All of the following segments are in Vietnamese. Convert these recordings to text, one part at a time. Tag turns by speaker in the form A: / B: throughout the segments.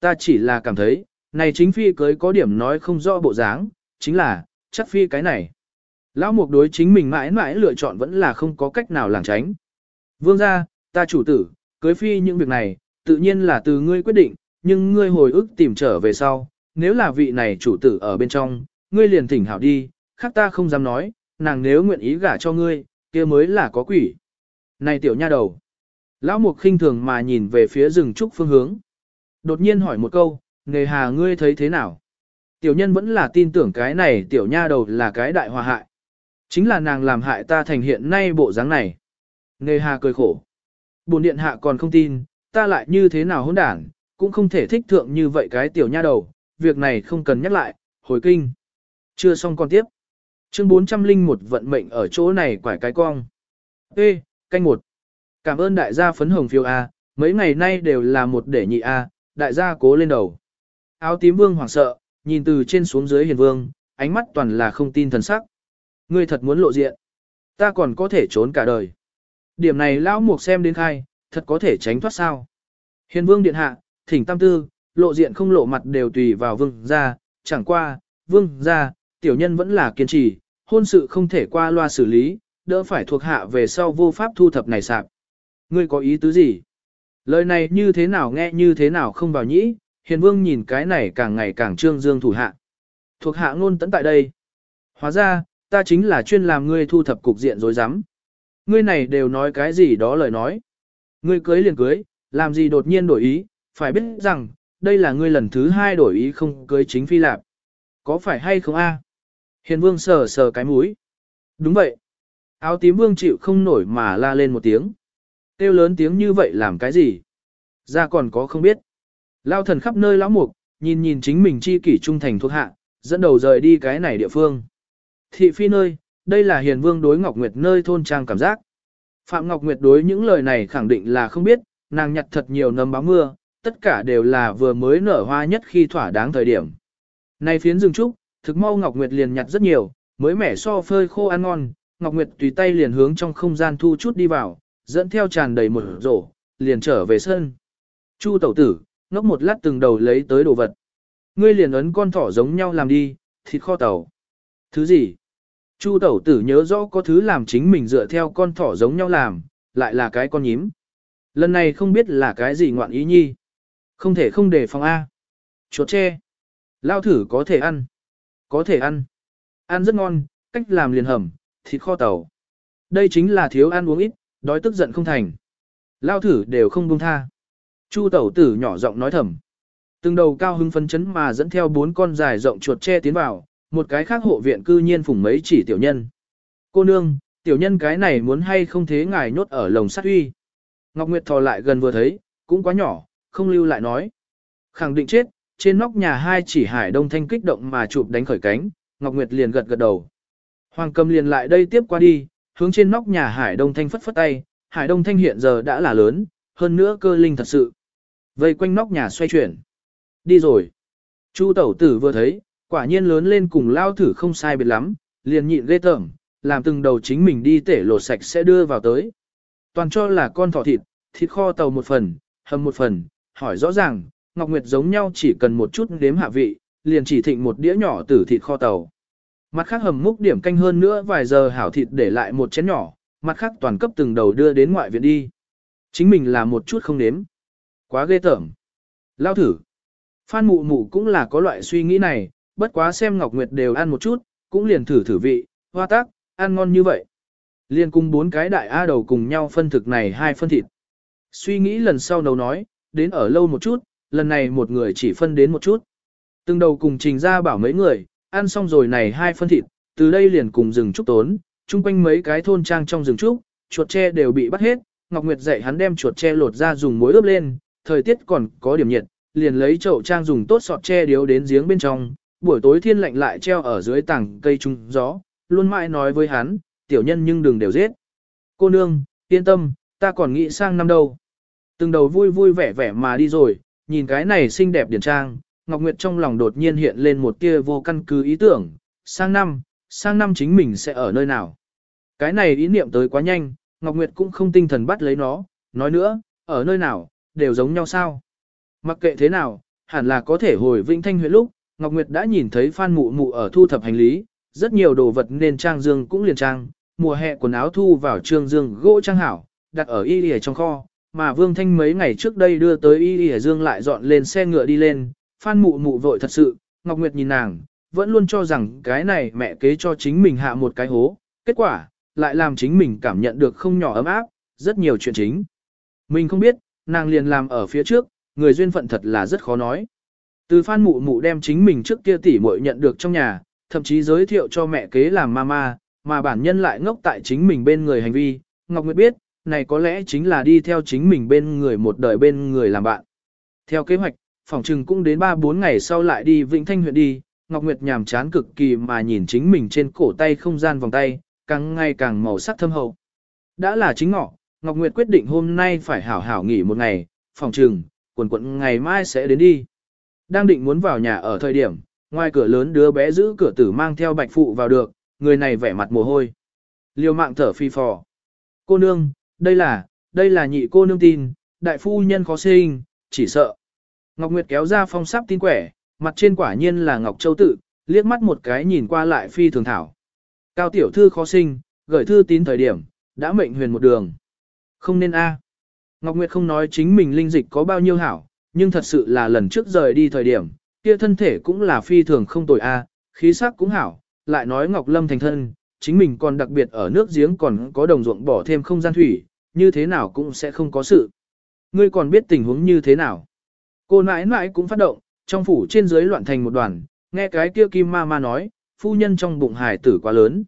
A: Ta chỉ là cảm thấy, này chính phi cưới có điểm nói không rõ bộ dáng, chính là, chắc phi cái này. Lão mục đối chính mình mãi mãi lựa chọn vẫn là không có cách nào làng tránh. Vương gia, ta chủ tử, cưới phi những việc này, tự nhiên là từ ngươi quyết định, nhưng ngươi hồi ức tìm trở về sau, nếu là vị này chủ tử ở bên trong, ngươi liền thỉnh hảo đi, khác ta không dám nói, nàng nếu nguyện ý gả cho ngươi, kia mới là có quỷ. Này tiểu nha đầu. Lão mục khinh thường mà nhìn về phía rừng trúc phương hướng. Đột nhiên hỏi một câu, nghề hà ngươi thấy thế nào? Tiểu nhân vẫn là tin tưởng cái này tiểu nha đầu là cái đại hòa hại. Chính là nàng làm hại ta thành hiện nay bộ dáng này. Nghề hà cười khổ. Bồn điện hạ còn không tin, ta lại như thế nào hỗn đản, cũng không thể thích thượng như vậy cái tiểu nha đầu, việc này không cần nhắc lại, hồi kinh. Chưa xong con tiếp. Chương 401 vận mệnh ở chỗ này quải cái cong. Ê, canh một. Cảm ơn đại gia phấn hồng phiêu A, mấy ngày nay đều là một để nhị A, đại gia cố lên đầu. Áo tím vương hoảng sợ, nhìn từ trên xuống dưới hiền vương, ánh mắt toàn là không tin thần sắc. Ngươi thật muốn lộ diện. Ta còn có thể trốn cả đời. Điểm này lão mục xem đến khai, thật có thể tránh thoát sao. Hiền vương điện hạ, thỉnh tam tư, lộ diện không lộ mặt đều tùy vào vương gia, chẳng qua, vương gia, tiểu nhân vẫn là kiên trì, hôn sự không thể qua loa xử lý, đỡ phải thuộc hạ về sau vô pháp thu thập này sạp. Ngươi có ý tứ gì? Lời này như thế nào nghe như thế nào không vào nhĩ, hiền vương nhìn cái này càng ngày càng trương dương thủ hạ. Thuộc hạ ngôn tấn tại đây. Hóa ra, ta chính là chuyên làm ngươi thu thập cục diện rối rắm. Ngươi này đều nói cái gì đó lời nói. Ngươi cưới liền cưới, làm gì đột nhiên đổi ý, phải biết rằng, đây là ngươi lần thứ hai đổi ý không cưới chính phi lạp. Có phải hay không a? Hiền vương sờ sờ cái mũi. Đúng vậy. Áo tím vương chịu không nổi mà la lên một tiếng. Kêu lớn tiếng như vậy làm cái gì? Ra còn có không biết. Lao thần khắp nơi lão mục, nhìn nhìn chính mình chi kỷ trung thành thuộc hạ, dẫn đầu rời đi cái này địa phương. Thị phi nơi, đây là hiền vương đối Ngọc Nguyệt nơi thôn trang cảm giác. Phạm Ngọc Nguyệt đối những lời này khẳng định là không biết, nàng nhặt thật nhiều nấm báo mưa, tất cả đều là vừa mới nở hoa nhất khi thỏa đáng thời điểm. Này phiến rừng trúc, thực mau Ngọc Nguyệt liền nhặt rất nhiều, mới mẻ so phơi khô ăn ngon, Ngọc Nguyệt tùy tay liền hướng trong không gian thu chút đi vào, dẫn theo tràn đầy một rổ, liền trở về sân. Chu tẩu tử, ngốc một lát từng đầu lấy tới đồ vật. Ngươi liền ấn con thỏ giống nhau làm đi, thịt kho tàu. Thứ gì? Chu tẩu tử nhớ rõ có thứ làm chính mình dựa theo con thỏ giống nhau làm, lại là cái con nhím. Lần này không biết là cái gì ngoạn ý nhi. Không thể không để phòng A. Chuột tre. Lao thử có thể ăn. Có thể ăn. Ăn rất ngon, cách làm liền hầm, thịt kho tàu. Đây chính là thiếu ăn uống ít, đói tức giận không thành. Lao thử đều không buông tha. Chu tẩu tử nhỏ giọng nói thầm. Từng đầu cao hưng phấn chấn mà dẫn theo bốn con dài rộng chuột tre tiến vào, một cái khác hộ viện cư nhiên phủng mấy chỉ tiểu nhân. Cô nương, tiểu nhân cái này muốn hay không thế ngài nhốt ở lồng sắt uy. Ngọc Nguyệt thò lại gần vừa thấy, cũng quá nhỏ, không lưu lại nói. Khẳng định chết, trên nóc nhà hai chỉ hải đông thanh kích động mà chụp đánh khởi cánh, Ngọc Nguyệt liền gật gật đầu. Hoàng cầm liền lại đây tiếp qua đi, hướng trên nóc nhà hải đông thanh phất phất tay, hải đông thanh hiện giờ đã là lớn, hơn nữa cơ linh thật sự. Vây quanh nóc nhà xoay chuyển. Đi rồi. Chu tẩu tử vừa thấy, quả nhiên lớn lên cùng lao thử không sai biệt lắm, liền nhịn ghê tởm, làm từng đầu chính mình đi tể lột sạch sẽ đưa vào tới. Toàn cho là con thỏ thịt, thịt kho tàu một phần, hầm một phần, hỏi rõ ràng, Ngọc Nguyệt giống nhau chỉ cần một chút đếm hạ vị, liền chỉ thịnh một đĩa nhỏ tử thịt kho tàu. Mặt khác hầm múc điểm canh hơn nữa vài giờ hảo thịt để lại một chén nhỏ, mặt khác toàn cấp từng đầu đưa đến ngoại viện đi. Chính mình là một chút không nếm. Quá ghê tởm. Lao thử. Phan mụ mụ cũng là có loại suy nghĩ này, bất quá xem Ngọc Nguyệt đều ăn một chút, cũng liền thử thử vị, hoa tác, ăn ngon như vậy. Liên cùng bốn cái đại A đầu cùng nhau phân thực này hai phân thịt. Suy nghĩ lần sau nấu nói, đến ở lâu một chút, lần này một người chỉ phân đến một chút. Từng đầu cùng trình ra bảo mấy người, ăn xong rồi này hai phân thịt, từ đây liền cùng rừng trúc tốn, chung quanh mấy cái thôn trang trong rừng trúc, chuột tre đều bị bắt hết, Ngọc Nguyệt dạy hắn đem chuột tre lột ra dùng muối ướp lên, thời tiết còn có điểm nhiệt, liền lấy chậu trang dùng tốt sọt tre điếu đến giếng bên trong, buổi tối thiên lạnh lại treo ở dưới tảng cây trung gió, luôn mãi nói với hắn, tiểu nhân nhưng đừng đều giết. Cô nương, yên tâm, ta còn nghĩ sang năm đâu. Từng đầu vui vui vẻ vẻ mà đi rồi, nhìn cái này xinh đẹp điển trang, Ngọc Nguyệt trong lòng đột nhiên hiện lên một tia vô căn cứ ý tưởng, sang năm, sang năm chính mình sẽ ở nơi nào. Cái này ý niệm tới quá nhanh, Ngọc Nguyệt cũng không tinh thần bắt lấy nó, nói nữa, ở nơi nào, đều giống nhau sao. Mặc kệ thế nào, hẳn là có thể hồi Vĩnh Thanh huyện lúc, Ngọc Nguyệt đã nhìn thấy Phan Mụ Mụ ở thu thập hành lý, rất nhiều đồ vật nên trang dương cũng liền trang, mùa hè quần áo thu vào trương dương gỗ trang hảo, đặt ở y lìa trong kho, mà Vương Thanh mấy ngày trước đây đưa tới y lìa dương lại dọn lên xe ngựa đi lên, Phan Mụ Mụ vội thật sự, Ngọc Nguyệt nhìn nàng, vẫn luôn cho rằng cái này mẹ kế cho chính mình hạ một cái hố, kết quả, lại làm chính mình cảm nhận được không nhỏ ấm áp, rất nhiều chuyện chính. Mình không biết, nàng liền làm ở phía trước, người duyên phận thật là rất khó nói. Từ Phan Mụ Mụ đem chính mình trước kia tỉ muội nhận được trong nhà, thậm chí giới thiệu cho mẹ kế làm mama, mà bản nhân lại ngốc tại chính mình bên người hành vi, Ngọc Nguyệt biết, này có lẽ chính là đi theo chính mình bên người một đời bên người làm bạn. Theo kế hoạch, Phỏng trừng cũng đến 3-4 ngày sau lại đi Vĩnh Thanh huyện đi, Ngọc Nguyệt nhàm chán cực kỳ mà nhìn chính mình trên cổ tay không gian vòng tay, càng ngày càng màu sắc thâm hậu. Đã là chính ngọ, Ngọc Nguyệt quyết định hôm nay phải hảo hảo nghỉ một ngày, phòng trừng, quần quận ngày mai sẽ đến đi. Đang định muốn vào nhà ở thời điểm, ngoài cửa lớn đứa bé giữ cửa tử mang theo bạch phụ vào được, người này vẻ mặt mồ hôi. Liều mạng thở phi phò. Cô nương, đây là, đây là nhị cô nương tin, đại phu nhân khó sinh, chỉ sợ. Ngọc Nguyệt kéo ra phong sáp tin quẻ, mặt trên quả nhiên là Ngọc Châu tự, liếc mắt một cái nhìn qua lại phi thường thảo. Cao tiểu thư khó sinh, gửi thư tín thời điểm, đã mệnh huyền một đường. Không nên a. Ngọc Nguyệt không nói chính mình linh dịch có bao nhiêu hảo, nhưng thật sự là lần trước rời đi thời điểm, kia thân thể cũng là phi thường không tồi a, khí sắc cũng hảo, lại nói Ngọc Lâm thành thân, chính mình còn đặc biệt ở nước giếng còn có đồng ruộng bỏ thêm không gian thủy, như thế nào cũng sẽ không có sự. Ngươi còn biết tình huống như thế nào. Cô nãi nãi cũng phát động, trong phủ trên dưới loạn thành một đoàn, nghe cái kia kim ma ma nói, phu nhân trong bụng Hải tử quá lớn.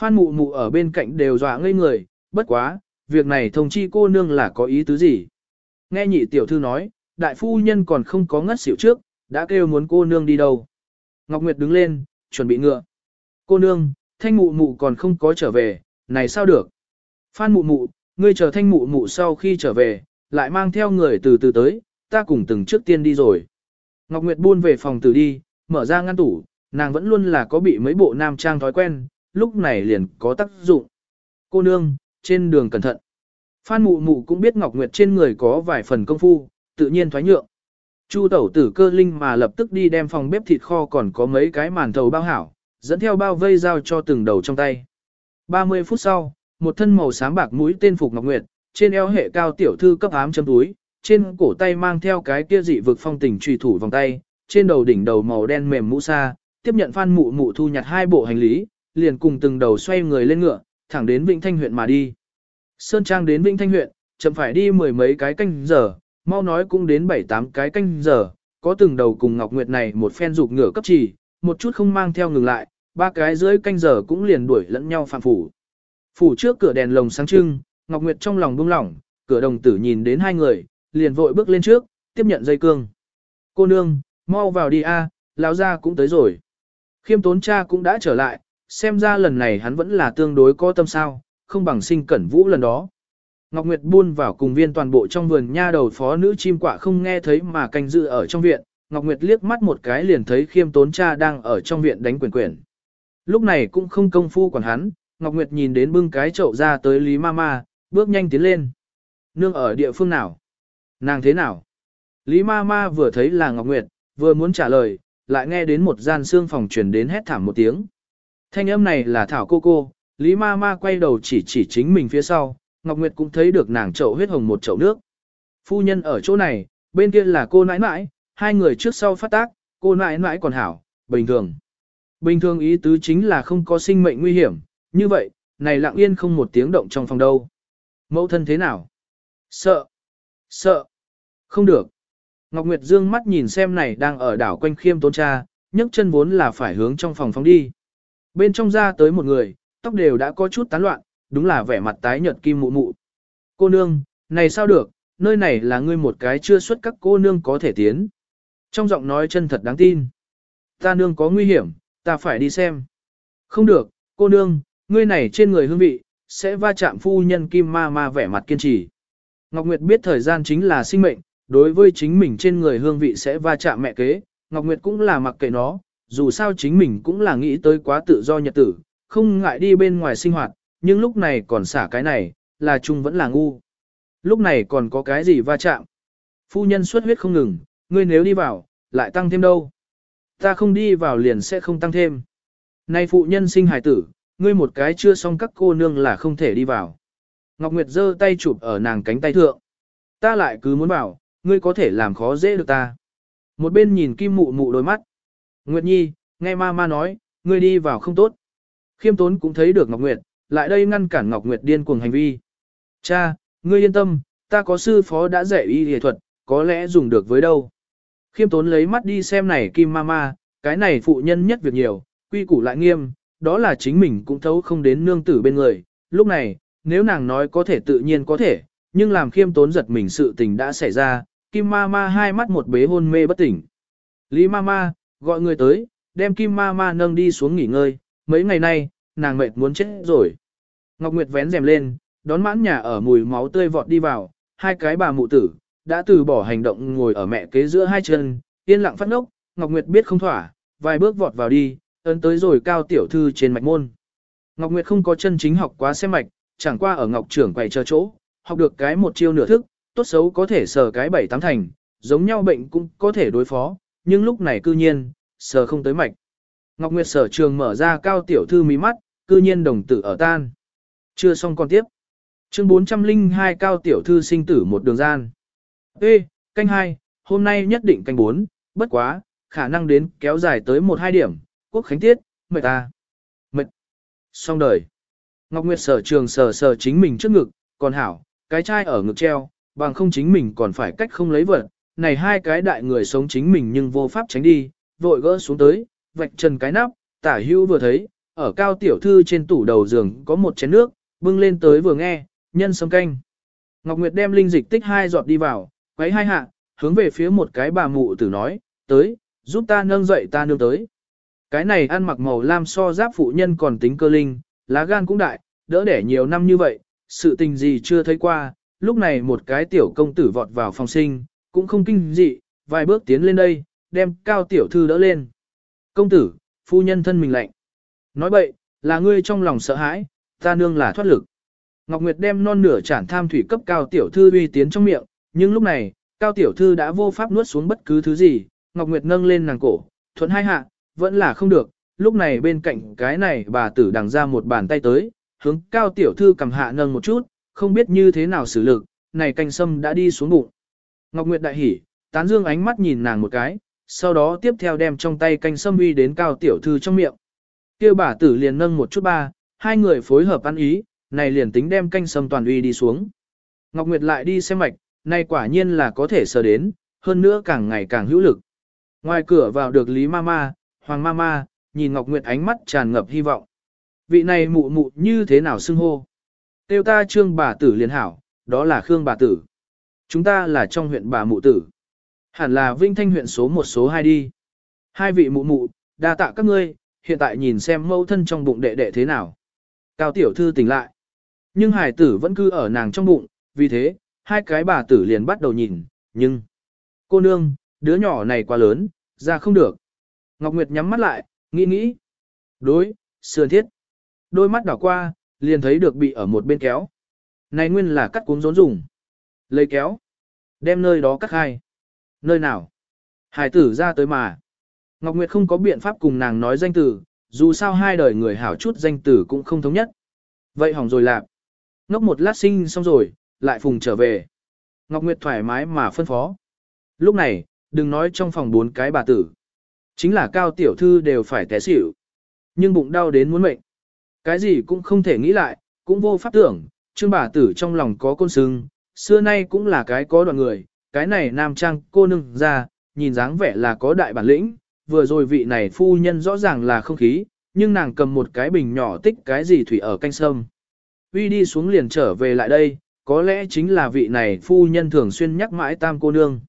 A: Phan mụ mụ ở bên cạnh đều dọa ngây người, bất quá, việc này thông chi cô nương là có ý tứ gì. Nghe nhị tiểu thư nói, đại phu nhân còn không có ngất xỉu trước, đã kêu muốn cô nương đi đâu. Ngọc Nguyệt đứng lên, chuẩn bị ngựa. Cô nương, thanh mụ mụ còn không có trở về, này sao được? Phan mụ mụ, ngươi chờ thanh mụ mụ sau khi trở về, lại mang theo người từ từ tới, ta cùng từng trước tiên đi rồi. Ngọc Nguyệt buôn về phòng từ đi, mở ra ngăn tủ, nàng vẫn luôn là có bị mấy bộ nam trang thói quen, lúc này liền có tác dụng. Cô nương, trên đường cẩn thận. Phan mụ mụ cũng biết Ngọc Nguyệt trên người có vài phần công phu, tự nhiên thoái nhượng. Chu tẩu tử cơ linh mà lập tức đi đem phòng bếp thịt kho còn có mấy cái màn thầu bao hảo, dẫn theo bao vây giao cho từng đầu trong tay. 30 phút sau, một thân màu xám bạc mũi tên phục Ngọc Nguyệt, trên eo hệ cao tiểu thư cấp ám châm túi, trên cổ tay mang theo cái kia dị vực phong tình truy thủ vòng tay, trên đầu đỉnh đầu màu đen mềm mũ sa, tiếp nhận phan mụ mụ thu nhặt hai bộ hành lý, liền cùng từng đầu xoay người lên ngựa, thẳng đến Vĩnh Thanh huyện mà đi. Sơn Trang đến Vĩnh Thanh huyện, chậm phải đi mười mấy cái canh giờ, mau nói cũng đến bảy tám cái canh giờ, có từng đầu cùng Ngọc Nguyệt này một phen dục ngựa cấp chỉ, một chút không mang theo ngừng lại, ba cái dưới canh giờ cũng liền đuổi lẫn nhau phạm phủ. Phủ trước cửa đèn lồng sáng trưng, Ngọc Nguyệt trong lòng buông lỏng, cửa đồng tử nhìn đến hai người, liền vội bước lên trước, tiếp nhận dây cương. Cô nương, mau vào đi a, lão gia cũng tới rồi. Khiêm tốn cha cũng đã trở lại, xem ra lần này hắn vẫn là tương đối có tâm sao, không bằng sinh cẩn vũ lần đó. Ngọc Nguyệt buôn vào cùng viên toàn bộ trong vườn nha đầu phó nữ chim quạ không nghe thấy mà canh dự ở trong viện, Ngọc Nguyệt liếc mắt một cái liền thấy khiêm tốn cha đang ở trong viện đánh quyền quyền. Lúc này cũng không công phu quản hắn, Ngọc Nguyệt nhìn đến bưng cái chậu ra tới Lý Mama, bước nhanh tiến lên. Nương ở địa phương nào? Nàng thế nào? Lý Mama vừa thấy là Ngọc Nguyệt, vừa muốn trả lời, lại nghe đến một gian xương phòng truyền đến hét thảm một tiếng. Thanh âm này là Thảo cô cô, Lý Mama quay đầu chỉ chỉ chính mình phía sau, Ngọc Nguyệt cũng thấy được nàng chậu huyết hồng một chậu nước. Phu nhân ở chỗ này, bên kia là cô nãi nãi, hai người trước sau phát tác, cô nãi nãi còn hảo, bình thường. Bình thường ý tứ chính là không có sinh mệnh nguy hiểm, như vậy, này lặng yên không một tiếng động trong phòng đâu. Mẫu thân thế nào? Sợ. Sợ. Không được. Ngọc Nguyệt dương mắt nhìn xem này đang ở đảo quanh khiêm tôn cha, nhấc chân vốn là phải hướng trong phòng phóng đi. Bên trong ra tới một người, tóc đều đã có chút tán loạn, đúng là vẻ mặt tái nhợt kim mụ mụ. Cô nương, này sao được, nơi này là ngươi một cái chưa xuất các cô nương có thể tiến. Trong giọng nói chân thật đáng tin. Ta nương có nguy hiểm, ta phải đi xem. Không được, cô nương, ngươi này trên người hương vị, sẽ va chạm phu nhân kim ma ma vẻ mặt kiên trì. Ngọc Nguyệt biết thời gian chính là sinh mệnh, đối với chính mình trên người hương vị sẽ va chạm mẹ kế, Ngọc Nguyệt cũng là mặc kệ nó, dù sao chính mình cũng là nghĩ tới quá tự do nhật tử, không ngại đi bên ngoài sinh hoạt, nhưng lúc này còn xả cái này, là chung vẫn là ngu. Lúc này còn có cái gì va chạm. Phu nhân xuất huyết không ngừng, ngươi nếu đi vào, lại tăng thêm đâu. Ta không đi vào liền sẽ không tăng thêm. Nay phụ nhân sinh hài tử, ngươi một cái chưa xong các cô nương là không thể đi vào. Ngọc Nguyệt giơ tay chụp ở nàng cánh tay thượng. Ta lại cứ muốn bảo, ngươi có thể làm khó dễ được ta. Một bên nhìn kim mụ mụ đôi mắt. Nguyệt Nhi, nghe ma ma nói, ngươi đi vào không tốt. Khiêm tốn cũng thấy được Ngọc Nguyệt, lại đây ngăn cản Ngọc Nguyệt điên cuồng hành vi. Cha, ngươi yên tâm, ta có sư phó đã dạy y y thuật, có lẽ dùng được với đâu. Khiêm tốn lấy mắt đi xem này kim ma ma, cái này phụ nhân nhất việc nhiều, quy củ lại nghiêm, đó là chính mình cũng thấu không đến nương tử bên người. Lúc này, nếu nàng nói có thể tự nhiên có thể, nhưng làm khiêm tốn giật mình sự tình đã xảy ra, kim ma ma hai mắt một bế hôn mê bất tỉnh. Lý ma ma, gọi người tới, đem kim ma ma nâng đi xuống nghỉ ngơi, mấy ngày nay, nàng mệt muốn chết rồi. Ngọc Nguyệt vén rèm lên, đón mãn nhà ở mùi máu tươi vọt đi vào, hai cái bà mụ tử, đã từ bỏ hành động ngồi ở mẹ kế giữa hai chân, yên lặng phát ngốc, Ngọc Nguyệt biết không thỏa, vài bước vọt vào đi, ấn tới rồi cao tiểu thư trên mạch môn. Ngọc Nguyệt không có chân chính học quá xem mạch, chẳng qua ở Ngọc trưởng quầy chờ chỗ, học được cái một chiêu nửa thức, tốt xấu có thể sờ cái bảy tám thành, giống nhau bệnh cũng có thể đối phó, nhưng lúc này cư nhiên, sờ không tới mạch. Ngọc Nguyệt sở trường mở ra cao tiểu thư mí mắt, cư nhiên đồng tử ở tan. Chưa xong còn tiếp. Chương 402 cao tiểu thư sinh tử một đường gian. Ê, canh 2, hôm nay nhất định canh 4, bất quá, khả năng đến kéo dài tới 1-2 điểm, quốc khánh tiết, mệt ta. Mệt. Xong đời. Ngọc Nguyệt sở trường sở sở chính mình trước ngực, còn hảo, cái chai ở ngực treo, bằng không chính mình còn phải cách không lấy vật. Này hai cái đại người sống chính mình nhưng vô pháp tránh đi, vội gỡ xuống tới, vạch trần cái nắp, tả hữu vừa thấy, ở cao tiểu thư trên tủ đầu giường có một chén nước, bưng lên tới vừa nghe, nhân sâm canh. Ngọc Nguyệt đem linh dịch tích hai giọt đi vào, quấy hai hạ, hướng về phía một cái bà mụ tử nói, tới, giúp ta nâng dậy ta nương tới. Cái này ăn mặc màu lam so giáp phụ nhân còn tính cơ linh, lá gan cũng đại, đỡ đẻ nhiều năm như vậy, sự tình gì chưa thấy qua, lúc này một cái tiểu công tử vọt vào phòng sinh, cũng không kinh dị, vài bước tiến lên đây, đem cao tiểu thư đỡ lên. Công tử, phu nhân thân mình lạnh. Nói bậy, là ngươi trong lòng sợ hãi, ta nương là thoát lực. Ngọc Nguyệt đem non nửa chản tham thủy cấp cao tiểu thư uy tiến trong miệng, nhưng lúc này, cao tiểu thư đã vô pháp nuốt xuống bất cứ thứ gì, Ngọc Nguyệt nâng lên nàng cổ, thuận hai hạ, vẫn là không được, lúc này bên cạnh cái này bà tử đằng ra một bàn tay tới, hướng cao tiểu thư cầm hạ nâng một chút, không biết như thế nào xử lực, này canh sâm đã đi xuống bụng. Ngọc Nguyệt đại hỉ, tán dương ánh mắt nhìn nàng một cái, sau đó tiếp theo đem trong tay canh sâm uy đến cao tiểu thư trong miệng. Kêu bà tử liền nâng một chút ba, hai người phối hợp ăn ý, này liền tính đem canh sâm toàn uy đi xuống. Ngọc Nguyệt lại đi xem mạch, này quả nhiên là có thể sờ đến, hơn nữa càng ngày càng hữu lực. Ngoài cửa vào được Lý Mama, Hoàng Mama, nhìn Ngọc Nguyệt ánh mắt tràn ngập hy vọng. Vị này mụ mụ như thế nào xưng hô? Tiêu ta trương bà tử liền hảo, đó là Khương bà tử. Chúng ta là trong huyện bà mụ tử. Hẳn là Vinh Thanh huyện số một số hai đi. Hai vị mụ mụ, đa tạ các ngươi, hiện tại nhìn xem mẫu thân trong bụng đệ đệ thế nào. Cao tiểu thư tỉnh lại. Nhưng hải tử vẫn cứ ở nàng trong bụng, vì thế, hai cái bà tử liền bắt đầu nhìn, nhưng... Cô nương, đứa nhỏ này quá lớn, ra không được. Ngọc Nguyệt nhắm mắt lại, nghĩ nghĩ. Đối, sườn thiết. Đôi mắt đảo qua, liền thấy được bị ở một bên kéo. Này nguyên là cắt cuống rốn dùng. Lấy kéo. Đem nơi đó cắt hai. Nơi nào? Hải tử ra tới mà. Ngọc Nguyệt không có biện pháp cùng nàng nói danh tử dù sao hai đời người hảo chút danh tử cũng không thống nhất. Vậy hỏng rồi lạc. Ngốc một lát sinh xong rồi, lại phùng trở về. Ngọc Nguyệt thoải mái mà phân phó. Lúc này, đừng nói trong phòng bốn cái bà tử. Chính là cao tiểu thư đều phải té xỉu. Nhưng bụng đau đến muốn mệnh. Cái gì cũng không thể nghĩ lại, cũng vô pháp tưởng, trương bà tử trong lòng có côn sưng, xưa nay cũng là cái có đoạn người, cái này nam trang cô nương ra, nhìn dáng vẻ là có đại bản lĩnh, vừa rồi vị này phu nhân rõ ràng là không khí, nhưng nàng cầm một cái bình nhỏ tích cái gì thủy ở canh sâm. Uy đi xuống liền trở về lại đây, có lẽ chính là vị này phu nhân thường xuyên nhắc mãi tam cô nương.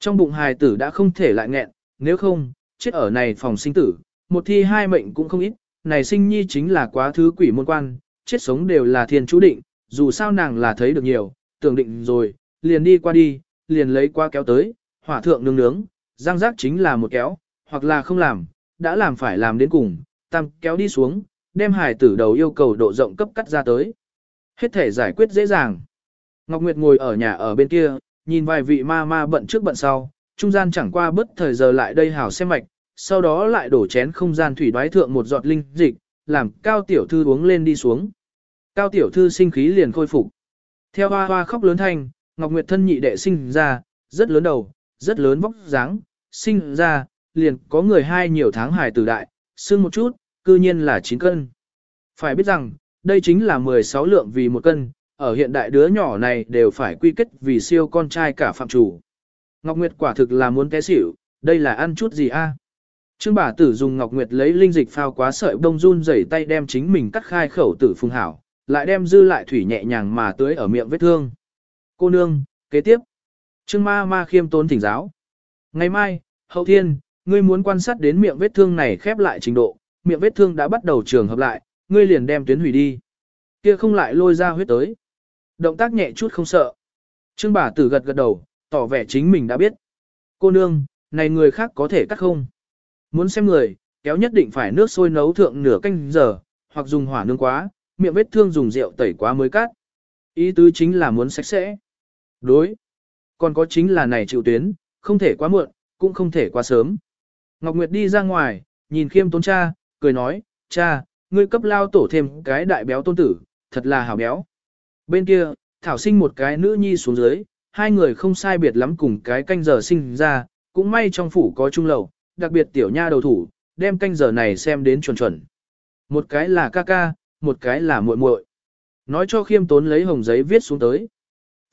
A: Trong bụng hài tử đã không thể lại nghẹn, nếu không, chết ở này phòng sinh tử, một thi hai mệnh cũng không ít, này sinh nhi chính là quá thứ quỷ môn quan, chết sống đều là thiên chú định, dù sao nàng là thấy được nhiều, tưởng định rồi, liền đi qua đi, liền lấy qua kéo tới, hỏa thượng nương nướng, giang giác chính là một kéo, hoặc là không làm, đã làm phải làm đến cùng, tam kéo đi xuống, đem hải tử đầu yêu cầu độ rộng cấp cắt ra tới. Hết thể giải quyết dễ dàng. Ngọc Nguyệt ngồi ở nhà ở bên kia, nhìn vài vị ma ma bận trước bận sau, trung gian chẳng qua bất thời giờ lại đây hảo xem mạch, sau đó lại đổ chén không gian thủy đoái thượng một giọt linh dịch, làm cao tiểu thư uống lên đi xuống. Cao tiểu thư sinh khí liền khôi phục. Theo hoa hoa khóc lớn thanh, Ngọc Nguyệt thân nhị đệ sinh ra, rất lớn đầu, rất lớn vóc dáng, sinh ra, liền có người hai nhiều tháng hài tử đại, xương một chút, cư nhiên là 9 cân. Phải biết rằng, đây chính là 16 lượng vì một cân, ở hiện đại đứa nhỏ này đều phải quy kết vì siêu con trai cả phạm chủ. Ngọc Nguyệt quả thực là muốn té xỉu, đây là ăn chút gì a? Trương bà tử dùng Ngọc Nguyệt lấy linh dịch phao quá sợi bông run rẩy tay đem chính mình cắt khai khẩu tử phùng hảo, lại đem dư lại thủy nhẹ nhàng mà tưới ở miệng vết thương. Cô nương, kế tiếp. Trương ma ma khiêm tốn thỉnh giáo. Ngày mai, hậu thiên, ngươi muốn quan sát đến miệng vết thương này khép lại trình độ, miệng vết thương đã bắt đầu trường hợp lại, ngươi liền đem tuyến hủy đi. Kia không lại lôi ra huyết tới. Động tác nhẹ chút không sợ. Trương bà tử gật gật đầu, tỏ vẻ chính mình đã biết. Cô nương, này người khác có thể cắt không? Muốn xem người, kéo nhất định phải nước sôi nấu thượng nửa canh giờ, hoặc dùng hỏa nương quá, miệng vết thương dùng rượu tẩy quá mới cắt. Ý tứ chính là muốn sạch sẽ. Đối. Còn có chính là này chịu tuyến, không thể quá muộn, cũng không thể quá sớm. Ngọc Nguyệt đi ra ngoài, nhìn khiêm tốn cha, cười nói, cha, ngươi cấp lao tổ thêm cái đại béo tôn tử, thật là hảo béo. Bên kia, Thảo sinh một cái nữ nhi xuống dưới, hai người không sai biệt lắm cùng cái canh giờ sinh ra, cũng may trong phủ có trung lầu, đặc biệt tiểu nha đầu thủ, đem canh giờ này xem đến chuẩn chuẩn. Một cái là ca ca, một cái là muội muội. Nói cho khiêm tốn lấy hồng giấy viết xuống tới.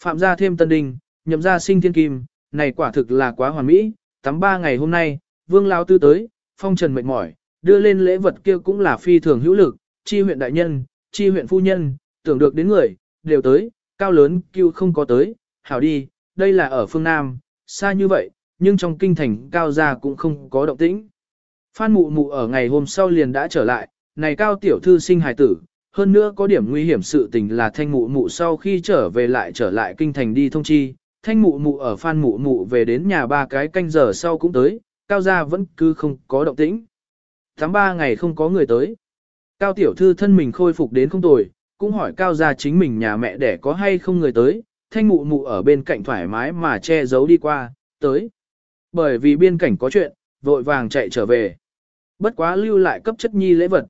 A: Phạm gia thêm tân đinh, nhậm gia sinh thiên kim, này quả thực là quá hoàn mỹ, tắm ba ngày hôm nay, vương lao tư tới, phong trần mệt mỏi, đưa lên lễ vật kia cũng là phi thường hữu lực, chi huyện đại nhân, chi huyện phu nhân, tưởng được đến người, đều tới, cao lớn kêu không có tới, hảo đi, đây là ở phương Nam, xa như vậy, nhưng trong kinh thành cao gia cũng không có động tĩnh. Phan mụ mụ ở ngày hôm sau liền đã trở lại, này cao tiểu thư sinh hài tử, hơn nữa có điểm nguy hiểm sự tình là thanh mụ mụ sau khi trở về lại trở lại kinh thành đi thông chi, thanh mụ mụ ở phan mụ mụ về đến nhà ba cái canh giờ sau cũng tới, cao gia vẫn cứ không có động tĩnh. Tháng ba ngày không có người tới. Cao tiểu thư thân mình khôi phục đến không tồi, cũng hỏi cao gia chính mình nhà mẹ đẻ có hay không người tới, thanh mụ mụ ở bên cạnh thoải mái mà che giấu đi qua, tới. Bởi vì biên cảnh có chuyện, vội vàng chạy trở về. Bất quá lưu lại cấp chất nhi lễ vật.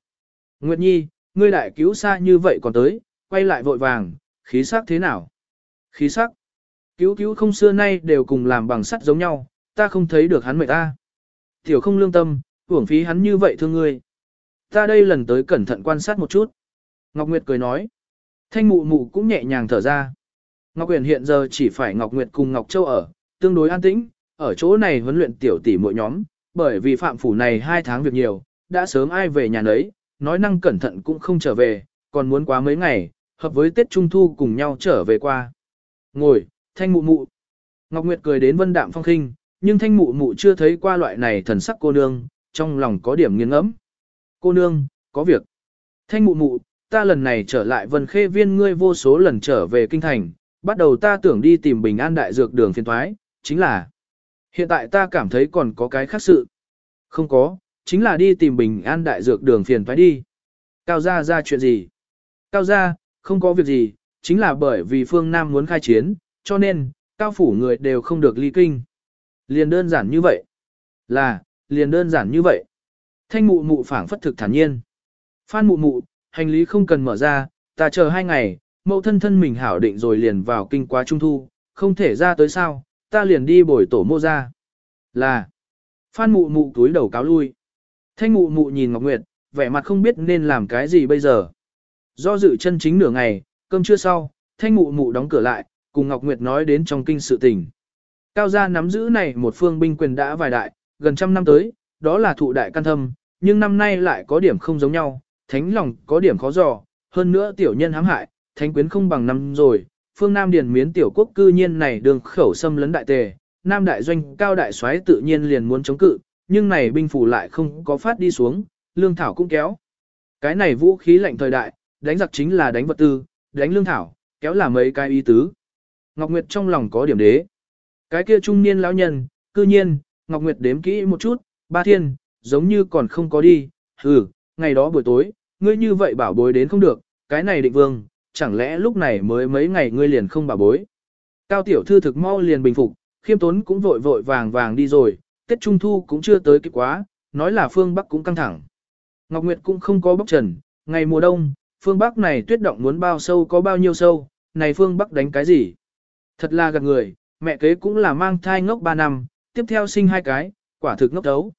A: Nguyệt nhi, ngươi đại cứu xa như vậy còn tới, quay lại vội vàng, khí sắc thế nào? Khí sắc. Cứu cứu không xưa nay đều cùng làm bằng sắt giống nhau, ta không thấy được hắn mệt ta. Tiểu không lương tâm, uổng phí hắn như vậy thương ngươi. Ta đây lần tới cẩn thận quan sát một chút. Ngọc Nguyệt cười nói. Thanh mụ mụ cũng nhẹ nhàng thở ra. Ngọc Huyền hiện giờ chỉ phải Ngọc Nguyệt cùng Ngọc Châu ở, tương đối an tĩnh, ở chỗ này huấn luyện tiểu tỷ mỗi nhóm, bởi vì phạm phủ này hai tháng việc nhiều, đã sớm ai về nhà nấy, nói năng cẩn thận cũng không trở về, còn muốn quá mấy ngày, hợp với Tết Trung Thu cùng nhau trở về qua. Ngồi, thanh mụ mụ. Ngọc Nguyệt cười đến vân đạm phong khinh, nhưng thanh mụ mụ chưa thấy qua loại này thần sắc cô nương, trong lòng có điểm nghiêng ngẫm. Cô nương, có việc. Thanh mụ mụ, ta lần này trở lại vân khê viên ngươi vô số lần trở về kinh thành, bắt đầu ta tưởng đi tìm bình an đại dược đường phiên thoái, chính là hiện tại ta cảm thấy còn có cái khác sự. Không có, chính là đi tìm bình an đại dược đường phiền thoái đi. Cao gia ra chuyện gì? Cao gia, không có việc gì, chính là bởi vì phương Nam muốn khai chiến, cho nên, cao phủ người đều không được ly kinh. Liền đơn giản như vậy. Là, liền đơn giản như vậy. Thanh mụ mụ phảng phất thực thản nhiên. Phan mụ mụ, hành lý không cần mở ra, ta chờ hai ngày, mẫu thân thân mình hảo định rồi liền vào kinh quá trung thu, không thể ra tới sao, ta liền đi bồi tổ mô ra. Là, phan mụ mụ túi đầu cáo lui. Thanh mụ mụ nhìn Ngọc Nguyệt, vẻ mặt không biết nên làm cái gì bây giờ. Do dự chân chính nửa ngày, cơm trưa sau, thanh mụ mụ đóng cửa lại, cùng Ngọc Nguyệt nói đến trong kinh sự tình. Cao gia nắm giữ này một phương binh quyền đã vài đại, gần trăm năm tới, đó là thụ đại căn thâm, nhưng năm nay lại có điểm không giống nhau, thánh lòng có điểm khó dò, hơn nữa tiểu nhân hãm hại, thánh quyến không bằng năm rồi, phương Nam điền miến tiểu quốc cư nhiên này đường khẩu xâm lấn đại tề, Nam đại doanh cao đại soái tự nhiên liền muốn chống cự, nhưng này binh phủ lại không có phát đi xuống, lương thảo cũng kéo. Cái này vũ khí lạnh thời đại, đánh giặc chính là đánh vật tư, đánh lương thảo, kéo là mấy cái ý tứ. Ngọc Nguyệt trong lòng có điểm đế. Cái kia trung niên lão nhân, cư nhiên, Ngọc Nguyệt đếm kỹ một chút, ba thiên, giống như còn không có đi, hừ, ngày đó buổi tối, ngươi như vậy bảo bối đến không được, cái này định vương, chẳng lẽ lúc này mới mấy ngày ngươi liền không bà bối. Cao tiểu thư thực mau liền bình phục, khiêm tốn cũng vội vội vàng vàng đi rồi, Tết Trung Thu cũng chưa tới kịp quá, nói là phương Bắc cũng căng thẳng. Ngọc Nguyệt cũng không có bốc trần, ngày mùa đông, phương Bắc này tuyết động muốn bao sâu có bao nhiêu sâu, này phương Bắc đánh cái gì? Thật là gạt người, mẹ kế cũng là mang thai ngốc 3 năm, tiếp theo sinh hai cái, quả thực ngốc đấu.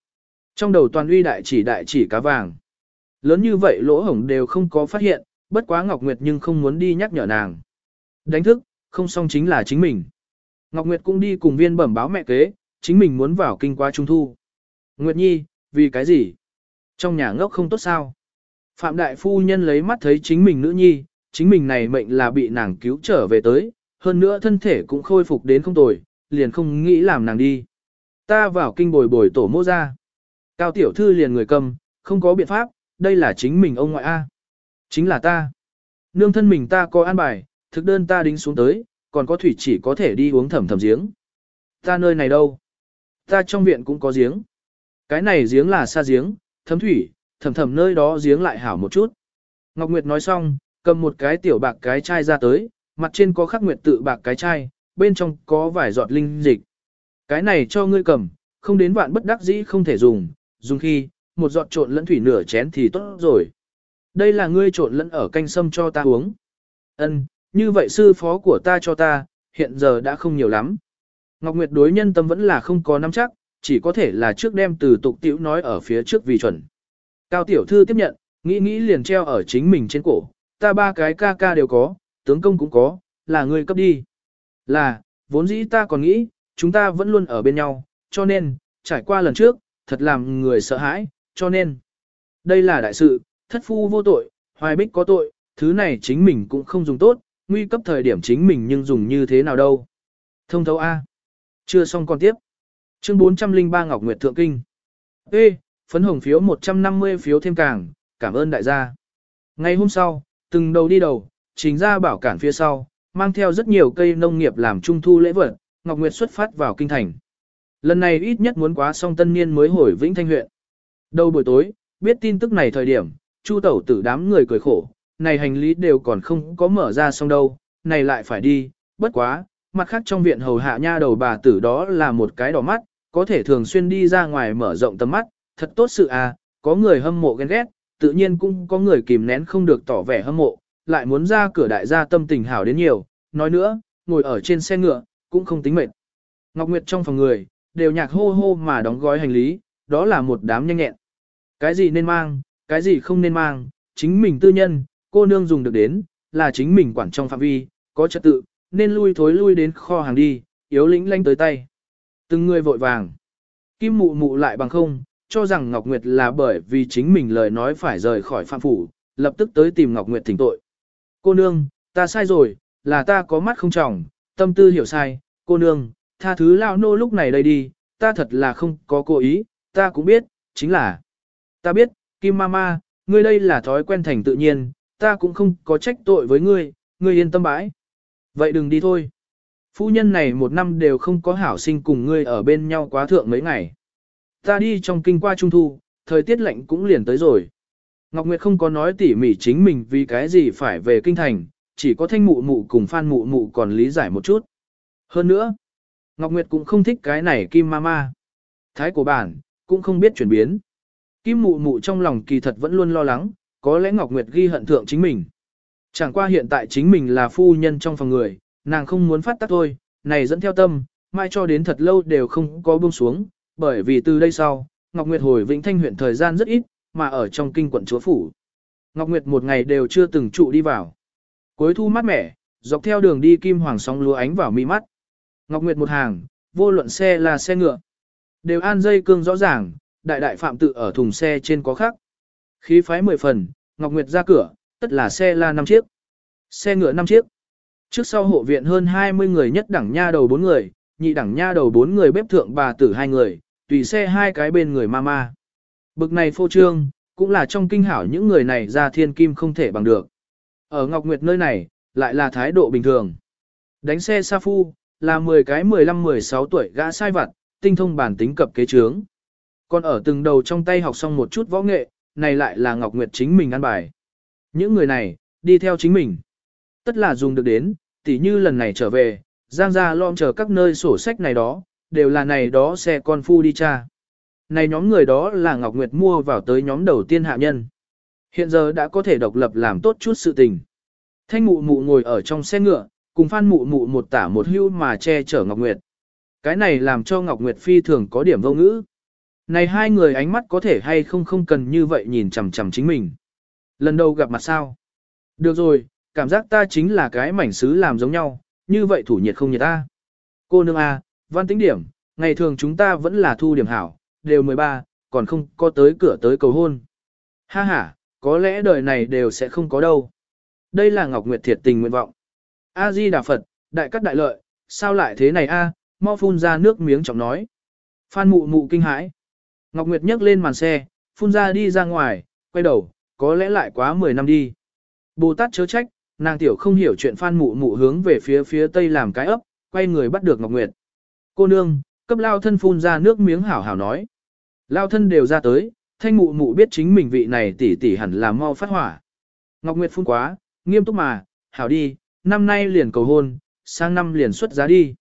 A: Trong đầu toàn uy đại chỉ đại chỉ cá vàng. Lớn như vậy lỗ hổng đều không có phát hiện, bất quá Ngọc Nguyệt nhưng không muốn đi nhắc nhở nàng. Đánh thức, không xong chính là chính mình. Ngọc Nguyệt cũng đi cùng viên bẩm báo mẹ kế, chính mình muốn vào kinh qua trung thu. Nguyệt Nhi, vì cái gì? Trong nhà ngốc không tốt sao? Phạm Đại Phu Nhân lấy mắt thấy chính mình nữ nhi, chính mình này mệnh là bị nàng cứu trở về tới, hơn nữa thân thể cũng khôi phục đến không tồi, liền không nghĩ làm nàng đi. Ta vào kinh bồi bồi tổ mô ra. Cao tiểu thư liền người cầm, không có biện pháp, đây là chính mình ông ngoại A. Chính là ta. Nương thân mình ta có an bài, thực đơn ta đính xuống tới, còn có thủy chỉ có thể đi uống thẩm thẩm giếng. Ta nơi này đâu? Ta trong viện cũng có giếng. Cái này giếng là xa giếng, thấm thủy, thẩm thẩm nơi đó giếng lại hảo một chút. Ngọc Nguyệt nói xong, cầm một cái tiểu bạc cái chai ra tới, mặt trên có khắc nguyệt tự bạc cái chai, bên trong có vài giọt linh dịch. Cái này cho ngươi cầm, không đến vạn bất đắc dĩ không thể dùng, dùng khi, một giọt trộn lẫn thủy nửa chén thì tốt rồi. Đây là ngươi trộn lẫn ở canh sâm cho ta uống. Ân, như vậy sư phó của ta cho ta, hiện giờ đã không nhiều lắm. Ngọc Nguyệt đối nhân tâm vẫn là không có nắm chắc, chỉ có thể là trước đem từ tục tiểu nói ở phía trước vì chuẩn. Cao tiểu thư tiếp nhận, nghĩ nghĩ liền treo ở chính mình trên cổ, ta ba cái ca ca đều có, tướng công cũng có, là ngươi cấp đi. Là, vốn dĩ ta còn nghĩ, chúng ta vẫn luôn ở bên nhau, cho nên, trải qua lần trước, thật làm người sợ hãi, cho nên. Đây là đại sự, thất phu vô tội, hoài bích có tội, thứ này chính mình cũng không dùng tốt, nguy cấp thời điểm chính mình nhưng dùng như thế nào đâu. Thông thấu A. Chưa xong còn tiếp. Chương 403 Ngọc Nguyệt Thượng Kinh. Ê, phấn hồng phiếu 150 phiếu thêm càng, cảm ơn đại gia. Ngày hôm sau, từng đầu đi đầu, chính ra bảo cản phía sau, mang theo rất nhiều cây nông nghiệp làm trung thu lễ vật, Ngọc Nguyệt xuất phát vào kinh thành. Lần này ít nhất muốn quá xong tân niên mới hồi Vĩnh Thanh huyện. Đầu buổi tối, biết tin tức này thời điểm, Chu tẩu tử đám người cười khổ, này hành lý đều còn không có mở ra xong đâu, này lại phải đi, bất quá, mặt khác trong viện hầu hạ nha đầu bà tử đó là một cái đỏ mắt, có thể thường xuyên đi ra ngoài mở rộng tầm mắt, thật tốt sự à, có người hâm mộ ghen ghét, tự nhiên cũng có người kìm nén không được tỏ vẻ hâm mộ, lại muốn ra cửa đại gia tâm tình hảo đến nhiều, nói nữa, ngồi ở trên xe ngựa, cũng không tính mệt. Ngọc Nguyệt trong phòng người, đều nhạc hô hô mà đóng gói hành lý, đó là một đám nhanh nhẹn. Cái gì nên mang, cái gì không nên mang, chính mình tư nhân, cô nương dùng được đến, là chính mình quản trong phạm vi, có trật tự, nên lui thối lui đến kho hàng đi, yếu lĩnh lanh tới tay. Từng người vội vàng. Kim mụ mụ lại bằng không, cho rằng Ngọc Nguyệt là bởi vì chính mình lời nói phải rời khỏi phạm phủ, lập tức tới tìm Ngọc Nguyệt thỉnh tội. Cô nương, ta sai rồi, là ta có mắt không trọng, tâm tư hiểu sai, cô nương, tha thứ lao nô lúc này đây đi, ta thật là không có cố ý, ta cũng biết, chính là, ta biết, Kim Mama, ngươi đây là thói quen thành tự nhiên, ta cũng không có trách tội với ngươi, ngươi yên tâm bãi. Vậy đừng đi thôi. Phu nhân này một năm đều không có hảo sinh cùng ngươi ở bên nhau quá thượng mấy ngày. Ta đi trong kinh qua trung thu, thời tiết lạnh cũng liền tới rồi. Ngọc Nguyệt không có nói tỉ mỉ chính mình vì cái gì phải về kinh thành, chỉ có thanh mụ mụ cùng phan mụ mụ còn lý giải một chút. Hơn nữa, Ngọc Nguyệt cũng không thích cái này kim mama. Thái của bản, cũng không biết chuyển biến. Kim mụ mụ trong lòng kỳ thật vẫn luôn lo lắng, có lẽ Ngọc Nguyệt ghi hận thượng chính mình. Chẳng qua hiện tại chính mình là phu nhân trong phòng người, nàng không muốn phát tác thôi, này dẫn theo tâm, mai cho đến thật lâu đều không có buông xuống, bởi vì từ đây sau, Ngọc Nguyệt hồi Vĩnh Thanh huyện thời gian rất ít, mà ở trong kinh quận chúa phủ. Ngọc Nguyệt một ngày đều chưa từng trụ đi vào. Cuối thu mát mẻ, dọc theo đường đi kim hoàng sóng lúa ánh vào mi mắt. Ngọc Nguyệt một hàng, vô luận xe là xe ngựa. Đều an dây cương rõ ràng, đại đại phạm tự ở thùng xe trên có khắc. Khí phái mười phần, Ngọc Nguyệt ra cửa, tất là xe la năm chiếc. Xe ngựa năm chiếc. Trước sau hộ viện hơn 20 người nhất đẳng nha đầu bốn người, nhị đẳng nha đầu bốn người bếp thượng bà tử hai người, tùy xe hai cái bên người mama. Bực này phô trương, cũng là trong kinh hảo những người này ra thiên kim không thể bằng được. Ở Ngọc Nguyệt nơi này, lại là thái độ bình thường. Đánh xe sa phu, là 10 cái 15-16 tuổi gã sai vặt, tinh thông bản tính cập kế trướng. Còn ở từng đầu trong tay học xong một chút võ nghệ, này lại là Ngọc Nguyệt chính mình ăn bài. Những người này, đi theo chính mình. Tất là dùng được đến, tỉ như lần này trở về, giang gia lom chờ các nơi sổ sách này đó, đều là này đó xe con phu đi cha. Này nhóm người đó là Ngọc Nguyệt mua vào tới nhóm đầu tiên hạ nhân. Hiện giờ đã có thể độc lập làm tốt chút sự tình. Thanh mụ mụ ngồi ở trong xe ngựa, cùng phan mụ mụ một tả một hưu mà che chở Ngọc Nguyệt. Cái này làm cho Ngọc Nguyệt phi thường có điểm vô ngữ. Này hai người ánh mắt có thể hay không không cần như vậy nhìn chằm chằm chính mình. Lần đầu gặp mặt sao? Được rồi, cảm giác ta chính là cái mảnh sứ làm giống nhau, như vậy thủ nhiệt không nhiệt ta. Cô nương A, văn tính điểm, ngày thường chúng ta vẫn là thu điểm hảo, đều 13, còn không có tới cửa tới cầu hôn. Ha ha, có lẽ đời này đều sẽ không có đâu. Đây là Ngọc Nguyệt thiệt tình nguyện vọng. A Di Đà Phật, đại cắt đại lợi, sao lại thế này a? Mau phun ra nước miếng trọng nói. Phan mụ mụ kinh hãi. Ngọc Nguyệt nhấc lên màn xe, phun ra đi ra ngoài, quay đầu, có lẽ lại quá 10 năm đi. Bồ Tát chớ trách, nàng tiểu không hiểu chuyện Phan mụ mụ hướng về phía phía tây làm cái ấp, quay người bắt được Ngọc Nguyệt. Cô nương, cấp lao thân phun ra nước miếng hảo hảo nói. Lao thân đều ra tới, thanh mụ mụ biết chính mình vị này tỷ tỷ hẳn là mau phát hỏa. Ngọc Nguyệt phun quá, nghiêm túc mà, hảo đi, năm nay liền cầu hôn, sang năm liền xuất giá đi.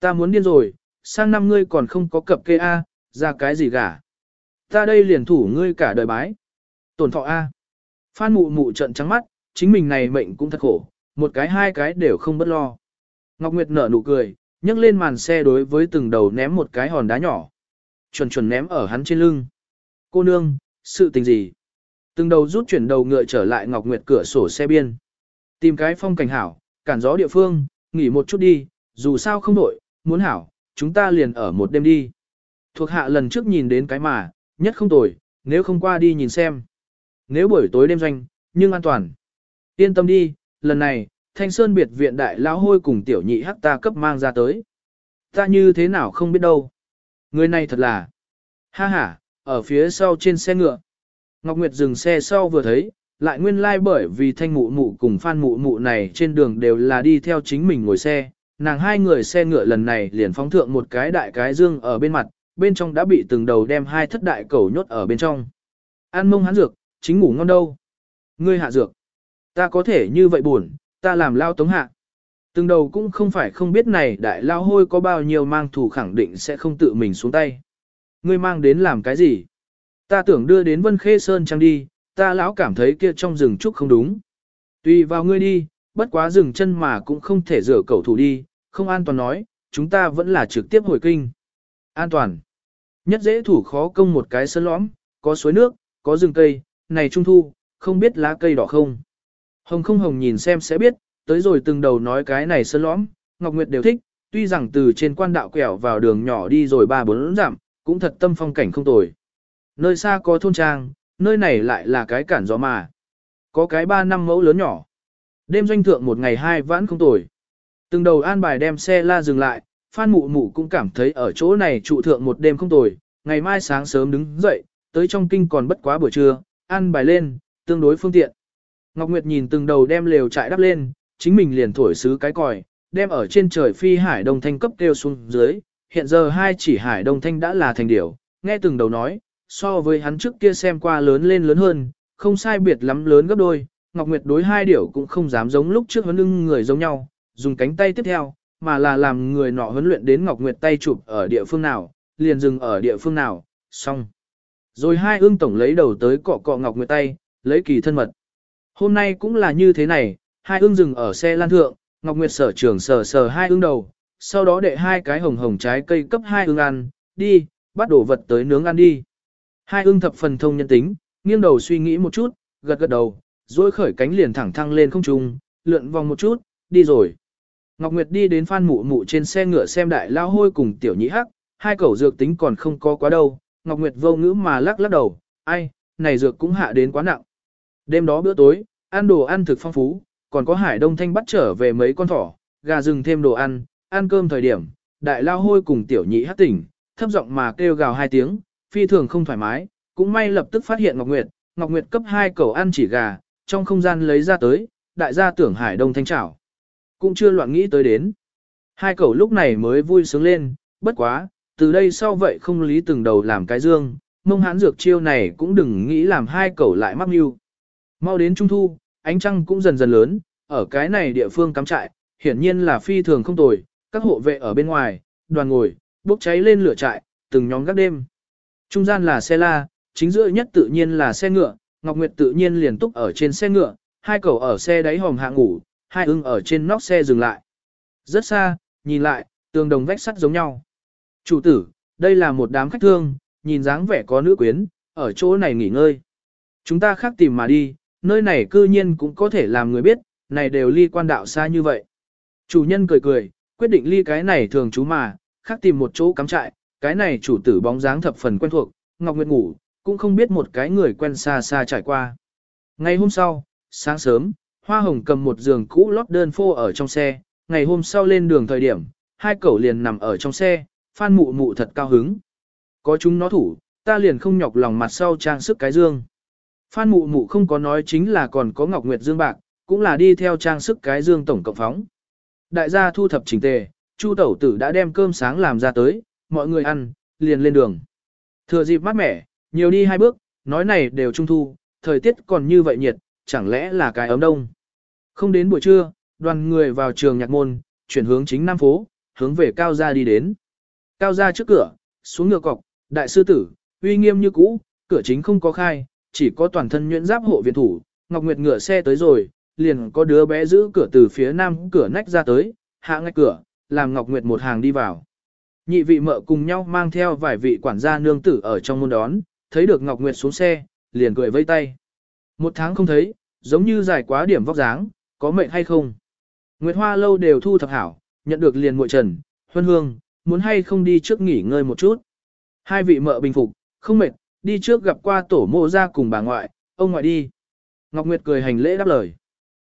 A: Ta muốn điên rồi, sang năm ngươi còn không có cập kê A, ra cái gì cả. Ta đây liền thủ ngươi cả đời bái. Tổn thọ A. Phan mụ mụ trận trắng mắt, chính mình này mệnh cũng thật khổ, một cái hai cái đều không bất lo. Ngọc Nguyệt nở nụ cười, nhấc lên màn xe đối với từng đầu ném một cái hòn đá nhỏ. Chuẩn chuẩn ném ở hắn trên lưng. Cô nương, sự tình gì? Từng đầu rút chuyển đầu ngựa trở lại Ngọc Nguyệt cửa sổ xe biên. Tìm cái phong cảnh hảo, cản gió địa phương, nghỉ một chút đi, dù sao không đổi, muốn hảo, chúng ta liền ở một đêm đi. Thuộc hạ lần trước nhìn đến cái mà, nhất không tồi, nếu không qua đi nhìn xem. Nếu buổi tối đêm doanh, nhưng an toàn. Yên tâm đi, lần này, Thanh Sơn biệt viện đại lão hôi cùng tiểu nhị hắc ta cấp mang ra tới. Ta như thế nào không biết đâu. Người này thật là. Ha ha, ở phía sau trên xe ngựa. Ngọc Nguyệt dừng xe sau vừa thấy, lại nguyên lai like bởi vì thanh mụ mụ cùng phan mụ mụ này trên đường đều là đi theo chính mình ngồi xe. Nàng hai người xe ngựa lần này liền phóng thượng một cái đại cái dương ở bên mặt, bên trong đã bị từng đầu đem hai thất đại cẩu nhốt ở bên trong. An mông hắn dược, chính ngủ ngon đâu. Ngươi hạ dược. Ta có thể như vậy buồn, ta làm lao tống hạ. Từng đầu cũng không phải không biết này đại lao hôi có bao nhiêu mang thủ khẳng định sẽ không tự mình xuống tay. Ngươi mang đến làm cái gì? Ta tưởng đưa đến Vân Khê Sơn Trang đi, ta lão cảm thấy kia trong rừng trúc không đúng. Tùy vào ngươi đi, bất quá rừng chân mà cũng không thể rửa cầu thủ đi, không an toàn nói, chúng ta vẫn là trực tiếp hồi kinh. An toàn. Nhất dễ thủ khó công một cái sân lõm, có suối nước, có rừng cây, này trung thu, không biết lá cây đỏ không. Hồng không hồng nhìn xem sẽ biết, tới rồi từng đầu nói cái này sân lõm, Ngọc Nguyệt đều thích, tuy rằng từ trên quan đạo quẹo vào đường nhỏ đi rồi ba bốn dặm, cũng thật tâm phong cảnh không tồi. Nơi xa có thôn trang, nơi này lại là cái cản gió mà. Có cái ba năm mẫu lớn nhỏ. Đêm doanh thượng một ngày hai vãn không tồi. Từng đầu an bài đem xe la dừng lại, Phan Mụ Mụ cũng cảm thấy ở chỗ này trụ thượng một đêm không tồi, ngày mai sáng sớm đứng dậy, tới trong kinh còn bất quá buổi trưa, ăn bài lên, tương đối phương tiện. Ngọc Nguyệt nhìn từng đầu đem lều trại đắp lên, chính mình liền thổi sứ cái còi, đem ở trên trời phi hải đông thanh cấp kêu xuống dưới, hiện giờ hai chỉ hải đông thanh đã là thành điểu, nghe từng đầu nói, so với hắn trước kia xem qua lớn lên lớn hơn, không sai biệt lắm lớn gấp đôi, Ngọc Nguyệt đối hai điểu cũng không dám giống lúc trước huấn lưng người giống nhau, dùng cánh tay tiếp theo, mà là làm người nọ huấn luyện đến Ngọc Nguyệt tay chụp ở địa phương nào, liền dừng ở địa phương nào, xong. Rồi hai ương tổng lấy đầu tới cọ cọ Ngọc Nguyệt tay, lấy kỳ thân mật. Hôm nay cũng là như thế này, hai ương dừng ở xe lan thượng, Ngọc Nguyệt sở trưởng sờ sờ hai ương đầu, sau đó đệ hai cái hồng hồng trái cây cấp hai ương ăn, đi, bắt đổ vật tới nướng ăn đi. Hai ương thập phần thông nhân tính, nghiêng đầu suy nghĩ một chút, gật gật đầu, rồi khởi cánh liền thẳng thăng lên không trung, lượn vòng một chút, đi rồi. Ngọc Nguyệt đi đến phan mụ mụ trên xe ngựa xem đại lao hôi cùng tiểu nhĩ hắc, hai cẩu dược tính còn không có quá đâu. Ngọc Nguyệt vô ngữ mà lắc lắc đầu, ai, này dược cũng hạ đến quá nặng. Đêm đó bữa tối, ăn đồ ăn thực phong phú, còn có hải đông thanh bắt trở về mấy con thỏ, gà rừng thêm đồ ăn, ăn cơm thời điểm, đại lao hôi cùng tiểu nhị hát tỉnh, thấp giọng mà kêu gào hai tiếng, phi thường không thoải mái, cũng may lập tức phát hiện Ngọc Nguyệt, Ngọc Nguyệt cấp hai cẩu ăn chỉ gà, trong không gian lấy ra tới, đại gia tưởng hải đông thanh chảo. Cũng chưa loạn nghĩ tới đến. Hai cậu lúc này mới vui sướng lên, bất quá, từ đây sau vậy không lý từng đầu làm cái dương, mông hán dược chiêu này cũng đừng nghĩ làm hai cậu lại mắc mưu. Mau đến trung thu, ánh trăng cũng dần dần lớn, ở cái này địa phương cắm trại, hiển nhiên là phi thường không tồi, các hộ vệ ở bên ngoài, đoàn ngồi, bốc cháy lên lửa trại, từng nhóm gác đêm. Trung gian là xe la, chính giữa nhất tự nhiên là xe ngựa, Ngọc Nguyệt tự nhiên liền túc ở trên xe ngựa, hai cậu ở xe đáy hòm hạ ngủ, hai ưng ở trên nóc xe dừng lại. Rất xa, nhìn lại, tường đồng vách sắt giống nhau. Chủ tử, đây là một đám khách thương, nhìn dáng vẻ có nữ quyến, ở chỗ này nghỉ ngơi. Chúng ta khác tìm mà đi, nơi này cư nhiên cũng có thể làm người biết, này đều ly quan đạo xa như vậy. Chủ nhân cười cười, quyết định ly cái này thường chú mà, khác tìm một chỗ cắm trại, cái này chủ tử bóng dáng thập phần quen thuộc, Ngọc Nguyệt ngủ, cũng không biết một cái người quen xa xa trải qua. Ngày hôm sau, sáng sớm, Hoa Hồng cầm một giường cũ lót đơn phô ở trong xe, ngày hôm sau lên đường thời điểm, hai cậu liền nằm ở trong xe, Phan Mụ Mụ thật cao hứng. Có chúng nó thủ, ta liền không nhọc lòng mặt sau trang sức cái dương. Phan Mụ Mụ không có nói chính là còn có Ngọc Nguyệt Dương bạc, cũng là đi theo trang sức cái dương tổng cộng phóng. Đại gia thu thập chỉnh tề, Chu tẩu tử đã đem cơm sáng làm ra tới, mọi người ăn, liền lên đường. Thừa dịp mát mẻ, nhiều đi hai bước, nói này đều trung thu, thời tiết còn như vậy nhiệt, chẳng lẽ là cái ấm đông. Không đến buổi trưa, đoàn người vào trường nhạc môn, chuyển hướng chính Nam phố, hướng về Cao Gia đi đến. Cao Gia trước cửa, xuống ngựa cọc, đại sư tử, uy nghiêm như cũ, cửa chính không có khai, chỉ có toàn thân nhuyễn giáp hộ viện thủ, Ngọc Nguyệt ngựa xe tới rồi, liền có đứa bé giữ cửa từ phía nam cửa nách ra tới, hạ ngay cửa, làm Ngọc Nguyệt một hàng đi vào. Nhị vị mợ cùng nhau mang theo vài vị quản gia nương tử ở trong môn đón, thấy được Ngọc Nguyệt xuống xe, liền cười vây tay. Một tháng không thấy, giống như dài quá điểm vóc dáng, có mệnh hay không? Nguyệt Hoa lâu đều thu thập hảo, nhận được liền muội trần, huân hương, muốn hay không đi trước nghỉ ngơi một chút. Hai vị mợ bình phục, không mệt, đi trước gặp qua tổ mộ ra cùng bà ngoại, ông ngoại đi. Ngọc Nguyệt cười hành lễ đáp lời.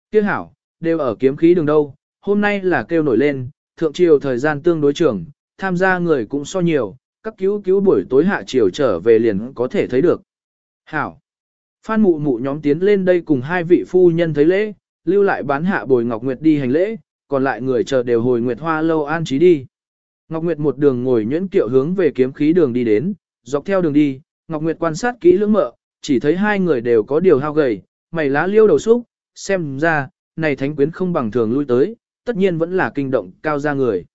A: Tiếc hảo, đều ở kiếm khí đường đâu, hôm nay là kêu nổi lên, thượng triều thời gian tương đối trường, tham gia người cũng so nhiều, các cứu cứu buổi tối hạ triều trở về liền có thể thấy được. Hảo. Phan mụ mụ nhóm tiến lên đây cùng hai vị phu nhân thấy lễ, lưu lại bán hạ bồi Ngọc Nguyệt đi hành lễ, còn lại người chờ đều hồi Nguyệt Hoa lâu an trí đi. Ngọc Nguyệt một đường ngồi nhuyễn kiệu hướng về kiếm khí đường đi đến, dọc theo đường đi, Ngọc Nguyệt quan sát kỹ lưỡng mợ, chỉ thấy hai người đều có điều hao gầy, mày lá liêu đầu xúc, xem ra, này thánh quyến không bằng thường lui tới, tất nhiên vẫn là kinh động cao ra người.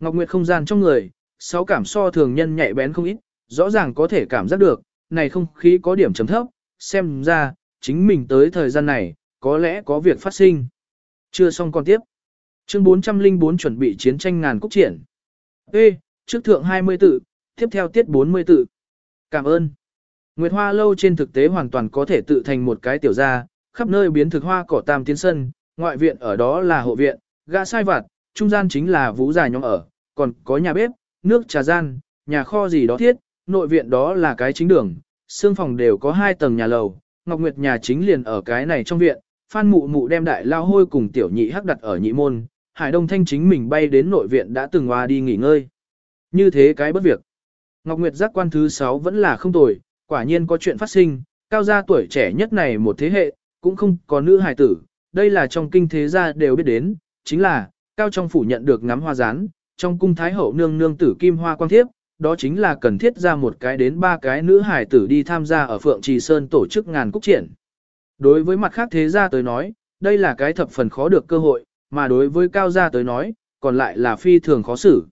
A: Ngọc Nguyệt không gian trong người, sáu cảm so thường nhân nhạy bén không ít, rõ ràng có thể cảm giác được, này không khí có điểm chấm thấp, xem ra, chính mình tới thời gian này, có lẽ có việc phát sinh. Chưa xong còn tiếp. Chương 404 chuẩn bị chiến tranh ngàn quốc triển. Ê, trước thượng 20 tự, tiếp theo tiết 40 tự. Cảm ơn. Nguyệt Hoa lâu trên thực tế hoàn toàn có thể tự thành một cái tiểu gia, khắp nơi biến thực hoa cỏ tam tiến sân, ngoại viện ở đó là hộ viện, gã sai vặt, trung gian chính là vũ dài nhóm ở, còn có nhà bếp, nước trà gian, nhà kho gì đó thiết, nội viện đó là cái chính đường, xương phòng đều có hai tầng nhà lầu, Ngọc Nguyệt nhà chính liền ở cái này trong viện, Phan Mụ Mụ đem đại lao hôi cùng tiểu nhị hắc đặt ở nhị môn, Hải Đông Thanh chính mình bay đến nội viện đã từng qua đi nghỉ ngơi. Như thế cái bất việc. Ngọc Nguyệt giác quan thứ 6 vẫn là không tồi, quả nhiên có chuyện phát sinh, cao gia tuổi trẻ nhất này một thế hệ, cũng không có nữ hài tử, đây là trong kinh thế gia đều biết đến, chính là, cao trong phủ nhận được ngắm hoa rán, trong cung thái hậu nương nương tử kim hoa quang thiếp, đó chính là cần thiết ra một cái đến ba cái nữ hải tử đi tham gia ở Phượng Trì Sơn tổ chức ngàn cúc triển. Đối với mặt khác thế gia tới nói, đây là cái thập phần khó được cơ hội, mà đối với cao gia tới nói, còn lại là phi thường khó xử.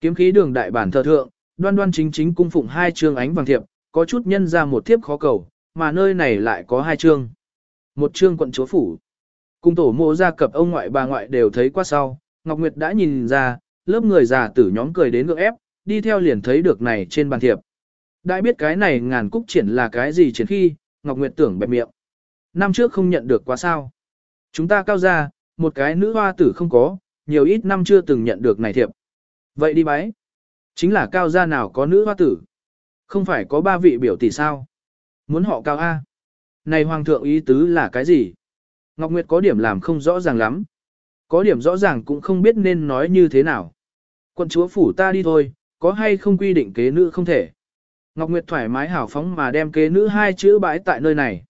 A: Kiếm khí đường đại bản thờ thượng, đoan đoan chính chính cung phụng hai chương ánh vàng thiệp, có chút nhân ra một thiếp khó cầu, mà nơi này lại có hai chương. Một chương quận chúa phủ. Cung tổ mộ gia cập ông ngoại bà ngoại đều thấy qua sau, Ngọc Nguyệt đã nhìn ra, lớp người già tử nhóm cười đến ngược ép, đi theo liền thấy được này trên bàn thiệp. Đã biết cái này ngàn cúc triển là cái gì triển khi, Ngọc Nguyệt tưởng bẹp miệng. Năm trước không nhận được quá sao. Chúng ta cao ra, một cái nữ hoa tử không có, nhiều ít năm chưa từng nhận được này thiệp. Vậy đi bái. Chính là cao gia nào có nữ hoa tử. Không phải có ba vị biểu tỷ sao. Muốn họ cao A. Này hoàng thượng ý tứ là cái gì? Ngọc Nguyệt có điểm làm không rõ ràng lắm. Có điểm rõ ràng cũng không biết nên nói như thế nào. Quân chúa phủ ta đi thôi, có hay không quy định kế nữ không thể. Ngọc Nguyệt thoải mái hảo phóng mà đem kế nữ hai chữ bãi tại nơi này.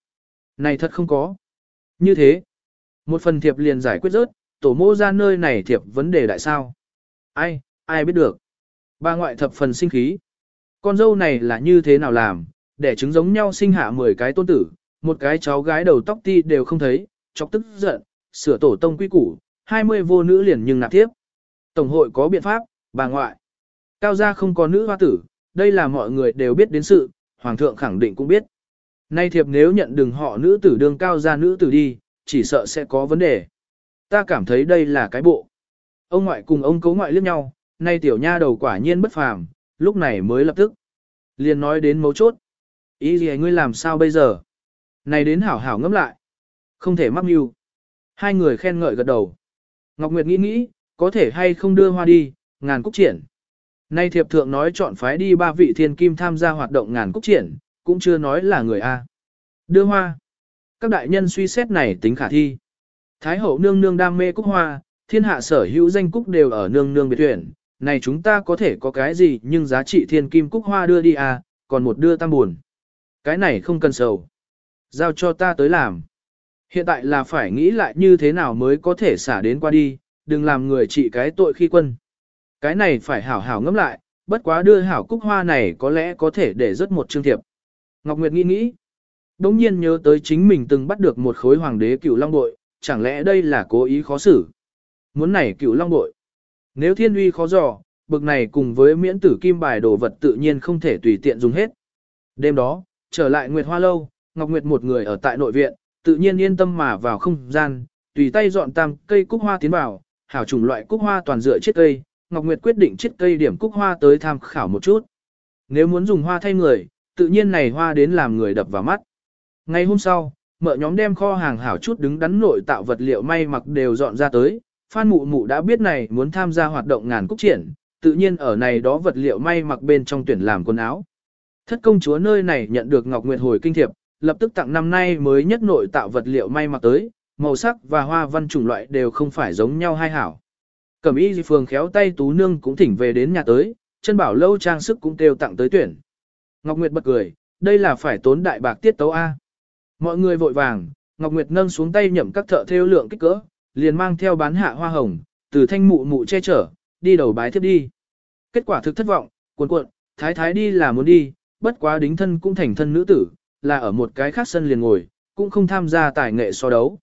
A: Này thật không có. Như thế, một phần thiệp liền giải quyết rớt, tổ mô ra nơi này thiệp vấn đề đại sao. Ai, ai biết được. Ba ngoại thập phần sinh khí. Con dâu này là như thế nào làm, để chứng giống nhau sinh hạ 10 cái tôn tử, một cái cháu gái đầu tóc ti đều không thấy, chọc tức giận, sửa tổ tông quy củ, 20 vô nữ liền nhưng nạp tiếp. Tổng hội có biện pháp, bà ngoại. Cao gia không có nữ hoa tử, đây là mọi người đều biết đến sự, hoàng thượng khẳng định cũng biết. Nay thiệp nếu nhận đừng họ nữ tử đương cao gia nữ tử đi, chỉ sợ sẽ có vấn đề. Ta cảm thấy đây là cái bộ. Ông ngoại cùng ông cấu ngoại liếc nhau, nay tiểu nha đầu quả nhiên bất phàm, lúc này mới lập tức. liền nói đến mấu chốt. Ý gì ngươi làm sao bây giờ? Này đến hảo hảo ngẫm lại. Không thể mắc mưu. Hai người khen ngợi gật đầu. Ngọc Nguyệt nghĩ nghĩ, có thể hay không đưa hoa đi, ngàn cúc triển. Nay thiệp thượng nói chọn phái đi ba vị thiên kim tham gia hoạt động ngàn cúc triển, cũng chưa nói là người A. Đưa hoa. Các đại nhân suy xét này tính khả thi. Thái hậu nương nương đam mê cúc hoa, thiên hạ sở hữu danh cúc đều ở nương nương biệt tuyển. Này chúng ta có thể có cái gì nhưng giá trị thiên kim cúc hoa đưa đi à, còn một đưa tam buồn. Cái này không cần sầu. Giao cho ta tới làm. Hiện tại là phải nghĩ lại như thế nào mới có thể xả đến qua đi, đừng làm người trị cái tội khi quân. Cái này phải hảo hảo ngẫm lại, bất quá đưa hảo cúc hoa này có lẽ có thể để rất một chương thiệp. Ngọc Nguyệt nghĩ nghĩ. Đống nhiên nhớ tới chính mình từng bắt được một khối hoàng đế cựu long bội, chẳng lẽ đây là cố ý khó xử. Muốn này cựu long bội. Nếu thiên uy khó dò, bực này cùng với miễn tử kim bài đồ vật tự nhiên không thể tùy tiện dùng hết. Đêm đó, trở lại Nguyệt Hoa Lâu, Ngọc Nguyệt một người ở tại nội viện, tự nhiên yên tâm mà vào không gian, tùy tay dọn tam cây cúc hoa tiến vào, hảo chủng loại cúc hoa toàn dựa chiếc cây, Ngọc Nguyệt quyết định chiết cây điểm cúc hoa tới tham khảo một chút. Nếu muốn dùng hoa thay người, tự nhiên này hoa đến làm người đập vào mắt. Ngày hôm sau, mợ nhóm đem kho hàng hảo chút đứng đắn nội tạo vật liệu may mặc đều dọn ra tới, Phan Mụ Mụ đã biết này muốn tham gia hoạt động ngàn cúc triển, tự nhiên ở này đó vật liệu may mặc bên trong tuyển làm quần áo. Thất công chúa nơi này nhận được Ngọc Nguyệt hồi kinh thiệp, lập tức tặng năm nay mới nhất nội tạo vật liệu may mặc tới, màu sắc và hoa văn chủng loại đều không phải giống nhau hay hảo. Cẩm y phường khéo tay tú nương cũng thỉnh về đến nhà tới, chân bảo lâu trang sức cũng kêu tặng tới tuyển. Ngọc Nguyệt bật cười, đây là phải tốn đại bạc tiết tấu A. Mọi người vội vàng, Ngọc Nguyệt nâng xuống tay nhậm các thợ theo lượng kích cỡ, liền mang theo bán hạ hoa hồng, từ thanh mụ mụ che chở, đi đầu bái tiếp đi. Kết quả thực thất vọng, cuộn cuộn, thái thái đi là muốn đi, bất quá đính thân cũng thành thân nữ tử, là ở một cái khác sân liền ngồi, cũng không tham gia tài nghệ so đấu.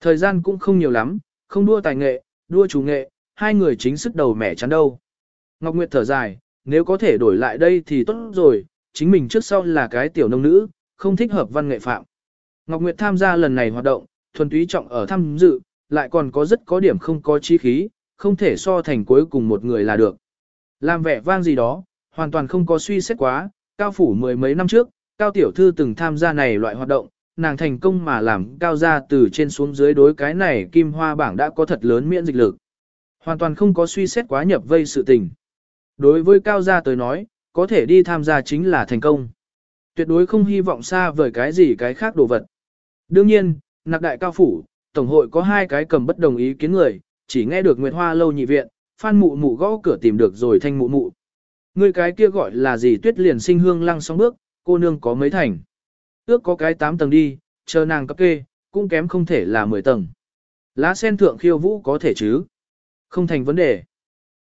A: Thời gian cũng không nhiều lắm, không đua tài nghệ, đua chủ nghệ, hai người chính sức đầu mẻ chắn đâu. Ngọc Nguyệt thở dài, nếu có thể đổi lại đây thì tốt rồi, chính mình trước sau là cái tiểu nông nữ, không thích hợp văn nghệ phạm. Ngọc Nguyệt tham gia lần này hoạt động, thuần túy trọng ở tham dự, lại còn có rất có điểm không có chi khí, không thể so thành cuối cùng một người là được. Làm vẻ vang gì đó, hoàn toàn không có suy xét quá, cao phủ mười mấy năm trước, cao tiểu thư từng tham gia này loại hoạt động, nàng thành công mà làm cao gia từ trên xuống dưới đối cái này kim hoa bảng đã có thật lớn miễn dịch lực. Hoàn toàn không có suy xét quá nhập vây sự tình. Đối với cao gia tới nói, có thể đi tham gia chính là thành công. Tuyệt đối không hy vọng xa vời cái gì cái khác đồ vật. Đương nhiên, nạc đại cao phủ, tổng hội có hai cái cầm bất đồng ý kiến người, chỉ nghe được Nguyệt Hoa lâu nhị viện, Phan Mụ Mụ gõ cửa tìm được rồi thanh mụ mụ. Người cái kia gọi là gì tuyết liền sinh hương lăng song bước, cô nương có mấy thành. Ước có cái 8 tầng đi, chờ nàng cấp kê, cũng kém không thể là 10 tầng. Lá sen thượng khiêu vũ có thể chứ. Không thành vấn đề.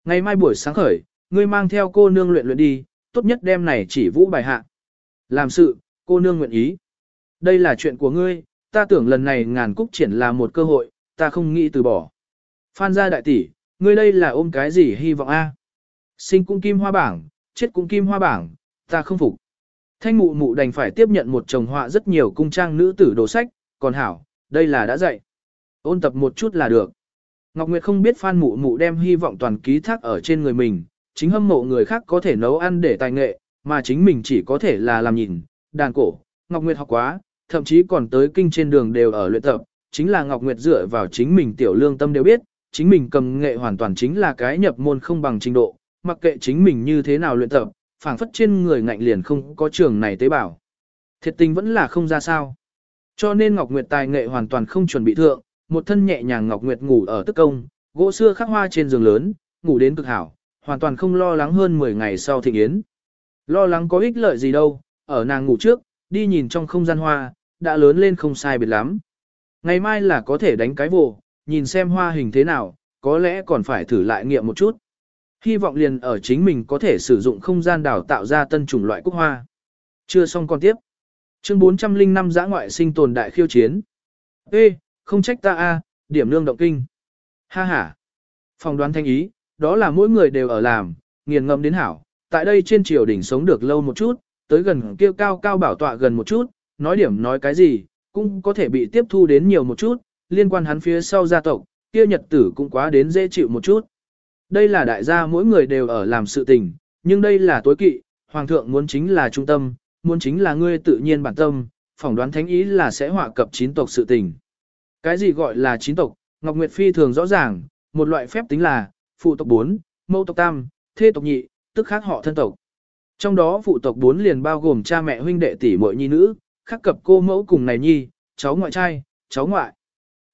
A: Ngày mai buổi sáng khởi, ngươi mang theo cô nương luyện luyện đi, tốt nhất đem này chỉ vũ bài hạ. Làm sự, cô nương nguyện ý. Đây là chuyện của ngươi, ta tưởng lần này ngàn cúc triển là một cơ hội, ta không nghĩ từ bỏ. Phan gia đại tỷ, ngươi đây là ôm cái gì hy vọng a? Sinh cung kim hoa bảng, chết cung kim hoa bảng, ta không phục. Thanh mụ mụ đành phải tiếp nhận một chồng họa rất nhiều cung trang nữ tử đồ sách, còn hảo, đây là đã dạy. Ôn tập một chút là được. Ngọc Nguyệt không biết Phan mụ mụ đem hy vọng toàn ký thác ở trên người mình, chính hâm mộ người khác có thể nấu ăn để tài nghệ, mà chính mình chỉ có thể là làm nhìn, đàn cổ. Ngọc Nguyệt học quá, thậm chí còn tới kinh trên đường đều ở luyện tập, chính là Ngọc Nguyệt dựa vào chính mình tiểu lương tâm đều biết, chính mình cầm nghệ hoàn toàn chính là cái nhập môn không bằng trình độ, mặc kệ chính mình như thế nào luyện tập, phảng phất trên người ngạnh liền không có trường này tế bào. Thiệt tình vẫn là không ra sao. Cho nên Ngọc Nguyệt tài nghệ hoàn toàn không chuẩn bị thượng, một thân nhẹ nhàng Ngọc Nguyệt ngủ ở tức công, gỗ xưa khắc hoa trên giường lớn, ngủ đến cực hảo, hoàn toàn không lo lắng hơn 10 ngày sau thịnh yến. Lo lắng có ích lợi gì đâu, ở nàng ngủ trước, đi nhìn trong không gian hoa, đã lớn lên không sai biệt lắm. Ngày mai là có thể đánh cái vồ, nhìn xem hoa hình thế nào, có lẽ còn phải thử lại nghiệm một chút. Hy vọng liền ở chính mình có thể sử dụng không gian đào tạo ra tân chủng loại quốc hoa. Chưa xong còn tiếp. Chương 405 giã ngoại sinh tồn đại khiêu chiến. Ê, không trách ta a, điểm lương động kinh. Ha ha. Phòng đoán thanh ý, đó là mỗi người đều ở làm, nghiền ngẫm đến hảo, tại đây trên triều đỉnh sống được lâu một chút, tới gần kia cao cao bảo tọa gần một chút, nói điểm nói cái gì, cũng có thể bị tiếp thu đến nhiều một chút, liên quan hắn phía sau gia tộc, kia nhật tử cũng quá đến dễ chịu một chút. Đây là đại gia mỗi người đều ở làm sự tình, nhưng đây là tối kỵ, hoàng thượng muốn chính là trung tâm, muốn chính là ngươi tự nhiên bản tâm, phỏng đoán thánh ý là sẽ họa cập chín tộc sự tình. Cái gì gọi là chín tộc, Ngọc Nguyệt Phi thường rõ ràng, một loại phép tính là, phụ tộc 4, mẫu tộc tam, thê tộc nhị, tức khác họ thân tộc. Trong đó phụ tộc 4 liền bao gồm cha mẹ huynh đệ tỷ muội nhi nữ, khắc cập cô mẫu cùng này nhi, cháu ngoại trai, cháu ngoại.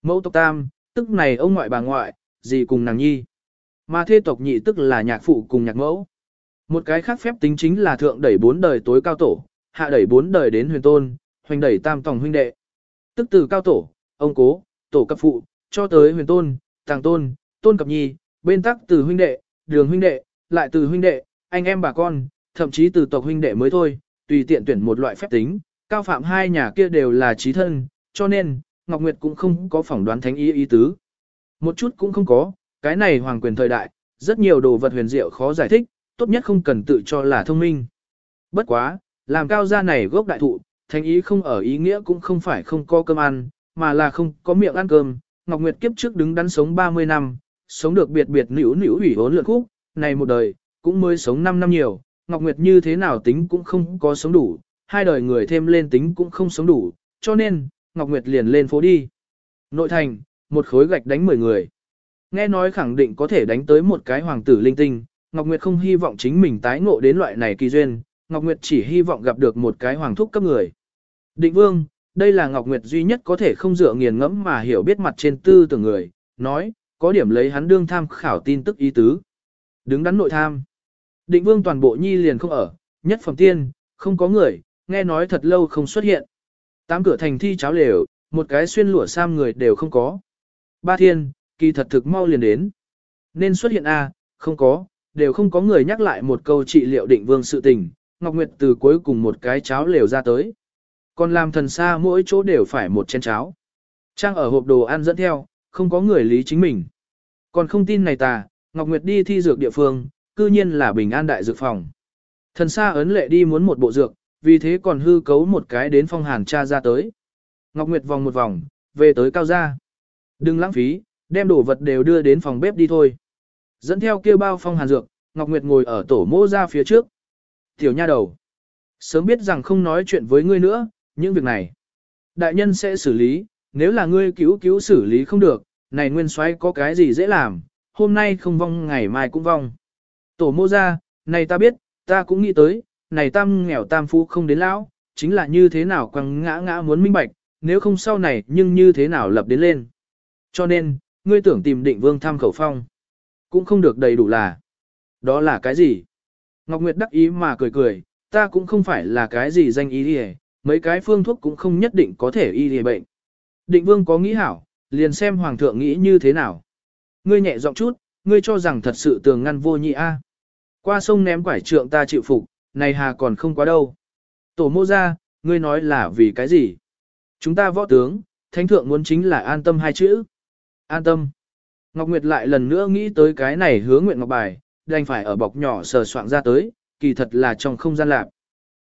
A: Mẫu tộc tam, tức này ông ngoại bà ngoại, gì cùng nàng nhi. Mà thê tộc nhị tức là nhạc phụ cùng nhạc mẫu. Một cái khác phép tính chính là thượng đẩy bốn đời tối cao tổ, hạ đẩy bốn đời đến huyền tôn, hoành đẩy tam tòng huynh đệ. Tức từ cao tổ, ông cố, tổ cấp phụ, cho tới huyền tôn, tàng tôn, tôn cập nhi, bên tắc từ huynh đệ, đường huynh đệ, lại từ huynh đệ, anh em bà con, thậm chí từ tộc huynh đệ mới thôi, tùy tiện tuyển một loại phép tính, cao phạm hai nhà kia đều là trí thân, cho nên, Ngọc Nguyệt cũng không có phỏng đoán thánh ý ý tứ. Một chút cũng không có, cái này hoàng quyền thời đại, rất nhiều đồ vật huyền diệu khó giải thích, tốt nhất không cần tự cho là thông minh. Bất quá, làm cao gia này gốc đại thụ, thánh ý không ở ý nghĩa cũng không phải không có cơm ăn, mà là không có miệng ăn cơm. Ngọc Nguyệt kiếp trước đứng đắn sống 30 năm, sống được biệt biệt nỉu nỉu ủy hốn lượn khúc, này một đời, cũng mới sống 5 năm nhiều, Ngọc Nguyệt như thế nào tính cũng không có sống đủ, hai đời người thêm lên tính cũng không sống đủ, cho nên, Ngọc Nguyệt liền lên phố đi. Nội thành, một khối gạch đánh 10 người. Nghe nói khẳng định có thể đánh tới một cái hoàng tử linh tinh, Ngọc Nguyệt không hy vọng chính mình tái ngộ đến loại này kỳ duyên, Ngọc Nguyệt chỉ hy vọng gặp được một cái hoàng thúc cấp người. Định Vương, đây là Ngọc Nguyệt duy nhất có thể không dựa nghiền ngẫm mà hiểu biết mặt trên tư tưởng người, nói, có điểm lấy hắn đương tham khảo tin tức ý tứ. Đứng đắn nội tham. Định Vương toàn bộ nhi liền không ở, nhất phẩm tiên, không có người, nghe nói thật lâu không xuất hiện. Tám cửa thành thi cháo lều, một cái xuyên lụa sam người đều không có. Ba thiên, kỳ thật thực mau liền đến. Nên xuất hiện A, không có, đều không có người nhắc lại một câu trị liệu định vương sự tình. Ngọc Nguyệt từ cuối cùng một cái cháo lều ra tới. Còn làm thần xa mỗi chỗ đều phải một chén cháo. Trang ở hộp đồ ăn dẫn theo, không có người lý chính mình. Còn không tin này ta, Ngọc Nguyệt đi thi dược địa phương, cư nhiên là bình an đại dược phòng. Thần xa ấn lệ đi muốn một bộ dược, vì thế còn hư cấu một cái đến phong hàn cha ra tới. Ngọc Nguyệt vòng một vòng, về tới cao gia. Đừng lãng phí, đem đồ vật đều đưa đến phòng bếp đi thôi. Dẫn theo kia bao phong hàn dược, Ngọc Nguyệt ngồi ở tổ mô ra phía trước. Tiểu nha đầu. Sớm biết rằng không nói chuyện với ngươi nữa, những việc này. Đại nhân sẽ xử lý, nếu là ngươi cứu cứu xử lý không được, này nguyên soái có cái gì dễ làm, hôm nay không vong ngày mai cũng vong. Tổ mô ra, này ta biết, ta cũng nghĩ tới, này tam nghèo tam phú không đến lão, chính là như thế nào quăng ngã ngã muốn minh bạch, nếu không sau này nhưng như thế nào lập đến lên. Cho nên, ngươi tưởng tìm định vương tham khẩu phong, cũng không được đầy đủ là. Đó là cái gì? Ngọc Nguyệt đắc ý mà cười cười, ta cũng không phải là cái gì danh ý đi mấy cái phương thuốc cũng không nhất định có thể y lìa bệnh. Định vương có nghĩ hảo, liền xem hoàng thượng nghĩ như thế nào. Ngươi nhẹ giọng chút, ngươi cho rằng thật sự tường ngăn vô nhị a. Qua sông ném quải trượng ta chịu phục, này hà còn không quá đâu. Tổ mô ra, ngươi nói là vì cái gì? Chúng ta võ tướng, thánh thượng muốn chính là an tâm hai chữ. An tâm. Ngọc Nguyệt lại lần nữa nghĩ tới cái này hứa nguyện ngọc bài, đành phải ở bọc nhỏ sờ soạn ra tới, kỳ thật là trong không gian lạc.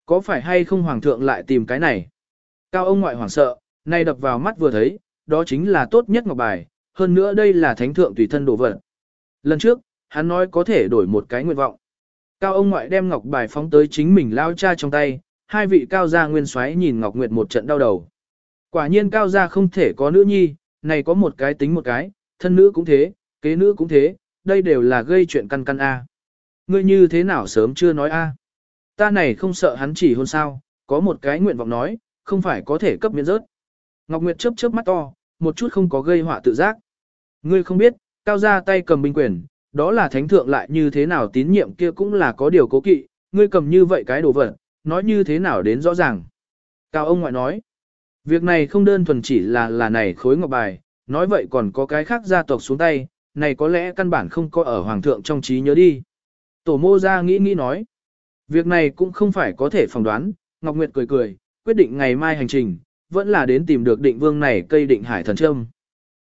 A: Có phải hay không hoàng thượng lại tìm cái này? Cao ông ngoại hoảng sợ, nay đập vào mắt vừa thấy, đó chính là tốt nhất ngọc bài, hơn nữa đây là thánh thượng tùy thân đồ vật. Lần trước, hắn nói có thể đổi một cái nguyện vọng. Cao ông ngoại đem ngọc bài phóng tới chính mình lao cha trong tay, hai vị cao gia nguyên soái nhìn Ngọc Nguyệt một trận đau đầu. Quả nhiên cao gia không thể có nữ nhi, này có một cái tính một cái, thân nữ cũng thế, kế nữ cũng thế, đây đều là gây chuyện căn căn A. Ngươi như thế nào sớm chưa nói A. Ta này không sợ hắn chỉ hôn sao, có một cái nguyện vọng nói, không phải có thể cấp miễn rớt. Ngọc Nguyệt chớp chớp mắt to, một chút không có gây họa tự giác. Ngươi không biết, cao ra tay cầm binh quyền, đó là thánh thượng lại như thế nào tín nhiệm kia cũng là có điều cố kỵ, ngươi cầm như vậy cái đồ vật, nói như thế nào đến rõ ràng. Cao ông ngoại nói, việc này không đơn thuần chỉ là là này khối ngọc bài, nói vậy còn có cái khác gia tộc xuống tay, này có lẽ căn bản không có ở hoàng thượng trong trí nhớ đi. Tổ mô ra nghĩ nghĩ nói, việc này cũng không phải có thể phỏng đoán, Ngọc Nguyệt cười cười, quyết định ngày mai hành trình, vẫn là đến tìm được định vương này cây định hải thần châm.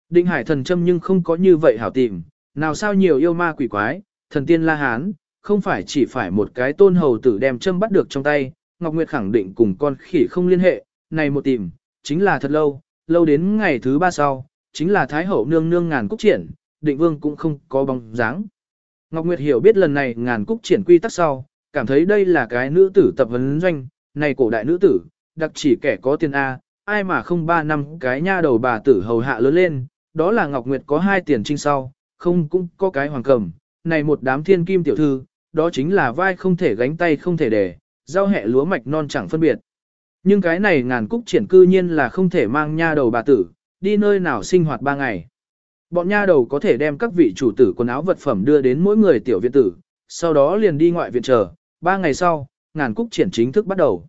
A: Định hải thần châm nhưng không có như vậy hảo tìm, nào sao nhiều yêu ma quỷ quái, thần tiên la hán, không phải chỉ phải một cái tôn hầu tử đem châm bắt được trong tay, Ngọc Nguyệt khẳng định cùng con khỉ không liên hệ, này một tìm, chính là thật lâu, lâu đến ngày thứ ba sau, chính là Thái Hậu nương nương ngàn cúc triển, định vương cũng không có bóng dáng. Ngọc Nguyệt hiểu biết lần này ngàn cúc triển quy tắc sau, cảm thấy đây là cái nữ tử tập vấn doanh, này cổ đại nữ tử, đặc chỉ kẻ có tiền A, ai mà không ba năm cái nha đầu bà tử hầu hạ lớn lên, đó là Ngọc Nguyệt có hai tiền trinh sau, không cũng có cái hoàng cầm, này một đám thiên kim tiểu thư, đó chính là vai không thể gánh tay không thể để, giao hẹ lúa mạch non chẳng phân biệt. Nhưng cái này ngàn cúc triển cư nhiên là không thể mang nha đầu bà tử, đi nơi nào sinh hoạt ba ngày. Bọn nha đầu có thể đem các vị chủ tử quần áo vật phẩm đưa đến mỗi người tiểu viện tử, sau đó liền đi ngoại viện chờ, ba ngày sau, ngàn cúc triển chính thức bắt đầu.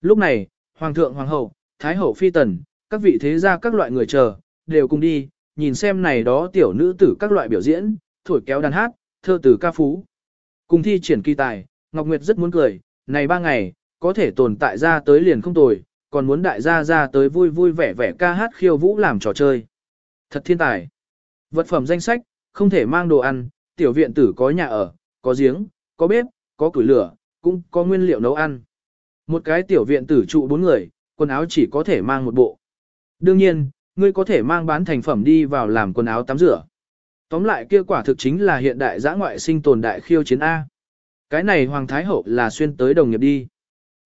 A: Lúc này, Hoàng thượng Hoàng hậu, Thái hậu phi tần, các vị thế gia các loại người chờ, đều cùng đi, nhìn xem này đó tiểu nữ tử các loại biểu diễn, thổi kéo đàn hát, thơ tử ca phú. Cùng thi triển kỳ tài, Ngọc Nguyệt rất muốn cười, này ba ngày, có thể tồn tại ra tới liền không tồi, còn muốn đại gia ra tới vui vui vẻ vẻ ca hát khiêu vũ làm trò chơi. Thật thiên tài. Vật phẩm danh sách, không thể mang đồ ăn, tiểu viện tử có nhà ở, có giếng, có bếp, có củi lửa, cũng có nguyên liệu nấu ăn. Một cái tiểu viện tử trụ bốn người, quần áo chỉ có thể mang một bộ. Đương nhiên, ngươi có thể mang bán thành phẩm đi vào làm quần áo tắm rửa. Tóm lại kia quả thực chính là hiện đại giã ngoại sinh tồn đại khiêu chiến A. Cái này Hoàng Thái Hậu là xuyên tới đồng nghiệp đi.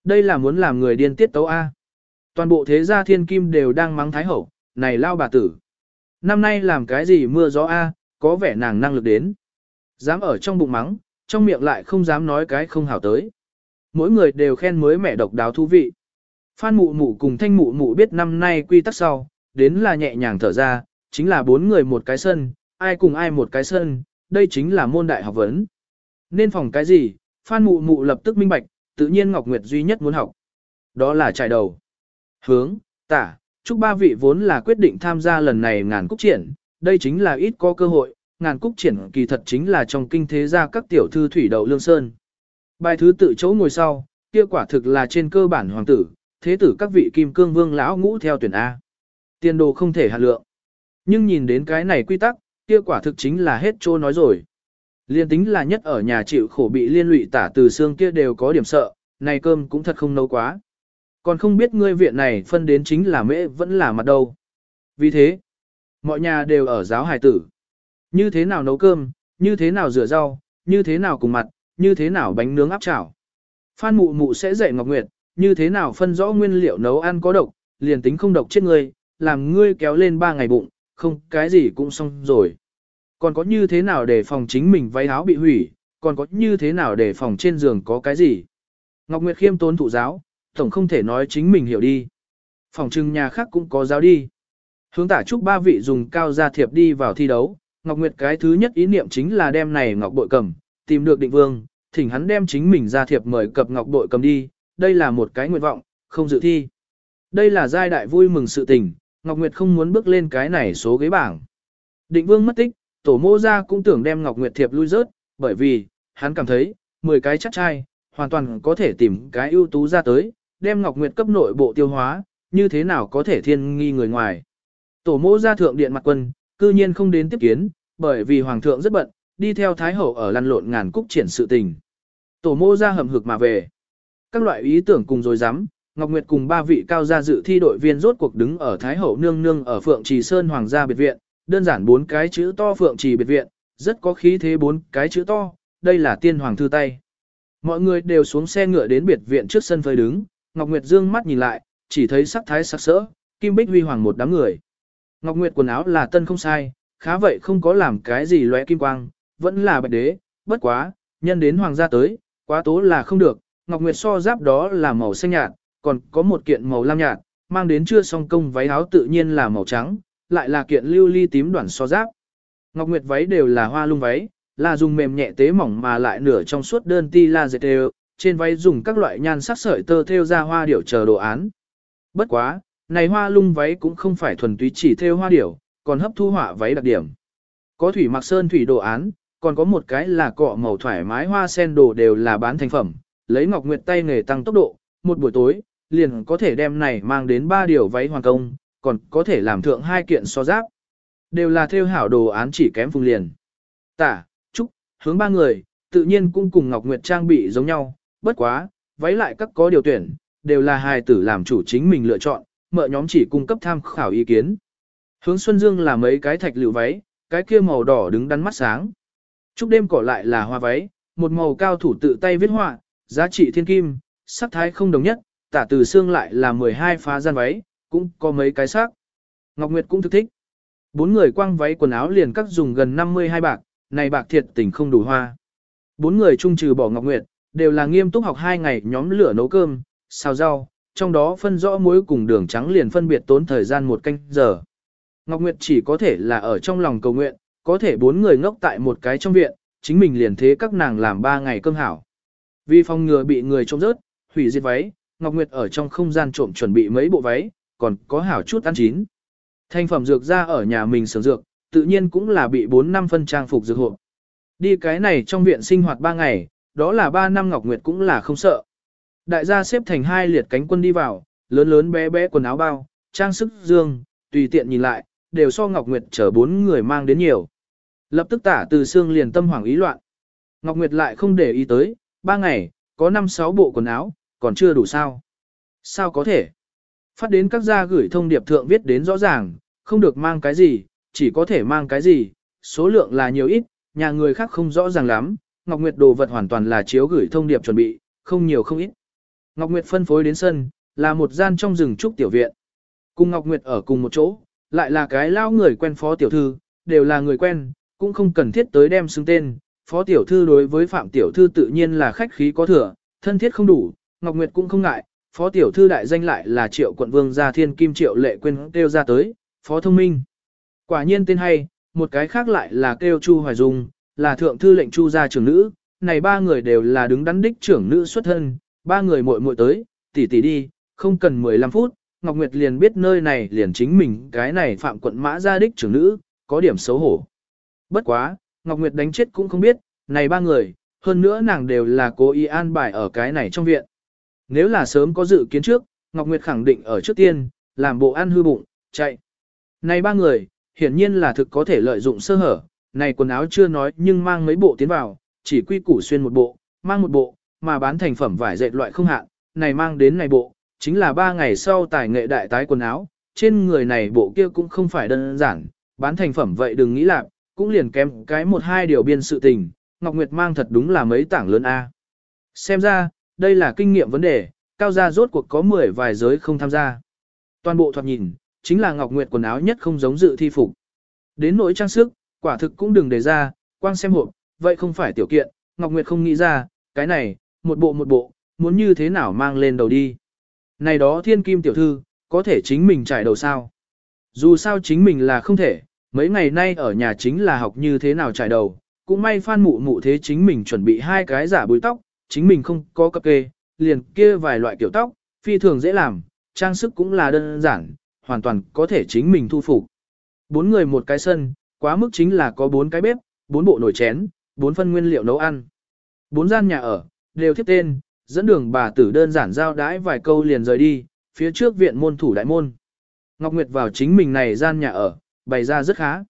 A: Đây là muốn làm người điên tiết tấu A. Toàn bộ thế gia thiên kim đều đang mắng Thái Hậu, này lao bà tử. Năm nay làm cái gì mưa gió A, có vẻ nàng năng lực đến. Dám ở trong bụng mắng, trong miệng lại không dám nói cái không hảo tới. Mỗi người đều khen mới mẹ độc đáo thú vị. Phan mụ mụ cùng thanh mụ mụ biết năm nay quy tắc sau, đến là nhẹ nhàng thở ra, chính là bốn người một cái sân, ai cùng ai một cái sân, đây chính là môn đại học vấn. Nên phòng cái gì, Phan mụ mụ lập tức minh bạch, tự nhiên Ngọc Nguyệt duy nhất muốn học. Đó là trải đầu. Hướng, tả, chúc ba vị vốn là quyết định tham gia lần này ngàn cúc triển, đây chính là ít có cơ hội, ngàn cúc triển kỳ thật chính là trong kinh thế gia các tiểu thư thủy đậu lương sơn. Bài thứ tự chỗ ngồi sau, kia quả thực là trên cơ bản hoàng tử, thế tử các vị kim cương vương lão ngũ theo tuyển A. Tiền đồ không thể hạt lượng. Nhưng nhìn đến cái này quy tắc, kia quả thực chính là hết trô nói rồi. Liên tính là nhất ở nhà chịu khổ bị liên lụy tả từ xương kia đều có điểm sợ, này cơm cũng thật không nấu quá. Còn không biết ngươi viện này phân đến chính là mễ vẫn là mặt đâu. Vì thế, mọi nhà đều ở giáo hài tử. Như thế nào nấu cơm, như thế nào rửa rau, như thế nào cùng mặt, như thế nào bánh nướng áp chảo. Phan mụ mụ sẽ dạy Ngọc Nguyệt, như thế nào phân rõ nguyên liệu nấu ăn có độc, liền tính không độc chết ngươi, làm ngươi kéo lên 3 ngày bụng, không cái gì cũng xong rồi. Còn có như thế nào để phòng chính mình váy áo bị hủy, còn có như thế nào để phòng trên giường có cái gì. Ngọc Nguyệt khiêm tốn thụ giáo, tổng không thể nói chính mình hiểu đi. Phòng trưng nhà khác cũng có giáo đi. Hướng tả chúc ba vị dùng cao gia thiệp đi vào thi đấu, Ngọc Nguyệt cái thứ nhất ý niệm chính là đem này Ngọc Bội cầm, tìm được định vương, thỉnh hắn đem chính mình ra thiệp mời cập Ngọc Bội cầm đi, đây là một cái nguyện vọng, không dự thi. Đây là giai đại vui mừng sự tình, Ngọc Nguyệt không muốn bước lên cái này số ghế bảng. Định vương mất tích, tổ mô ra cũng tưởng đem Ngọc Nguyệt thiệp lui rớt, bởi vì, hắn cảm thấy, 10 cái chắc trai, hoàn toàn có thể tìm cái ưu tú ra tới, đem Ngọc Nguyệt cấp nội bộ tiêu hóa, như thế nào có thể thiên nghi người ngoài. Tổ mô ra thượng điện mặt quân, cư nhiên không đến tiếp kiến, bởi vì hoàng thượng rất bận, đi theo thái hậu ở lăn lộn ngàn cúc triển sự tình. Tổ mô ra hầm hực mà về. Các loại ý tưởng cùng rồi dám, Ngọc Nguyệt cùng ba vị cao gia dự thi đội viên rốt cuộc đứng ở Thái Hậu nương nương ở Phượng Trì Sơn Hoàng gia biệt viện, đơn giản bốn cái chữ to Phượng Trì biệt viện, rất có khí thế bốn cái chữ to, đây là tiên hoàng thư tay. Mọi người đều xuống xe ngựa đến biệt viện trước sân phơi đứng, Ngọc Nguyệt dương mắt nhìn lại, chỉ thấy sắc thái sắc sỡ, kim bích huy hoàng một đám người. Ngọc Nguyệt quần áo là tân không sai, khá vậy không có làm cái gì lóe kim quang, vẫn là bạch đế, bất quá, nhân đến hoàng gia tới, quá tố là không được, Ngọc Nguyệt so giáp đó là màu xanh nhạt, còn có một kiện màu lam nhạt, mang đến chưa song công váy áo tự nhiên là màu trắng, lại là kiện lưu ly tím đoạn so giáp. Ngọc Nguyệt váy đều là hoa lung váy, là dùng mềm nhẹ tế mỏng mà lại nửa trong suốt đơn ti la dệt đều, trên váy dùng các loại nhan sắc sợi tơ thêu ra hoa điểu chờ đồ án. Bất quá, này hoa lung váy cũng không phải thuần túy chỉ theo hoa điểu, còn hấp thu họa váy đặc điểm. Có thủy mặc sơn thủy đồ án, còn có một cái là cọ màu thoải mái hoa sen đồ đều là bán thành phẩm, lấy Ngọc Nguyệt tay nghề tăng tốc độ, một buổi tối, liền có thể đem này mang đến ba điều váy hoàn công, còn có thể làm thượng hai kiện so giáp. Đều là theo hảo đồ án chỉ kém phùng liền. Tả, Trúc, hướng ba người, tự nhiên cũng cùng Ngọc Nguyệt trang bị giống nhau, bất quá, váy lại các có điều tuyển, đều là hài tử làm chủ chính mình lựa chọn, mợ nhóm chỉ cung cấp tham khảo ý kiến. Hướng Xuân Dương là mấy cái thạch lựu váy, cái kia màu đỏ đứng đắn mắt sáng. Trúc đêm cỏ lại là hoa váy, một màu cao thủ tự tay viết họa, giá trị thiên kim, sắc thái không đồng nhất, tả từ xương lại là 12 phá gian váy, cũng có mấy cái sắc. Ngọc Nguyệt cũng thực thích. Bốn người quang váy quần áo liền cắt dùng gần 52 bạc, này bạc thiệt tình không đủ hoa. Bốn người chung trừ bỏ Ngọc Nguyệt, đều là nghiêm túc học hai ngày nhóm lửa nấu cơm, xào rau, trong đó phân rõ muối cùng đường trắng liền phân biệt tốn thời gian một canh giờ. Ngọc Nguyệt chỉ có thể là ở trong lòng cầu nguyện, có thể bốn người ngốc tại một cái trong viện, chính mình liền thế các nàng làm ba ngày cơm hảo. Vì phòng ngừa bị người trộm rớt, hủy diệt váy, Ngọc Nguyệt ở trong không gian trộm chuẩn bị mấy bộ váy, còn có hảo chút ăn chín. Thành phẩm dược ra ở nhà mình sử dược, tự nhiên cũng là bị 4 năm phân trang phục dược hộ. Đi cái này trong viện sinh hoạt 3 ngày, đó là 3 năm Ngọc Nguyệt cũng là không sợ. Đại gia xếp thành hai liệt cánh quân đi vào, lớn lớn bé bé quần áo bao, trang sức dương, tùy tiện nhìn lại, đều so Ngọc Nguyệt chở bốn người mang đến nhiều. Lập tức tả từ xương liền tâm hoảng ý loạn. Ngọc Nguyệt lại không để ý tới, ba ngày, có năm sáu bộ quần áo, còn chưa đủ sao. Sao có thể? Phát đến các gia gửi thông điệp thượng viết đến rõ ràng, không được mang cái gì, chỉ có thể mang cái gì, số lượng là nhiều ít, nhà người khác không rõ ràng lắm, Ngọc Nguyệt đồ vật hoàn toàn là chiếu gửi thông điệp chuẩn bị, không nhiều không ít. Ngọc Nguyệt phân phối đến sân, là một gian trong rừng trúc tiểu viện. Cùng Ngọc Nguyệt ở cùng một chỗ, lại là cái lao người quen phó tiểu thư, đều là người quen, cũng không cần thiết tới đem xưng tên. Phó tiểu thư đối với phạm tiểu thư tự nhiên là khách khí có thừa, thân thiết không đủ, Ngọc Nguyệt cũng không ngại. Phó tiểu thư đại danh lại là triệu quận vương gia thiên kim triệu lệ quên kêu ra tới, phó thông minh. Quả nhiên tên hay, một cái khác lại là kêu Chu Hoài Dung, là thượng thư lệnh Chu gia trưởng nữ, này ba người đều là đứng đắn đích trưởng nữ xuất thân, ba người muội muội tới, tỷ tỷ đi, không cần 15 phút, Ngọc Nguyệt liền biết nơi này liền chính mình cái này phạm quận mã gia đích trưởng nữ, có điểm xấu hổ. Bất quá, Ngọc Nguyệt đánh chết cũng không biết, này ba người, hơn nữa nàng đều là cố ý an bài ở cái này trong viện. Nếu là sớm có dự kiến trước, Ngọc Nguyệt khẳng định ở trước tiên, làm bộ ăn hư bụng, chạy. Này ba người, hiển nhiên là thực có thể lợi dụng sơ hở, này quần áo chưa nói nhưng mang mấy bộ tiến vào, chỉ quy củ xuyên một bộ, mang một bộ, mà bán thành phẩm vải dệt loại không hạn, này mang đến này bộ, chính là ba ngày sau tài nghệ đại tái quần áo, trên người này bộ kia cũng không phải đơn giản, bán thành phẩm vậy đừng nghĩ lạc, cũng liền kém cái một hai điều biên sự tình, Ngọc Nguyệt mang thật đúng là mấy tảng lớn A. Xem ra, đây là kinh nghiệm vấn đề, cao gia rốt cuộc có 10 vài giới không tham gia. Toàn bộ thoạt nhìn, chính là Ngọc Nguyệt quần áo nhất không giống dự thi phục. Đến nỗi trang sức, quả thực cũng đừng để ra, quang xem hộp, vậy không phải tiểu kiện, Ngọc Nguyệt không nghĩ ra, cái này, một bộ một bộ, muốn như thế nào mang lên đầu đi. Này đó thiên kim tiểu thư, có thể chính mình trải đầu sao? Dù sao chính mình là không thể, mấy ngày nay ở nhà chính là học như thế nào trải đầu, cũng may phan mụ mụ thế chính mình chuẩn bị hai cái giả búi tóc, chính mình không có cập kê, liền kia vài loại kiểu tóc, phi thường dễ làm, trang sức cũng là đơn giản, hoàn toàn có thể chính mình thu phục. Bốn người một cái sân, quá mức chính là có bốn cái bếp, bốn bộ nồi chén, bốn phân nguyên liệu nấu ăn. Bốn gian nhà ở, đều tiếp tên, dẫn đường bà tử đơn giản giao đái vài câu liền rời đi, phía trước viện môn thủ đại môn. Ngọc Nguyệt vào chính mình này gian nhà ở, bày ra rất khá.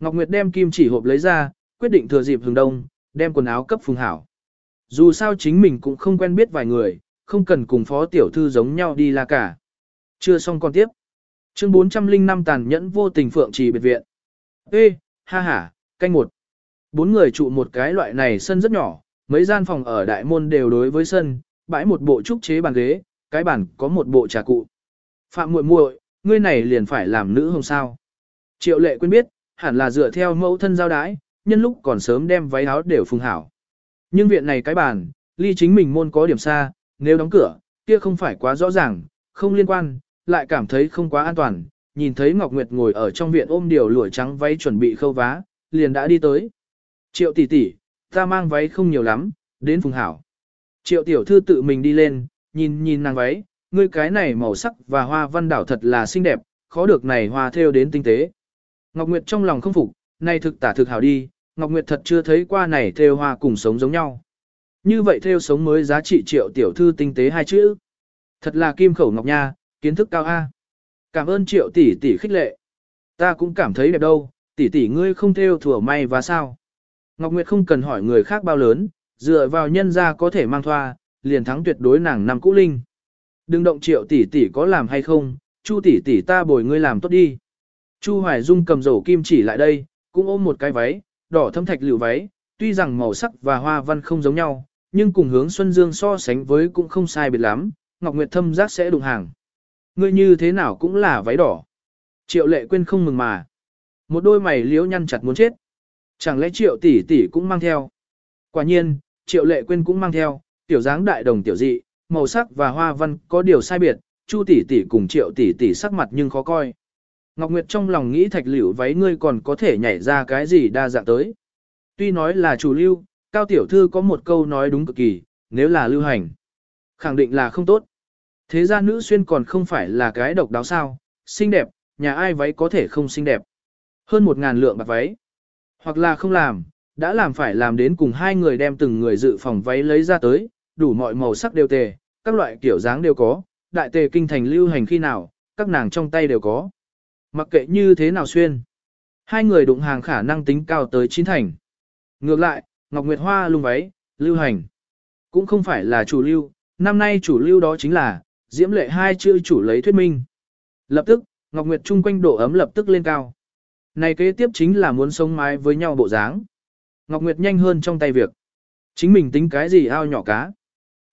A: Ngọc Nguyệt đem kim chỉ hộp lấy ra, quyết định thừa dịp hừng đông, đem quần áo cấp phùng hảo. Dù sao chính mình cũng không quen biết vài người, không cần cùng phó tiểu thư giống nhau đi là cả. Chưa xong con tiếp. Chương 405 tàn nhẫn vô tình phượng trì biệt viện. Ê, ha ha, canh một. Bốn người trụ một cái loại này sân rất nhỏ, mấy gian phòng ở đại môn đều đối với sân, bãi một bộ trúc chế bàn ghế, cái bàn có một bộ trà cụ. Phạm muội muội, ngươi này liền phải làm nữ hồng sao. Triệu lệ quên biết, hẳn là dựa theo mẫu thân giao đái, nhân lúc còn sớm đem váy áo đều phùng hảo. Nhưng viện này cái bàn, ly chính mình môn có điểm xa, nếu đóng cửa, kia không phải quá rõ ràng, không liên quan, lại cảm thấy không quá an toàn. Nhìn thấy Ngọc Nguyệt ngồi ở trong viện ôm điều lụa trắng váy chuẩn bị khâu vá, liền đã đi tới. Triệu tỷ tỷ, ta mang váy không nhiều lắm, đến phùng hảo. Triệu tiểu thư tự mình đi lên, nhìn nhìn nàng váy, ngươi cái này màu sắc và hoa văn đảo thật là xinh đẹp, khó được này hoa theo đến tinh tế. Ngọc Nguyệt trong lòng không phục, này thực tả thực hảo đi, Ngọc Nguyệt thật chưa thấy qua này theo hoa cùng sống giống nhau. Như vậy theo sống mới giá trị triệu tiểu thư tinh tế hai chữ. Thật là kim khẩu ngọc nha, kiến thức cao A. Cảm ơn triệu tỷ tỷ khích lệ. Ta cũng cảm thấy đẹp đâu, tỷ tỷ ngươi không theo thừa may và sao. Ngọc Nguyệt không cần hỏi người khác bao lớn, dựa vào nhân ra có thể mang thoa, liền thắng tuyệt đối nàng năm cũ linh. Đừng động triệu tỷ tỷ có làm hay không, Chu tỷ tỷ ta bồi ngươi làm tốt đi. Chu Hoài Dung cầm rổ kim chỉ lại đây, cũng ôm một cái váy, đỏ thâm thạch lựu váy, tuy rằng màu sắc và hoa văn không giống nhau, nhưng cùng hướng Xuân Dương so sánh với cũng không sai biệt lắm, Ngọc Nguyệt thâm giác sẽ đụng hàng. Ngươi như thế nào cũng là váy đỏ. Triệu lệ quên không mừng mà. Một đôi mày liễu nhăn chặt muốn chết. Chẳng lẽ triệu tỷ tỷ cũng mang theo. Quả nhiên, triệu lệ quên cũng mang theo, tiểu dáng đại đồng tiểu dị, màu sắc và hoa văn có điều sai biệt, chu tỷ tỷ cùng triệu tỷ tỷ sắc mặt nhưng khó coi. Ngọc Nguyệt trong lòng nghĩ thạch liễu váy ngươi còn có thể nhảy ra cái gì đa dạng tới. Tuy nói là chủ lưu, cao tiểu thư có một câu nói đúng cực kỳ, nếu là lưu hành. Khẳng định là không tốt. Thế ra nữ xuyên còn không phải là cái độc đáo sao, xinh đẹp, nhà ai váy có thể không xinh đẹp. Hơn một ngàn lượng bạc váy. Hoặc là không làm, đã làm phải làm đến cùng hai người đem từng người dự phòng váy lấy ra tới, đủ mọi màu sắc đều tề, các loại kiểu dáng đều có, đại tề kinh thành lưu hành khi nào, các nàng trong tay đều có. Mặc kệ như thế nào xuyên. Hai người đụng hàng khả năng tính cao tới chín thành. Ngược lại, Ngọc Nguyệt Hoa lung váy, lưu hành. Cũng không phải là chủ lưu, năm nay chủ lưu đó chính là, diễm lệ hai chữ chủ lấy thuyết minh. Lập tức, Ngọc Nguyệt chung quanh độ ấm lập tức lên cao. Này kế tiếp chính là muốn sống mái với nhau bộ dáng. Ngọc Nguyệt nhanh hơn trong tay việc. Chính mình tính cái gì ao nhỏ cá.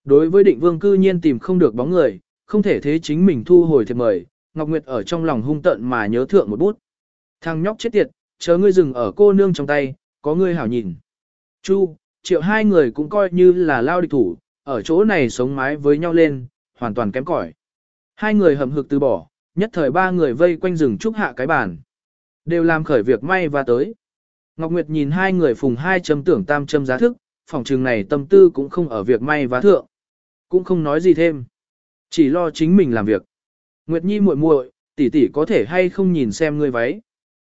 A: Đối với định vương cư nhiên tìm không được bóng người, không thể thế chính mình thu hồi thiệp mời, Ngọc Nguyệt ở trong lòng hung tận mà nhớ thượng một bút. Thằng nhóc chết tiệt, chớ ngươi dừng ở cô nương trong tay, có ngươi hảo nhìn. Chu, triệu hai người cũng coi như là lao địch thủ, ở chỗ này sống mái với nhau lên, hoàn toàn kém cỏi. Hai người hầm hực từ bỏ, nhất thời ba người vây quanh rừng trúc hạ cái bàn. Đều làm khởi việc may và tới. Ngọc Nguyệt nhìn hai người phùng hai châm tưởng tam châm giá thức, phòng trường này tâm tư cũng không ở việc may và thượng. Cũng không nói gì thêm. Chỉ lo chính mình làm việc. Nguyệt Nhi muội muội, tỷ tỷ có thể hay không nhìn xem ngươi váy.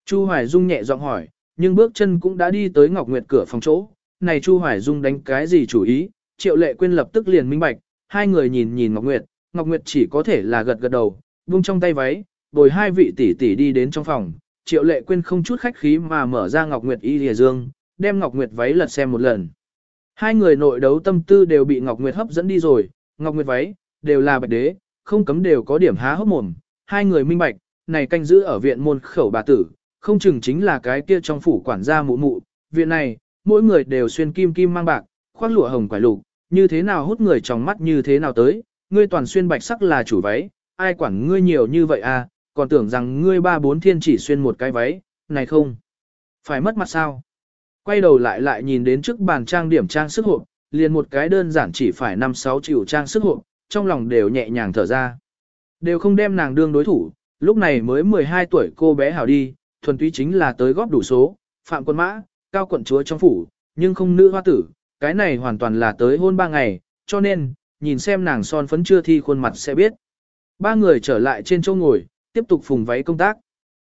A: Chu Hoài Dung nhẹ giọng hỏi, nhưng bước chân cũng đã đi tới Ngọc Nguyệt cửa phòng chỗ. Này Chu Hoài Dung đánh cái gì chủ ý, Triệu Lệ Quyên lập tức liền minh bạch, hai người nhìn nhìn Ngọc Nguyệt, Ngọc Nguyệt chỉ có thể là gật gật đầu, buông trong tay váy, bồi hai vị tỷ tỷ đi đến trong phòng, Triệu Lệ quên không chút khách khí mà mở ra Ngọc Nguyệt y lìa dương, đem Ngọc Nguyệt váy lật xem một lần. Hai người nội đấu tâm tư đều bị Ngọc Nguyệt hấp dẫn đi rồi, Ngọc Nguyệt váy, đều là bạch đế, không cấm đều có điểm há hốc mồm, hai người minh bạch, này canh giữ ở viện môn khẩu bà tử, không chừng chính là cái kia trong phủ quản gia mụ mụ, viện này, mỗi người đều xuyên kim kim mang bạc, khoác lụa hồng quải lục, như thế nào hút người trong mắt như thế nào tới, ngươi toàn xuyên bạch sắc là chủ váy, ai quản ngươi nhiều như vậy à, còn tưởng rằng ngươi ba bốn thiên chỉ xuyên một cái váy, này không, phải mất mặt sao. Quay đầu lại lại nhìn đến trước bàn trang điểm trang sức hộp, liền một cái đơn giản chỉ phải 5-6 triệu trang sức hộp, trong lòng đều nhẹ nhàng thở ra. Đều không đem nàng đương đối thủ, lúc này mới 12 tuổi cô bé hảo đi, thuần túy chính là tới góp đủ số, phạm quân mã, cao quận chúa trong phủ, nhưng không nữ hoa tử, cái này hoàn toàn là tới hôn ba ngày, cho nên, nhìn xem nàng son phấn chưa thi khuôn mặt sẽ biết. Ba người trở lại trên châu ngồi, tiếp tục phùng váy công tác.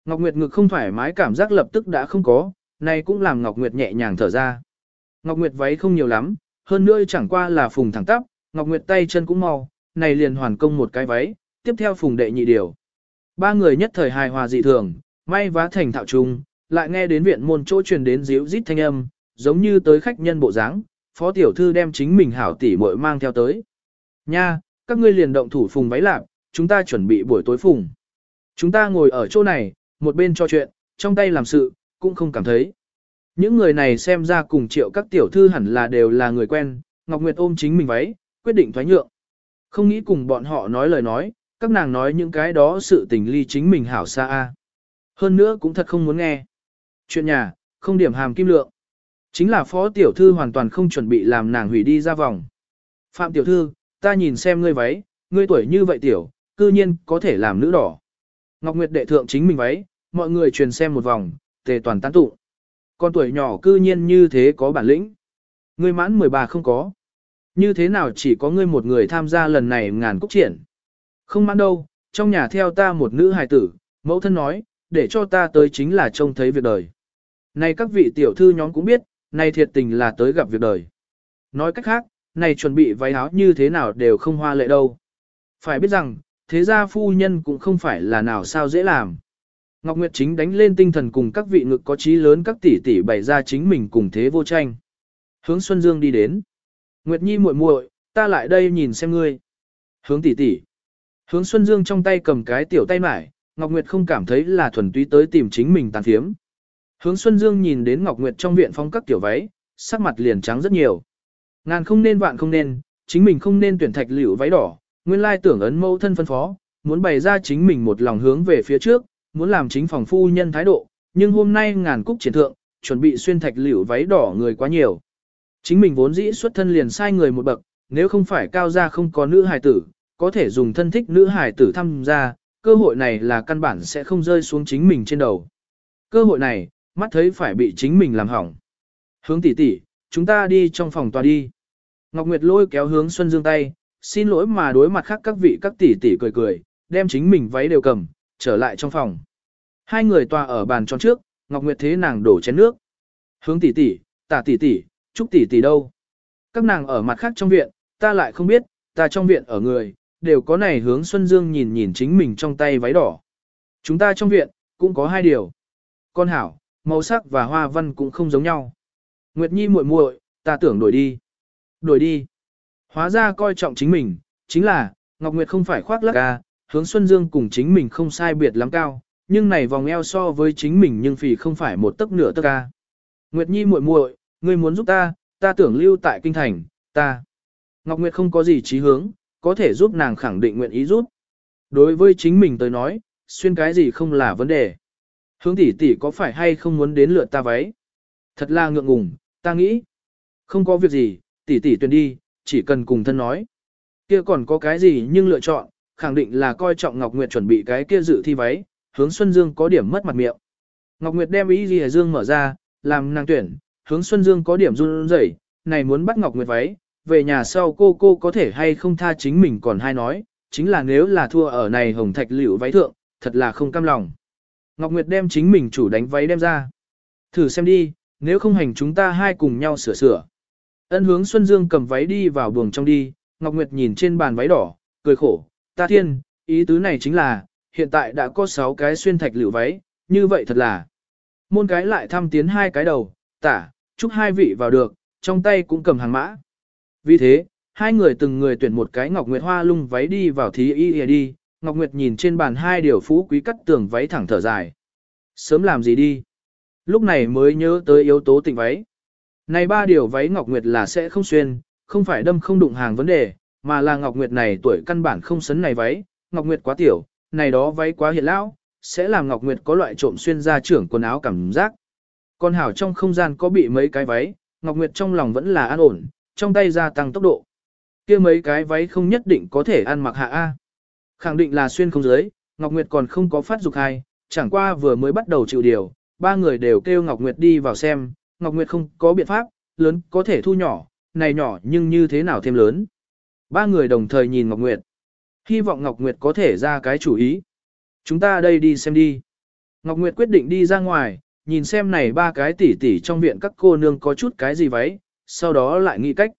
A: Ngọc Nguyệt ngực không thoải mái cảm giác lập tức đã không có, này cũng làm Ngọc Nguyệt nhẹ nhàng thở ra. Ngọc Nguyệt váy không nhiều lắm, hơn nữa chẳng qua là phùng thẳng tắp, Ngọc Nguyệt tay chân cũng mau, này liền hoàn công một cái váy, tiếp theo phùng đệ nhị điều. Ba người nhất thời hài hòa dị thường, may vá thành thạo trung, lại nghe đến viện môn chỗ truyền đến díu rít thanh âm, giống như tới khách nhân bộ dáng, phó tiểu thư đem chính mình hảo tỷ muội mang theo tới. Nha, các ngươi liền động thủ phùng váy lạc, chúng ta chuẩn bị buổi tối phùng. Chúng ta ngồi ở chỗ này, một bên trò chuyện, trong tay làm sự, cũng không cảm thấy. Những người này xem ra cùng triệu các tiểu thư hẳn là đều là người quen, Ngọc Nguyệt ôm chính mình váy, quyết định thoái nhượng. Không nghĩ cùng bọn họ nói lời nói, các nàng nói những cái đó sự tình ly chính mình hảo xa a. Hơn nữa cũng thật không muốn nghe. Chuyện nhà, không điểm hàm kim lượng. Chính là phó tiểu thư hoàn toàn không chuẩn bị làm nàng hủy đi ra vòng. Phạm tiểu thư, ta nhìn xem ngươi váy, ngươi tuổi như vậy tiểu, cư nhiên có thể làm nữ đỏ. Ngọc Nguyệt đệ thượng chính mình váy, mọi người truyền xem một vòng, tề toàn tán tụ. Con tuổi nhỏ cư nhiên như thế có bản lĩnh. Ngươi mãn 13 không có. Như thế nào chỉ có ngươi một người tham gia lần này ngàn cúc triển. Không mãn đâu, trong nhà theo ta một nữ hài tử, mẫu thân nói, để cho ta tới chính là trông thấy việc đời. Này các vị tiểu thư nhóm cũng biết, này thiệt tình là tới gặp việc đời. Nói cách khác, này chuẩn bị váy áo như thế nào đều không hoa lệ đâu. Phải biết rằng, thế gia phu nhân cũng không phải là nào sao dễ làm. Ngọc Nguyệt chính đánh lên tinh thần cùng các vị ngực có trí lớn các tỷ tỷ bày ra chính mình cùng thế vô tranh. Hướng Xuân Dương đi đến. Nguyệt Nhi muội muội, ta lại đây nhìn xem ngươi. Hướng tỷ tỷ. Hướng Xuân Dương trong tay cầm cái tiểu tay mải, Ngọc Nguyệt không cảm thấy là thuần túy tới tìm chính mình tàn thiếm Hướng Xuân Dương nhìn đến Ngọc Nguyệt trong viện phong các tiểu váy, sắc mặt liền trắng rất nhiều. Ngàn không nên vạn không nên, chính mình không nên tuyển thạch liễu váy đỏ, nguyên lai tưởng ấn mẫu thân phân phó, muốn bày ra chính mình một lòng hướng về phía trước, muốn làm chính phòng phu nhân thái độ, nhưng hôm nay ngàn cúc triển thượng, chuẩn bị xuyên thạch liễu váy đỏ người quá nhiều. Chính mình vốn dĩ xuất thân liền sai người một bậc, nếu không phải cao gia không có nữ hài tử, có thể dùng thân thích nữ hài tử tham gia, cơ hội này là căn bản sẽ không rơi xuống chính mình trên đầu. Cơ hội này, mắt thấy phải bị chính mình làm hỏng. Hướng tỷ tỷ, chúng ta đi trong phòng tòa đi. Ngọc Nguyệt lôi kéo hướng Xuân Dương tay, xin lỗi mà đối mặt khác các vị các tỷ tỷ cười cười, đem chính mình váy đều cầm, trở lại trong phòng. Hai người tòa ở bàn tròn trước, Ngọc Nguyệt thế nàng đổ chén nước. Hướng tỷ tỷ, tả tỷ tỷ, trúc tỷ tỷ đâu? Các nàng ở mặt khác trong viện, ta lại không biết, ta trong viện ở người, đều có này hướng Xuân Dương nhìn nhìn chính mình trong tay váy đỏ. Chúng ta trong viện, cũng có hai điều. Con hảo, màu sắc và hoa văn cũng không giống nhau. Nguyệt Nhi muội muội, ta tưởng đổi đi. Đổi đi. Hóa ra coi trọng chính mình, chính là, Ngọc Nguyệt không phải khoác lác ca, hướng Xuân Dương cùng chính mình không sai biệt lắm cao, nhưng này vòng eo so với chính mình nhưng phì không phải một tấc nửa tấc ca. Nguyệt Nhi muội muội, ngươi muốn giúp ta, ta tưởng lưu tại kinh thành, ta. Ngọc Nguyệt không có gì trí hướng, có thể giúp nàng khẳng định nguyện ý giúp. Đối với chính mình tới nói, xuyên cái gì không là vấn đề. Hướng tỷ tỷ có phải hay không muốn đến lượt ta váy? Thật là ngượng ngùng, ta nghĩ. Không có việc gì, tỷ tỷ tuyển đi, chỉ cần cùng thân nói. Kia còn có cái gì nhưng lựa chọn, khẳng định là coi trọng Ngọc Nguyệt chuẩn bị cái kia dự thi váy, hướng Xuân Dương có điểm mất mặt miệng. Ngọc Nguyệt đem ý gì Dương mở ra, làm nàng tuyển, hướng Xuân Dương có điểm run rẩy, này muốn bắt Ngọc Nguyệt váy, về nhà sau cô cô có thể hay không tha chính mình còn hay nói, chính là nếu là thua ở này hồng thạch liễu váy thượng, thật là không cam lòng. Ngọc Nguyệt đem chính mình chủ đánh váy đem ra. Thử xem đi, nếu không hành chúng ta hai cùng nhau sửa sửa. Ân hướng Xuân Dương cầm váy đi vào buồng trong đi, Ngọc Nguyệt nhìn trên bàn váy đỏ, cười khổ, ta thiên, ý tứ này chính là, hiện tại đã có 6 cái xuyên thạch liễu váy, như vậy thật là. Môn cái lại thăm tiến hai cái đầu, tả, chúc hai vị vào được, trong tay cũng cầm hàng mã. Vì thế, hai người từng người tuyển một cái Ngọc Nguyệt hoa lung váy đi vào thí y đi, Ngọc Nguyệt nhìn trên bàn hai điều phú quý cắt tường váy thẳng thở dài. Sớm làm gì đi? Lúc này mới nhớ tới yếu tố tình váy. Này ba điều váy Ngọc Nguyệt là sẽ không xuyên, không phải đâm không đụng hàng vấn đề, mà là Ngọc Nguyệt này tuổi căn bản không sấn này váy, Ngọc Nguyệt quá tiểu, này đó váy quá hiện lão, sẽ làm Ngọc Nguyệt có loại trộm xuyên ra trưởng quần áo cảm giác. Con hảo trong không gian có bị mấy cái váy, Ngọc Nguyệt trong lòng vẫn là an ổn, trong tay gia tăng tốc độ. kia mấy cái váy không nhất định có thể ăn mặc hạ A. Khẳng định là xuyên không dưới, Ngọc Nguyệt còn không có phát dục hay, chẳng qua vừa mới bắt đầu chịu điều, ba người đều kêu Ngọc Nguyệt đi vào xem, Ngọc Nguyệt không có biện pháp, lớn có thể thu nhỏ, này nhỏ nhưng như thế nào thêm lớn. Ba người đồng thời nhìn Ngọc Nguyệt. Hy vọng Ngọc Nguyệt có thể ra cái chủ ý. Chúng ta đây đi xem đi. Ngọc Nguyệt quyết định đi ra ngoài, nhìn xem này ba cái tỷ tỷ trong viện các cô nương có chút cái gì váy, sau đó lại nghĩ cách.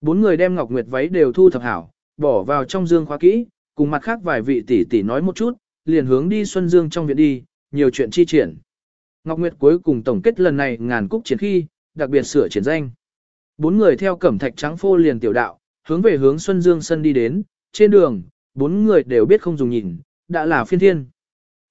A: Bốn người đem Ngọc Nguyệt váy đều thu thập hảo, bỏ vào trong dương khóa kỹ, cùng mặt khác vài vị tỷ tỷ nói một chút, liền hướng đi Xuân Dương trong viện đi, nhiều chuyện chi triển. Ngọc Nguyệt cuối cùng tổng kết lần này ngàn cúc triển khi, đặc biệt sửa triển danh. Bốn người theo cẩm thạch trắng phô liền tiểu đạo, hướng về hướng Xuân Dương sân đi đến, trên đường, bốn người đều biết không dùng nhìn, đã là phiên thiên.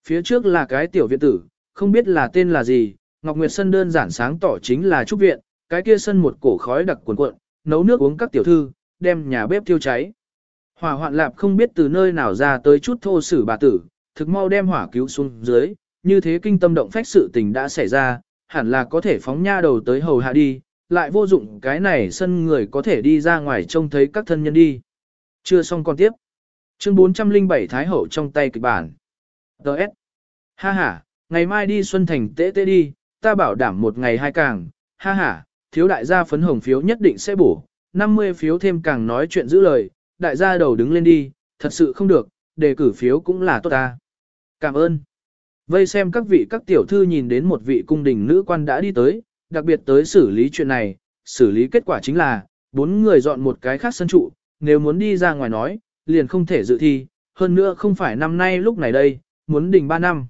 A: Phía trước là cái tiểu viện tử, không biết là tên là gì, Ngọc Nguyệt sân đơn giản sáng tỏ chính là trúc viện, cái kia sân một cổ khói đặc cuồn cuộn, nấu nước uống các tiểu thư, đem nhà bếp thiêu cháy. Hỏa hoạn lạp không biết từ nơi nào ra tới chút thô sử bà tử, thực mau đem hỏa cứu xuống dưới, như thế kinh tâm động phách sự tình đã xảy ra, hẳn là có thể phóng nha đầu tới hầu hạ đi, lại vô dụng cái này sân người có thể đi ra ngoài trông thấy các thân nhân đi. Chưa xong còn tiếp. Chương 407 Thái Hậu trong tay kịch bản. Đợt. Ha ha, ngày mai đi Xuân Thành tế tế đi, ta bảo đảm một ngày hai càng, ha ha, thiếu đại gia phấn hồng phiếu nhất định sẽ bổ, 50 phiếu thêm càng nói chuyện giữ lời, đại gia đầu đứng lên đi, thật sự không được, đề cử phiếu cũng là tốt ta. Cảm ơn. Vây xem các vị các tiểu thư nhìn đến một vị cung đình nữ quan đã đi tới, đặc biệt tới xử lý chuyện này, xử lý kết quả chính là, bốn người dọn một cái khác sân trụ, nếu muốn đi ra ngoài nói, liền không thể dự thi, hơn nữa không phải năm nay lúc này đây, muốn đình ba năm.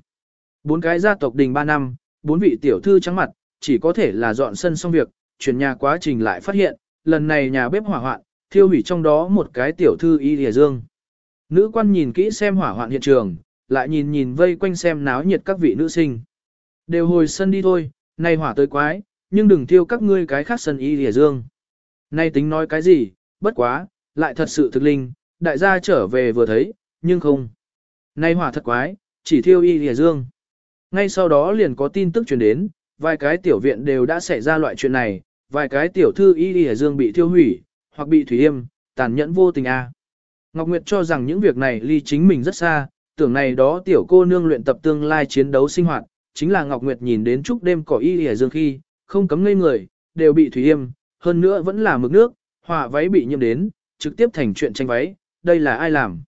A: Bốn cái gia tộc đình 3 năm, bốn vị tiểu thư trắng mặt, chỉ có thể là dọn sân xong việc, chuyển nhà quá trình lại phát hiện, lần này nhà bếp hỏa hoạn, thiêu hủy trong đó một cái tiểu thư y lìa dương. Nữ quan nhìn kỹ xem hỏa hoạn hiện trường, lại nhìn nhìn vây quanh xem náo nhiệt các vị nữ sinh. Đều hồi sân đi thôi, này hỏa tới quái, nhưng đừng thiêu các ngươi cái khác sân y lìa dương. Nay tính nói cái gì, bất quá, lại thật sự thực linh, đại gia trở về vừa thấy, nhưng không. Nay hỏa thật quái, chỉ thiêu y lìa dương. Ngay sau đó liền có tin tức truyền đến, vài cái tiểu viện đều đã xảy ra loại chuyện này, vài cái tiểu thư y lìa dương bị thiêu hủy, hoặc bị thủy yêm, tàn nhẫn vô tình a. Ngọc Nguyệt cho rằng những việc này ly chính mình rất xa, tưởng này đó tiểu cô nương luyện tập tương lai chiến đấu sinh hoạt, chính là Ngọc Nguyệt nhìn đến chúc đêm cỏ y lìa dương khi, không cấm ngây người, đều bị thủy yêm, hơn nữa vẫn là mực nước, họa váy bị nhiễm đến, trực tiếp thành chuyện tranh váy, đây là ai làm.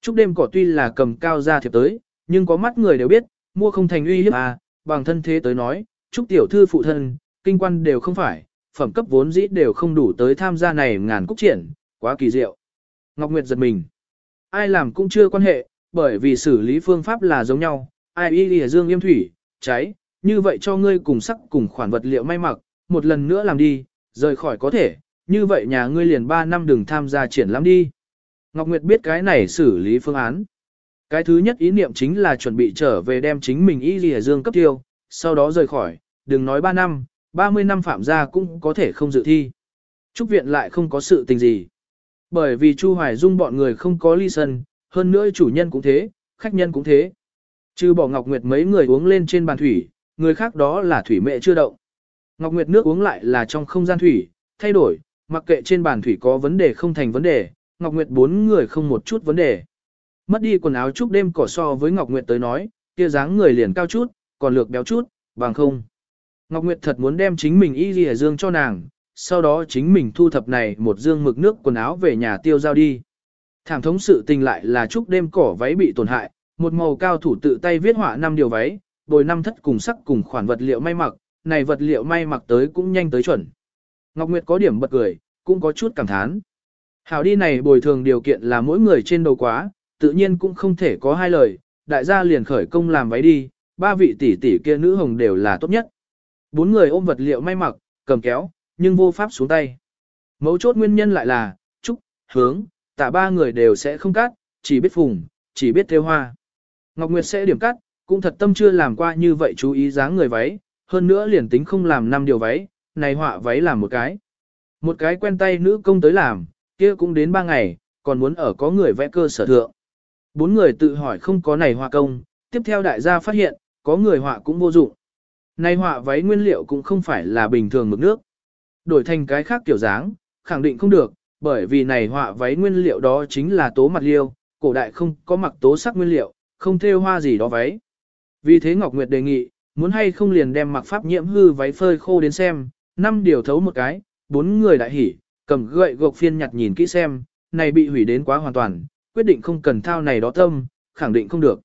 A: Chúc đêm cỏ tuy là cầm cao ra thiệp tới, nhưng có mắt người đều biết, mua không thành uy hiếp à, bằng thân thế tới nói, chúc tiểu thư phụ thân, kinh quan đều không phải, phẩm cấp vốn dĩ đều không đủ tới tham gia này ngàn cúc triển, quá kỳ diệu. Ngọc Nguyệt giật mình. Ai làm cũng chưa quan hệ, bởi vì xử lý phương pháp là giống nhau, ai y lìa dương yêm thủy, cháy, như vậy cho ngươi cùng sắc cùng khoản vật liệu may mặc, một lần nữa làm đi, rời khỏi có thể, như vậy nhà ngươi liền 3 năm đừng tham gia triển lãm đi. Ngọc Nguyệt biết cái này xử lý phương án. Cái thứ nhất ý niệm chính là chuẩn bị trở về đem chính mình y lìa dương cấp tiêu, sau đó rời khỏi, đừng nói 3 năm, 30 năm phạm gia cũng có thể không dự thi. Trúc viện lại không có sự tình gì. Bởi vì Chu Hoài Dung bọn người không có ly sân, hơn nữa chủ nhân cũng thế, khách nhân cũng thế. Trừ bỏ Ngọc Nguyệt mấy người uống lên trên bàn thủy, người khác đó là thủy mẹ chưa động. Ngọc Nguyệt nước uống lại là trong không gian thủy, thay đổi, mặc kệ trên bàn thủy có vấn đề không thành vấn đề, Ngọc Nguyệt bốn người không một chút vấn đề. Mất đi quần áo chúc đêm cỏ so với Ngọc Nguyệt tới nói, kia dáng người liền cao chút, còn lược béo chút, bằng không. Ngọc Nguyệt thật muốn đem chính mình y lìa dương cho nàng, sau đó chính mình thu thập này một dương mực nước quần áo về nhà tiêu giao đi. Thảm thống sự tình lại là chúc đêm cỏ váy bị tổn hại, một màu cao thủ tự tay viết họa năm điều váy, bồi năm thất cùng sắc cùng khoản vật liệu may mặc, này vật liệu may mặc tới cũng nhanh tới chuẩn. Ngọc Nguyệt có điểm bật cười, cũng có chút cảm thán. Hảo đi này bồi thường điều kiện là mỗi người trên đầu quá, tự nhiên cũng không thể có hai lời, đại gia liền khởi công làm váy đi, ba vị tỷ tỷ kia nữ hồng đều là tốt nhất. Bốn người ôm vật liệu may mặc, cầm kéo, nhưng vô pháp xuống tay. Mấu chốt nguyên nhân lại là, trúc, hướng, Tả ba người đều sẽ không cắt, chỉ biết phùng, chỉ biết theo hoa. Ngọc Nguyệt sẽ điểm cắt, cũng thật tâm chưa làm qua như vậy chú ý dáng người váy, hơn nữa liền tính không làm năm điều váy, này họa váy làm một cái. Một cái quen tay nữ công tới làm, kia cũng đến ba ngày, còn muốn ở có người vẽ cơ sở thượng. Bốn người tự hỏi không có này họa công, tiếp theo đại gia phát hiện, có người họa cũng vô dụng. Này họa váy nguyên liệu cũng không phải là bình thường mực nước. Đổi thành cái khác kiểu dáng, khẳng định không được, bởi vì này họa váy nguyên liệu đó chính là tố mặt liêu, cổ đại không có mặc tố sắc nguyên liệu, không thêu hoa gì đó váy. Vì thế Ngọc Nguyệt đề nghị, muốn hay không liền đem mặc pháp nhiễm hư váy phơi khô đến xem, năm điều thấu một cái, bốn người đại hỉ, cầm gậy gộc phiên nhặt nhìn kỹ xem, này bị hủy đến quá hoàn toàn, quyết định không cần thao này đó tâm, khẳng định không được.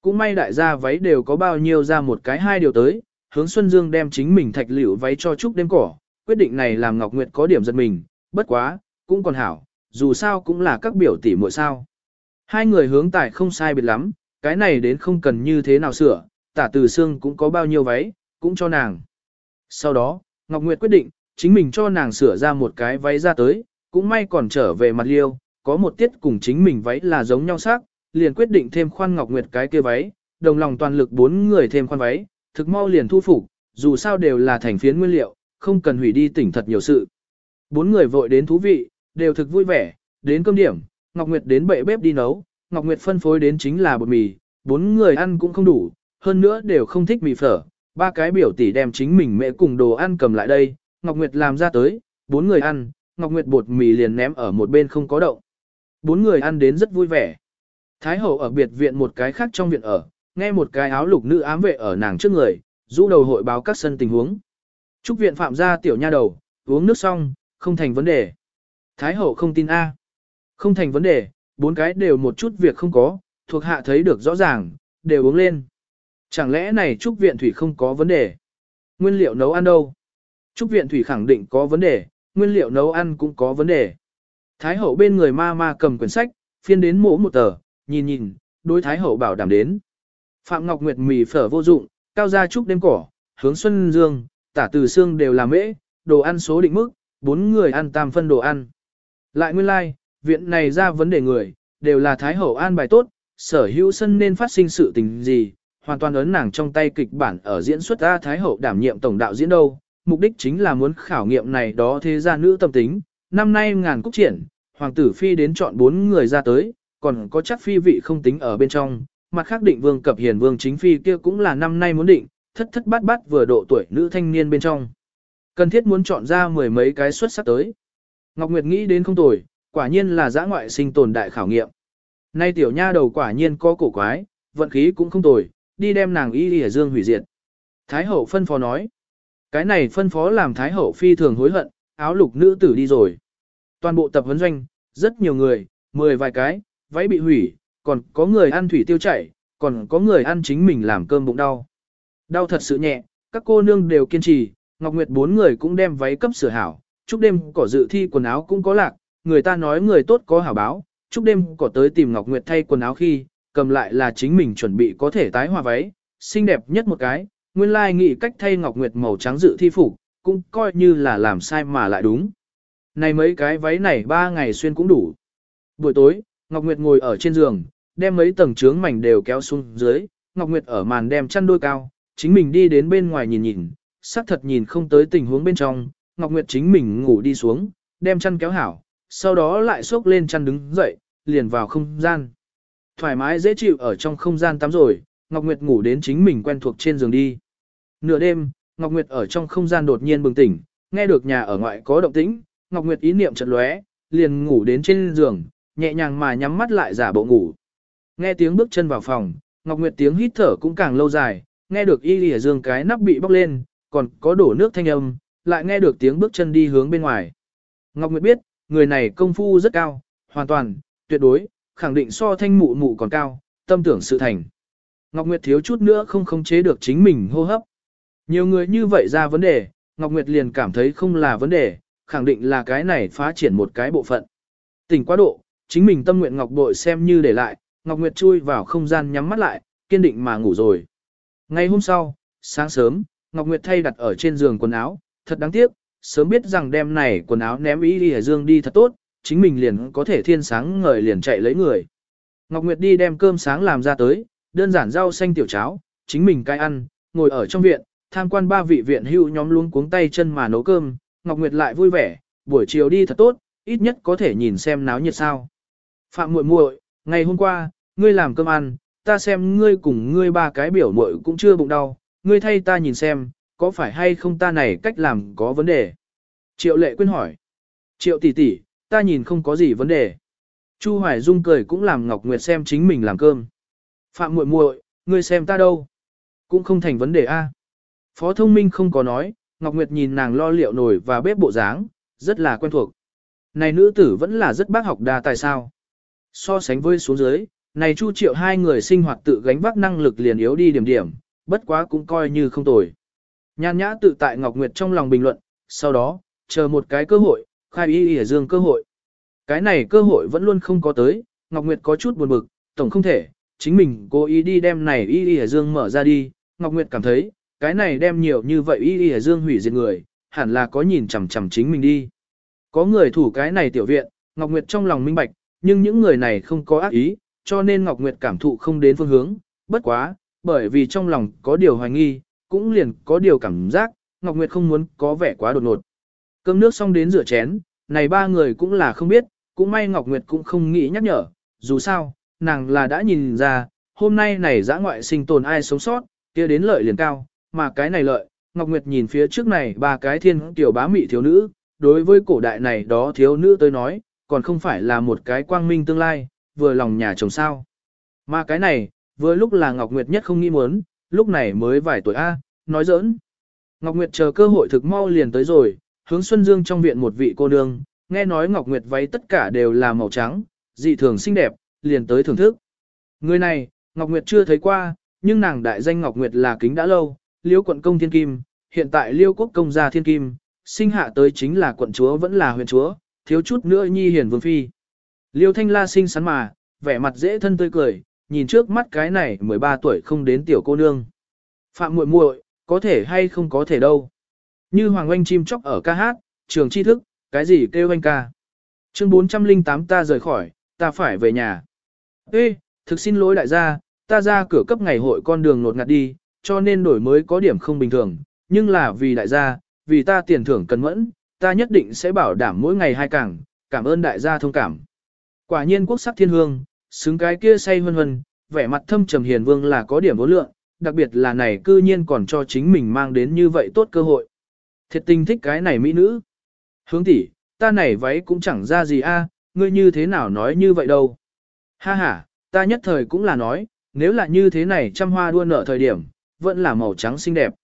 A: Cũng may đại gia váy đều có bao nhiêu ra một cái hai điều tới, hướng Xuân Dương đem chính mình thạch liễu váy cho Trúc đêm cỏ, quyết định này làm Ngọc Nguyệt có điểm giật mình, bất quá, cũng còn hảo, dù sao cũng là các biểu tỷ muội sao. Hai người hướng tài không sai biệt lắm, cái này đến không cần như thế nào sửa, tả từ xương cũng có bao nhiêu váy, cũng cho nàng. Sau đó, Ngọc Nguyệt quyết định, chính mình cho nàng sửa ra một cái váy ra tới, cũng may còn trở về mặt liêu, có một tiết cùng chính mình váy là giống nhau sắc, liền quyết định thêm khoan Ngọc Nguyệt cái kia váy, đồng lòng toàn lực bốn người thêm khoan váy, thực mau liền thu phục, dù sao đều là thành phiến nguyên liệu, không cần hủy đi tỉnh thật nhiều sự. Bốn người vội đến thú vị, đều thực vui vẻ, đến cơm điểm, Ngọc Nguyệt đến bệ bếp đi nấu, Ngọc Nguyệt phân phối đến chính là bột mì, bốn người ăn cũng không đủ, hơn nữa đều không thích mì phở, ba cái biểu tỷ đem chính mình mẹ cùng đồ ăn cầm lại đây, Ngọc Nguyệt làm ra tới, bốn người ăn, Ngọc Nguyệt bột mì liền ném ở một bên không có động. Bốn người ăn đến rất vui vẻ. Thái hậu ở biệt viện một cái khác trong viện ở, nghe một cái áo lục nữ ám vệ ở nàng trước người, rũ đầu hội báo các sân tình huống. Trúc viện phạm ra tiểu nha đầu, uống nước xong, không thành vấn đề. Thái hậu không tin A. Không thành vấn đề, bốn cái đều một chút việc không có, thuộc hạ thấy được rõ ràng, đều uống lên. Chẳng lẽ này Trúc viện thủy không có vấn đề? Nguyên liệu nấu ăn đâu? Trúc viện thủy khẳng định có vấn đề, nguyên liệu nấu ăn cũng có vấn đề. Thái hậu bên người ma ma cầm quyển sách, phiên đến mỗ một tờ, nhìn nhìn, đối thái hậu bảo đảm đến. Phạm Ngọc Nguyệt mì phở vô dụng, cao gia trúc đêm cỏ, hướng xuân dương, tả từ xương đều là mễ, đồ ăn số định mức, bốn người ăn tam phân đồ ăn. Lại nguyên lai, like, viện này ra vấn đề người, đều là Thái Hậu an bài tốt, sở hữu sân nên phát sinh sự tình gì, hoàn toàn ấn nàng trong tay kịch bản ở diễn xuất ra Thái Hậu đảm nhiệm tổng đạo diễn đâu, mục đích chính là muốn khảo nghiệm này đó thế gia nữ tâm tính, năm nay ngàn cúc triển, hoàng tử phi đến chọn bốn người ra tới, còn có chắc phi vị không tính ở bên trong, mặt khác định vương cập hiền vương chính phi kia cũng là năm nay muốn định, thất thất bát bát vừa độ tuổi nữ thanh niên bên trong. Cần thiết muốn chọn ra mười mấy cái xuất sắc tới. Ngọc Nguyệt nghĩ đến không tồi, quả nhiên là giã ngoại sinh tồn đại khảo nghiệm. Nay tiểu nha đầu quả nhiên có cổ quái, vận khí cũng không tồi, đi đem nàng y y dương hủy diệt. Thái hậu phân phó nói. Cái này phân phó làm Thái hậu phi thường hối hận, áo lục nữ tử đi rồi. Toàn bộ tập huấn doanh, rất nhiều người, mười vài cái, váy bị hủy, còn có người ăn thủy tiêu chảy, còn có người ăn chính mình làm cơm bụng đau. Đau thật sự nhẹ, các cô nương đều kiên trì, Ngọc Nguyệt bốn người cũng đem váy cấp sửa hảo, chúc đêm cỏ dự thi quần áo cũng có lạc, người ta nói người tốt có hảo báo, chúc đêm cỏ tới tìm Ngọc Nguyệt thay quần áo khi, cầm lại là chính mình chuẩn bị có thể tái hòa váy, xinh đẹp nhất một cái, nguyên lai nghĩ cách thay Ngọc Nguyệt màu trắng dự thi phục, cũng coi như là làm sai mà lại đúng. Này mấy cái váy này ba ngày xuyên cũng đủ. Buổi tối, Ngọc Nguyệt ngồi ở trên giường, đem mấy tầng trướng mảnh đều kéo xuống dưới, Ngọc Nguyệt ở màn đem chăn đôi cao, chính mình đi đến bên ngoài nhìn nhìn, sắc thật nhìn không tới tình huống bên trong, Ngọc Nguyệt chính mình ngủ đi xuống, đem chăn kéo hảo, sau đó lại xốc lên chăn đứng dậy, liền vào không gian. Thoải mái dễ chịu ở trong không gian tắm rồi, Ngọc Nguyệt ngủ đến chính mình quen thuộc trên giường đi. Nửa đêm, Ngọc Nguyệt ở trong không gian đột nhiên bừng tỉnh, nghe được nhà ở ngoại có động tĩnh, Ngọc Nguyệt ý niệm chợt lóe, liền ngủ đến trên giường, nhẹ nhàng mà nhắm mắt lại giả bộ ngủ. Nghe tiếng bước chân vào phòng, Ngọc Nguyệt tiếng hít thở cũng càng lâu dài, nghe được y lìa dương cái nắp bị bóc lên, còn có đổ nước thanh âm, lại nghe được tiếng bước chân đi hướng bên ngoài. Ngọc Nguyệt biết, người này công phu rất cao, hoàn toàn, tuyệt đối, khẳng định so thanh mụ mụ còn cao, tâm tưởng sự thành. Ngọc Nguyệt thiếu chút nữa không khống chế được chính mình hô hấp. Nhiều người như vậy ra vấn đề, Ngọc Nguyệt liền cảm thấy không là vấn đề, khẳng định là cái này phá triển một cái bộ phận. Tỉnh quá độ, chính mình tâm nguyện Ngọc Bội xem như để lại, Ngọc Nguyệt chui vào không gian nhắm mắt lại, kiên định mà ngủ rồi. Ngày hôm sau, sáng sớm, Ngọc Nguyệt thay đặt ở trên giường quần áo, thật đáng tiếc, sớm biết rằng đêm này quần áo ném ý đi Hải Dương đi thật tốt, chính mình liền có thể thiên sáng ngời liền chạy lấy người. Ngọc Nguyệt đi đem cơm sáng làm ra tới, đơn giản rau xanh tiểu cháo, chính mình cai ăn, ngồi ở trong viện, tham quan ba vị viện hữu nhóm luôn cuống tay chân mà nấu cơm, Ngọc Nguyệt lại vui vẻ, buổi chiều đi thật tốt, ít nhất có thể nhìn xem náo nhiệt sao. Phạm muội muội, ngày hôm qua, ngươi làm cơm ăn, ta xem ngươi cùng ngươi ba cái biểu muội cũng chưa bụng đau, ngươi thay ta nhìn xem, có phải hay không ta này cách làm có vấn đề. Triệu lệ quyên hỏi. Triệu tỷ tỷ, ta nhìn không có gì vấn đề. Chu Hoài Dung cười cũng làm Ngọc Nguyệt xem chính mình làm cơm. Phạm muội muội, ngươi xem ta đâu? Cũng không thành vấn đề a. Phó thông minh không có nói, Ngọc Nguyệt nhìn nàng lo liệu nồi và bếp bộ dáng, rất là quen thuộc. Này nữ tử vẫn là rất bác học đa tài sao. So sánh với xuống dưới, này Chu Triệu hai người sinh hoạt tự gánh vác năng lực liền yếu đi điểm điểm, bất quá cũng coi như không tồi. Nhan nhã tự tại Ngọc Nguyệt trong lòng bình luận, sau đó, chờ một cái cơ hội, khai y ỉa dương cơ hội. Cái này cơ hội vẫn luôn không có tới, Ngọc Nguyệt có chút buồn bực, tổng không thể, chính mình cố ý đi đem này y ỉa dương mở ra đi, Ngọc Nguyệt cảm thấy, cái này đem nhiều như vậy y ỉa dương hủy diệt người, hẳn là có nhìn chằm chằm chính mình đi. Có người thủ cái này tiểu viện, Ngọc Nguyệt trong lòng minh bạch, nhưng những người này không có ác ý, cho nên Ngọc Nguyệt cảm thụ không đến phương hướng, bất quá, bởi vì trong lòng có điều hoài nghi, cũng liền có điều cảm giác, Ngọc Nguyệt không muốn có vẻ quá đột ngột. Cơm nước xong đến rửa chén, này ba người cũng là không biết, cũng may Ngọc Nguyệt cũng không nghĩ nhắc nhở, dù sao, nàng là đã nhìn ra, hôm nay này dã ngoại sinh tồn ai sống sót, kia đến lợi liền cao, mà cái này lợi, Ngọc Nguyệt nhìn phía trước này ba cái thiên tiểu bá mị thiếu nữ, đối với cổ đại này đó thiếu nữ tới nói, còn không phải là một cái quang minh tương lai, vừa lòng nhà chồng sao. Mà cái này, vừa lúc là Ngọc Nguyệt nhất không nghĩ muốn, lúc này mới vài tuổi A, nói giỡn. Ngọc Nguyệt chờ cơ hội thực mau liền tới rồi, hướng Xuân Dương trong viện một vị cô nương, nghe nói Ngọc Nguyệt váy tất cả đều là màu trắng, dị thường xinh đẹp, liền tới thưởng thức. Người này, Ngọc Nguyệt chưa thấy qua, nhưng nàng đại danh Ngọc Nguyệt là kính đã lâu, liêu quận công thiên kim, hiện tại liêu quốc công gia thiên kim, sinh hạ tới chính là quận chúa vẫn là huyện chúa, thiếu chút nữa nhi hiển vương phi. Liêu thanh la sinh sắn mà, vẻ mặt dễ thân tươi cười, nhìn trước mắt cái này 13 tuổi không đến tiểu cô nương. Phạm muội muội, có thể hay không có thể đâu. Như Hoàng Oanh chim chóc ở ca hát, trường tri thức, cái gì kêu anh ca. Chương 408 ta rời khỏi, ta phải về nhà. Ê, thực xin lỗi đại gia, ta ra cửa cấp ngày hội con đường nột ngạt đi, cho nên đổi mới có điểm không bình thường, nhưng là vì đại gia, vì ta tiền thưởng cần mẫn, ta nhất định sẽ bảo đảm mỗi ngày hai càng, cảm ơn đại gia thông cảm. Quả nhiên quốc sắc thiên hương, xứng cái kia say hân hân, vẻ mặt thâm trầm hiền vương là có điểm vô lượng, đặc biệt là này cư nhiên còn cho chính mình mang đến như vậy tốt cơ hội. Thiệt tình thích cái này mỹ nữ. Hướng tỷ, ta này váy cũng chẳng ra gì a, ngươi như thế nào nói như vậy đâu. Ha ha, ta nhất thời cũng là nói, nếu là như thế này trăm hoa đua nở thời điểm, vẫn là màu trắng xinh đẹp.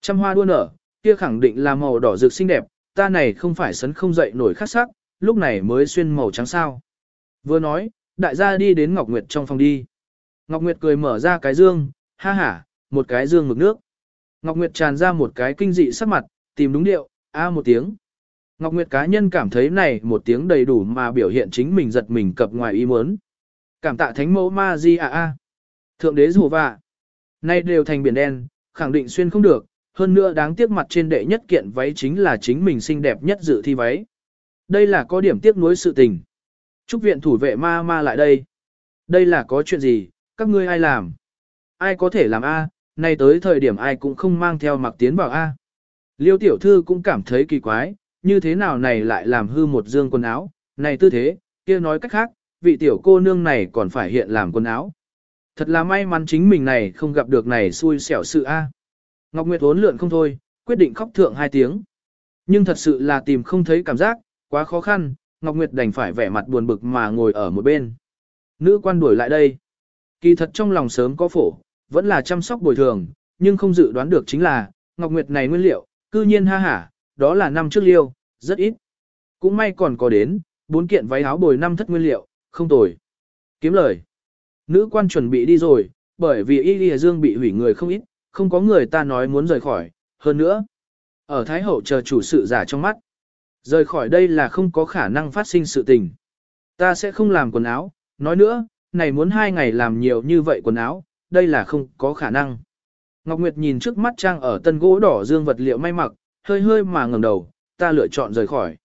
A: Trăm hoa đua nở, kia khẳng định là màu đỏ rực xinh đẹp, ta này không phải sấn không dậy nổi khắc sắc, lúc này mới xuyên màu trắng sao. Vừa nói, đại gia đi đến Ngọc Nguyệt trong phòng đi. Ngọc Nguyệt cười mở ra cái dương, ha ha, một cái dương mực nước. Ngọc Nguyệt tràn ra một cái kinh dị sắc mặt, tìm đúng điệu, a à một tiếng. Ngọc Nguyệt cá nhân cảm thấy này một tiếng đầy đủ mà biểu hiện chính mình giật mình cập ngoài ý muốn. Cảm tạ thánh mẫu ma di a a. Thượng đế rùa vạ. Nay đều thành biển đen, khẳng định xuyên không được, hơn nữa đáng tiếc mặt trên đệ nhất kiện váy chính là chính mình xinh đẹp nhất dự thi váy. Đây là có điểm tiếc nuối sự tình. Trúc viện thủ vệ ma ma lại đây. Đây là có chuyện gì, các ngươi ai làm? Ai có thể làm A, nay tới thời điểm ai cũng không mang theo mặc tiến vào A. Liêu tiểu thư cũng cảm thấy kỳ quái, như thế nào này lại làm hư một dương quần áo, này tư thế, kia nói cách khác, vị tiểu cô nương này còn phải hiện làm quần áo. Thật là may mắn chính mình này không gặp được này xui xẻo sự A. Ngọc Nguyệt vốn lượn không thôi, quyết định khóc thượng hai tiếng. Nhưng thật sự là tìm không thấy cảm giác, quá khó khăn, Ngọc Nguyệt đành phải vẻ mặt buồn bực mà ngồi ở một bên. Nữ quan đuổi lại đây. Kỳ thật trong lòng sớm có phổ, vẫn là chăm sóc bồi thường, nhưng không dự đoán được chính là, Ngọc Nguyệt này nguyên liệu, cư nhiên ha hả, đó là năm trước liêu, rất ít. Cũng may còn có đến, bốn kiện váy áo bồi năm thất nguyên liệu, không tồi. Kiếm lời. Nữ quan chuẩn bị đi rồi, bởi vì Y Lìa Dương bị hủy người không ít, không có người ta nói muốn rời khỏi, hơn nữa. Ở Thái Hậu chờ chủ sự giả trong mắt. Rời khỏi đây là không có khả năng phát sinh sự tình. Ta sẽ không làm quần áo, nói nữa, này muốn hai ngày làm nhiều như vậy quần áo, đây là không có khả năng. Ngọc Nguyệt nhìn trước mắt trang ở tân gỗ đỏ dương vật liệu may mặc, hơi hơi mà ngẩng đầu, ta lựa chọn rời khỏi.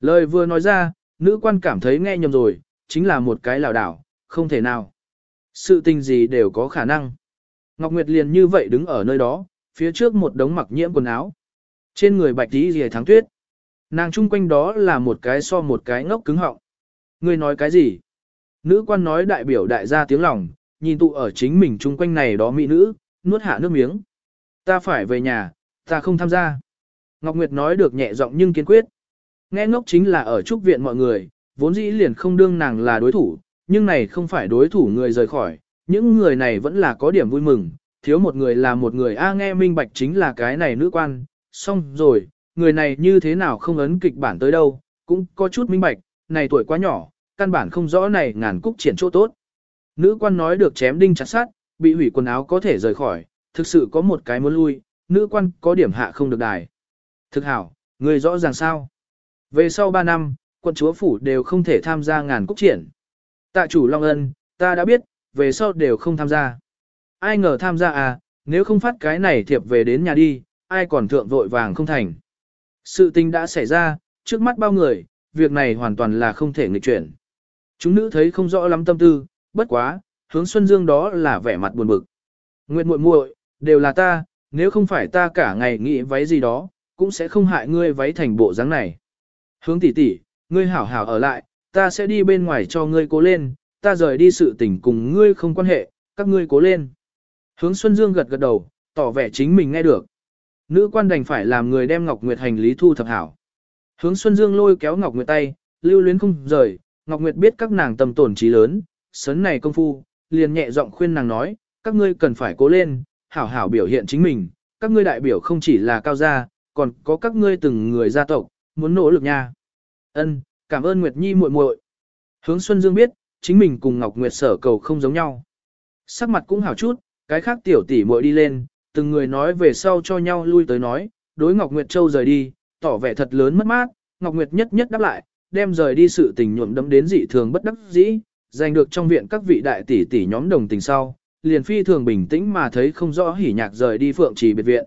A: Lời vừa nói ra, nữ quan cảm thấy nghe nhầm rồi, chính là một cái lảo đảo, không thể nào. Sự tình gì đều có khả năng. Ngọc Nguyệt liền như vậy đứng ở nơi đó, phía trước một đống mặc nhiễm quần áo. Trên người bạch tí rìa tháng tuyết. Nàng chung quanh đó là một cái so một cái ngốc cứng họng. Ngươi nói cái gì? Nữ quan nói đại biểu đại gia tiếng lòng, nhìn tụ ở chính mình chung quanh này đó mỹ nữ, nuốt hạ nước miếng. Ta phải về nhà, ta không tham gia. Ngọc Nguyệt nói được nhẹ giọng nhưng kiên quyết. Nghe ngốc chính là ở trúc viện mọi người, vốn dĩ liền không đương nàng là đối thủ, nhưng này không phải đối thủ người rời khỏi, những người này vẫn là có điểm vui mừng, thiếu một người là một người a nghe minh bạch chính là cái này nữ quan, xong rồi, người này như thế nào không ấn kịch bản tới đâu, cũng có chút minh bạch, này tuổi quá nhỏ, căn bản không rõ này ngàn cúc triển chỗ tốt. Nữ quan nói được chém đinh chặt sát, bị hủy quần áo có thể rời khỏi, thực sự có một cái muốn lui, nữ quan có điểm hạ không được đài. Thực hảo, người rõ ràng sao. Về sau 3 năm, quân chúa phủ đều không thể tham gia ngàn cúc triển. Tạ chủ Long Ân, ta đã biết, về sau đều không tham gia. Ai ngờ tham gia à, nếu không phát cái này thiệp về đến nhà đi, ai còn thượng vội vàng không thành. Sự tình đã xảy ra, trước mắt bao người, việc này hoàn toàn là không thể nghịch chuyển. Chúng nữ thấy không rõ lắm tâm tư, bất quá, hướng Xuân Dương đó là vẻ mặt buồn bực. Nguyệt muội muội, đều là ta, nếu không phải ta cả ngày nghĩ váy gì đó, cũng sẽ không hại ngươi váy thành bộ dáng này. Hướng tỷ tỷ, ngươi hảo hảo ở lại, ta sẽ đi bên ngoài cho ngươi cố lên, ta rời đi sự tình cùng ngươi không quan hệ, các ngươi cố lên. Hướng Xuân Dương gật gật đầu, tỏ vẻ chính mình nghe được. Nữ quan đành phải làm người đem Ngọc Nguyệt hành lý thu thập hảo. Hướng Xuân Dương lôi kéo Ngọc Nguyệt tay, lưu luyến không rời, Ngọc Nguyệt biết các nàng tâm tổn trí lớn, sấn này công phu, liền nhẹ giọng khuyên nàng nói, các ngươi cần phải cố lên, hảo hảo biểu hiện chính mình, các ngươi đại biểu không chỉ là cao gia, còn có các ngươi từng người gia tộc, muốn nỗ lực nha. Ân, cảm ơn Nguyệt Nhi muội muội. Hướng Xuân Dương biết, chính mình cùng Ngọc Nguyệt sở cầu không giống nhau. Sắc mặt cũng hảo chút, cái khác tiểu tỷ muội đi lên, từng người nói về sau cho nhau lui tới nói, đối Ngọc Nguyệt Châu rời đi, tỏ vẻ thật lớn mất mát, Ngọc Nguyệt nhất nhất đáp lại, đem rời đi sự tình nhuộm đấm đến dị thường bất đắc dĩ, giành được trong viện các vị đại tỷ tỷ nhóm đồng tình sau, liền phi thường bình tĩnh mà thấy không rõ hỉ nhạc rời đi phượng trì biệt viện.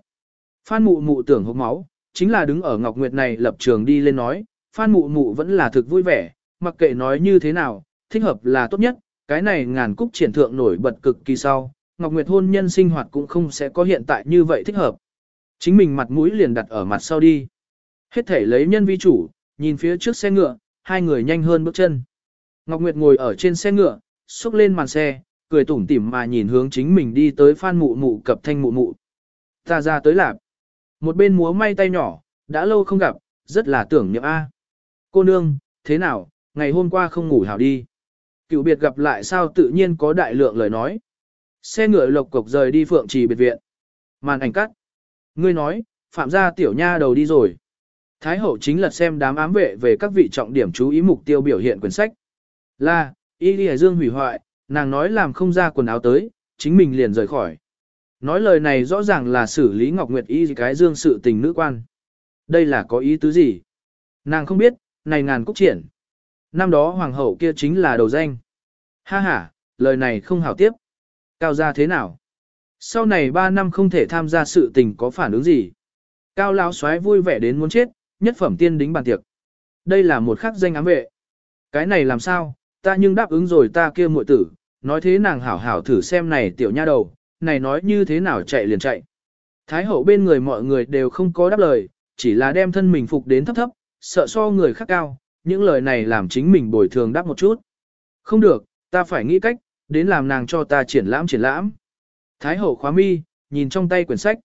A: Phan mụ mụ tưởng hốc máu, chính là đứng ở Ngọc Nguyệt này lập trường đi lên nói, Phan mụ mụ vẫn là thực vui vẻ, mặc kệ nói như thế nào, thích hợp là tốt nhất, cái này ngàn cúc triển thượng nổi bật cực kỳ sau, Ngọc Nguyệt hôn nhân sinh hoạt cũng không sẽ có hiện tại như vậy thích hợp. Chính mình mặt mũi liền đặt ở mặt sau đi. Hết thể lấy nhân vi chủ, nhìn phía trước xe ngựa, hai người nhanh hơn bước chân. Ngọc Nguyệt ngồi ở trên xe ngựa, xúc lên màn xe, cười tủm tỉm mà nhìn hướng chính mình đi tới phan mụ mụ cập thanh mụ mụ. Ta ra tới lạp. Một bên múa may tay nhỏ, đã lâu không gặp, rất là tưởng nhậm A. Cô nương, thế nào, ngày hôm qua không ngủ hảo đi. Cựu biệt gặp lại sao tự nhiên có đại lượng lời nói. Xe ngựa lộc cộc rời đi phượng trì biệt viện. Màn ảnh cắt. Ngươi nói, phạm gia tiểu nha đầu đi rồi. Thái hậu chính là xem đám ám vệ về các vị trọng điểm chú ý mục tiêu biểu hiện quyển sách. Là, y lìa dương hủy hoại, nàng nói làm không ra quần áo tới, chính mình liền rời khỏi. Nói lời này rõ ràng là xử lý Ngọc Nguyệt y cái dương sự tình nữ quan. Đây là có ý tứ gì? Nàng không biết, này ngàn cúc triển. Năm đó hoàng hậu kia chính là đầu danh. Ha ha, lời này không hảo tiếp. Cao gia thế nào? Sau này 3 năm không thể tham gia sự tình có phản ứng gì? Cao lão soái vui vẻ đến muốn chết, nhất phẩm tiên đính bàn tiệc. Đây là một khắc danh ám vệ. Cái này làm sao, ta nhưng đáp ứng rồi ta kia muội tử, nói thế nàng hảo hảo thử xem này tiểu nha đầu, này nói như thế nào chạy liền chạy. Thái hậu bên người mọi người đều không có đáp lời, chỉ là đem thân mình phục đến thấp thấp, sợ so người khác cao, những lời này làm chính mình bồi thường đáp một chút. Không được, ta phải nghĩ cách, đến làm nàng cho ta triển lãm triển lãm. Thái hậu khóa mi, nhìn trong tay quyển sách.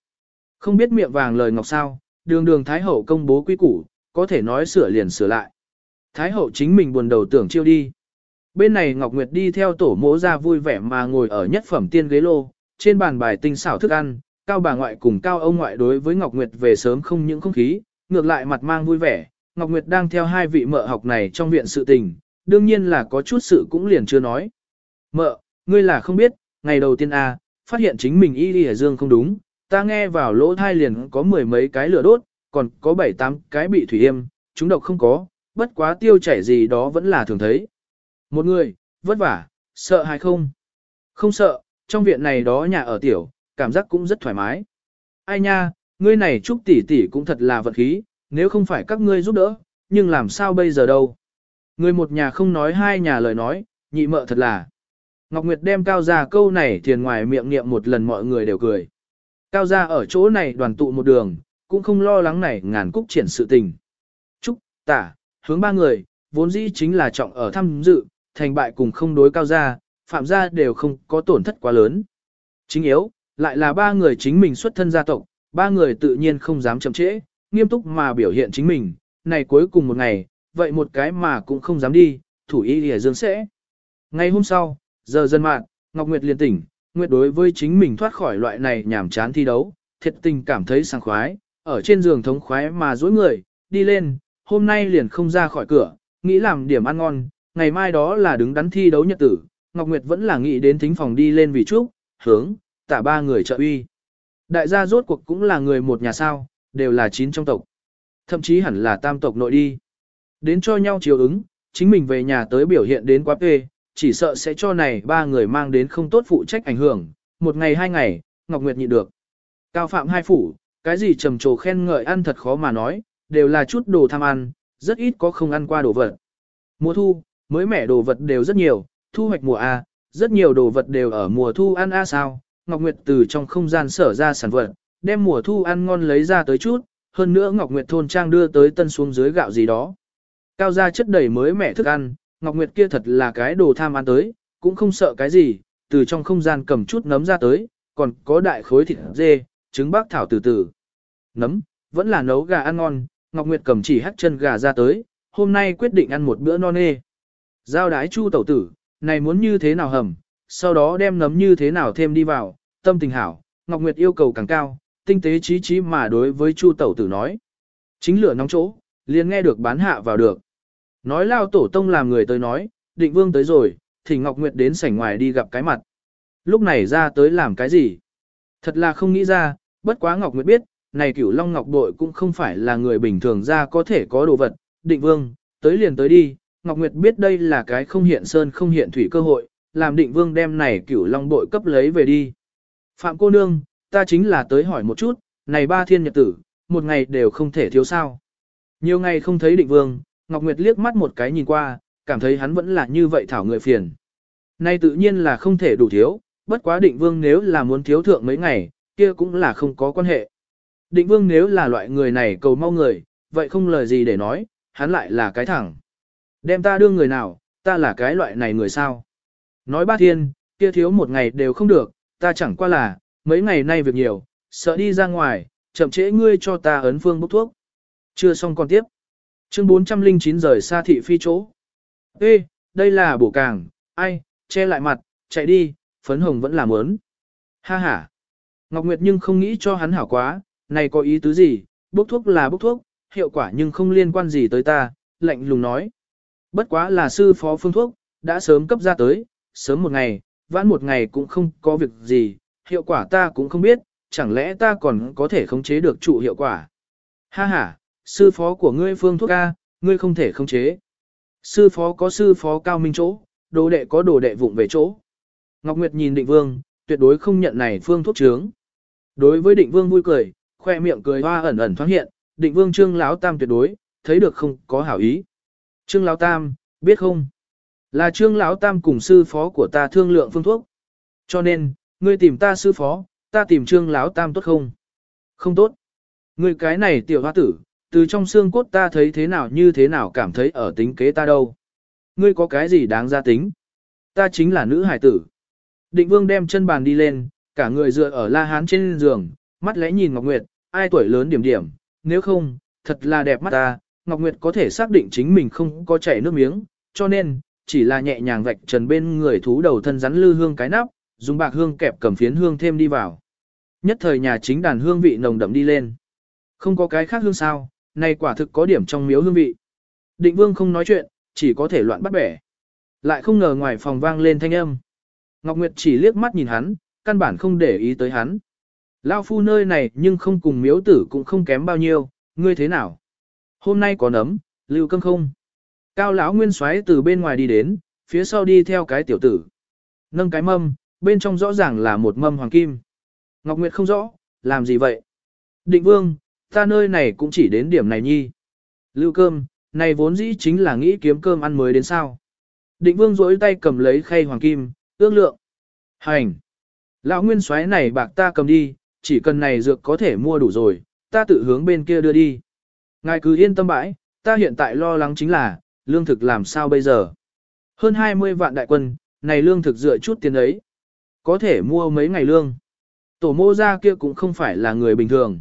A: Không biết miệng vàng lời ngọc sao, đường đường Thái hậu công bố quy củ, có thể nói sửa liền sửa lại. Thái hậu chính mình buồn đầu tưởng chiêu đi. Bên này Ngọc Nguyệt đi theo tổ mỗ ra vui vẻ mà ngồi ở nhất phẩm tiên ghế lô, trên bàn bài tinh xảo thức ăn, cao bà ngoại cùng cao ông ngoại đối với Ngọc Nguyệt về sớm không những không khí, ngược lại mặt mang vui vẻ. Ngọc Nguyệt đang theo hai vị mợ học này trong viện sự tình, đương nhiên là có chút sự cũng liền chưa nói. Mợ, ngươi là không biết, ngày đầu tiên A, phát hiện chính mình y đi dương không đúng, ta nghe vào lỗ thai liền có mười mấy cái lửa đốt, còn có bảy tám cái bị thủy yêm, chúng độc không có, bất quá tiêu chảy gì đó vẫn là thường thấy. Một người, vất vả, sợ hay không? Không sợ, trong viện này đó nhà ở tiểu, cảm giác cũng rất thoải mái. Ai nha, ngươi này chúc tỷ tỷ cũng thật là vật khí, nếu không phải các ngươi giúp đỡ, nhưng làm sao bây giờ đâu? Người một nhà không nói hai nhà lời nói, nhị mợ thật là. Ngọc Nguyệt đem cao gia câu này thiền ngoài miệng niệm một lần mọi người đều cười. Cao gia ở chỗ này đoàn tụ một đường, cũng không lo lắng này ngàn cúc triển sự tình. Trúc, tả, hướng ba người, vốn dĩ chính là trọng ở thăm dự, thành bại cùng không đối cao gia, phạm gia đều không có tổn thất quá lớn. Chính yếu, lại là ba người chính mình xuất thân gia tộc, ba người tự nhiên không dám chậm trễ, nghiêm túc mà biểu hiện chính mình, này cuối cùng một ngày, vậy một cái mà cũng không dám đi, thủ ý lìa dương sẽ. Ngày hôm sau, giờ dân mạng, Ngọc Nguyệt liền tỉnh, Nguyệt đối với chính mình thoát khỏi loại này nhảm chán thi đấu, thiệt tình cảm thấy sảng khoái, ở trên giường thống khoái mà dối người, đi lên, hôm nay liền không ra khỏi cửa, nghĩ làm điểm ăn ngon, ngày mai đó là đứng đắn thi đấu nhật tử, Ngọc Nguyệt vẫn là nghĩ đến thính phòng đi lên vì chúc, hướng, tả ba người trợ uy. Đại gia rốt cuộc cũng là người một nhà sao, đều là chín trong tộc. Thậm chí hẳn là tam tộc nội đi. Đến cho nhau chiều ứng, chính mình về nhà tới biểu hiện đến quá phê, chỉ sợ sẽ cho này ba người mang đến không tốt phụ trách ảnh hưởng, một ngày hai ngày, Ngọc Nguyệt nhịn được. Cao phạm hai phủ, cái gì trầm trồ khen ngợi ăn thật khó mà nói, đều là chút đồ tham ăn, rất ít có không ăn qua đồ vật. Mùa thu, mới mẻ đồ vật đều rất nhiều, thu hoạch mùa A, rất nhiều đồ vật đều ở mùa thu ăn A sao, Ngọc Nguyệt từ trong không gian sở ra sản vật, đem mùa thu ăn ngon lấy ra tới chút, hơn nữa Ngọc Nguyệt thôn trang đưa tới tân xuống dưới gạo gì đó. Cao gia chất đầy mới mẻ thức ăn, Ngọc Nguyệt kia thật là cái đồ tham ăn tới, cũng không sợ cái gì, từ trong không gian cầm chút nấm ra tới, còn có đại khối thịt dê, trứng bác thảo từ từ. Nấm, vẫn là nấu gà ăn ngon, Ngọc Nguyệt cầm chỉ hắt chân gà ra tới, hôm nay quyết định ăn một bữa non nê. Giao đái chu tẩu tử, này muốn như thế nào hầm, sau đó đem nấm như thế nào thêm đi vào, tâm tình hảo, Ngọc Nguyệt yêu cầu càng cao, tinh tế trí trí mà đối với chu tẩu tử nói. Chính lửa nóng chỗ, liền nghe được bán hạ vào được. Nói lao tổ tông làm người tới nói, định vương tới rồi, thì Ngọc Nguyệt đến sảnh ngoài đi gặp cái mặt. Lúc này ra tới làm cái gì? Thật là không nghĩ ra, bất quá Ngọc Nguyệt biết, này cửu Long Ngọc Bội cũng không phải là người bình thường ra có thể có đồ vật. Định vương, tới liền tới đi, Ngọc Nguyệt biết đây là cái không hiện sơn không hiện thủy cơ hội, làm định vương đem này cửu long bội cấp lấy về đi. Phạm cô nương, ta chính là tới hỏi một chút, này ba thiên nhật tử, một ngày đều không thể thiếu sao. Nhiều ngày không thấy định vương, Ngọc Nguyệt liếc mắt một cái nhìn qua, cảm thấy hắn vẫn là như vậy thảo người phiền. Nay tự nhiên là không thể đủ thiếu, bất quá định vương nếu là muốn thiếu thượng mấy ngày, kia cũng là không có quan hệ. Định vương nếu là loại người này cầu mau người, vậy không lời gì để nói, hắn lại là cái thẳng. Đem ta đưa người nào, ta là cái loại này người sao. Nói ba thiên, kia thiếu một ngày đều không được, ta chẳng qua là, mấy ngày nay việc nhiều, sợ đi ra ngoài, chậm trễ ngươi cho ta ấn phương bốc thuốc. Chưa xong còn tiếp. Chương 409 rời xa thị phi chỗ. Ê, đây là bổ càng, ai, che lại mặt, chạy đi, phấn hồng vẫn làm ớn. Ha ha. Ngọc Nguyệt nhưng không nghĩ cho hắn hảo quá, này có ý tứ gì, bốc thuốc là bốc thuốc, hiệu quả nhưng không liên quan gì tới ta, lạnh lùng nói. Bất quá là sư phó phương thuốc, đã sớm cấp ra tới, sớm một ngày, vãn một ngày cũng không có việc gì, hiệu quả ta cũng không biết, chẳng lẽ ta còn có thể khống chế được trụ hiệu quả. Ha ha, sư phó của ngươi phương thuốc A, ngươi không thể không chế. Sư phó có sư phó cao minh chỗ, đồ đệ có đồ đệ vụng về chỗ. Ngọc Nguyệt nhìn định vương, tuyệt đối không nhận này phương thuốc Trướng. Đối với định vương vui cười, khoe miệng cười hoa ẩn ẩn thoáng hiện, định vương trương lão tam tuyệt đối, thấy được không có hảo ý. Trương lão tam, biết không? Là trương lão tam cùng sư phó của ta thương lượng phương thuốc. Cho nên, ngươi tìm ta sư phó, ta tìm trương lão tam tốt không? Không tốt. Ngươi cái này tiểu hoa tử, từ trong xương cốt ta thấy thế nào như thế nào cảm thấy ở tính kế ta đâu. Ngươi có cái gì đáng ra tính? Ta chính là nữ hải tử. Định vương đem chân bàn đi lên, cả người dựa ở la hán trên giường, mắt lẽ nhìn Ngọc Nguyệt, ai tuổi lớn điểm điểm, nếu không, thật là đẹp mắt ta, Ngọc Nguyệt có thể xác định chính mình không có chảy nước miếng, cho nên, chỉ là nhẹ nhàng vạch trần bên người thú đầu thân rắn lư hương cái nắp, dùng bạc hương kẹp cầm phiến hương thêm đi vào. Nhất thời nhà chính đàn hương vị nồng đậm đi lên. Không có cái khác hương sao, này quả thực có điểm trong miếu hương vị. Định vương không nói chuyện, chỉ có thể loạn bắt bẻ. Lại không ngờ ngoài phòng vang lên thanh âm. Ngọc Nguyệt chỉ liếc mắt nhìn hắn, căn bản không để ý tới hắn. Lao phu nơi này nhưng không cùng miếu tử cũng không kém bao nhiêu, ngươi thế nào? Hôm nay có nấm, lưu cơm không? Cao lão nguyên xoáy từ bên ngoài đi đến, phía sau đi theo cái tiểu tử. Nâng cái mâm, bên trong rõ ràng là một mâm hoàng kim. Ngọc Nguyệt không rõ, làm gì vậy? Định vương, ta nơi này cũng chỉ đến điểm này nhi. Lưu cơm, này vốn dĩ chính là nghĩ kiếm cơm ăn mới đến sao. Định vương rỗi tay cầm lấy khay hoàng kim, ước lượng. Hành! Lão nguyên soái này bạc ta cầm đi, chỉ cần này dược có thể mua đủ rồi, ta tự hướng bên kia đưa đi. Ngài cứ yên tâm bãi, ta hiện tại lo lắng chính là, lương thực làm sao bây giờ. Hơn 20 vạn đại quân, này lương thực dựa chút tiền ấy. Có thể mua mấy ngày lương. Tổ mô ra kia cũng không phải là người bình thường.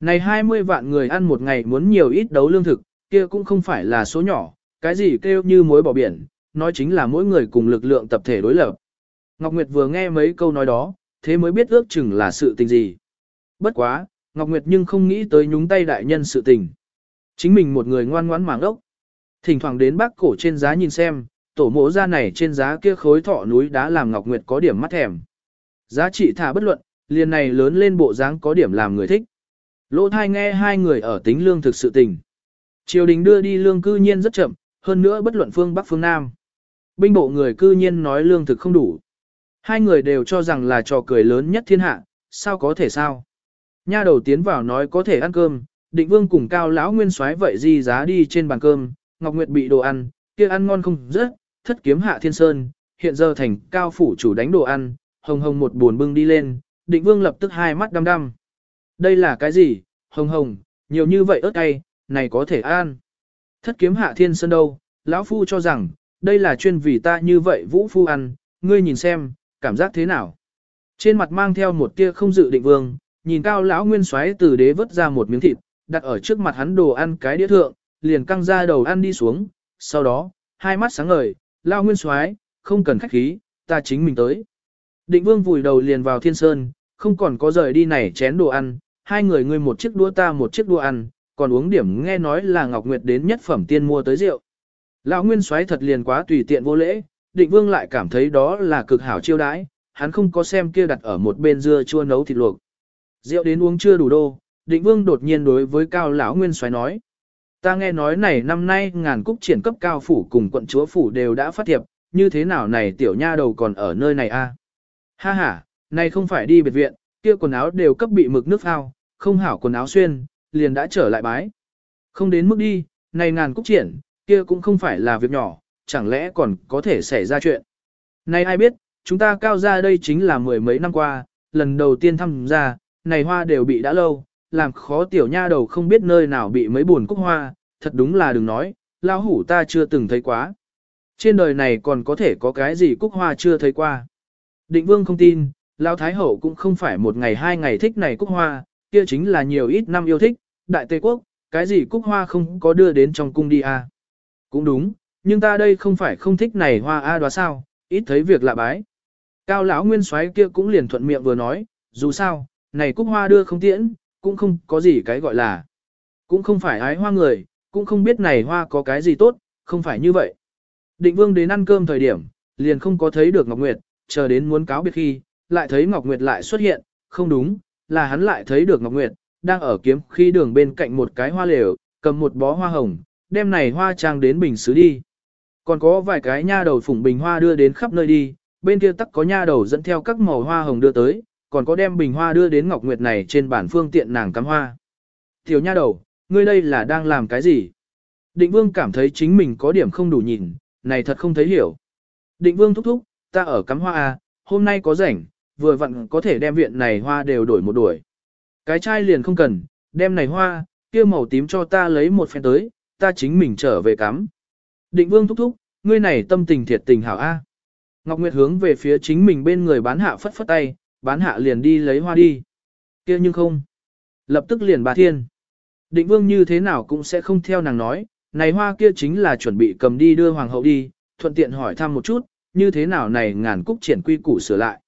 A: Này 20 vạn người ăn một ngày muốn nhiều ít đấu lương thực, kia cũng không phải là số nhỏ, cái gì kêu như mối bỏ biển, nói chính là mỗi người cùng lực lượng tập thể đối lập. Ngọc Nguyệt vừa nghe mấy câu nói đó, thế mới biết ước chừng là sự tình gì. Bất quá, Ngọc Nguyệt nhưng không nghĩ tới nhúng tay đại nhân sự tình. Chính mình một người ngoan ngoãn màng ốc. Thỉnh thoảng đến bác cổ trên giá nhìn xem, tổ mộ ra này trên giá kia khối thọ núi đá làm Ngọc Nguyệt có điểm mắt thèm. Giá trị thả bất luận, liền này lớn lên bộ dáng có điểm làm người thích. Lỗ thai nghe hai người ở tính lương thực sự tình. Triều đình đưa đi lương cư nhiên rất chậm, hơn nữa bất luận phương Bắc phương Nam. Binh bộ người cư nhiên nói lương thực không đủ. Hai người đều cho rằng là trò cười lớn nhất thiên hạ, sao có thể sao? Nha đầu tiến vào nói có thể ăn cơm, định vương cùng cao lão nguyên soái vậy di giá đi trên bàn cơm, Ngọc Nguyệt bị đồ ăn, kia ăn ngon không rất, thất kiếm hạ thiên sơn, hiện giờ thành cao phủ chủ đánh đồ ăn, hồng hồng một buồn bưng đi lên, định vương lập tức hai mắt đăm đăm. Đây là cái gì, hồng hồng, nhiều như vậy ớt cay, này có thể ăn. Thất kiếm hạ thiên sơn đâu, lão phu cho rằng, đây là chuyên vì ta như vậy vũ phu ăn, ngươi nhìn xem, cảm giác thế nào? Trên mặt mang theo một tia không dự định vương, nhìn cao lão nguyên xoáy từ đế vớt ra một miếng thịt, đặt ở trước mặt hắn đồ ăn cái đĩa thượng, liền căng ra đầu ăn đi xuống, sau đó, hai mắt sáng ngời, lão nguyên xoáy, không cần khách khí, ta chính mình tới. Định vương vùi đầu liền vào thiên sơn, không còn có rời đi này chén đồ ăn, hai người ngươi một chiếc đũa ta một chiếc đũa ăn, còn uống điểm nghe nói là Ngọc Nguyệt đến nhất phẩm tiên mua tới rượu. Lão Nguyên xoáy thật liền quá tùy tiện vô lễ, định vương lại cảm thấy đó là cực hảo chiêu đãi, hắn không có xem kia đặt ở một bên dưa chua nấu thịt luộc. Rượu đến uống chưa đủ đô, định vương đột nhiên đối với cao lão nguyên xoáy nói. Ta nghe nói này năm nay ngàn cúc triển cấp cao phủ cùng quận chúa phủ đều đã phát thiệp, như thế nào này tiểu nha đầu còn ở nơi này a? Ha ha, này không phải đi biệt viện, kia quần áo đều cấp bị mực nước phao, không hảo quần áo xuyên, liền đã trở lại bái. Không đến mức đi, này ngàn cúc triển, kia cũng không phải là việc nhỏ, chẳng lẽ còn có thể xảy ra chuyện. Này ai biết, chúng ta cao ra đây chính là mười mấy năm qua, lần đầu tiên thăm ra, này hoa đều bị đã lâu, làm khó tiểu nha đầu không biết nơi nào bị mấy buồn cúc hoa, thật đúng là đừng nói, lao hủ ta chưa từng thấy quá. Trên đời này còn có thể có cái gì cúc hoa chưa thấy qua. Định vương không tin, lao thái hậu cũng không phải một ngày hai ngày thích này cúc hoa, kia chính là nhiều ít năm yêu thích, đại tây quốc, cái gì cúc hoa không có đưa đến trong cung đi à. Cũng đúng, nhưng ta đây không phải không thích này hoa a à sao, ít thấy việc lạ bái. Cao lão nguyên soái kia cũng liền thuận miệng vừa nói, dù sao, này cúc hoa đưa không tiễn, cũng không có gì cái gọi là. Cũng không phải ái hoa người, cũng không biết này hoa có cái gì tốt, không phải như vậy. Định vương đến ăn cơm thời điểm, liền không có thấy được Ngọc Nguyệt, chờ đến muốn cáo biệt khi, lại thấy Ngọc Nguyệt lại xuất hiện, không đúng, là hắn lại thấy được Ngọc Nguyệt, đang ở kiếm khi đường bên cạnh một cái hoa lều, cầm một bó hoa hồng, đem này hoa trang đến bình xứ đi. Còn có vài cái nha đầu phủng bình hoa đưa đến khắp nơi đi, bên kia tắc có nha đầu dẫn theo các màu hoa hồng đưa tới, còn có đem bình hoa đưa đến Ngọc Nguyệt này trên bản phương tiện nàng cắm hoa. Tiểu nha đầu, ngươi đây là đang làm cái gì? Định vương cảm thấy chính mình có điểm không đủ nhìn, này thật không thấy hiểu. Định vương thúc thúc, ta ở cắm hoa à, hôm nay có rảnh, vừa vặn có thể đem viện này hoa đều đổi một đuổi. Cái chai liền không cần, đem này hoa, kia màu tím cho ta lấy một phen tới, ta chính mình trở về cắm. Định vương thúc thúc, ngươi này tâm tình thiệt tình hảo a. Ngọc Nguyệt hướng về phía chính mình bên người bán hạ phất phất tay, bán hạ liền đi lấy hoa đi. kia nhưng không. Lập tức liền bà thiên. Định vương như thế nào cũng sẽ không theo nàng nói, này hoa kia chính là chuẩn bị cầm đi đưa hoàng hậu đi, thuận tiện hỏi thăm một chút, như thế nào này ngàn cúc triển quy củ sửa lại.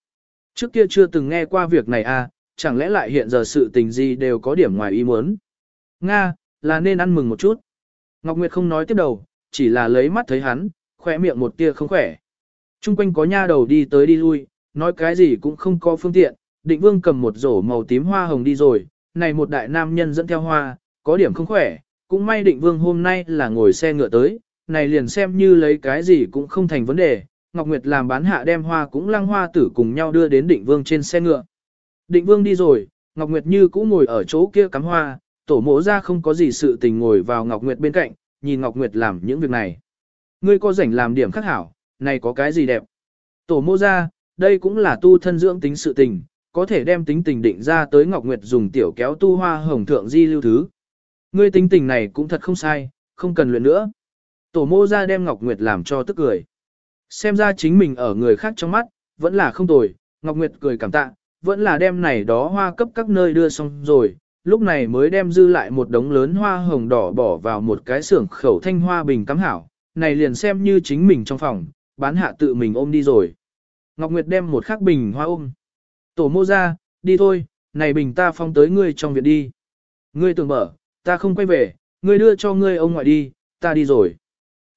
A: Trước kia chưa từng nghe qua việc này à, chẳng lẽ lại hiện giờ sự tình gì đều có điểm ngoài ý muốn. Nga, là nên ăn mừng một chút. Ngọc Nguyệt không nói tiếp đầu, chỉ là lấy mắt thấy hắn, khỏe miệng một tia không khỏe. Trung quanh có nha đầu đi tới đi lui, nói cái gì cũng không có phương tiện, định vương cầm một rổ màu tím hoa hồng đi rồi, này một đại nam nhân dẫn theo hoa, có điểm không khỏe, cũng may định vương hôm nay là ngồi xe ngựa tới, này liền xem như lấy cái gì cũng không thành vấn đề, Ngọc Nguyệt làm bán hạ đem hoa cũng lăng hoa tử cùng nhau đưa đến định vương trên xe ngựa. Định vương đi rồi, Ngọc Nguyệt như cũ ngồi ở chỗ kia cắm hoa, tổ mộ ra không có gì sự tình ngồi vào Ngọc Nguyệt bên cạnh, nhìn Ngọc Nguyệt làm những việc này. Ngươi có rảnh làm điểm khắc hảo, này có cái gì đẹp. Tổ mô ra, đây cũng là tu thân dưỡng tính sự tình, có thể đem tính tình định ra tới Ngọc Nguyệt dùng tiểu kéo tu hoa hồng thượng di lưu thứ. Ngươi tính tình này cũng thật không sai, không cần luyện nữa. Tổ mô ra đem Ngọc Nguyệt làm cho tức cười. Xem ra chính mình ở người khác trong mắt, vẫn là không tồi, Ngọc Nguyệt cười cảm tạ, vẫn là đem này đó hoa cấp các nơi đưa xong rồi, lúc này mới đem dư lại một đống lớn hoa hồng đỏ bỏ vào một cái xưởng khẩu thanh hoa bình cắm hảo, này liền xem như chính mình trong phòng, bán hạ tự mình ôm đi rồi. Ngọc Nguyệt đem một khắc bình hoa ôm. Tổ mô ra, đi thôi, này bình ta phong tới ngươi trong viện đi. Ngươi tưởng mở, ta không quay về, ngươi đưa cho ngươi ông ngoại đi, ta đi rồi.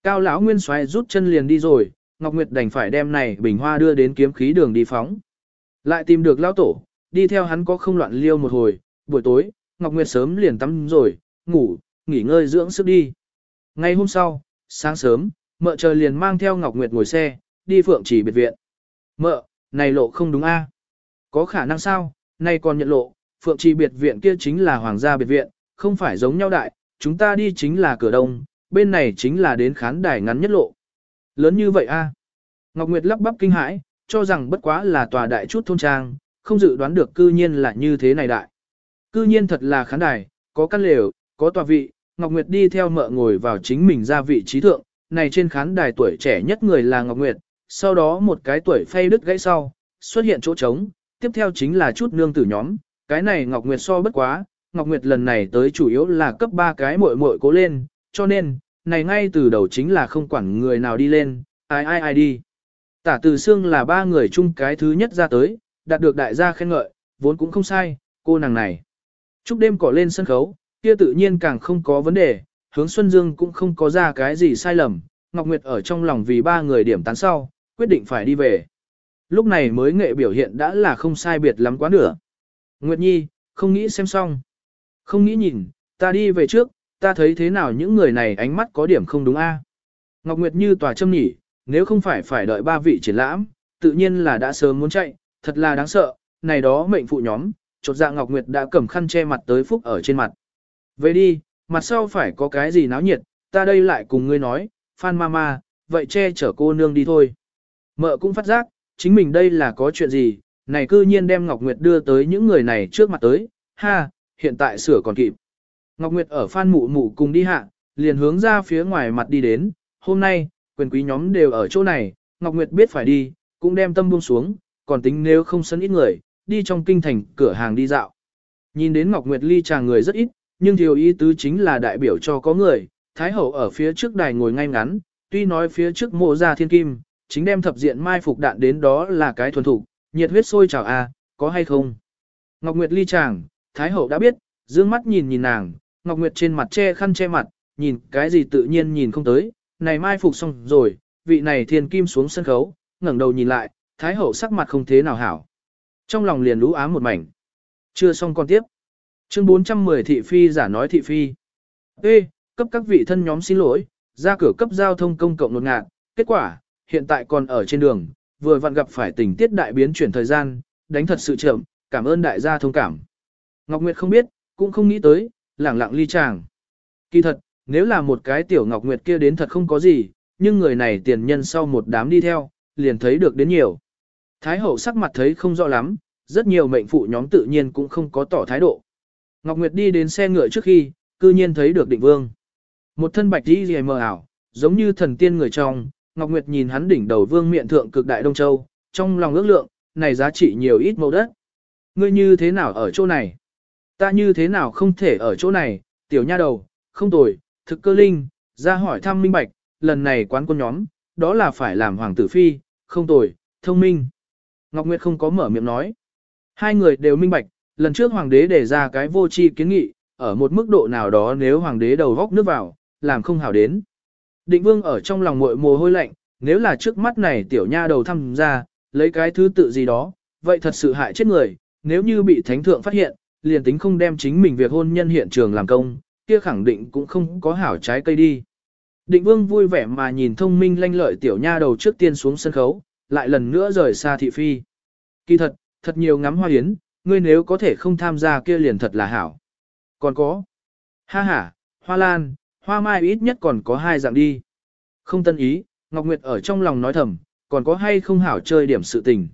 A: Cao lão nguyên xoáy rút chân liền đi rồi, Ngọc Nguyệt đành phải đem này bình hoa đưa đến kiếm khí đường đi phóng. Lại tìm được lão tổ, đi theo hắn có không loạn liêu một hồi, buổi tối, Ngọc Nguyệt sớm liền tắm rồi, ngủ, nghỉ ngơi dưỡng sức đi. Ngay hôm sau, sáng sớm, mợ trời liền mang theo Ngọc Nguyệt ngồi xe, đi phượng chỉ biệt viện. Mợ, này lộ không đúng a? Có khả năng sao, nay còn nhận lộ, phượng trì biệt viện kia chính là hoàng gia biệt viện, không phải giống nhau đại, chúng ta đi chính là cửa đông, bên này chính là đến khán đài ngắn nhất lộ. Lớn như vậy a? Ngọc Nguyệt lắp bắp kinh hãi, cho rằng bất quá là tòa đại chút thôn trang, không dự đoán được cư nhiên là như thế này đại. Cư nhiên thật là khán đài, có căn lều, có tòa vị, Ngọc Nguyệt đi theo mợ ngồi vào chính mình ra vị trí thượng, này trên khán đài tuổi trẻ nhất người là Ngọc Nguyệt, sau đó một cái tuổi phay đứt gãy sau, xuất hiện chỗ trống, tiếp theo chính là chút nương tử nhóm, cái này Ngọc Nguyệt so bất quá, Ngọc Nguyệt lần này tới chủ yếu là cấp ba cái muội muội cố lên, cho nên, này ngay từ đầu chính là không quản người nào đi lên, ai ai ai đi. Tả từ xương là ba người chung cái thứ nhất ra tới, đạt được đại gia khen ngợi, vốn cũng không sai, cô nàng này. Chúc đêm cỏ lên sân khấu, kia tự nhiên càng không có vấn đề, hướng Xuân Dương cũng không có ra cái gì sai lầm, Ngọc Nguyệt ở trong lòng vì ba người điểm tán sau, quyết định phải đi về. Lúc này mới nghệ biểu hiện đã là không sai biệt lắm quá nửa. Nguyệt Nhi, không nghĩ xem xong. Không nghĩ nhìn, ta đi về trước, ta thấy thế nào những người này ánh mắt có điểm không đúng a? Ngọc Nguyệt như tòa châm nhỉ, nếu không phải phải đợi ba vị triển lãm, tự nhiên là đã sớm muốn chạy, thật là đáng sợ, này đó mệnh phụ nhóm, chột dạ Ngọc Nguyệt đã cầm khăn che mặt tới phúc ở trên mặt. Về đi, mặt sau phải có cái gì náo nhiệt, ta đây lại cùng ngươi nói, Phan Mama, vậy che chở cô nương đi thôi. Mợ cũng phát giác, chính mình đây là có chuyện gì, này cư nhiên đem Ngọc Nguyệt đưa tới những người này trước mặt tới, ha, hiện tại sửa còn kịp. Ngọc Nguyệt ở Phan Mụ Mụ cùng đi hạ, liền hướng ra phía ngoài mặt đi đến, hôm nay, quyền quý nhóm đều ở chỗ này, Ngọc Nguyệt biết phải đi, cũng đem tâm buông xuống, còn tính nếu không sân ít người, đi trong kinh thành cửa hàng đi dạo. Nhìn đến Ngọc Nguyệt ly chàng người rất ít, nhưng thiếu ý tứ chính là đại biểu cho có người, Thái Hậu ở phía trước đài ngồi ngay ngắn, tuy nói phía trước mộ ra thiên kim, chính đem thập diện mai phục đạn đến đó là cái thuần thủ, nhiệt huyết sôi trào a, à, có hay không? Ngọc Nguyệt ly chàng, Thái Hậu đã biết, dương mắt nhìn nhìn nàng, Ngọc Nguyệt trên mặt che khăn che mặt, nhìn cái gì tự nhiên nhìn không tới, này mai phục xong rồi, vị này thiên kim xuống sân khấu, ngẩng đầu nhìn lại, Thái Hậu sắc mặt không thế nào hảo. Trong lòng liền lũ ám một mảnh. Chưa xong con tiếp. Chương 410 thị phi giả nói thị phi. Ê, cấp các vị thân nhóm xin lỗi, ra cửa cấp giao thông công cộng nột ngạt, kết quả, hiện tại còn ở trên đường, vừa vặn gặp phải tình tiết đại biến chuyển thời gian, đánh thật sự chậm, cảm ơn đại gia thông cảm. Ngọc Nguyệt không biết, cũng không nghĩ tới, lẳng lặng ly chàng. Kỳ thật, nếu là một cái tiểu Ngọc Nguyệt kia đến thật không có gì, nhưng người này tiền nhân sau một đám đi theo, liền thấy được đến nhiều. Thái hậu sắc mặt thấy không rõ lắm, rất nhiều mệnh phụ nhóm tự nhiên cũng không có tỏ thái độ. Ngọc Nguyệt đi đến xe ngựa trước khi, cư nhiên thấy được định vương. Một thân bạch đi gì mờ ảo, giống như thần tiên người trong, Ngọc Nguyệt nhìn hắn đỉnh đầu vương miện thượng cực đại Đông Châu, trong lòng ước lượng, này giá trị nhiều ít mẫu đất. Ngươi như thế nào ở chỗ này? Ta như thế nào không thể ở chỗ này, tiểu nha đầu, không tồi, thực cơ linh, ra hỏi thăm minh bạch, lần này quán quân nhóm, đó là phải làm hoàng tử phi, không tồi, thông minh. Ngọc Nguyệt không có mở miệng nói. Hai người đều minh bạch, lần trước hoàng đế đề ra cái vô tri kiến nghị, ở một mức độ nào đó nếu hoàng đế đầu góc nước vào, làm không hảo đến. Định vương ở trong lòng muội mồ hôi lạnh, nếu là trước mắt này tiểu nha đầu thăm ra, lấy cái thứ tự gì đó, vậy thật sự hại chết người, nếu như bị thánh thượng phát hiện, liền tính không đem chính mình việc hôn nhân hiện trường làm công, kia khẳng định cũng không có hảo trái cây đi. Định vương vui vẻ mà nhìn thông minh lanh lợi tiểu nha đầu trước tiên xuống sân khấu, lại lần nữa rời xa thị phi. Kỳ thật, thật nhiều ngắm hoa yến, ngươi nếu có thể không tham gia kia liền thật là hảo. Còn có, ha ha, hoa lan, hoa mai ít nhất còn có hai dạng đi. Không tân ý, Ngọc Nguyệt ở trong lòng nói thầm, còn có hay không hảo chơi điểm sự tình.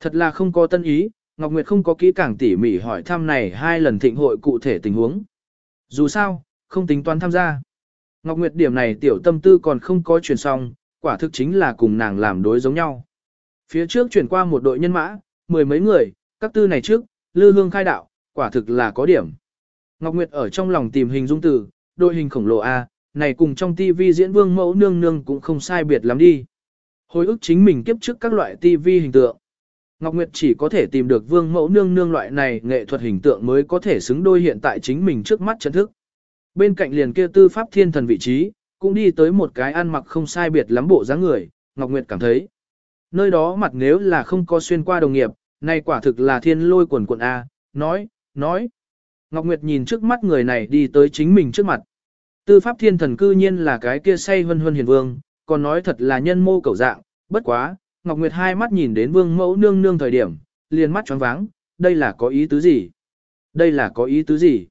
A: Thật là không có tân ý, Ngọc Nguyệt không có kỹ càng tỉ mỉ hỏi thăm này hai lần thịnh hội cụ thể tình huống. Dù sao, không tính toán tham gia. Ngọc Nguyệt điểm này tiểu tâm tư còn không có chuyển xong, quả thực chính là cùng nàng làm đối giống nhau. Phía trước chuyển qua một đội nhân mã, mười mấy người, các tư này trước, lư hương khai đạo, quả thực là có điểm. Ngọc Nguyệt ở trong lòng tìm hình dung từ, đội hình khổng lồ A, này cùng trong TV diễn vương mẫu nương nương cũng không sai biệt lắm đi. Hồi ức chính mình kiếp trước các loại TV hình tượng. Ngọc Nguyệt chỉ có thể tìm được vương mẫu nương nương loại này nghệ thuật hình tượng mới có thể xứng đôi hiện tại chính mình trước mắt chân thức. Bên cạnh liền kia tư pháp thiên thần vị trí, cũng đi tới một cái ăn mặc không sai biệt lắm bộ dáng người, Ngọc Nguyệt cảm thấy. Nơi đó mặt nếu là không có xuyên qua đồng nghiệp, nay quả thực là thiên lôi quần quần A, nói, nói. Ngọc Nguyệt nhìn trước mắt người này đi tới chính mình trước mặt. Tư pháp thiên thần cư nhiên là cái kia say hân hân hiền vương, còn nói thật là nhân mô cầu dạng, bất quá, Ngọc Nguyệt hai mắt nhìn đến vương mẫu nương nương thời điểm, liền mắt choáng váng, đây là có ý tứ gì? Đây là có ý tứ gì?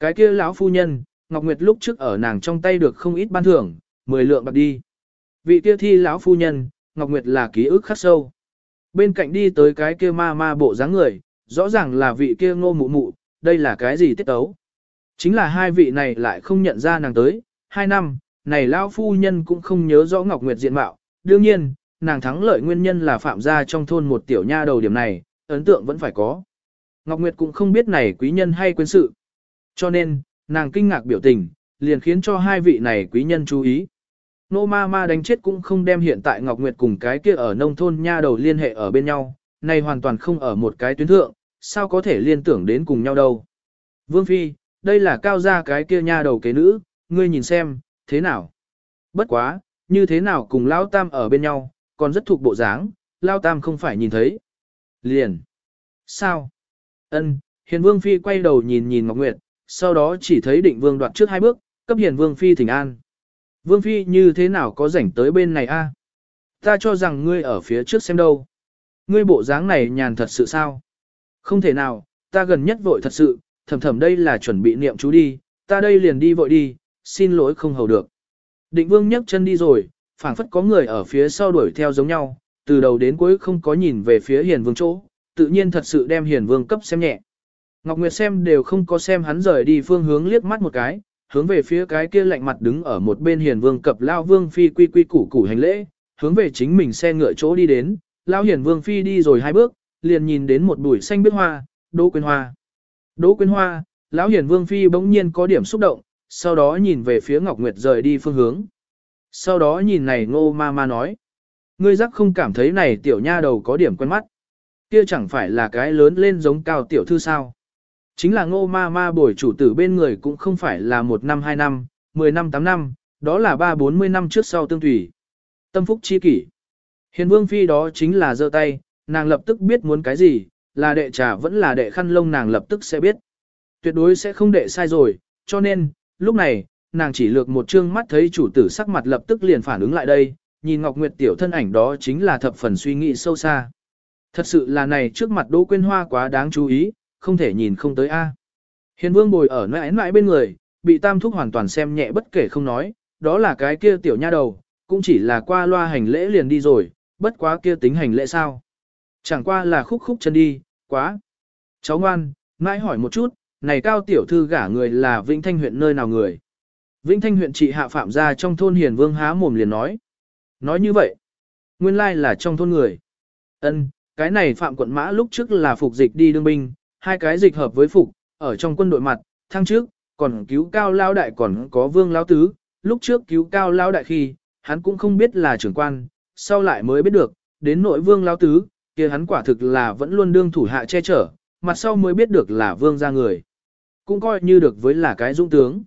A: Cái kia lão phu nhân, Ngọc Nguyệt lúc trước ở nàng trong tay được không ít ban thưởng, mười lượng bạc đi. Vị kia thi lão phu nhân, Ngọc Nguyệt là ký ức khắc sâu. Bên cạnh đi tới cái kia ma ma bộ dáng người, rõ ràng là vị kia ngô mụ mụ, đây là cái gì tiết tấu. Chính là hai vị này lại không nhận ra nàng tới, hai năm, này lão phu nhân cũng không nhớ rõ Ngọc Nguyệt diện mạo, đương nhiên, nàng thắng lợi nguyên nhân là phạm gia trong thôn một tiểu nha đầu điểm này, ấn tượng vẫn phải có. Ngọc Nguyệt cũng không biết này quý nhân hay quên sự. Cho nên, nàng kinh ngạc biểu tình, liền khiến cho hai vị này quý nhân chú ý. Nô ma ma đánh chết cũng không đem hiện tại Ngọc Nguyệt cùng cái kia ở nông thôn nha đầu liên hệ ở bên nhau, này hoàn toàn không ở một cái tuyến thượng, sao có thể liên tưởng đến cùng nhau đâu. Vương Phi, đây là cao gia cái kia nha đầu kế nữ, ngươi nhìn xem, thế nào? Bất quá, như thế nào cùng Lao Tam ở bên nhau, còn rất thuộc bộ dáng, Lao Tam không phải nhìn thấy. Liền. Sao? Ân, Hiền Vương Phi quay đầu nhìn nhìn Ngọc Nguyệt, sau đó chỉ thấy định vương đoạt trước hai bước, cấp hiền vương phi thỉnh an. Vương phi như thế nào có rảnh tới bên này a? Ta cho rằng ngươi ở phía trước xem đâu. Ngươi bộ dáng này nhàn thật sự sao? Không thể nào, ta gần nhất vội thật sự, thầm thầm đây là chuẩn bị niệm chú đi, ta đây liền đi vội đi, xin lỗi không hầu được. Định vương nhấc chân đi rồi, phảng phất có người ở phía sau đuổi theo giống nhau, từ đầu đến cuối không có nhìn về phía hiền vương chỗ, tự nhiên thật sự đem hiền vương cấp xem nhẹ. Ngọc Nguyệt xem đều không có xem hắn rời đi phương hướng liếc mắt một cái, hướng về phía cái kia lạnh mặt đứng ở một bên hiền vương cập lao vương phi quy quy củ củ hành lễ, hướng về chính mình xe ngựa chỗ đi đến, lao hiền vương phi đi rồi hai bước, liền nhìn đến một bụi xanh biết hoa, đỗ quyên hoa. Đỗ quyên hoa, lão hiền vương phi bỗng nhiên có điểm xúc động, sau đó nhìn về phía Ngọc Nguyệt rời đi phương hướng. Sau đó nhìn này ngô ma ma nói. Ngươi giác không cảm thấy này tiểu nha đầu có điểm quen mắt. Kia chẳng phải là cái lớn lên giống cao tiểu thư sao. Chính là ngô ma ma bồi chủ tử bên người cũng không phải là một năm hai năm, mười năm tám năm, đó là ba bốn mươi năm trước sau tương thủy. Tâm phúc chi kỷ. Hiền vương phi đó chính là giơ tay, nàng lập tức biết muốn cái gì, là đệ trà vẫn là đệ khăn lông nàng lập tức sẽ biết. Tuyệt đối sẽ không đệ sai rồi, cho nên, lúc này, nàng chỉ lược một chương mắt thấy chủ tử sắc mặt lập tức liền phản ứng lại đây, nhìn Ngọc Nguyệt tiểu thân ảnh đó chính là thập phần suy nghĩ sâu xa. Thật sự là này trước mặt Đỗ Quyên Hoa quá đáng chú ý, không thể nhìn không tới a. Hiền Vương bồi ở mãi mãi bên người, bị Tam Thúc hoàn toàn xem nhẹ bất kể không nói, đó là cái kia tiểu nha đầu, cũng chỉ là qua loa hành lễ liền đi rồi, bất quá kia tính hành lễ sao. Chẳng qua là khúc khúc chân đi, quá. Cháu ngoan, mãi hỏi một chút, này cao tiểu thư gả người là Vĩnh Thanh huyện nơi nào người. Vĩnh Thanh huyện trị hạ phạm gia trong thôn Hiền Vương há mồm liền nói. Nói như vậy, nguyên lai là trong thôn người. Ân, cái này phạm quận mã lúc trước là phục dịch đi đương binh, hai cái dịch hợp với phục, ở trong quân đội mặt, thăng trước, còn cứu cao lao đại còn có vương lao tứ, lúc trước cứu cao lao đại khi, hắn cũng không biết là trưởng quan, sau lại mới biết được, đến nội vương lao tứ, kia hắn quả thực là vẫn luôn đương thủ hạ che chở, mặt sau mới biết được là vương ra người. Cũng coi như được với là cái dũng tướng.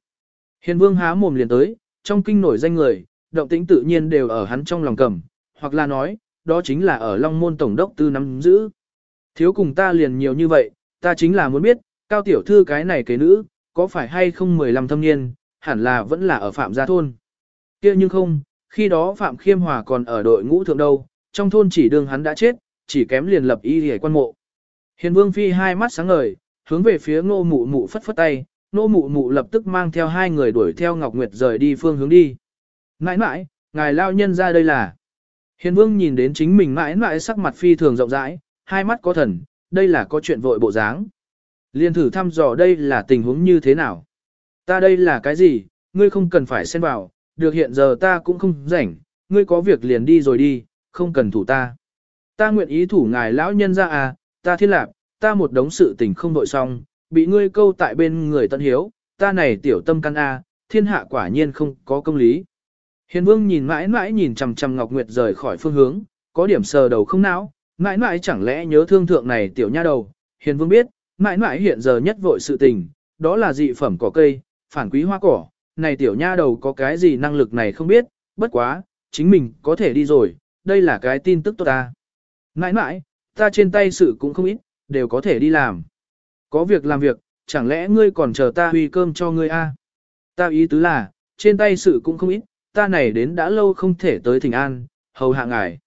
A: Hiền vương há mồm liền tới, trong kinh nổi danh người, động tĩnh tự nhiên đều ở hắn trong lòng cầm, hoặc là nói, đó chính là ở Long Môn Tổng đốc tư nắm giữ. Thiếu cùng ta liền nhiều như vậy, ta chính là muốn biết, cao tiểu thư cái này kế nữ, có phải hay không 15 thâm niên, hẳn là vẫn là ở Phạm Gia Thôn. kia nhưng không, khi đó Phạm Khiêm Hòa còn ở đội ngũ thượng đâu, trong thôn chỉ đường hắn đã chết, chỉ kém liền lập y hề quan mộ. Hiền Vương Phi hai mắt sáng ngời, hướng về phía ngô mụ mụ phất phất tay, Nô mụ mụ lập tức mang theo hai người đuổi theo Ngọc Nguyệt rời đi phương hướng đi. Nãi nãi, ngài lao nhân ra đây là. Hiền Vương nhìn đến chính mình mãi mãi sắc mặt phi thường rộng rãi, hai mắt có thần, đây là có chuyện vội bộ dáng. Liên thử thăm dò đây là tình huống như thế nào. Ta đây là cái gì, ngươi không cần phải xen vào, được hiện giờ ta cũng không rảnh, ngươi có việc liền đi rồi đi, không cần thủ ta. Ta nguyện ý thủ ngài lão nhân ra à, ta thiên lạc, ta một đống sự tình không đội xong, bị ngươi câu tại bên người tận hiếu, ta này tiểu tâm căn a, thiên hạ quả nhiên không có công lý. Hiền vương nhìn mãi mãi nhìn chằm chằm Ngọc Nguyệt rời khỏi phương hướng, có điểm sờ đầu không não, mãi mãi chẳng lẽ nhớ thương thượng này tiểu nha đầu. Hiền vương biết, mãi mãi hiện giờ nhất vội sự tình, đó là dị phẩm cỏ cây, phản quý hoa cỏ, này tiểu nha đầu có cái gì năng lực này không biết, bất quá, chính mình có thể đi rồi, đây là cái tin tức tốt ta. Mãi mãi, ta trên tay sự cũng không ít, đều có thể đi làm. Có việc làm việc, chẳng lẽ ngươi còn chờ ta huy cơm cho ngươi a? Ta ý tứ là, trên tay sự cũng không ít, ta này đến đã lâu không thể tới thỉnh an, hầu hạ ngài.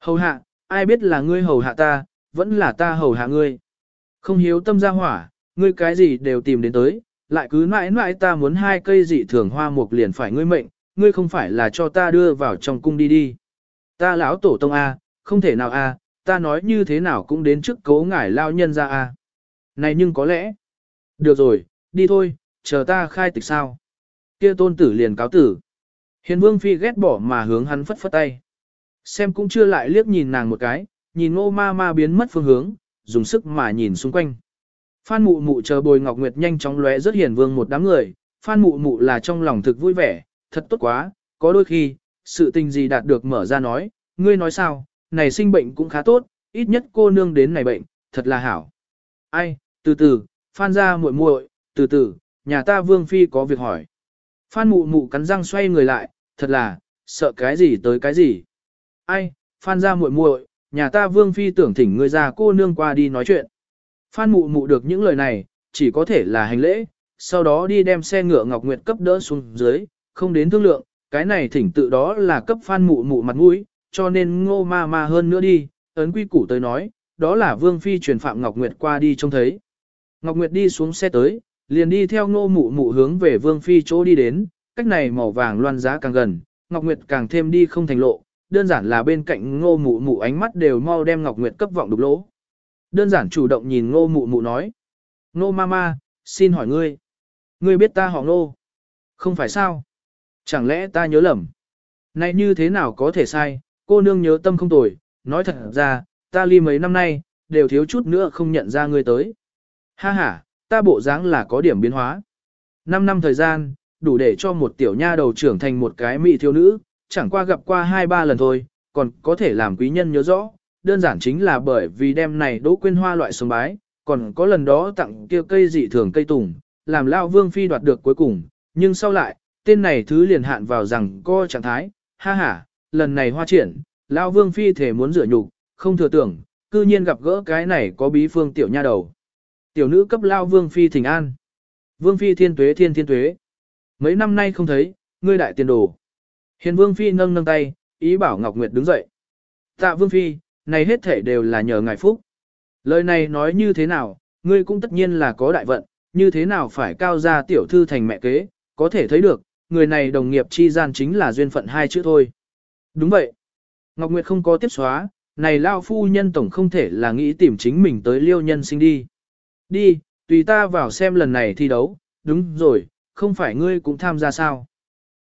A: Hầu hạ, ai biết là ngươi hầu hạ ta, vẫn là ta hầu hạ ngươi. Không hiếu tâm ra hỏa, ngươi cái gì đều tìm đến tới, lại cứ mãi mãi ta muốn hai cây dị thường hoa mục liền phải ngươi mệnh, ngươi không phải là cho ta đưa vào trong cung đi đi. Ta lão tổ tông A, không thể nào A, ta nói như thế nào cũng đến trước cố ngải lao nhân ra A. Này nhưng có lẽ, được rồi, đi thôi, chờ ta khai tịch sao. Kia tôn tử liền cáo tử. Hiền vương phi ghét bỏ mà hướng hắn phất phất tay. Xem cũng chưa lại liếc nhìn nàng một cái, nhìn ngô ma ma biến mất phương hướng, dùng sức mà nhìn xung quanh. Phan mụ mụ chờ bồi Ngọc Nguyệt nhanh chóng lóe rất hiền vương một đám người, Phan mụ mụ là trong lòng thực vui vẻ, thật tốt quá, có đôi khi, sự tình gì đạt được mở ra nói, ngươi nói sao, này sinh bệnh cũng khá tốt, ít nhất cô nương đến này bệnh, thật là hảo. Ai, từ từ, Phan ra muội muội, từ từ, nhà ta vương phi có việc hỏi. Phan mụ mụ cắn răng xoay người lại, thật là, sợ cái gì tới cái gì. Ai, Phan ra muội muội, nhà ta vương phi tưởng thỉnh người già cô nương qua đi nói chuyện. Phan mụ mụ được những lời này, chỉ có thể là hành lễ, sau đó đi đem xe ngựa Ngọc Nguyệt cấp đỡ xuống dưới, không đến thương lượng, cái này thỉnh tự đó là cấp phan mụ mụ mặt mũi, cho nên ngô ma ma hơn nữa đi, ấn quy củ tới nói, đó là Vương Phi truyền Phạm Ngọc Nguyệt qua đi trông thấy. Ngọc Nguyệt đi xuống xe tới, liền đi theo ngô mụ mụ hướng về Vương Phi chỗ đi đến, cách này màu vàng loan giá càng gần, Ngọc Nguyệt càng thêm đi không thành lộ, đơn giản là bên cạnh ngô mụ mụ ánh mắt đều mau đem Ngọc Nguyệt cấp vọng đục lỗ. Đơn giản chủ động nhìn ngô mụ mụ nói. Ngô mama, xin hỏi ngươi. Ngươi biết ta họ ngô. Không phải sao? Chẳng lẽ ta nhớ lầm? Này như thế nào có thể sai, cô nương nhớ tâm không tồi, nói thật ra, ta ly mấy năm nay, đều thiếu chút nữa không nhận ra ngươi tới. Ha ha, ta bộ dáng là có điểm biến hóa. Năm năm thời gian, đủ để cho một tiểu nha đầu trưởng thành một cái mỹ thiếu nữ, chẳng qua gặp qua hai ba lần thôi, còn có thể làm quý nhân nhớ rõ, đơn giản chính là bởi vì đem này đỗ quên hoa loại sống bái, còn có lần đó tặng kia cây dị thường cây tùng, làm lao vương phi đoạt được cuối cùng, nhưng sau lại, tên này thứ liền hạn vào rằng co trạng thái, ha ha, lần này hoa triển, lao vương phi thể muốn rửa nhục, không thừa tưởng, cư nhiên gặp gỡ cái này có bí phương tiểu nha đầu. Tiểu nữ cấp lao vương phi thỉnh an. Vương phi thiên tuế thiên thiên tuế. Mấy năm nay không thấy, ngươi đại tiền đồ. Hiền vương phi nâng nâng tay, ý bảo Ngọc Nguyệt đứng dậy. Tạ vương phi, này hết thể đều là nhờ ngài phúc. Lời này nói như thế nào, ngươi cũng tất nhiên là có đại vận, như thế nào phải cao ra tiểu thư thành mẹ kế, có thể thấy được, người này đồng nghiệp chi gian chính là duyên phận hai chữ thôi. Đúng vậy. Ngọc Nguyệt không có tiếp xóa, này lao phu nhân tổng không thể là nghĩ tìm chính mình tới liêu nhân sinh đi. Đi, tùy ta vào xem lần này thi đấu, đúng rồi, không phải ngươi cũng tham gia sao.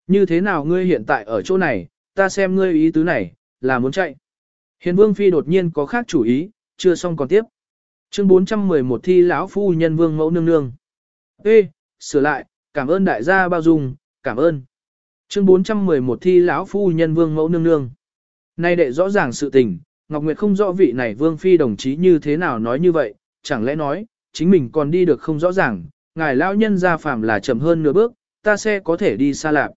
A: Như thế nào ngươi hiện tại ở chỗ này, ta xem ngươi ý tứ này, là muốn chạy. Hiền Vương Phi đột nhiên có khác chủ ý, chưa xong còn tiếp. Chương 411 thi lão phu nhân Vương mẫu nương nương. Ê, sửa lại, cảm ơn đại gia bao dung, cảm ơn. Chương 411 thi lão phu nhân Vương mẫu nương nương. Nay đệ rõ ràng sự tình, Ngọc Nguyệt không rõ vị này Vương Phi đồng chí như thế nào nói như vậy, chẳng lẽ nói, chính mình còn đi được không rõ ràng, ngài lão nhân ra phàm là chậm hơn nửa bước, ta sẽ có thể đi xa lạc.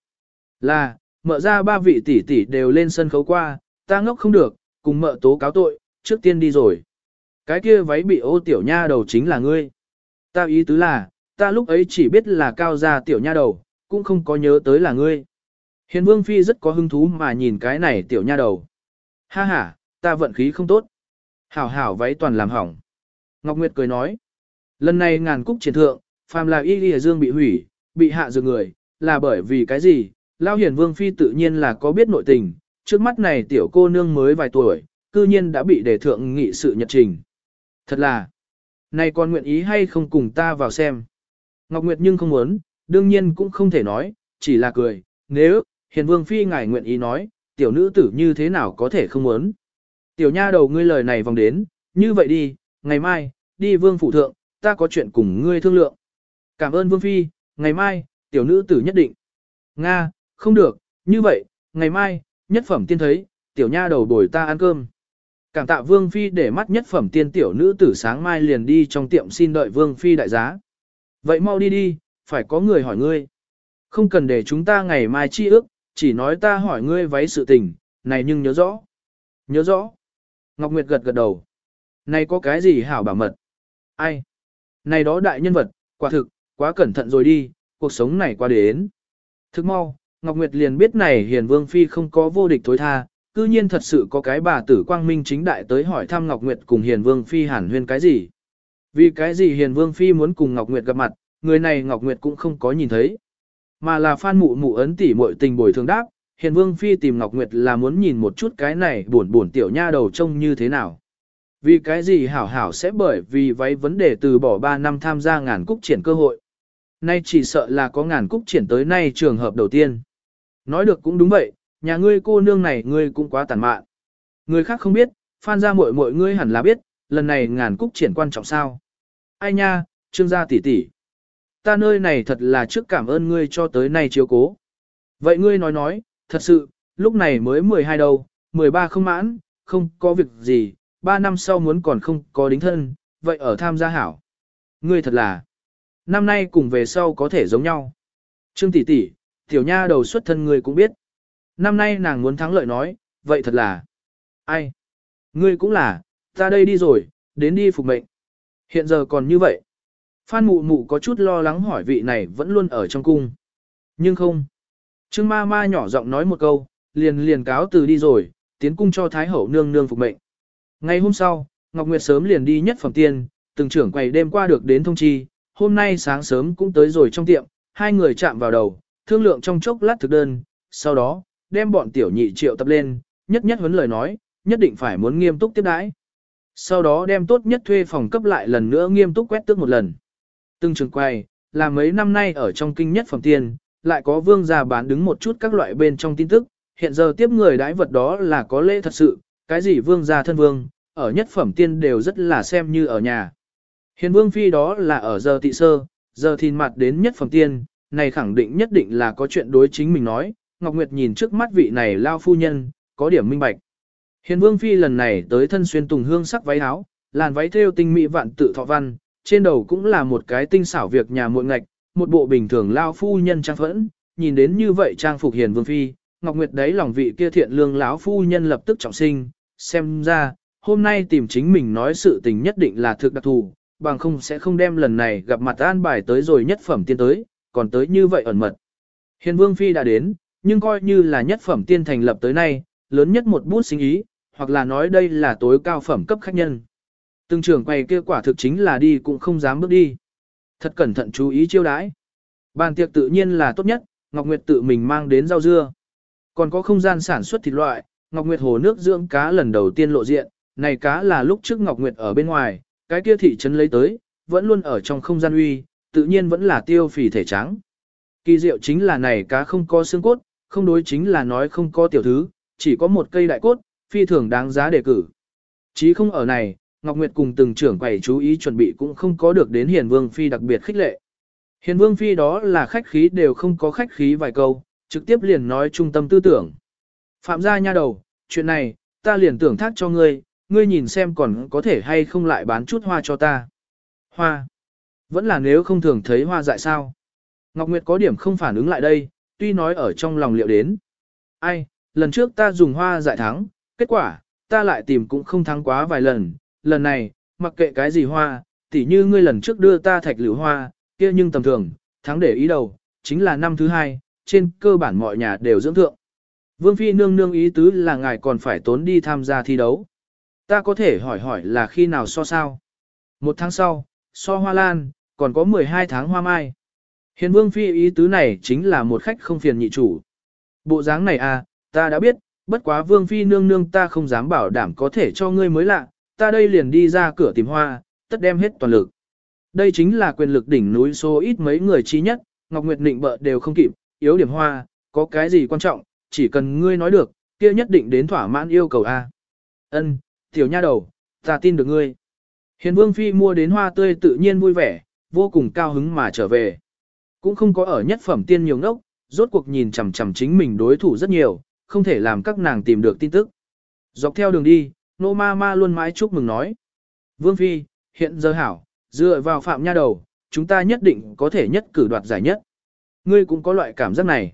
A: Là, mợ ra ba vị tỷ tỷ đều lên sân khấu qua, ta ngốc không được, cùng mợ tố cáo tội, trước tiên đi rồi. Cái kia váy bị ô tiểu nha đầu chính là ngươi. Ta ý tứ là, ta lúc ấy chỉ biết là cao gia tiểu nha đầu, cũng không có nhớ tới là ngươi. Hiền Vương Phi rất có hứng thú mà nhìn cái này tiểu nha đầu. Ha ha, ta vận khí không tốt. Hảo hảo váy toàn làm hỏng. Ngọc Nguyệt cười nói. Lần này ngàn cúc triển thượng, phàm là y lìa dương bị hủy, bị hạ dược người, là bởi vì cái gì? Lao hiển vương phi tự nhiên là có biết nội tình, trước mắt này tiểu cô nương mới vài tuổi, cư nhiên đã bị đề thượng nghị sự nhật trình. Thật là, này còn nguyện ý hay không cùng ta vào xem. Ngọc Nguyệt nhưng không muốn, đương nhiên cũng không thể nói, chỉ là cười, nếu, hiền vương phi ngài nguyện ý nói, tiểu nữ tử như thế nào có thể không muốn. Tiểu nha đầu ngươi lời này vòng đến, như vậy đi, ngày mai, đi vương phủ thượng, ta có chuyện cùng ngươi thương lượng. Cảm ơn vương phi, ngày mai, tiểu nữ tử nhất định. Nga, không được, như vậy, ngày mai, nhất phẩm tiên thấy, tiểu nha đầu bồi ta ăn cơm. Cảm tạ vương phi để mắt nhất phẩm tiên tiểu nữ tử sáng mai liền đi trong tiệm xin đợi vương phi đại giá. Vậy mau đi đi, phải có người hỏi ngươi. Không cần để chúng ta ngày mai chi ước, chỉ nói ta hỏi ngươi váy sự tình, này nhưng nhớ rõ. Nhớ rõ. Ngọc Nguyệt gật gật đầu. Này có cái gì hảo bảo mật? Ai? Này đó đại nhân vật, quả thực, quá cẩn thận rồi đi, cuộc sống này qua đến. Thức mau, Ngọc Nguyệt liền biết này hiền vương phi không có vô địch thối tha, cư nhiên thật sự có cái bà tử quang minh chính đại tới hỏi thăm Ngọc Nguyệt cùng hiền vương phi hẳn huyên cái gì. Vì cái gì hiền vương phi muốn cùng Ngọc Nguyệt gặp mặt, người này Ngọc Nguyệt cũng không có nhìn thấy. Mà là phan mụ mụ ấn tỉ muội tình bồi thường đáp, hiền vương phi tìm Ngọc Nguyệt là muốn nhìn một chút cái này buồn buồn tiểu nha đầu trông như thế nào. Vì cái gì hảo hảo sẽ bởi vì váy vấn đề từ bỏ 3 năm tham gia ngàn cúc triển cơ hội. Nay chỉ sợ là có ngàn cúc triển tới nay trường hợp đầu tiên. Nói được cũng đúng vậy, nhà ngươi cô nương này ngươi cũng quá tàn mạn. Người khác không biết, phan ra muội muội ngươi hẳn là biết, lần này ngàn cúc triển quan trọng sao. Ai nha, trương gia tỷ tỷ. Ta nơi này thật là trước cảm ơn ngươi cho tới nay chiếu cố. Vậy ngươi nói nói, thật sự, lúc này mới 12 đâu, 13 không mãn, không có việc gì, Ba năm sau muốn còn không có đính thân, vậy ở tham gia hảo. Ngươi thật là, năm nay cùng về sau có thể giống nhau. Trương tỷ tỷ, tiểu nha đầu xuất thân ngươi cũng biết. Năm nay nàng muốn thắng lợi nói, vậy thật là, ai? Ngươi cũng là, ta đây đi rồi, đến đi phục mệnh. Hiện giờ còn như vậy. Phan mụ mụ có chút lo lắng hỏi vị này vẫn luôn ở trong cung. Nhưng không. Trương ma ma nhỏ giọng nói một câu, liền liền cáo từ đi rồi, tiến cung cho Thái Hậu nương nương phục mệnh. Ngày hôm sau, Ngọc Nguyệt sớm liền đi nhất phẩm tiên, từng trưởng quầy đêm qua được đến thông chi, hôm nay sáng sớm cũng tới rồi trong tiệm, hai người chạm vào đầu, thương lượng trong chốc lát thực đơn, sau đó, đem bọn tiểu nhị triệu tập lên, nhất nhất huấn lời nói, nhất định phải muốn nghiêm túc tiếp đãi. Sau đó đem tốt nhất thuê phòng cấp lại lần nữa nghiêm túc quét tước một lần. Từng trường quay, là mấy năm nay ở trong kinh nhất phẩm tiền, lại có vương gia bán đứng một chút các loại bên trong tin tức, hiện giờ tiếp người đãi vật đó là có lễ thật sự, cái gì vương gia thân vương, ở nhất phẩm tiên đều rất là xem như ở nhà. Hiền vương phi đó là ở giờ tị sơ, giờ thìn mặt đến nhất phẩm tiên, này khẳng định nhất định là có chuyện đối chính mình nói, Ngọc Nguyệt nhìn trước mắt vị này lao phu nhân, có điểm minh bạch. Hiền vương phi lần này tới thân xuyên tùng hương sắc váy áo, làn váy thêu tinh mỹ vạn tự thọ văn, trên đầu cũng là một cái tinh xảo việc nhà muội ngạch, một bộ bình thường lao phu nhân trang phẫn, nhìn đến như vậy trang phục hiền vương phi, Ngọc Nguyệt đấy lòng vị kia thiện lương lão phu nhân lập tức trọng sinh, xem ra, hôm nay tìm chính mình nói sự tình nhất định là thực đặc thù, bằng không sẽ không đem lần này gặp mặt an bài tới rồi nhất phẩm tiên tới, còn tới như vậy ẩn mật. Hiền vương phi đã đến, nhưng coi như là nhất phẩm tiên thành lập tới nay, lớn nhất một bút sinh ý, hoặc là nói đây là tối cao phẩm cấp khách nhân. Từng trưởng quầy kia quả thực chính là đi cũng không dám bước đi. Thật cẩn thận chú ý chiêu đãi. Bàn tiệc tự nhiên là tốt nhất, Ngọc Nguyệt tự mình mang đến rau dưa. Còn có không gian sản xuất thịt loại, Ngọc Nguyệt hồ nước dưỡng cá lần đầu tiên lộ diện, này cá là lúc trước Ngọc Nguyệt ở bên ngoài, cái kia thị trấn lấy tới, vẫn luôn ở trong không gian uy, tự nhiên vẫn là tiêu phì thể trắng. Kỳ diệu chính là này cá không có xương cốt, không đối chính là nói không có tiểu thứ, chỉ có một cây đại cốt, phi thường đáng giá đề cử. Chí không ở này, Ngọc Nguyệt cùng từng trưởng quầy chú ý chuẩn bị cũng không có được đến Hiền Vương Phi đặc biệt khích lệ. Hiền Vương Phi đó là khách khí đều không có khách khí vài câu, trực tiếp liền nói trung tâm tư tưởng. Phạm gia nha đầu, chuyện này, ta liền tưởng thác cho ngươi, ngươi nhìn xem còn có thể hay không lại bán chút hoa cho ta. Hoa. Vẫn là nếu không thường thấy hoa dại sao. Ngọc Nguyệt có điểm không phản ứng lại đây, tuy nói ở trong lòng liệu đến. Ai, lần trước ta dùng hoa dại thắng, kết quả, ta lại tìm cũng không thắng quá vài lần, lần này, mặc kệ cái gì hoa, tỉ như ngươi lần trước đưa ta thạch liễu hoa, kia nhưng tầm thường, thắng để ý đầu, chính là năm thứ hai, trên cơ bản mọi nhà đều dưỡng thượng. Vương Phi nương nương ý tứ là ngài còn phải tốn đi tham gia thi đấu. Ta có thể hỏi hỏi là khi nào so sao? Một tháng sau, so hoa lan, còn có 12 tháng hoa mai. Hiền Vương Phi ý tứ này chính là một khách không phiền nhị chủ. Bộ dáng này à, ta đã biết, bất quá Vương Phi nương nương ta không dám bảo đảm có thể cho ngươi mới lạ, ta đây liền đi ra cửa tìm hoa, tất đem hết toàn lực. Đây chính là quyền lực đỉnh núi số ít mấy người chi nhất, Ngọc Nguyệt Nịnh bợ đều không kịp, yếu điểm hoa, có cái gì quan trọng, chỉ cần ngươi nói được, kia nhất định đến thỏa mãn yêu cầu A. Ân, tiểu nha đầu, ta tin được ngươi. Hiền Vương Phi mua đến hoa tươi tự nhiên vui vẻ, vô cùng cao hứng mà trở về. Cũng không có ở nhất phẩm tiên nhiều ngốc, rốt cuộc nhìn chằm chằm chính mình đối thủ rất nhiều, không thể làm các nàng tìm được tin tức. Dọc theo đường đi, nô ma ma luôn mãi chúc mừng nói. Vương Phi, hiện giờ hảo, dựa vào phạm nha đầu, chúng ta nhất định có thể nhất cử đoạt giải nhất. Ngươi cũng có loại cảm giác này.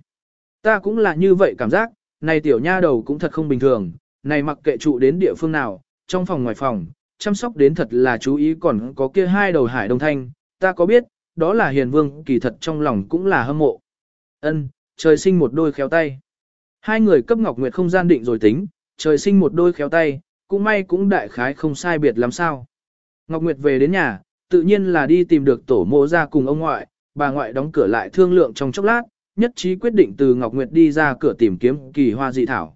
A: Ta cũng là như vậy cảm giác, này tiểu nha đầu cũng thật không bình thường, này mặc kệ trụ đến địa phương nào, trong phòng ngoài phòng, chăm sóc đến thật là chú ý còn có kia hai đầu hải đông thanh, ta có biết, đó là hiền vương kỳ thật trong lòng cũng là hâm mộ. Ân, trời sinh một đôi khéo tay. Hai người cấp Ngọc Nguyệt không gian định rồi tính, trời sinh một đôi khéo tay, cũng may cũng đại khái không sai biệt lắm sao. Ngọc Nguyệt về đến nhà, tự nhiên là đi tìm được tổ mộ ra cùng ông ngoại, bà ngoại đóng cửa lại thương lượng trong chốc lát, nhất trí quyết định từ Ngọc Nguyệt đi ra cửa tìm kiếm kỳ hoa dị thảo.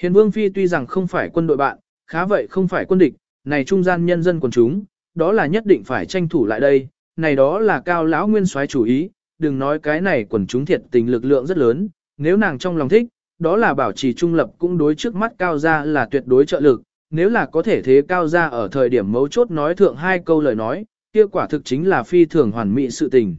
A: Hiền Vương Phi tuy rằng không phải quân đội bạn, khá vậy không phải quân địch, này trung gian nhân dân quần chúng, đó là nhất định phải tranh thủ lại đây, này đó là cao lão nguyên soái chủ ý, đừng nói cái này quần chúng thiệt tình lực lượng rất lớn, nếu nàng trong lòng thích, đó là bảo trì trung lập cũng đối trước mắt cao gia là tuyệt đối trợ lực, nếu là có thể thế cao gia ở thời điểm mấu chốt nói thượng hai câu lời nói, kia quả thực chính là phi thường hoàn mỹ sự tình.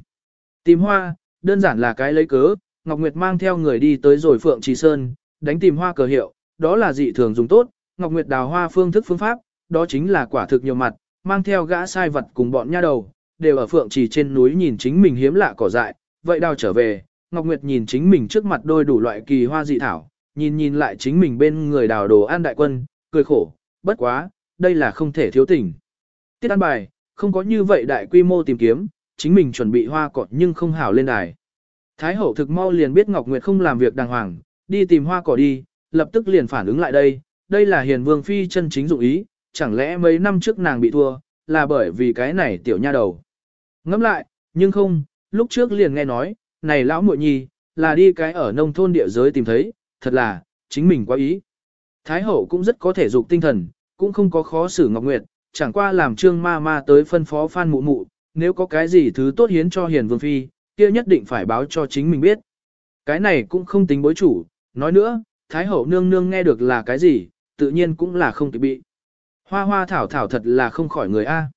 A: Tìm hoa, đơn giản là cái lấy cớ, Ngọc Nguyệt mang theo người đi tới rồi Phượng Trì Sơn, đánh tìm hoa cờ hiệu, đó là dị thường dùng tốt, Ngọc Nguyệt đào hoa phương thức phương pháp, đó chính là quả thực nhiều mặt, mang theo gã sai vật cùng bọn nha đầu, đều ở Phượng Trì trên núi nhìn chính mình hiếm lạ cỏ dại, vậy đào trở về, Ngọc Nguyệt nhìn chính mình trước mặt đôi đủ loại kỳ hoa dị thảo, nhìn nhìn lại chính mình bên người đào đồ an đại quân, cười khổ, bất quá, đây là không thể thiếu tình. Tiết an bài, không có như vậy đại quy mô tìm kiếm, chính mình chuẩn bị hoa cỏ nhưng không hảo lên đài. Thái hậu thực mau liền biết Ngọc Nguyệt không làm việc đàng hoàng, đi tìm hoa cỏ đi, lập tức liền phản ứng lại đây, đây là hiền vương phi chân chính dụng ý, chẳng lẽ mấy năm trước nàng bị thua, là bởi vì cái này tiểu nha đầu. Ngẫm lại, nhưng không, lúc trước liền nghe nói, này lão muội nhi, là đi cái ở nông thôn địa giới tìm thấy, thật là, chính mình quá ý. Thái hậu cũng rất có thể dục tinh thần, cũng không có khó xử Ngọc Nguyệt, chẳng qua làm trương ma ma tới phân phó phan mụ mụ, nếu có cái gì thứ tốt hiến cho hiền vương phi, kia nhất định phải báo cho chính mình biết. Cái này cũng không tính bối chủ, nói nữa, Thái hậu nương nương nghe được là cái gì, tự nhiên cũng là không kịp bị. Hoa hoa thảo thảo thật là không khỏi người A.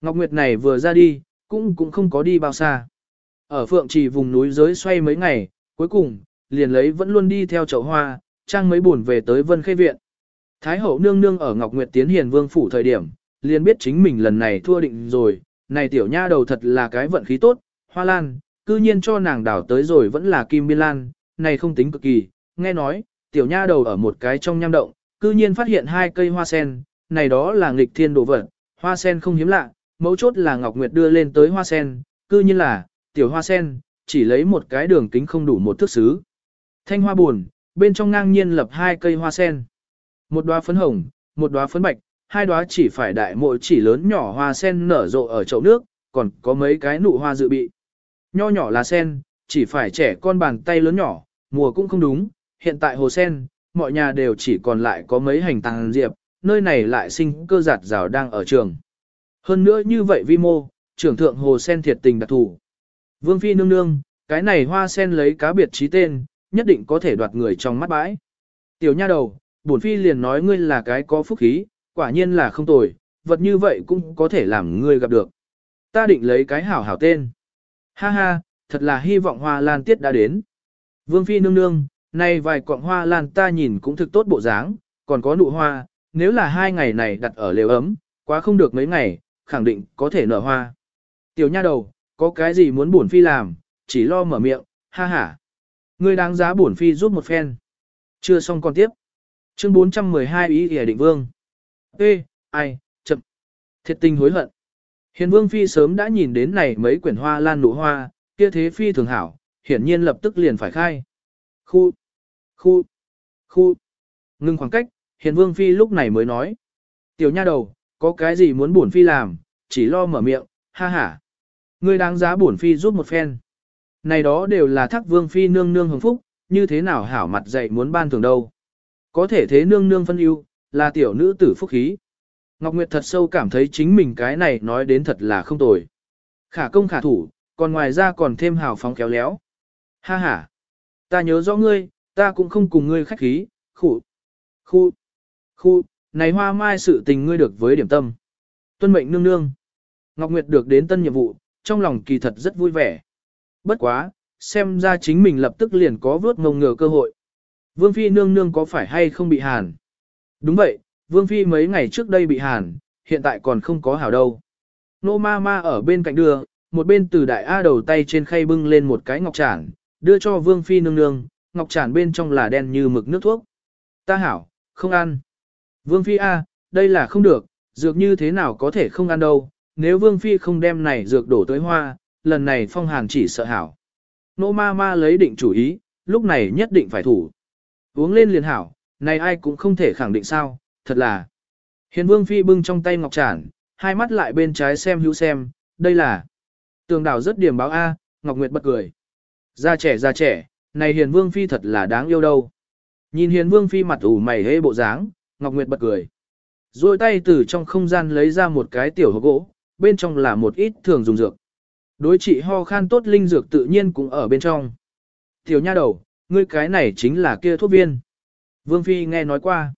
A: Ngọc Nguyệt này vừa ra đi, cũng cũng không có đi bao xa. Ở phượng trì vùng núi giới xoay mấy ngày, cuối cùng, liền lấy vẫn luôn đi theo chậu hoa, trang mấy buồn về tới vân khê viện. Thái hậu nương nương ở Ngọc Nguyệt tiến hiền vương phủ thời điểm, liền biết chính mình lần này thua định rồi, này tiểu nha đầu thật là cái vận khí tốt, hoa lan, cư nhiên cho nàng đảo tới rồi vẫn là kim biên lan, này không tính cực kỳ, nghe nói, tiểu nha đầu ở một cái trong nham động, cư nhiên phát hiện hai cây hoa sen, này đó là nghịch thiên đồ vật, hoa sen không hiếm lạ, mấu chốt là Ngọc Nguyệt đưa lên tới hoa sen, cư nhiên là, tiểu hoa sen, chỉ lấy một cái đường kính không đủ một thước xứ. Thanh hoa buồn, bên trong ngang nhiên lập hai cây hoa sen. Một đóa phấn hồng, một đóa phấn bạch, hai đóa chỉ phải đại mộ chỉ lớn nhỏ hoa sen nở rộ ở chậu nước, còn có mấy cái nụ hoa dự bị. Nho nhỏ là sen, chỉ phải trẻ con bàn tay lớn nhỏ, mùa cũng không đúng, hiện tại hồ sen, mọi nhà đều chỉ còn lại có mấy hành tàng diệp, nơi này lại sinh cơ giạt rào đang ở trường. Hơn nữa như vậy vi mô, trưởng thượng hồ sen thiệt tình đặc thủ. Vương Phi nương nương, cái này hoa sen lấy cá biệt trí tên, nhất định có thể đoạt người trong mắt bãi. Tiểu nha đầu, bổn Phi liền nói ngươi là cái có phúc khí, quả nhiên là không tồi, vật như vậy cũng có thể làm ngươi gặp được. Ta định lấy cái hảo hảo tên. Ha ha, thật là hy vọng hoa lan tiết đã đến. Vương Phi nương nương, nay vài cọng hoa lan ta nhìn cũng thực tốt bộ dáng, còn có nụ hoa, nếu là hai ngày này đặt ở lều ấm, quá không được mấy ngày, khẳng định có thể nở hoa. Tiểu nha đầu, có cái gì muốn bổn phi làm, chỉ lo mở miệng, ha ha. Ngươi đáng giá bổn phi giúp một phen. Chưa xong còn tiếp. Chương 412 ý ỉa định vương. Ê, ai, chậm. Thiệt tình hối hận. Hiền vương phi sớm đã nhìn đến này mấy quyển hoa lan nụ hoa, kia thế phi thường hảo, hiển nhiên lập tức liền phải khai. Khu, khu, khu. Ngưng khoảng cách, hiền vương phi lúc này mới nói. Tiểu nha đầu, có cái gì muốn bổn phi làm, chỉ lo mở miệng, ha ha. Ngươi đáng giá bổn phi giúp một phen. Này đó đều là thác vương phi nương nương hồng phúc, như thế nào hảo mặt dạy muốn ban thường đâu. Có thể thế nương nương phân ưu, là tiểu nữ tử phúc khí. Ngọc Nguyệt thật sâu cảm thấy chính mình cái này nói đến thật là không tồi. Khả công khả thủ, còn ngoài ra còn thêm hào phóng kéo léo. Ha ha, ta nhớ rõ ngươi, ta cũng không cùng ngươi khách khí, khủ, khu, khu, này hoa mai sự tình ngươi được với điểm tâm. Tuân mệnh nương nương. Ngọc Nguyệt được đến tân nhiệm vụ, trong lòng kỳ thật rất vui vẻ. Bất quá, xem ra chính mình lập tức liền có vớt ngông ngờ cơ hội. Vương Phi nương nương có phải hay không bị hàn? Đúng vậy, Vương Phi mấy ngày trước đây bị hàn, hiện tại còn không có hảo đâu. Nô ma ma ở bên cạnh đưa, một bên từ đại A đầu tay trên khay bưng lên một cái ngọc trản, đưa cho Vương Phi nương nương, ngọc trản bên trong là đen như mực nước thuốc. Ta hảo, không ăn. Vương Phi A, đây là không được, dược như thế nào có thể không ăn đâu, nếu Vương Phi không đem này dược đổ tới hoa, lần này phong hàn chỉ sợ hảo. Nô ma ma lấy định chủ ý, lúc này nhất định phải thủ. Uống lên liền hảo, này ai cũng không thể khẳng định sao, thật là. Hiền Vương Phi bưng trong tay ngọc trản, hai mắt lại bên trái xem hữu xem, đây là. Tường đảo rất điểm báo A, Ngọc Nguyệt bật cười. Ra trẻ ra trẻ, này Hiền Vương Phi thật là đáng yêu đâu. Nhìn Hiền Vương Phi mặt ủ mày hê bộ dáng, Ngọc Nguyệt bật cười. Rồi tay từ trong không gian lấy ra một cái tiểu hộp gỗ, bên trong là một ít thường dùng dược. Đối trị ho khan tốt linh dược tự nhiên cũng ở bên trong. Tiểu nha đầu, ngươi cái này chính là kia thuốc viên. Vương Phi nghe nói qua.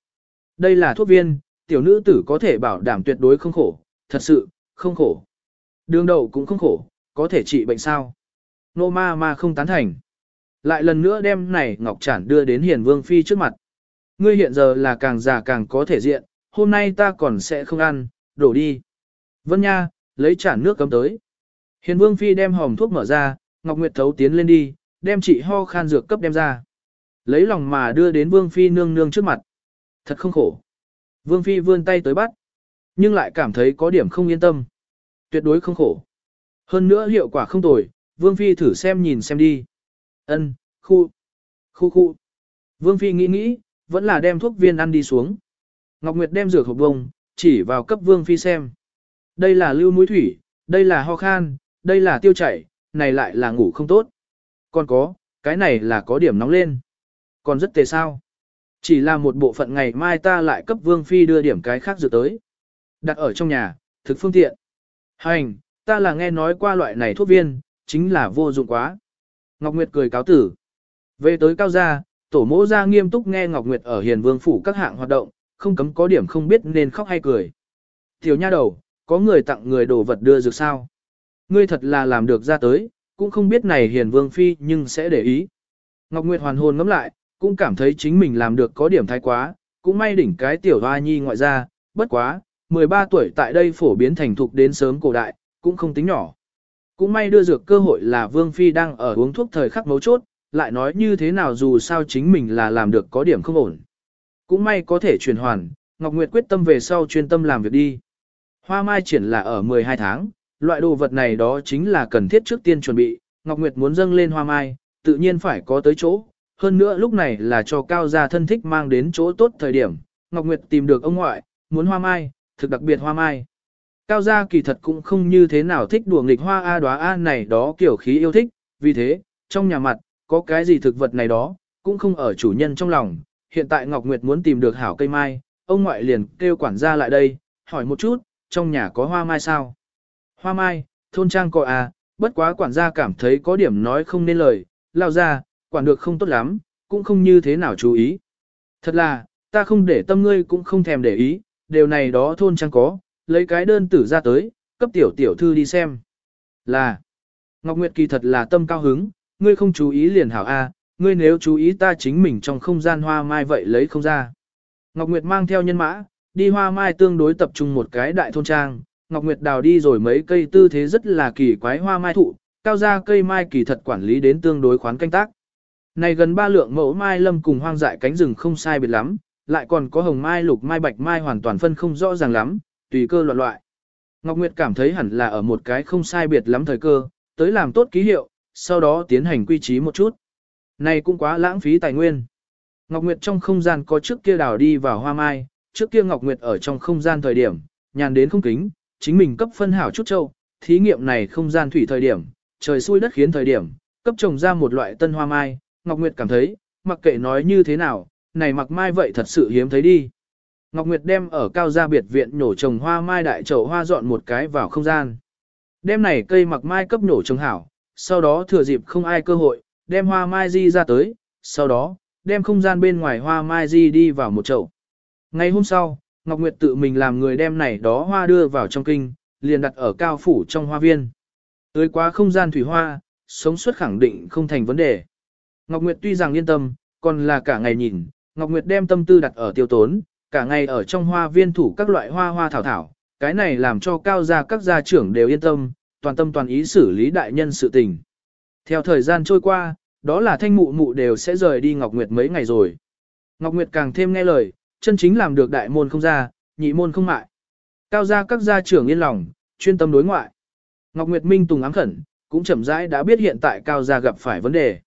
A: Đây là thuốc viên, tiểu nữ tử có thể bảo đảm tuyệt đối không khổ, thật sự, không khổ. Đường đầu cũng không khổ, có thể trị bệnh sao. Nô ma ma không tán thành. Lại lần nữa đem này Ngọc Trản đưa đến Hiền Vương Phi trước mặt. Ngươi hiện giờ là càng già càng có thể diện, hôm nay ta còn sẽ không ăn, đổ đi. Vân Nha, lấy chản nước cấm tới. Hiền Vương Phi đem hòm thuốc mở ra, Ngọc Nguyệt thấu tiến lên đi, đem chị ho khan dược cấp đem ra. Lấy lòng mà đưa đến Vương Phi nương nương trước mặt. Thật không khổ. Vương Phi vươn tay tới bắt, nhưng lại cảm thấy có điểm không yên tâm. Tuyệt đối không khổ. Hơn nữa hiệu quả không tồi, Vương Phi thử xem nhìn xem đi. Ân, khu, khu khu. Vương Phi nghĩ nghĩ, vẫn là đem thuốc viên ăn đi xuống. Ngọc Nguyệt đem dược hộp bông, chỉ vào cấp Vương Phi xem. Đây là lưu mũi thủy, đây là ho khan, đây là tiêu chảy, này lại là ngủ không tốt. Còn có, cái này là có điểm nóng lên. Còn rất tề sao. Chỉ là một bộ phận ngày mai ta lại cấp Vương Phi đưa điểm cái khác dược tới. Đặt ở trong nhà, thực phương tiện. Hành, ta là nghe nói qua loại này thuốc viên, chính là vô dụng quá. Ngọc Nguyệt cười cáo tử. Về tới cao gia, tổ mẫu gia nghiêm túc nghe Ngọc Nguyệt ở hiền vương phủ các hạng hoạt động, không cấm có điểm không biết nên khóc hay cười. Tiểu nha đầu, có người tặng người đồ vật đưa dược sao? Ngươi thật là làm được ra tới, cũng không biết này hiền vương phi nhưng sẽ để ý. Ngọc Nguyệt hoàn hồn ngẫm lại, cũng cảm thấy chính mình làm được có điểm thái quá, cũng may đỉnh cái tiểu hoa nhi ngoại ra, bất quá, 13 tuổi tại đây phổ biến thành thục đến sớm cổ đại, cũng không tính nhỏ. Cũng may đưa dược cơ hội là Vương Phi đang ở uống thuốc thời khắc mấu chốt, lại nói như thế nào dù sao chính mình là làm được có điểm không ổn. Cũng may có thể truyền hoàn, Ngọc Nguyệt quyết tâm về sau chuyên tâm làm việc đi. Hoa mai triển là ở 12 tháng, loại đồ vật này đó chính là cần thiết trước tiên chuẩn bị, Ngọc Nguyệt muốn dâng lên hoa mai, tự nhiên phải có tới chỗ, hơn nữa lúc này là cho cao gia thân thích mang đến chỗ tốt thời điểm, Ngọc Nguyệt tìm được ông ngoại, muốn hoa mai, thực đặc biệt hoa mai. Cao gia kỳ thật cũng không như thế nào thích đùa nghịch hoa A đóa A này đó kiểu khí yêu thích, vì thế, trong nhà mặt, có cái gì thực vật này đó, cũng không ở chủ nhân trong lòng. Hiện tại Ngọc Nguyệt muốn tìm được hảo cây mai, ông ngoại liền kêu quản gia lại đây, hỏi một chút, trong nhà có hoa mai sao? Hoa mai, thôn trang có à, bất quá quản gia cảm thấy có điểm nói không nên lời, lao ra, quản được không tốt lắm, cũng không như thế nào chú ý. Thật là, ta không để tâm ngươi cũng không thèm để ý, điều này đó thôn trang có, lấy cái đơn tử ra tới, cấp tiểu tiểu thư đi xem. Là, Ngọc Nguyệt kỳ thật là tâm cao hứng, ngươi không chú ý liền hảo A, ngươi nếu chú ý ta chính mình trong không gian hoa mai vậy lấy không ra. Ngọc Nguyệt mang theo nhân mã, đi hoa mai tương đối tập trung một cái đại thôn trang, Ngọc Nguyệt đào đi rồi mấy cây tư thế rất là kỳ quái hoa mai thụ, cao ra cây mai kỳ thật quản lý đến tương đối khoán canh tác. Này gần ba lượng mẫu mai lâm cùng hoang dại cánh rừng không sai biệt lắm, lại còn có hồng mai lục mai bạch mai hoàn toàn phân không rõ ràng lắm, tùy cơ loạn loại. Ngọc Nguyệt cảm thấy hẳn là ở một cái không sai biệt lắm thời cơ, tới làm tốt ký hiệu, sau đó tiến hành quy trí một chút. Này cũng quá lãng phí tài nguyên. Ngọc Nguyệt trong không gian có trước kia đào đi vào hoa mai, trước kia Ngọc Nguyệt ở trong không gian thời điểm, nhàn đến không kính, chính mình cấp phân hảo chút châu, thí nghiệm này không gian thủy thời điểm, trời xui đất khiến thời điểm, cấp trồng ra một loại tân hoa mai, Ngọc Nguyệt cảm thấy, mặc kệ nói như thế nào, này mặc mai vậy thật sự hiếm thấy đi. Ngọc Nguyệt đem ở cao gia biệt viện nhổ trồng hoa mai đại chậu hoa dọn một cái vào không gian. Đem này cây mặc mai cấp nhổ trồng hảo, sau đó thừa dịp không ai cơ hội, đem hoa mai di ra tới, sau đó, đem không gian bên ngoài hoa mai di đi vào một chậu. Ngày hôm sau, Ngọc Nguyệt tự mình làm người đem này đó hoa đưa vào trong kinh, liền đặt ở cao phủ trong hoa viên. Tới quá không gian thủy hoa, sống suốt khẳng định không thành vấn đề. Ngọc Nguyệt tuy rằng yên tâm, còn là cả ngày nhìn, Ngọc Nguyệt đem tâm tư đặt ở tiêu tốn, cả ngày ở trong hoa viên thủ các loại hoa hoa thảo thảo, cái này làm cho cao gia các gia trưởng đều yên tâm, toàn tâm toàn ý xử lý đại nhân sự tình. Theo thời gian trôi qua, đó là thanh mụ mụ đều sẽ rời đi Ngọc Nguyệt mấy ngày rồi. Ngọc Nguyệt càng thêm nghe lời, chân chính làm được đại môn không ra, nhị môn không mại. Cao gia các gia trưởng yên lòng, chuyên tâm đối ngoại. Ngọc Nguyệt Minh tùng ám khẩn, cũng chậm rãi đã biết hiện tại Cao gia gặp phải vấn đề.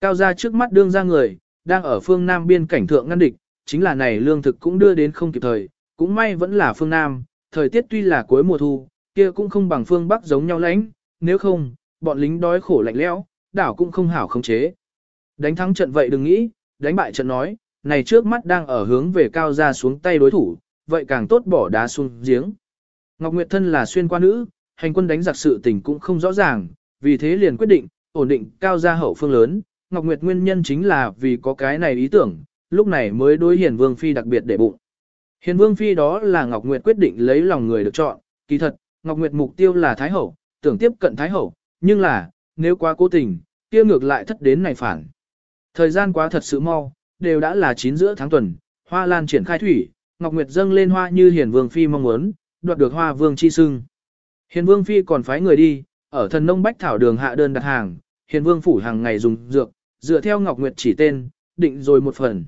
A: Cao gia trước mắt đương ra người, đang ở phương Nam biên cảnh thượng ngăn địch, chính là này lương thực cũng đưa đến không kịp thời, cũng may vẫn là phương Nam, thời tiết tuy là cuối mùa thu, kia cũng không bằng phương Bắc giống nhau lãnh, nếu không, bọn lính đói khổ lạnh lẽo, đảo cũng không hảo khống chế. Đánh thắng trận vậy đừng nghĩ, đánh bại trận nói, này trước mắt đang ở hướng về cao ra xuống tay đối thủ, vậy càng tốt bỏ đá xuống giếng. Ngọc Nguyệt thân là xuyên qua nữ, hành quân đánh giặc sự tình cũng không rõ ràng, vì thế liền quyết định, ổn định cao gia hậu phương lớn. Ngọc Nguyệt nguyên nhân chính là vì có cái này ý tưởng, lúc này mới đối Hiền Vương Phi đặc biệt để bụng. Hiền Vương Phi đó là Ngọc Nguyệt quyết định lấy lòng người được chọn, kỳ thật, Ngọc Nguyệt mục tiêu là Thái Hậu, tưởng tiếp cận Thái Hậu, nhưng là, nếu quá cố tình, kia ngược lại thất đến này phản. Thời gian quá thật sự mau, đều đã là chín giữa tháng tuần, hoa lan triển khai thủy, Ngọc Nguyệt dâng lên hoa như Hiền Vương Phi mong muốn, đoạt được hoa vương chi sưng. Hiền Vương Phi còn phái người đi, ở thần nông bách thảo đường hạ đơn đặt hàng, Hiền Vương phủ hàng ngày dùng dược, dựa theo Ngọc Nguyệt chỉ tên, định rồi một phần.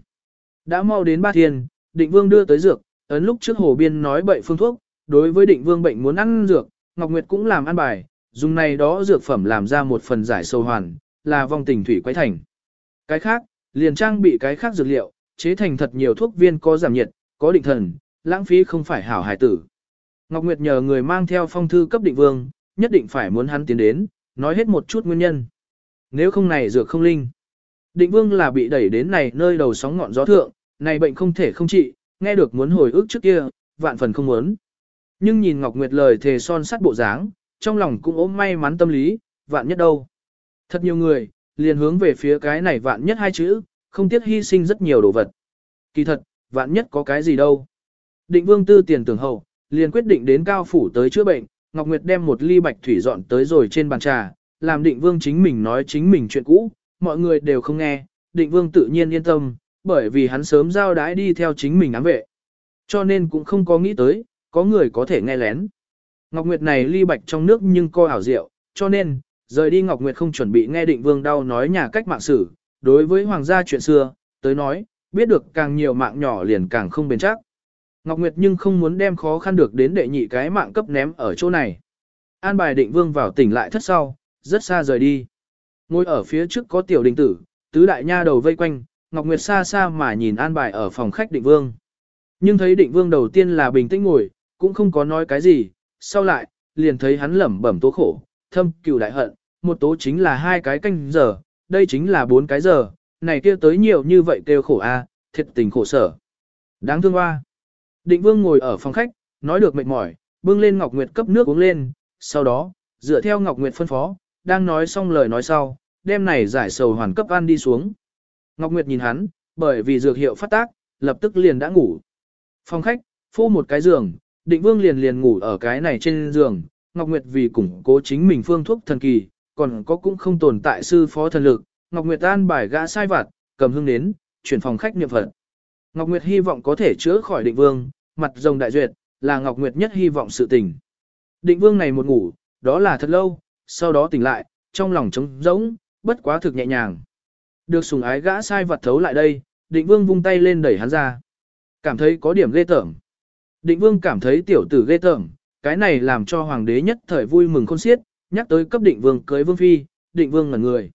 A: Đã mau đến ba thiên, định vương đưa tới dược, ấn lúc trước hồ biên nói bậy phương thuốc, đối với định vương bệnh muốn ăn dược, Ngọc Nguyệt cũng làm ăn bài, dùng này đó dược phẩm làm ra một phần giải sâu hoàn, là vong tình thủy quái thành. Cái khác, liền trang bị cái khác dược liệu, chế thành thật nhiều thuốc viên có giảm nhiệt, có định thần, lãng phí không phải hảo hải tử. Ngọc Nguyệt nhờ người mang theo phong thư cấp định vương, nhất định phải muốn hắn tiến đến, nói hết một chút nguyên nhân. Nếu không này dược không linh. Định vương là bị đẩy đến này nơi đầu sóng ngọn gió thượng, này bệnh không thể không trị, nghe được muốn hồi ức trước kia, vạn phần không muốn. Nhưng nhìn Ngọc Nguyệt lời thề son sắt bộ dáng, trong lòng cũng ốm may mắn tâm lý, vạn nhất đâu. Thật nhiều người, liền hướng về phía cái này vạn nhất hai chữ, không tiếc hy sinh rất nhiều đồ vật. Kỳ thật, vạn nhất có cái gì đâu. Định vương tư tiền tưởng hậu, liền quyết định đến cao phủ tới chữa bệnh, Ngọc Nguyệt đem một ly bạch thủy dọn tới rồi trên bàn trà, làm định vương chính mình nói chính mình chuyện cũ, mọi người đều không nghe, định vương tự nhiên yên tâm, bởi vì hắn sớm giao đái đi theo chính mình ám vệ. Cho nên cũng không có nghĩ tới, có người có thể nghe lén. Ngọc Nguyệt này ly bạch trong nước nhưng coi ảo diệu, cho nên, rời đi Ngọc Nguyệt không chuẩn bị nghe định vương đau nói nhà cách mạng sử, đối với hoàng gia chuyện xưa, tới nói, biết được càng nhiều mạng nhỏ liền càng không bền chắc. Ngọc Nguyệt nhưng không muốn đem khó khăn được đến đệ nhị cái mạng cấp ném ở chỗ này. An bài định vương vào tỉnh lại thất sau, rất xa rời đi. Ngồi ở phía trước có tiểu đình tử, tứ đại nha đầu vây quanh, Ngọc Nguyệt xa xa mà nhìn an bài ở phòng khách định vương. Nhưng thấy định vương đầu tiên là bình tĩnh ngồi, cũng không có nói cái gì, sau lại, liền thấy hắn lẩm bẩm tố khổ, thâm cừu đại hận, một tố chính là hai cái canh giờ, đây chính là bốn cái giờ, này kia tới nhiều như vậy kêu khổ a, thiệt tình khổ sở. Đáng thương hoa. Định vương ngồi ở phòng khách, nói được mệt mỏi, bưng lên Ngọc Nguyệt cấp nước uống lên, sau đó, dựa theo Ngọc Nguyệt phân phó, đang nói xong lời nói sau, đêm này giải sầu hoàn cấp ăn đi xuống. Ngọc Nguyệt nhìn hắn, bởi vì dược hiệu phát tác, lập tức liền đã ngủ. Phòng khách, phô một cái giường, định vương liền liền ngủ ở cái này trên giường, Ngọc Nguyệt vì củng cố chính mình phương thuốc thần kỳ, còn có cũng không tồn tại sư phó thần lực, Ngọc Nguyệt an bài gã sai vặt, cầm hương đến, chuyển phòng khách niệm phật. Ngọc Nguyệt hy vọng có thể chữa khỏi định vương, mặt rồng đại duyệt, là Ngọc Nguyệt nhất hy vọng sự tình. Định vương này một ngủ, đó là thật lâu, sau đó tỉnh lại, trong lòng trống rỗng, bất quá thực nhẹ nhàng. Được sùng ái gã sai vật thấu lại đây, định vương vung tay lên đẩy hắn ra. Cảm thấy có điểm ghê tởm. Định vương cảm thấy tiểu tử ghê tởm, cái này làm cho hoàng đế nhất thời vui mừng khôn xiết, nhắc tới cấp định vương cưới vương phi, định vương ngẩn người.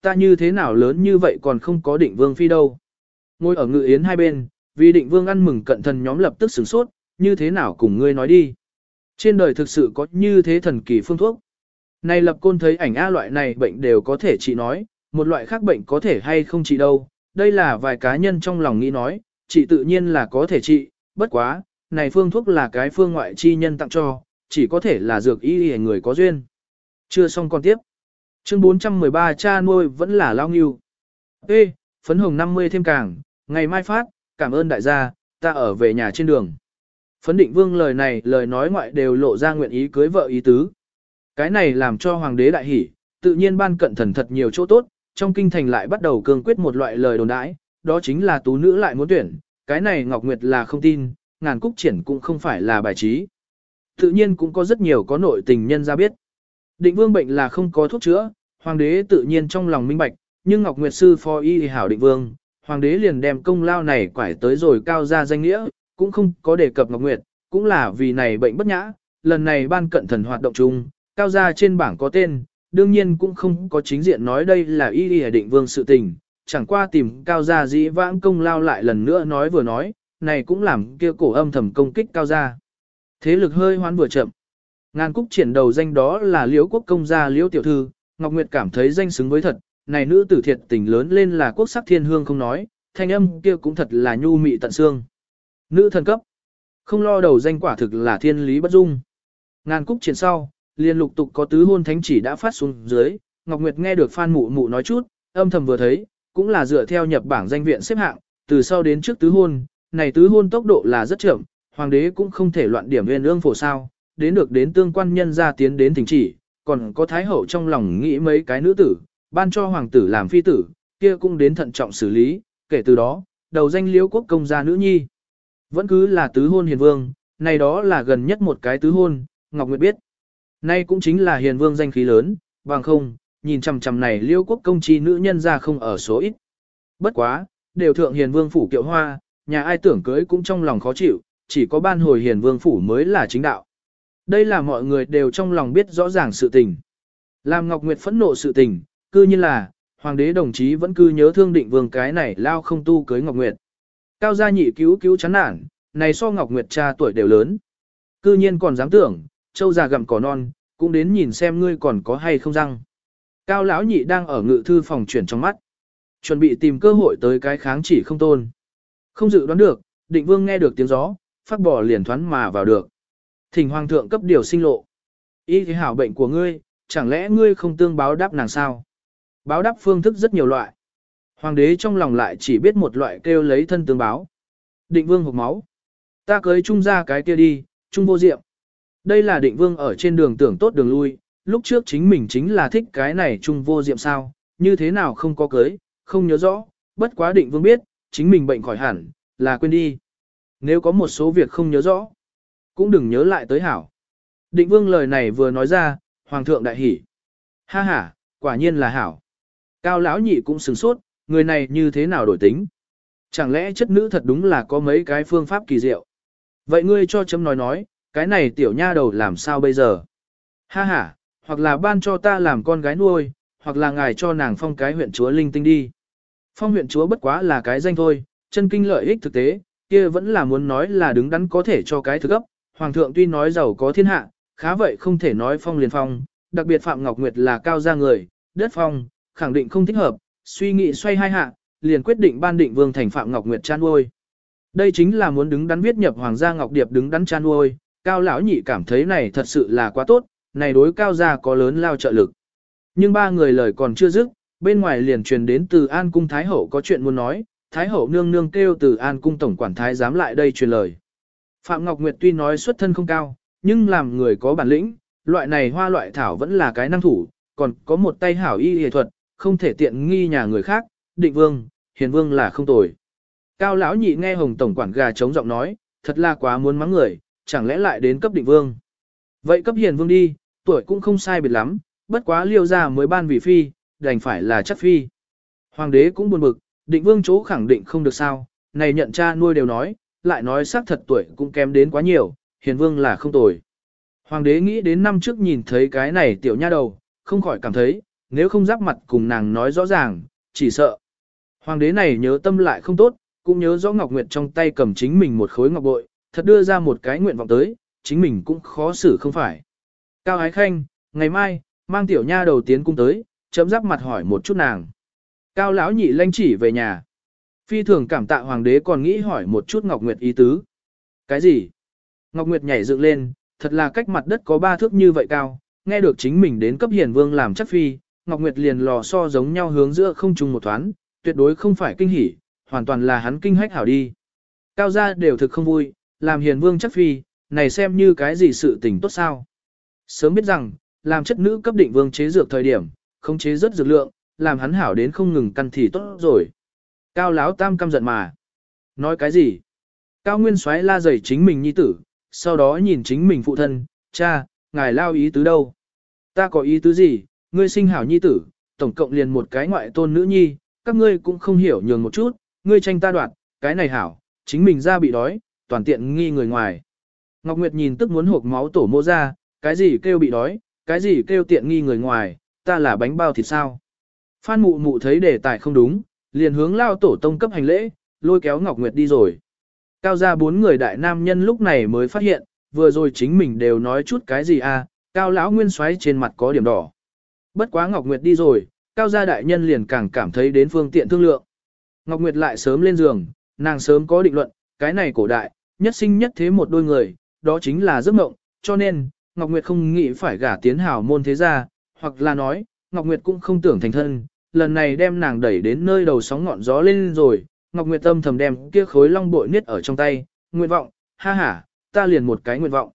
A: Ta như thế nào lớn như vậy còn không có định vương phi đâu. Ngồi ở ngự yến hai bên, vì định vương ăn mừng cận thần nhóm lập tức sửng sốt, như thế nào cùng ngươi nói đi. Trên đời thực sự có như thế thần kỳ phương thuốc. Này lập côn thấy ảnh A loại này bệnh đều có thể trị nói, một loại khác bệnh có thể hay không trị đâu. Đây là vài cá nhân trong lòng nghĩ nói, trị tự nhiên là có thể trị, bất quá, này phương thuốc là cái phương ngoại chi nhân tặng cho, chỉ có thể là dược y người có duyên. Chưa xong còn tiếp. Chương 413 cha nuôi vẫn là lao nghiêu. Ê, phấn hồng 50 thêm càng, ngày mai phát, cảm ơn đại gia, ta ở về nhà trên đường. Phấn định vương lời này lời nói ngoại đều lộ ra nguyện ý cưới vợ ý tứ. Cái này làm cho hoàng đế đại hỉ, tự nhiên ban cận thần thật nhiều chỗ tốt, trong kinh thành lại bắt đầu cương quyết một loại lời đồn đãi, đó chính là tú nữ lại muốn tuyển, cái này Ngọc Nguyệt là không tin, ngàn cúc triển cũng không phải là bài trí. Tự nhiên cũng có rất nhiều có nội tình nhân ra biết. Định vương bệnh là không có thuốc chữa, hoàng đế tự nhiên trong lòng minh bạch, nhưng Ngọc Nguyệt sư phó y hảo định vương, hoàng đế liền đem công lao này quải tới rồi cao ra danh nghĩa, cũng không có đề cập Ngọc Nguyệt, cũng là vì này bệnh bất nhã, lần này ban cận thần hoạt động chung, cao gia trên bảng có tên, đương nhiên cũng không có chính diện nói đây là y y định vương sự tình, chẳng qua tìm cao gia dĩ vãng công lao lại lần nữa nói vừa nói, này cũng làm kia cổ âm thầm công kích cao gia. Thế lực hơi hoán vừa chậm. Ngàn cúc triển đầu danh đó là liễu quốc công gia liễu tiểu thư, Ngọc Nguyệt cảm thấy danh xứng với thật, này nữ tử thiệt tình lớn lên là quốc sắc thiên hương không nói, thanh âm kia cũng thật là nhu mị tận xương. Nữ thần cấp, không lo đầu danh quả thực là thiên lý bất dung. Ngàn cúc triển sau, liền lục tục có tứ hôn thánh chỉ đã phát xuống dưới, Ngọc Nguyệt nghe được Phan Mụ Mụ nói chút, âm thầm vừa thấy, cũng là dựa theo nhập bảng danh viện xếp hạng, từ sau đến trước tứ hôn, này tứ hôn tốc độ là rất chậm, hoàng đế cũng không thể loạn điểm nguyên ương phổ sao, đến được đến tương quan nhân gia tiến đến thỉnh chỉ, còn có thái hậu trong lòng nghĩ mấy cái nữ tử, ban cho hoàng tử làm phi tử, kia cũng đến thận trọng xử lý, kể từ đó, đầu danh liễu quốc công gia nữ nhi. Vẫn cứ là tứ hôn hiền vương, này đó là gần nhất một cái tứ hôn, Ngọc Nguyệt biết. Nay cũng chính là hiền vương danh khí lớn, bằng không, nhìn chằm chằm này liêu quốc công chi nữ nhân ra không ở số ít. Bất quá, đều thượng hiền vương phủ kiệu hoa, nhà ai tưởng cưới cũng trong lòng khó chịu, chỉ có ban hồi hiền vương phủ mới là chính đạo. Đây là mọi người đều trong lòng biết rõ ràng sự tình. Làm Ngọc Nguyệt phẫn nộ sự tình, cư nhiên là, hoàng đế đồng chí vẫn cứ nhớ thương định vương cái này lao không tu cưới Ngọc Nguyệt. Cao gia nhị cứu cứu chán nản, này so Ngọc Nguyệt cha tuổi đều lớn. Cư nhiên còn dám tưởng, châu già gặm cỏ non, cũng đến nhìn xem ngươi còn có hay không răng. Cao lão nhị đang ở ngự thư phòng chuyển trong mắt. Chuẩn bị tìm cơ hội tới cái kháng chỉ không tôn. Không dự đoán được, định vương nghe được tiếng gió, phát bỏ liền thoán mà vào được. Thỉnh hoàng thượng cấp điều sinh lộ. Ý thế hảo bệnh của ngươi, chẳng lẽ ngươi không tương báo đáp nàng sao? Báo đáp phương thức rất nhiều loại. Hoàng đế trong lòng lại chỉ biết một loại kêu lấy thân tương báo. Định vương hộp máu. Ta cưới trung ra cái kia đi, trung vô diệm. Đây là định vương ở trên đường tưởng tốt đường lui, lúc trước chính mình chính là thích cái này trung vô diệm sao, như thế nào không có cưới, không nhớ rõ, bất quá định vương biết, chính mình bệnh khỏi hẳn, là quên đi. Nếu có một số việc không nhớ rõ, cũng đừng nhớ lại tới hảo. Định vương lời này vừa nói ra, hoàng thượng đại hỉ. Ha ha, quả nhiên là hảo. Cao lão nhị cũng sừng sốt, người này như thế nào đổi tính. Chẳng lẽ chất nữ thật đúng là có mấy cái phương pháp kỳ diệu. Vậy ngươi cho chấm nói nói, cái này tiểu nha đầu làm sao bây giờ? Ha ha, hoặc là ban cho ta làm con gái nuôi, hoặc là ngài cho nàng phong cái huyện chúa linh tinh đi. Phong huyện chúa bất quá là cái danh thôi, chân kinh lợi ích thực tế, kia vẫn là muốn nói là đứng đắn có thể cho cái thực ấp. Hoàng thượng tuy nói giàu có thiên hạ, khá vậy không thể nói phong liền phong, đặc biệt Phạm Ngọc Nguyệt là cao gia người, đất phong, khẳng định không thích hợp, suy nghĩ xoay hai hạ, liền quyết định ban định vương thành Phạm Ngọc Nguyệt chan nuôi. Đây chính là muốn đứng đắn viết nhập Hoàng gia Ngọc Điệp đứng đắn chan nuôi, cao lão nhị cảm thấy này thật sự là quá tốt, này đối cao gia có lớn lao trợ lực. Nhưng ba người lời còn chưa dứt, bên ngoài liền truyền đến từ An Cung Thái Hậu có chuyện muốn nói, Thái Hậu nương nương kêu từ An Cung Tổng Quản Thái dám lại đây truyền lời. Phạm Ngọc Nguyệt tuy nói xuất thân không cao, nhưng làm người có bản lĩnh, loại này hoa loại thảo vẫn là cái năng thủ, còn có một tay hảo y y thuật, không thể tiện nghi nhà người khác, định vương, hiền vương là không tồi. Cao lão nhị nghe Hồng Tổng Quản gà chống giọng nói, thật là quá muốn mắng người, chẳng lẽ lại đến cấp định vương. Vậy cấp hiền vương đi, tuổi cũng không sai biệt lắm, bất quá liêu ra mới ban vị phi, đành phải là chắc phi. Hoàng đế cũng buồn bực, định vương chỗ khẳng định không được sao, này nhận cha nuôi đều nói, lại nói xác thật tuổi cũng kém đến quá nhiều, hiền vương là không tồi. Hoàng đế nghĩ đến năm trước nhìn thấy cái này tiểu nha đầu, không khỏi cảm thấy, nếu không giáp mặt cùng nàng nói rõ ràng, chỉ sợ. Hoàng đế này nhớ tâm lại không tốt, cũng nhớ rõ Ngọc Nguyệt trong tay cầm chính mình một khối ngọc bội, thật đưa ra một cái nguyện vọng tới, chính mình cũng khó xử không phải. Cao Ái Khanh, ngày mai, mang tiểu nha đầu tiến cung tới, chấm giáp mặt hỏi một chút nàng. Cao lão nhị lanh chỉ về nhà. Phi thường cảm tạ hoàng đế còn nghĩ hỏi một chút Ngọc Nguyệt ý tứ. Cái gì? Ngọc Nguyệt nhảy dựng lên, thật là cách mặt đất có ba thước như vậy cao, nghe được chính mình đến cấp hiền vương làm chắc phi, Ngọc Nguyệt liền lò so giống nhau hướng giữa không trùng một thoáng, tuyệt đối không phải kinh hỉ, hoàn toàn là hắn kinh hách hảo đi. Cao gia đều thực không vui, làm hiền vương chắc phi, này xem như cái gì sự tình tốt sao. Sớm biết rằng, làm chất nữ cấp định vương chế dược thời điểm, không chế rất dược lượng, làm hắn hảo đến không ngừng căn thì tốt rồi. Cao Láo tam căm giận mà. Nói cái gì? Cao Nguyên xoáy la dày chính mình nhi tử, sau đó nhìn chính mình phụ thân, cha, ngài lao ý tứ đâu? Ta có ý tứ gì? Ngươi sinh hảo nhi tử, tổng cộng liền một cái ngoại tôn nữ nhi, các ngươi cũng không hiểu nhường một chút, ngươi tranh ta đoạt, cái này hảo, chính mình ra bị đói, toàn tiện nghi người ngoài. Ngọc Nguyệt nhìn tức muốn hộp máu tổ mô ra, cái gì kêu bị đói, cái gì kêu tiện nghi người ngoài, ta là bánh bao thịt sao. Phan mụ mụ thấy đề tài không đúng, liền hướng lao tổ tông cấp hành lễ, lôi kéo Ngọc Nguyệt đi rồi. Cao ra bốn người đại nam nhân lúc này mới phát hiện, vừa rồi chính mình đều nói chút cái gì à, cao lão nguyên xoáy trên mặt có điểm đỏ. Bất quá Ngọc Nguyệt đi rồi, cao gia đại nhân liền càng cảm thấy đến phương tiện thương lượng. Ngọc Nguyệt lại sớm lên giường, nàng sớm có định luận, cái này cổ đại, nhất sinh nhất thế một đôi người, đó chính là giấc mộng, cho nên, Ngọc Nguyệt không nghĩ phải gả tiến hào môn thế gia, hoặc là nói, Ngọc Nguyệt cũng không tưởng thành thân, lần này đem nàng đẩy đến nơi đầu sóng ngọn gió lên rồi, Ngọc Nguyệt tâm thầm đem kia khối long bội niết ở trong tay, nguyện vọng, ha ha, ta liền một cái nguyện vọng.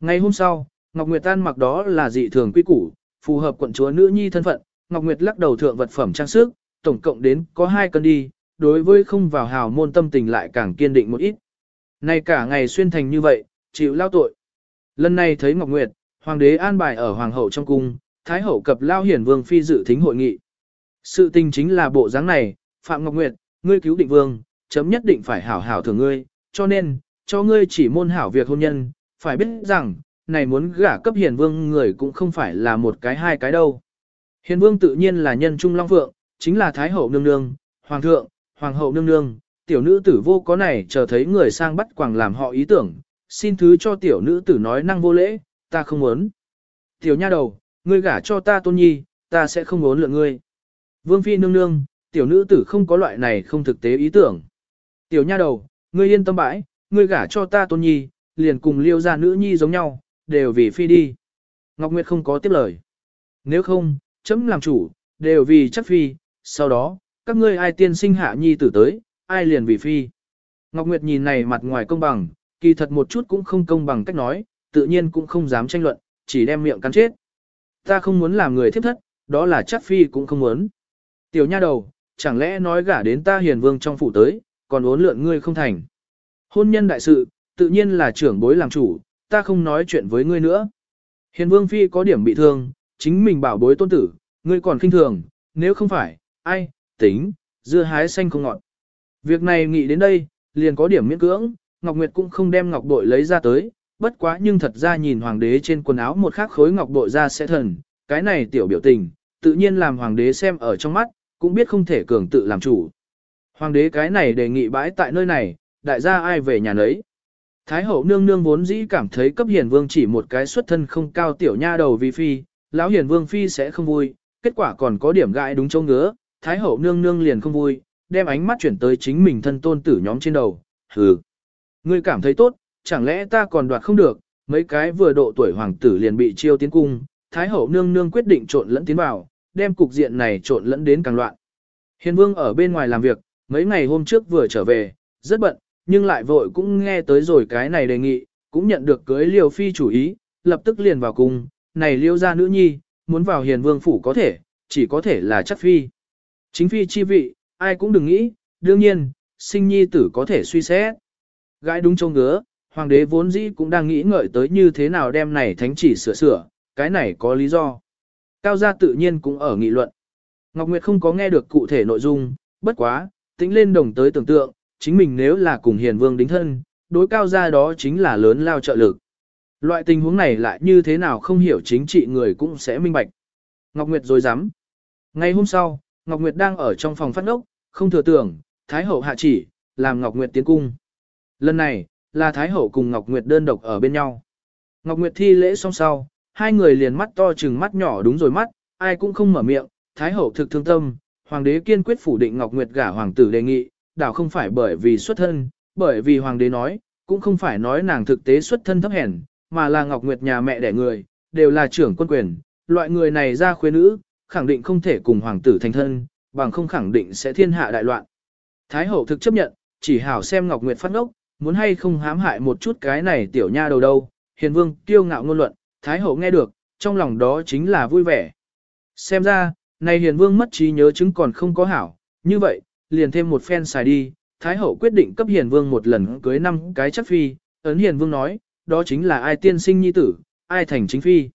A: Ngày hôm sau, Ngọc Nguyệt tan mặc đó là dị thường quy củ, phù hợp quận chúa nữ nhi thân phận, Ngọc Nguyệt lắc đầu thượng vật phẩm trang sức, tổng cộng đến có hai cân đi, đối với không vào hào môn tâm tình lại càng kiên định một ít. Nay cả ngày xuyên thành như vậy, chịu lao tội. Lần này thấy Ngọc Nguyệt, hoàng đế an bài ở hoàng hậu trong cung, thái hậu cập lao hiển vương phi dự thính hội nghị. Sự tình chính là bộ dáng này, Phạm Ngọc Nguyệt, ngươi cứu định vương, chấm nhất định phải hảo hảo thưởng ngươi, cho nên, cho ngươi chỉ môn hảo việc hôn nhân, phải biết rằng, này muốn gả cấp hiền vương người cũng không phải là một cái hai cái đâu. Hiền vương tự nhiên là nhân trung long phượng, chính là thái hậu nương nương, hoàng thượng, hoàng hậu nương nương, tiểu nữ tử vô có này chờ thấy người sang bắt quàng làm họ ý tưởng, xin thứ cho tiểu nữ tử nói năng vô lễ, ta không muốn. Tiểu nha đầu, ngươi gả cho ta tôn nhi, ta sẽ không muốn lượng ngươi. Vương phi nương nương, tiểu nữ tử không có loại này không thực tế ý tưởng. Tiểu nha đầu, ngươi yên tâm bãi, ngươi gả cho ta tôn nhi, liền cùng liêu ra nữ nhi giống nhau, đều vì phi đi. Ngọc Nguyệt không có tiếp lời. Nếu không, chấm làm chủ, đều vì chắc phi, sau đó, các ngươi ai tiên sinh hạ nhi tử tới, ai liền vì phi. Ngọc Nguyệt nhìn này mặt ngoài công bằng, kỳ thật một chút cũng không công bằng cách nói, tự nhiên cũng không dám tranh luận, chỉ đem miệng cắn chết. Ta không muốn làm người thiếp thất, đó là chắc phi cũng không muốn. Tiểu nha đầu, chẳng lẽ nói gả đến ta hiền vương trong phủ tới, còn uốn lượn ngươi không thành. Hôn nhân đại sự, tự nhiên là trưởng bối làm chủ, ta không nói chuyện với ngươi nữa. Hiền vương phi có điểm bị thương, chính mình bảo bối tôn tử, ngươi còn khinh thường, nếu không phải, ai, tính, dưa hái xanh không ngọt. Việc này nghĩ đến đây, liền có điểm miễn cưỡng, Ngọc Nguyệt cũng không đem ngọc bội lấy ra tới, bất quá nhưng thật ra nhìn hoàng đế trên quần áo một khắc khối ngọc bội ra sẽ thần, cái này tiểu biểu tình, tự nhiên làm hoàng đế xem ở trong mắt, cũng biết không thể cường tự làm chủ. Hoàng đế cái này đề nghị bãi tại nơi này, đại gia ai về nhà nấy. Thái hậu nương nương vốn dĩ cảm thấy cấp hiền vương chỉ một cái xuất thân không cao tiểu nha đầu vì phi, lão hiền vương phi sẽ không vui, kết quả còn có điểm gãi đúng châu ngứa, thái hậu nương nương liền không vui, đem ánh mắt chuyển tới chính mình thân tôn tử nhóm trên đầu, hừ. Ngươi cảm thấy tốt, chẳng lẽ ta còn đoạt không được, mấy cái vừa độ tuổi hoàng tử liền bị chiêu tiến cung, thái hậu nương nương quyết định trộn lẫn tiến vào, đem cục diện này trộn lẫn đến càng loạn. Hiền vương ở bên ngoài làm việc, mấy ngày hôm trước vừa trở về, rất bận, nhưng lại vội cũng nghe tới rồi cái này đề nghị, cũng nhận được cưới liều phi chủ ý, lập tức liền vào cung, này liêu ra nữ nhi, muốn vào hiền vương phủ có thể, chỉ có thể là chắc phi. Chính phi chi vị, ai cũng đừng nghĩ, đương nhiên, sinh nhi tử có thể suy xét. Gái đúng trông ngứa, hoàng đế vốn dĩ cũng đang nghĩ ngợi tới như thế nào đem này thánh chỉ sửa sửa, cái này có lý do. Cao gia tự nhiên cũng ở nghị luận. Ngọc Nguyệt không có nghe được cụ thể nội dung, bất quá, tính lên đồng tới tưởng tượng, chính mình nếu là cùng hiền vương đính thân, đối cao gia đó chính là lớn lao trợ lực. Loại tình huống này lại như thế nào không hiểu chính trị người cũng sẽ minh bạch. Ngọc Nguyệt rồi dám. Ngày hôm sau, Ngọc Nguyệt đang ở trong phòng phát ngốc, không thừa tưởng, Thái Hậu hạ chỉ, làm Ngọc Nguyệt tiến cung. Lần này, là Thái Hậu cùng Ngọc Nguyệt đơn độc ở bên nhau. Ngọc Nguyệt thi lễ xong sau, hai người liền mắt to chừng mắt nhỏ đúng rồi mắt, ai cũng không mở miệng, Thái Hậu thực thương tâm, Hoàng đế kiên quyết phủ định Ngọc Nguyệt gả Hoàng tử đề nghị, đảo không phải bởi vì xuất thân, bởi vì Hoàng đế nói, cũng không phải nói nàng thực tế xuất thân thấp hèn, mà là Ngọc Nguyệt nhà mẹ đẻ người, đều là trưởng quân quyền, loại người này ra khuê nữ, khẳng định không thể cùng Hoàng tử thành thân, bằng không khẳng định sẽ thiên hạ đại loạn. Thái Hậu thực chấp nhận, chỉ hảo xem Ngọc Nguyệt phát ngốc, muốn hay không hãm hại một chút cái này tiểu nha đầu đâu, hiền vương tiêu ngạo ngôn luận, Thái hậu nghe được, trong lòng đó chính là vui vẻ. Xem ra, này hiền vương mất trí nhớ chứng còn không có hảo, như vậy, liền thêm một phen xài đi, Thái hậu quyết định cấp hiền vương một lần cưới năm cái chắc phi, ấn hiền vương nói, đó chính là ai tiên sinh nhi tử, ai thành chính phi.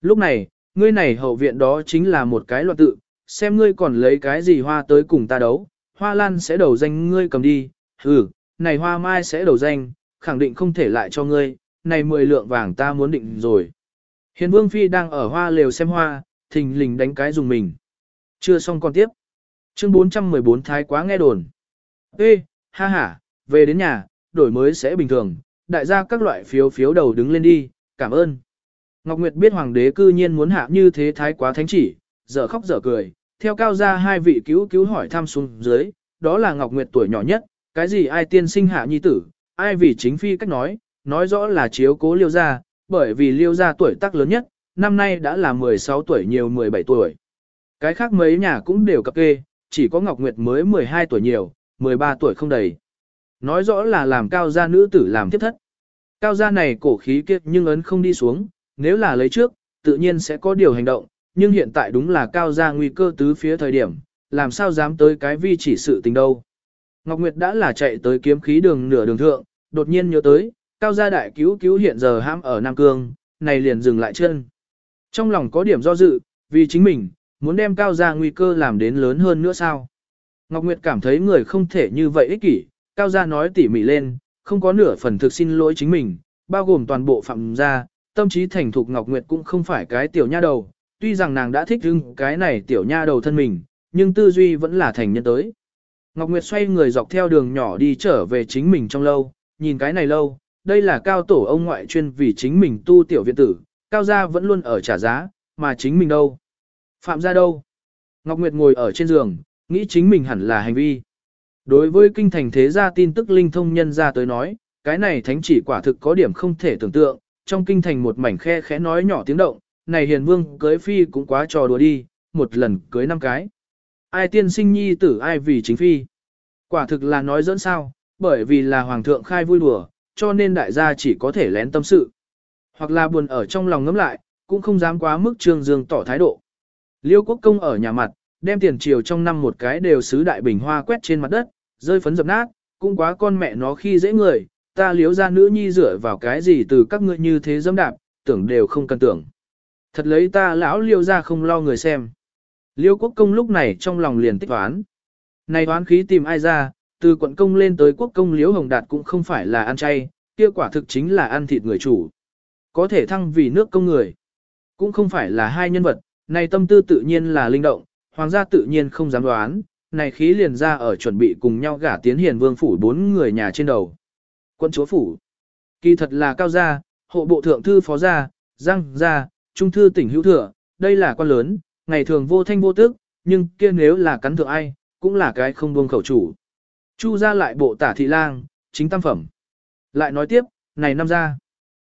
A: Lúc này, ngươi này hậu viện đó chính là một cái loạn tự, xem ngươi còn lấy cái gì hoa tới cùng ta đấu, hoa lan sẽ đầu danh ngươi cầm đi, ừ, này hoa mai sẽ đầu danh, khẳng định không thể lại cho ngươi, này 10 lượng vàng ta muốn định rồi. Hiền Vương Phi đang ở hoa lều xem hoa, thình lình đánh cái dùng mình. Chưa xong còn tiếp. Chương 414 thái quá nghe đồn. Ê, ha ha, về đến nhà, đổi mới sẽ bình thường, đại gia các loại phiếu phiếu đầu đứng lên đi, cảm ơn. Ngọc Nguyệt biết hoàng đế cư nhiên muốn hạ như thế thái quá thánh chỉ, dở khóc dở cười, theo cao gia hai vị cứu cứu hỏi thăm xuống dưới, đó là Ngọc Nguyệt tuổi nhỏ nhất, cái gì ai tiên sinh hạ nhi tử, ai vì chính phi cách nói, nói rõ là chiếu cố liêu gia, bởi vì liêu gia tuổi tác lớn nhất, năm nay đã là 16 tuổi nhiều 17 tuổi. Cái khác mấy nhà cũng đều cập kê, chỉ có Ngọc Nguyệt mới 12 tuổi nhiều, 13 tuổi không đầy. Nói rõ là làm cao gia nữ tử làm tiếp thất. Cao gia này cổ khí kiệt nhưng ấn không đi xuống, nếu là lấy trước, tự nhiên sẽ có điều hành động, nhưng hiện tại đúng là cao gia nguy cơ tứ phía thời điểm, làm sao dám tới cái vi chỉ sự tình đâu. Ngọc Nguyệt đã là chạy tới kiếm khí đường nửa đường thượng, đột nhiên nhớ tới, cao gia đại cứu cứu hiện giờ ham ở Nam Cương, này liền dừng lại chân. Trong lòng có điểm do dự, vì chính mình, muốn đem cao gia nguy cơ làm đến lớn hơn nữa sao. Ngọc Nguyệt cảm thấy người không thể như vậy ích kỷ, cao gia nói tỉ mỉ lên, không có nửa phần thực xin lỗi chính mình, bao gồm toàn bộ phạm gia, tâm trí thành thục Ngọc Nguyệt cũng không phải cái tiểu nha đầu, tuy rằng nàng đã thích hưng cái này tiểu nha đầu thân mình, nhưng tư duy vẫn là thành nhân tới. Ngọc Nguyệt xoay người dọc theo đường nhỏ đi trở về chính mình trong lâu, nhìn cái này lâu, đây là cao tổ ông ngoại chuyên vì chính mình tu tiểu viện tử, cao gia vẫn luôn ở trả giá, mà chính mình đâu? Phạm gia đâu? Ngọc Nguyệt ngồi ở trên giường, nghĩ chính mình hẳn là hành vi. Đối với kinh thành thế gia tin tức linh thông nhân gia tới nói, cái này thánh chỉ quả thực có điểm không thể tưởng tượng, trong kinh thành một mảnh khe khẽ nói nhỏ tiếng động, này hiền vương cưới phi cũng quá trò đùa đi, một lần cưới năm cái. Ai tiên sinh nhi tử ai vì chính phi. Quả thực là nói dẫn sao, bởi vì là hoàng thượng khai vui đùa, cho nên đại gia chỉ có thể lén tâm sự. Hoặc là buồn ở trong lòng ngấm lại, cũng không dám quá mức trương dương tỏ thái độ. Liêu quốc công ở nhà mặt, đem tiền triều trong năm một cái đều sứ đại bình hoa quét trên mặt đất, rơi phấn dập nát, cũng quá con mẹ nó khi dễ người, ta liếu ra nữ nhi dựa vào cái gì từ các ngươi như thế dâm đạp, tưởng đều không cần tưởng. Thật lấy ta lão liêu ra không lo người xem. Liêu quốc công lúc này trong lòng liền tích toán. Này toán khí tìm ai ra, từ quận công lên tới quốc công liễu hồng đạt cũng không phải là ăn chay, kia quả thực chính là ăn thịt người chủ. Có thể thăng vì nước công người. Cũng không phải là hai nhân vật, này tâm tư tự nhiên là linh động, hoàng gia tự nhiên không dám đoán, này khí liền ra ở chuẩn bị cùng nhau gả tiến hiền vương phủ bốn người nhà trên đầu. Quân chúa phủ. Kỳ thật là cao gia, hộ bộ thượng thư phó gia, giang gia, trung thư tỉnh hữu thừa, đây là quan lớn, ngày thường vô thanh vô tức, nhưng kia nếu là cắn thượng ai, cũng là cái không buông khẩu chủ. Chu gia lại bộ tả thị lang, chính tam phẩm. Lại nói tiếp, này năm gia,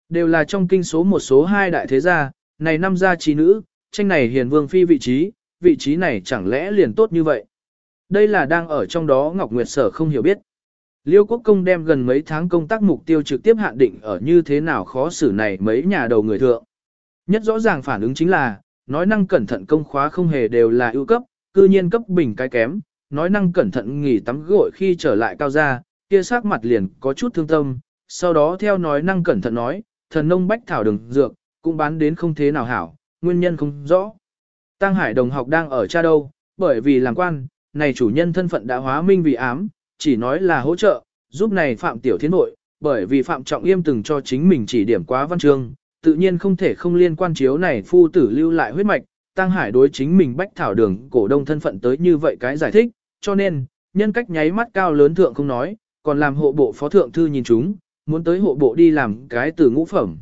A: đều là trong kinh số một số hai đại thế gia, này năm gia trí nữ, tranh này hiền vương phi vị trí, vị trí này chẳng lẽ liền tốt như vậy. Đây là đang ở trong đó Ngọc Nguyệt Sở không hiểu biết. Liêu Quốc Công đem gần mấy tháng công tác mục tiêu trực tiếp hạn định ở như thế nào khó xử này mấy nhà đầu người thượng. Nhất rõ ràng phản ứng chính là, nói năng cẩn thận công khóa không hề đều là ưu cấp, cư nhiên cấp bình cái kém, nói năng cẩn thận nghỉ tắm gội khi trở lại cao gia, kia sắc mặt liền có chút thương tâm, sau đó theo nói năng cẩn thận nói, thần nông bách thảo đừng dược, cũng bán đến không thế nào hảo, nguyên nhân không rõ. Tăng Hải đồng học đang ở cha đâu, bởi vì làm quan, này chủ nhân thân phận đã hóa minh vì ám, chỉ nói là hỗ trợ, giúp này Phạm Tiểu Thiến nội, bởi vì Phạm Trọng Yêm từng cho chính mình chỉ điểm quá văn chương, tự nhiên không thể không liên quan chiếu này phu tử lưu lại huyết mạch, Tăng Hải đối chính mình bách thảo đường cổ đông thân phận tới như vậy cái giải thích, cho nên, nhân cách nháy mắt cao lớn thượng không nói, còn làm hộ bộ phó thượng thư nhìn chúng, muốn tới hộ bộ đi làm cái từ ngũ phẩm.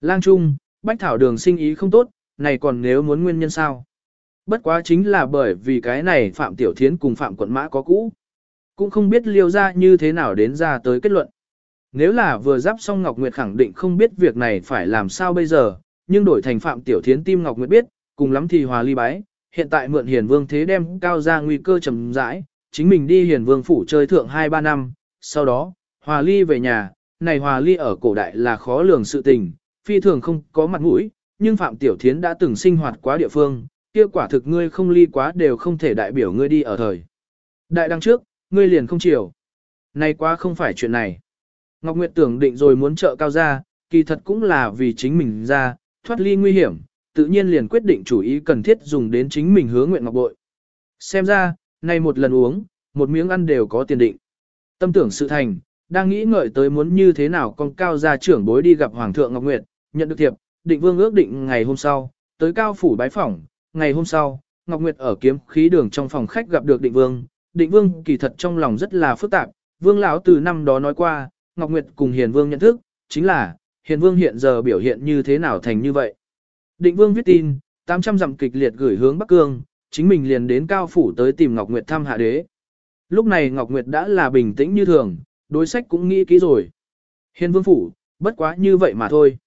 A: Lang Trung, bách thảo đường sinh ý không tốt, này còn nếu muốn nguyên nhân sao? Bất quá chính là bởi vì cái này Phạm Tiểu Thiến cùng Phạm Quận Mã có cũ. Cũng không biết liêu ra như thế nào đến ra tới kết luận. Nếu là vừa giáp xong Ngọc Nguyệt khẳng định không biết việc này phải làm sao bây giờ, nhưng đổi thành Phạm Tiểu Thiến tim Ngọc Nguyệt biết, cùng lắm thì hòa ly bái, hiện tại mượn hiền vương thế đem cao ra nguy cơ trầm rãi, chính mình đi hiền vương phủ chơi thượng 2-3 năm, sau đó, hòa ly về nhà, này hòa ly ở cổ đại là khó lường sự tình, phi thường không có mặt mũi, nhưng Phạm Tiểu Thiến đã từng sinh hoạt quá địa phương, kia quả thực ngươi không ly quá đều không thể đại biểu ngươi đi ở thời. Đại đăng trước, ngươi liền không chịu, nay quá không phải chuyện này. Ngọc Nguyệt tưởng định rồi muốn trợ cao ra, kỳ thật cũng là vì chính mình ra, thoát ly nguy hiểm, tự nhiên liền quyết định chủ ý cần thiết dùng đến chính mình hứa nguyện ngọc bội. Xem ra, nay một lần uống, một miếng ăn đều có tiền định. Tâm tưởng sự thành, đang nghĩ ngợi tới muốn như thế nào con cao gia trưởng bối đi gặp Hoàng thượng Ngọc Nguyệt, nhận được thiệp, định vương ước định ngày hôm sau, tới cao phủ bái phỏng, ngày hôm sau, Ngọc Nguyệt ở kiếm khí đường trong phòng khách gặp được định vương, định vương kỳ thật trong lòng rất là phức tạp, vương lão từ năm đó nói qua, Ngọc Nguyệt cùng hiền vương nhận thức, chính là, hiền vương hiện giờ biểu hiện như thế nào thành như vậy. Định vương viết tin, 800 dặm kịch liệt gửi hướng Bắc Cương, chính mình liền đến cao phủ tới tìm Ngọc Nguyệt thăm hạ đế. Lúc này Ngọc Nguyệt đã là bình tĩnh như thường, đối sách cũng nghĩ kỹ rồi. Hiền vương phủ, bất quá như vậy mà thôi.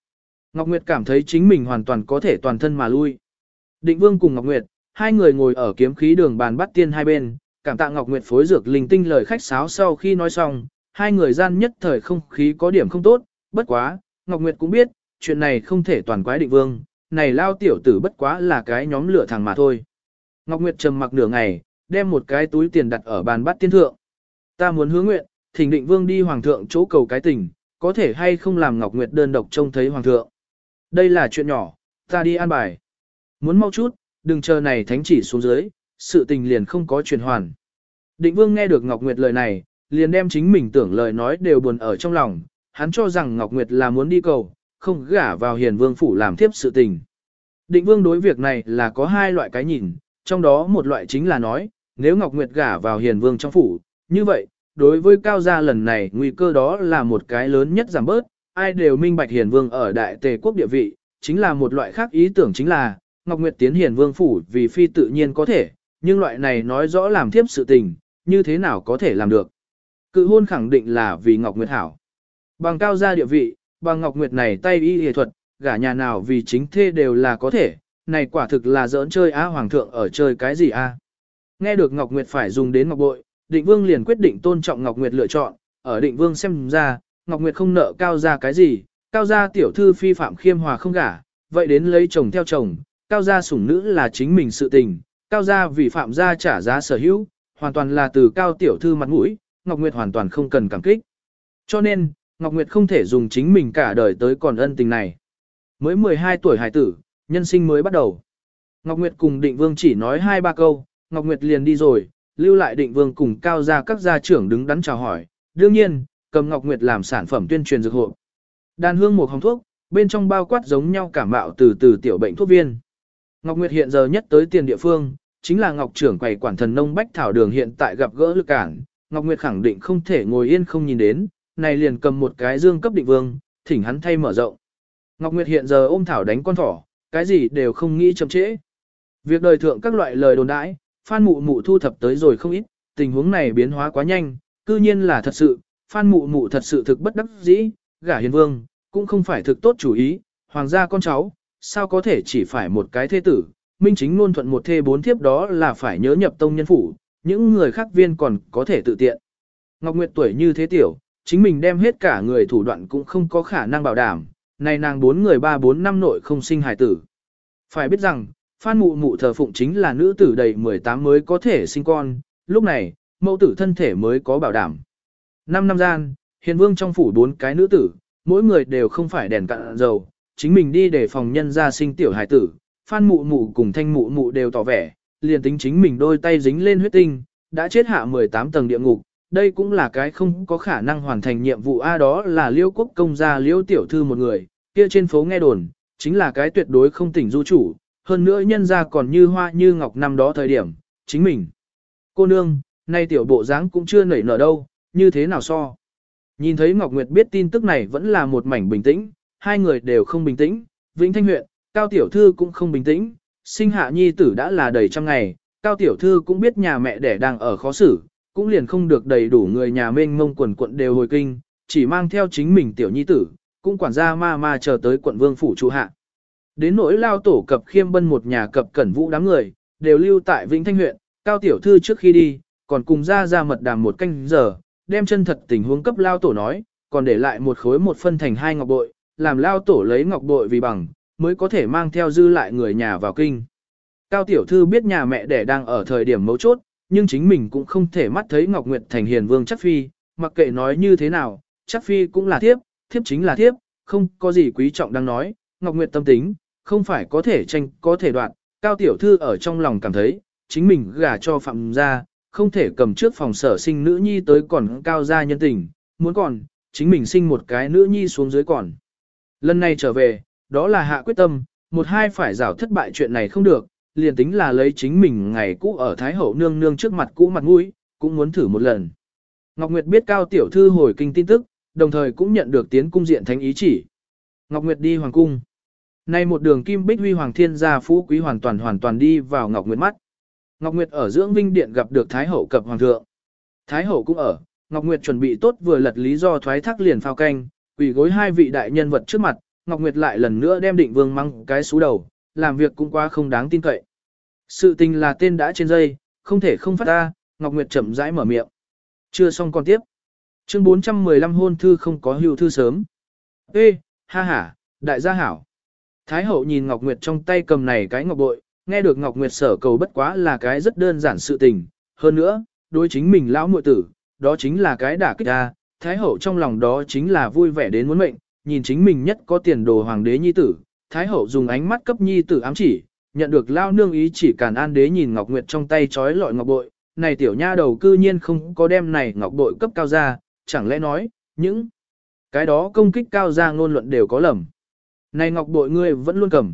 A: Ngọc Nguyệt cảm thấy chính mình hoàn toàn có thể toàn thân mà lui. Định Vương cùng Ngọc Nguyệt, hai người ngồi ở kiếm khí đường bàn bắt tiên hai bên, cảm tạ Ngọc Nguyệt phối dược linh tinh lời khách sáo sau khi nói xong, hai người gian nhất thời không khí có điểm không tốt, bất quá, Ngọc Nguyệt cũng biết, chuyện này không thể toàn quái Định Vương, này lao tiểu tử bất quá là cái nhóm lửa thằng mà thôi. Ngọc Nguyệt trầm mặc nửa ngày, đem một cái túi tiền đặt ở bàn bắt tiên thượng. Ta muốn hứa nguyện, thỉnh Định Vương đi hoàng thượng chỗ cầu cái tình, có thể hay không làm Ngọc Nguyệt đơn độc trông thấy hoàng thượng. Đây là chuyện nhỏ, ta đi an bài. Muốn mau chút, đừng chờ này thánh chỉ xuống dưới, sự tình liền không có truyền hoàn. Định vương nghe được Ngọc Nguyệt lời này, liền đem chính mình tưởng lời nói đều buồn ở trong lòng, hắn cho rằng Ngọc Nguyệt là muốn đi cầu, không gả vào hiền vương phủ làm tiếp sự tình. Định vương đối việc này là có hai loại cái nhìn, trong đó một loại chính là nói, nếu Ngọc Nguyệt gả vào hiền vương trong phủ, như vậy, đối với cao gia lần này nguy cơ đó là một cái lớn nhất giảm bớt, ai đều minh bạch hiền vương ở đại tề quốc địa vị, chính là một loại khác ý tưởng chính là, Ngọc Nguyệt tiến hiền vương phủ vì phi tự nhiên có thể, nhưng loại này nói rõ làm thiếp sự tình, như thế nào có thể làm được. Cự hôn khẳng định là vì Ngọc Nguyệt hảo. Bằng cao gia địa vị, bằng Ngọc Nguyệt này tay y y thuật, gả nhà nào vì chính thê đều là có thể, này quả thực là giỡn chơi á hoàng thượng ở chơi cái gì a? Nghe được Ngọc Nguyệt phải dùng đến Ngọc Bội, Định Vương liền quyết định tôn trọng Ngọc Nguyệt lựa chọn, ở Định Vương xem ra, Ngọc Nguyệt không nợ cao gia cái gì, cao gia tiểu thư phi phạm khiêm hòa không gả, vậy đến lấy chồng theo chồng, cao gia sủng nữ là chính mình sự tình, cao gia vì phạm gia trả giá sở hữu, hoàn toàn là từ cao tiểu thư mặt mũi, Ngọc Nguyệt hoàn toàn không cần cảm kích. Cho nên, Ngọc Nguyệt không thể dùng chính mình cả đời tới còn ân tình này. Mới 12 tuổi hải tử, nhân sinh mới bắt đầu. Ngọc Nguyệt cùng Định Vương chỉ nói hai ba câu, Ngọc Nguyệt liền đi rồi, lưu lại Định Vương cùng cao gia các gia trưởng đứng đắn chào hỏi. Đương nhiên, cầm Ngọc Nguyệt làm sản phẩm tuyên truyền dược hộ. Đàn hương một hồng thuốc, bên trong bao quát giống nhau cảm mạo từ từ tiểu bệnh thuốc viên. Ngọc Nguyệt hiện giờ nhất tới tiền địa phương, chính là Ngọc trưởng quầy quản thần nông bách thảo đường hiện tại gặp gỡ lực cản, Ngọc Nguyệt khẳng định không thể ngồi yên không nhìn đến, này liền cầm một cái dương cấp định vương, thỉnh hắn thay mở rộng. Ngọc Nguyệt hiện giờ ôm thảo đánh con thỏ, cái gì đều không nghĩ chậm trễ. Việc đời thượng các loại lời đồn đãi, Phan Mụ Mụ thu thập tới rồi không ít, tình huống này biến hóa quá nhanh, cư nhiên là thật sự, Phan Mụ Mụ thật sự thực bất đắc dĩ, gả hiền vương, cũng không phải thực tốt chủ ý, hoàng gia con cháu, sao có thể chỉ phải một cái thế tử, minh chính luôn thuận một thê bốn thiếp đó là phải nhớ nhập tông nhân phủ, những người khác viên còn có thể tự tiện. Ngọc Nguyệt tuổi như thế tiểu, chính mình đem hết cả người thủ đoạn cũng không có khả năng bảo đảm, này nàng bốn người ba bốn năm nội không sinh hài tử. Phải biết rằng, Phan Mụ Mụ thờ phụng chính là nữ tử đầy 18 mới có thể sinh con, lúc này, mẫu tử thân thể mới có bảo đảm. Năm năm gian, hiền vương trong phủ bốn cái nữ tử, mỗi người đều không phải đèn cạn dầu, chính mình đi để phòng nhân ra sinh tiểu hài tử, Phan Mụ Mụ cùng Thanh Mụ Mụ đều tỏ vẻ, liền tính chính mình đôi tay dính lên huyết tinh, đã chết hạ 18 tầng địa ngục, đây cũng là cái không có khả năng hoàn thành nhiệm vụ A đó là liêu quốc công gia liêu tiểu thư một người, kia trên phố nghe đồn, chính là cái tuyệt đối không tỉnh du chủ, hơn nữa nhân ra còn như hoa như ngọc năm đó thời điểm, chính mình. Cô nương, nay tiểu bộ dáng cũng chưa nảy nở đâu, như thế nào so. Nhìn thấy Ngọc Nguyệt biết tin tức này vẫn là một mảnh bình tĩnh, hai người đều không bình tĩnh, Vĩnh Thanh huyện, Cao Tiểu Thư cũng không bình tĩnh, sinh hạ nhi tử đã là đầy trăm ngày, Cao Tiểu Thư cũng biết nhà mẹ đẻ đang ở khó xử, cũng liền không được đầy đủ người nhà mênh mông quần quận đều hồi kinh, chỉ mang theo chính mình tiểu nhi tử, cũng quản gia ma ma chờ tới quận vương phủ trụ hạ. Đến nỗi lao tổ cập khiêm bân một nhà cập cẩn vũ đám người, đều lưu tại Vĩnh Thanh huyện, Cao Tiểu Thư trước khi đi, còn cùng ra ra mật đàm một canh giờ, đem chân thật tình huống cấp lao tổ nói, còn để lại một khối một phân thành hai ngọc bội, làm lao tổ lấy ngọc bội vì bằng, mới có thể mang theo dư lại người nhà vào kinh. Cao tiểu thư biết nhà mẹ đẻ đang ở thời điểm mấu chốt, nhưng chính mình cũng không thể mắt thấy Ngọc Nguyệt thành hiền vương chắc phi, mặc kệ nói như thế nào, chắc phi cũng là thiếp, thiếp chính là thiếp, không có gì quý trọng đang nói, Ngọc Nguyệt tâm tính, không phải có thể tranh, có thể đoạn, Cao tiểu thư ở trong lòng cảm thấy, chính mình gả cho phạm gia, không thể cầm trước phòng sở sinh nữ nhi tới còn cao gia nhân tình, muốn còn, chính mình sinh một cái nữ nhi xuống dưới còn. Lần này trở về, đó là hạ quyết tâm, một hai phải rào thất bại chuyện này không được, liền tính là lấy chính mình ngày cũ ở Thái Hậu nương nương trước mặt cũ mặt mũi, cũng muốn thử một lần. Ngọc Nguyệt biết Cao Tiểu Thư hồi kinh tin tức, đồng thời cũng nhận được tiến cung diện thánh ý chỉ. Ngọc Nguyệt đi hoàng cung. Nay một đường kim bích huy hoàng thiên gia phú quý hoàn toàn hoàn toàn đi vào Ngọc Nguyệt mắt. Ngọc Nguyệt ở dưỡng vinh điện gặp được Thái Hậu cập hoàng thượng. Thái Hậu cũng ở, Ngọc Nguyệt chuẩn bị tốt vừa lật lý do thoái thác liền phao canh, quỳ gối hai vị đại nhân vật trước mặt, Ngọc Nguyệt lại lần nữa đem định vương mang cái xú đầu, làm việc cũng quá không đáng tin cậy. Sự tình là tên đã trên dây, không thể không phát ta, Ngọc Nguyệt chậm rãi mở miệng. Chưa xong còn tiếp. Chương 415 hôn thư không có hữu thư sớm. Ê, ha ha, đại gia hảo. Thái hậu nhìn Ngọc Nguyệt trong tay cầm này cái ngọc bội, nghe được Ngọc Nguyệt sở cầu bất quá là cái rất đơn giản sự tình. Hơn nữa, đối chính mình lão muội tử, đó chính là cái đả kích ta. Thái hậu trong lòng đó chính là vui vẻ đến muốn mệnh, nhìn chính mình nhất có tiền đồ hoàng đế nhi tử, Thái hậu dùng ánh mắt cấp nhi tử ám chỉ, nhận được lao nương ý chỉ càn an đế nhìn Ngọc Nguyệt trong tay trói lọi ngọc bội, này tiểu nha đầu cư nhiên không có đem này ngọc bội cấp cao ra, chẳng lẽ nói, những cái đó công kích cao ra ngôn luận đều có lầm. Này ngọc bội ngươi vẫn luôn cầm.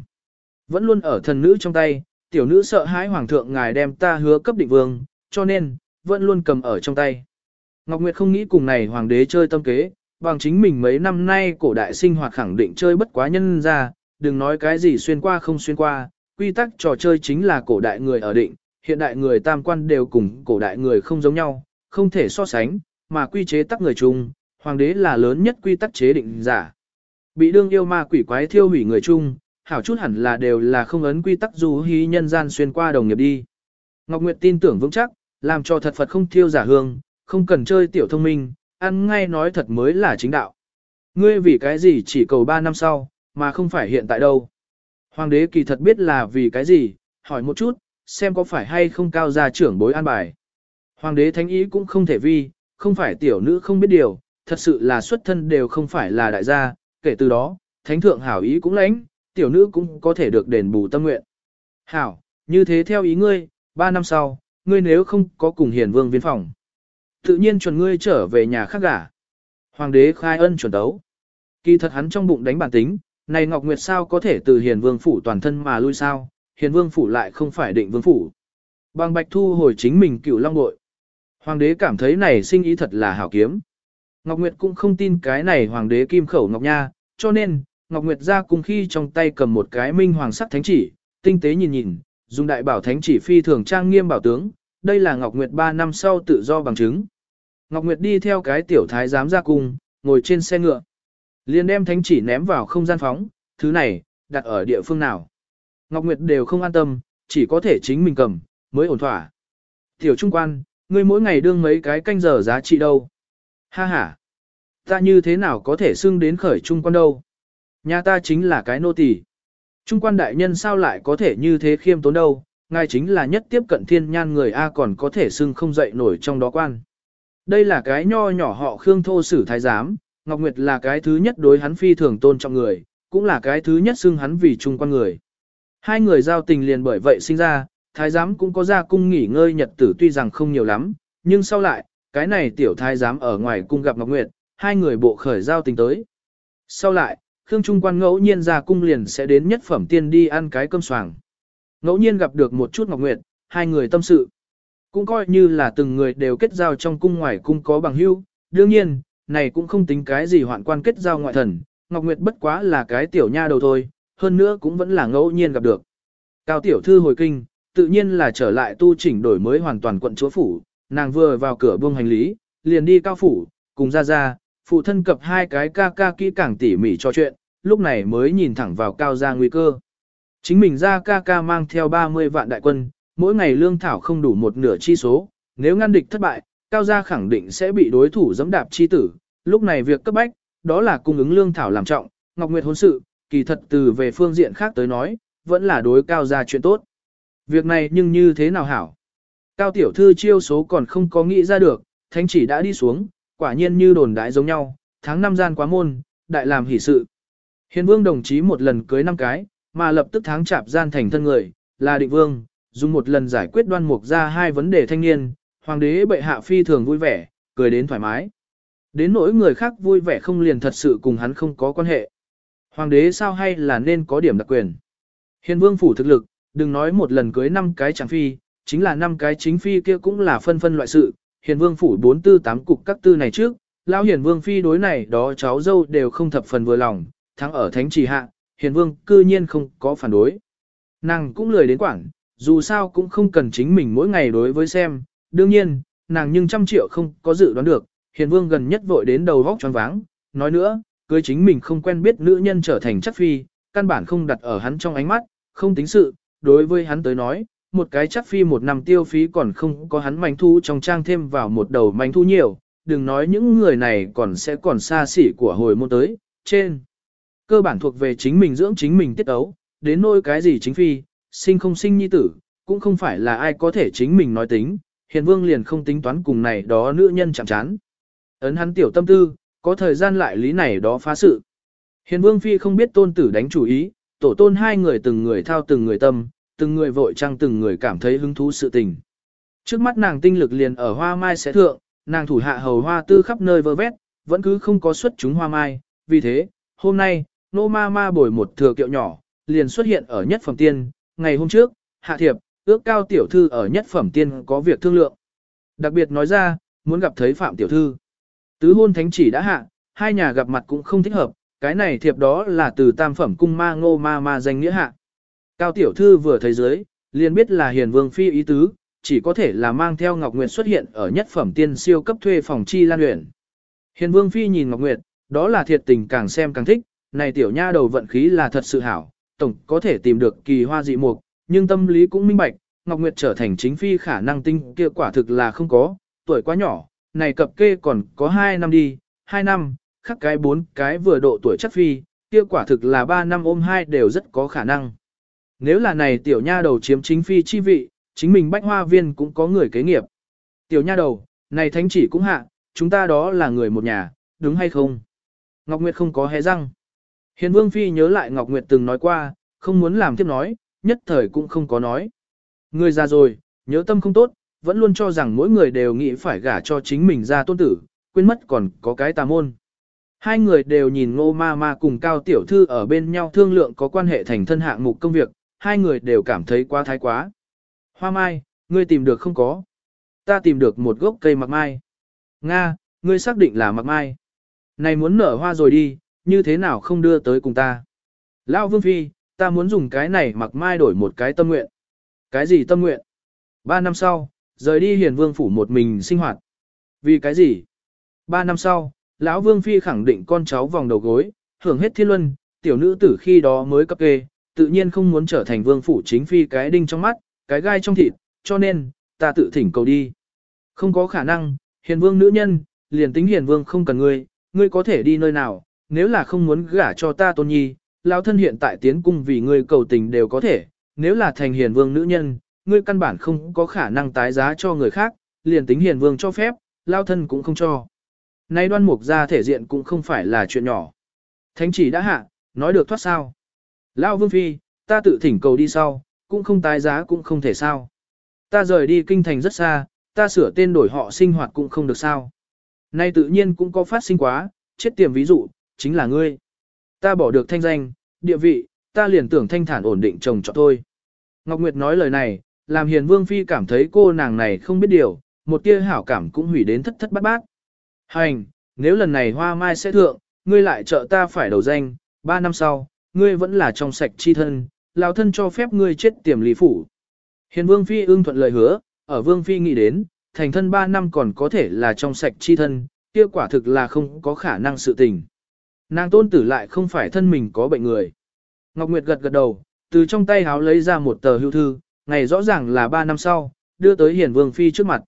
A: Vẫn luôn ở thần nữ trong tay, tiểu nữ sợ hãi hoàng thượng ngài đem ta hứa cấp định vương, cho nên, vẫn luôn cầm ở trong tay. Ngọc Nguyệt không nghĩ cùng này hoàng đế chơi tâm kế, bằng chính mình mấy năm nay cổ đại sinh hoạt khẳng định chơi bất quá nhân ra, đừng nói cái gì xuyên qua không xuyên qua, quy tắc trò chơi chính là cổ đại người ở định, hiện đại người tam quan đều cùng cổ đại người không giống nhau, không thể so sánh, mà quy chế tắc người chung, hoàng đế là lớn nhất quy tắc chế định giả. Bị đương yêu ma quỷ quái thiêu hủy người chung, hảo chút hẳn là đều là không ấn quy tắc du hí nhân gian xuyên qua đồng nghiệp đi. Ngọc Nguyệt tin tưởng vững chắc, làm cho thật Phật không thiêu giả hương, không cần chơi tiểu thông minh, ăn ngay nói thật mới là chính đạo. Ngươi vì cái gì chỉ cầu 3 năm sau, mà không phải hiện tại đâu. Hoàng đế kỳ thật biết là vì cái gì, hỏi một chút, xem có phải hay không cao gia trưởng bối an bài. Hoàng đế thánh ý cũng không thể vi, không phải tiểu nữ không biết điều, thật sự là xuất thân đều không phải là đại gia, kể từ đó, thánh thượng hảo ý cũng lãnh, tiểu nữ cũng có thể được đền bù tâm nguyện. Hảo, như thế theo ý ngươi, ba năm sau, ngươi nếu không có cùng hiền vương viên phòng. Tự nhiên chuẩn ngươi trở về nhà khác gả. Hoàng đế khai ân chuẩn tấu. Kỳ thật hắn trong bụng đánh bản tính, này Ngọc Nguyệt sao có thể từ hiền vương phủ toàn thân mà lui sao, hiền vương phủ lại không phải định vương phủ. Bằng bạch thu hồi chính mình cựu long bội. Hoàng đế cảm thấy này sinh ý thật là hảo kiếm. Ngọc Nguyệt cũng không tin cái này hoàng đế kim khẩu Ngọc Nha, cho nên, Ngọc Nguyệt ra cùng khi trong tay cầm một cái minh hoàng sắc thánh chỉ, tinh tế nhìn nhìn, dùng đại bảo thánh chỉ phi thường trang nghiêm bảo tướng, đây là Ngọc Nguyệt 3 năm sau tự do bằng chứng. Ngọc Nguyệt đi theo cái tiểu thái giám ra cung, ngồi trên xe ngựa. liền đem thánh chỉ ném vào không gian phóng, thứ này, đặt ở địa phương nào. Ngọc Nguyệt đều không an tâm, chỉ có thể chính mình cầm, mới ổn thỏa. Tiểu trung quan, ngươi mỗi ngày đương mấy cái canh giờ giá trị đâu. Ha ha, ta như thế nào có thể xưng đến khởi trung quan đâu. Nhà ta chính là cái nô tỳ. Trung quan đại nhân sao lại có thể như thế khiêm tốn đâu, ngài chính là nhất tiếp cận thiên nhan người A còn có thể xưng không dậy nổi trong đó quan. Đây là cái nho nhỏ họ Khương Thô Sử Thái Giám, Ngọc Nguyệt là cái thứ nhất đối hắn phi thường tôn trọng người, cũng là cái thứ nhất xưng hắn vì trung quan người. Hai người giao tình liền bởi vậy sinh ra, Thái Giám cũng có ra cung nghỉ ngơi nhật tử tuy rằng không nhiều lắm, nhưng sau lại, cái này tiểu Thái Giám ở ngoài cung gặp Ngọc Nguyệt, hai người bộ khởi giao tình tới. Sau lại, Khương Trung Quan ngẫu nhiên ra cung liền sẽ đến nhất phẩm tiên đi ăn cái cơm soảng. Ngẫu nhiên gặp được một chút Ngọc Nguyệt, hai người tâm sự. Cũng coi như là từng người đều kết giao trong cung ngoài cung có bằng hữu. đương nhiên, này cũng không tính cái gì hoạn quan kết giao ngoại thần, Ngọc Nguyệt bất quá là cái tiểu nha đầu thôi, hơn nữa cũng vẫn là ngẫu nhiên gặp được. Cao tiểu thư hồi kinh, tự nhiên là trở lại tu chỉnh đổi mới hoàn toàn quận chúa phủ, nàng vừa vào cửa buông hành lý, liền đi cao phủ, cùng ra ra, phụ thân cập hai cái ca ca kỹ càng tỉ mỉ cho chuyện, lúc này mới nhìn thẳng vào cao gia nguy cơ. Chính mình ra ca ca mang theo 30 vạn đại quân, mỗi ngày lương thảo không đủ một nửa chi số, nếu ngăn địch thất bại, cao gia khẳng định sẽ bị đối thủ dẫm đạp chi tử, lúc này việc cấp bách, đó là cung ứng lương thảo làm trọng, Ngọc Nguyệt hôn sự, kỳ thật từ về phương diện khác tới nói, vẫn là đối cao gia chuyện tốt. Việc này nhưng như thế nào hảo? Cao tiểu thư chiêu số còn không có nghĩ ra được, thánh chỉ đã đi xuống, quả nhiên như đồn đại giống nhau, tháng năm gian quá môn, đại làm hỷ sự. Hiền vương đồng chí một lần cưới năm cái, mà lập tức tháng chạp gian thành thân người, là định vương, dùng một lần giải quyết đoan mục ra hai vấn đề thanh niên, hoàng đế bệ hạ phi thường vui vẻ, cười đến thoải mái. Đến nỗi người khác vui vẻ không liền thật sự cùng hắn không có quan hệ. Hoàng đế sao hay là nên có điểm đặc quyền. Hiền vương phủ thực lực, đừng nói một lần cưới năm cái chẳng phi, chính là năm cái chính phi kia cũng là phân phân loại sự, hiền vương phủ bốn tư tám cục các tư này trước, lão hiền vương phi đối này đó cháu dâu đều không thập phần vừa lòng, thắng ở thánh trì hạ, hiền vương cư nhiên không có phản đối. Nàng cũng lười đến quảng, dù sao cũng không cần chính mình mỗi ngày đối với xem, đương nhiên, nàng nhưng trăm triệu không có dự đoán được, hiền vương gần nhất vội đến đầu vóc choáng váng, nói nữa, cưới chính mình không quen biết nữ nhân trở thành chất phi, căn bản không đặt ở hắn trong ánh mắt, không tính sự, đối với hắn tới nói, một cái chắc phi một năm tiêu phí còn không có hắn manh thu trong trang thêm vào một đầu manh thu nhiều, đừng nói những người này còn sẽ còn xa xỉ của hồi môn tới, trên. Cơ bản thuộc về chính mình dưỡng chính mình tiết ấu, đến nỗi cái gì chính phi, sinh không sinh nhi tử, cũng không phải là ai có thể chính mình nói tính, hiền vương liền không tính toán cùng này đó nữ nhân chạm chán. Ấn hắn tiểu tâm tư, có thời gian lại lý này đó phá sự. Hiền vương phi không biết tôn tử đánh chủ ý, tổ tôn hai người từng người thao từng người tâm, từng người vội trăng từng người cảm thấy hứng thú sự tình. Trước mắt nàng tinh lực liền ở hoa mai sẽ thượng, nàng thủ hạ hầu hoa tư khắp nơi vơ vét, vẫn cứ không có xuất chúng hoa mai, vì thế, hôm nay, nô ma ma bồi một thừa kiệu nhỏ, liền xuất hiện ở nhất phẩm tiên, ngày hôm trước, hạ thiệp, ước cao tiểu thư ở nhất phẩm tiên có việc thương lượng. Đặc biệt nói ra, muốn gặp thấy phạm tiểu thư. Tứ hôn thánh chỉ đã hạ, hai nhà gặp mặt cũng không thích hợp, cái này thiệp đó là từ tam phẩm cung ma ngô ma ma danh nghĩa hạ. Cao tiểu thư vừa thấy dưới, liền biết là hiền vương phi ý tứ, chỉ có thể là mang theo Ngọc Nguyệt xuất hiện ở nhất phẩm tiên siêu cấp thuê phòng chi lan luyện. Hiền vương phi nhìn Ngọc Nguyệt, đó là thiệt tình càng xem càng thích, này tiểu nha đầu vận khí là thật sự hảo, tổng có thể tìm được kỳ hoa dị mục, nhưng tâm lý cũng minh bạch, Ngọc Nguyệt trở thành chính phi khả năng tinh kia quả thực là không có, tuổi quá nhỏ, này cập kê còn có 2 năm đi, 2 năm, khắc cái 4 cái vừa độ tuổi chắc phi, kia quả thực là 3 năm ôm hai đều rất có khả năng. Nếu là này tiểu nha đầu chiếm chính phi chi vị, chính mình bách hoa viên cũng có người kế nghiệp. Tiểu nha đầu, này thánh chỉ cũng hạ, chúng ta đó là người một nhà, đúng hay không? Ngọc Nguyệt không có hé răng. Hiền Vương Phi nhớ lại Ngọc Nguyệt từng nói qua, không muốn làm tiếp nói, nhất thời cũng không có nói. Người già rồi, nhớ tâm không tốt, vẫn luôn cho rằng mỗi người đều nghĩ phải gả cho chính mình ra tôn tử, quên mất còn có cái tà môn. Hai người đều nhìn ngô ma ma cùng cao tiểu thư ở bên nhau thương lượng có quan hệ thành thân hạng mục công việc, hai người đều cảm thấy quá thái quá. Hoa mai, ngươi tìm được không có? Ta tìm được một gốc cây mặc mai. Nga, ngươi xác định là mặc mai. Này muốn nở hoa rồi đi, như thế nào không đưa tới cùng ta? Lão Vương Phi, ta muốn dùng cái này mặc mai đổi một cái tâm nguyện. Cái gì tâm nguyện? Ba năm sau, rời đi hiền vương phủ một mình sinh hoạt. Vì cái gì? Ba năm sau, lão Vương Phi khẳng định con cháu vòng đầu gối, hưởng hết thiên luân, tiểu nữ tử khi đó mới cấp kê, tự nhiên không muốn trở thành vương phủ chính phi cái đinh trong mắt, cái gai trong thịt, cho nên, ta tự thỉnh cầu đi. Không có khả năng, hiền vương nữ nhân, liền tính hiền vương không cần ngươi, ngươi có thể đi nơi nào, nếu là không muốn gả cho ta tôn nhi, lão thân hiện tại tiến cung vì ngươi cầu tình đều có thể, nếu là thành hiền vương nữ nhân, ngươi căn bản không có khả năng tái giá cho người khác, liền tính hiền vương cho phép, lão thân cũng không cho. Nay đoan mục ra thể diện cũng không phải là chuyện nhỏ. Thánh chỉ đã hạ, nói được thoát sao. Lão vương phi, ta tự thỉnh cầu đi sau, cũng không tái giá cũng không thể sao. Ta rời đi kinh thành rất xa, ta sửa tên đổi họ sinh hoạt cũng không được sao. Nay tự nhiên cũng có phát sinh quá, chết tiềm ví dụ, chính là ngươi. Ta bỏ được thanh danh, địa vị, ta liền tưởng thanh thản ổn định chồng cho thôi. Ngọc Nguyệt nói lời này, làm hiền vương phi cảm thấy cô nàng này không biết điều, một tia hảo cảm cũng hủy đến thất thất bát bát. Hành, nếu lần này hoa mai sẽ thượng, ngươi lại trợ ta phải đầu danh, ba năm sau, ngươi vẫn là trong sạch chi thân, lão thân cho phép ngươi chết tiềm lý phủ. Hiền vương phi ưng thuận lời hứa, ở vương phi nghĩ đến, thành thân ba năm còn có thể là trong sạch chi thân, kia quả thực là không có khả năng sự tình. Nàng tôn tử lại không phải thân mình có bệnh người. Ngọc Nguyệt gật gật đầu, từ trong tay háo lấy ra một tờ hưu thư, ngày rõ ràng là ba năm sau, đưa tới hiển vương phi trước mặt.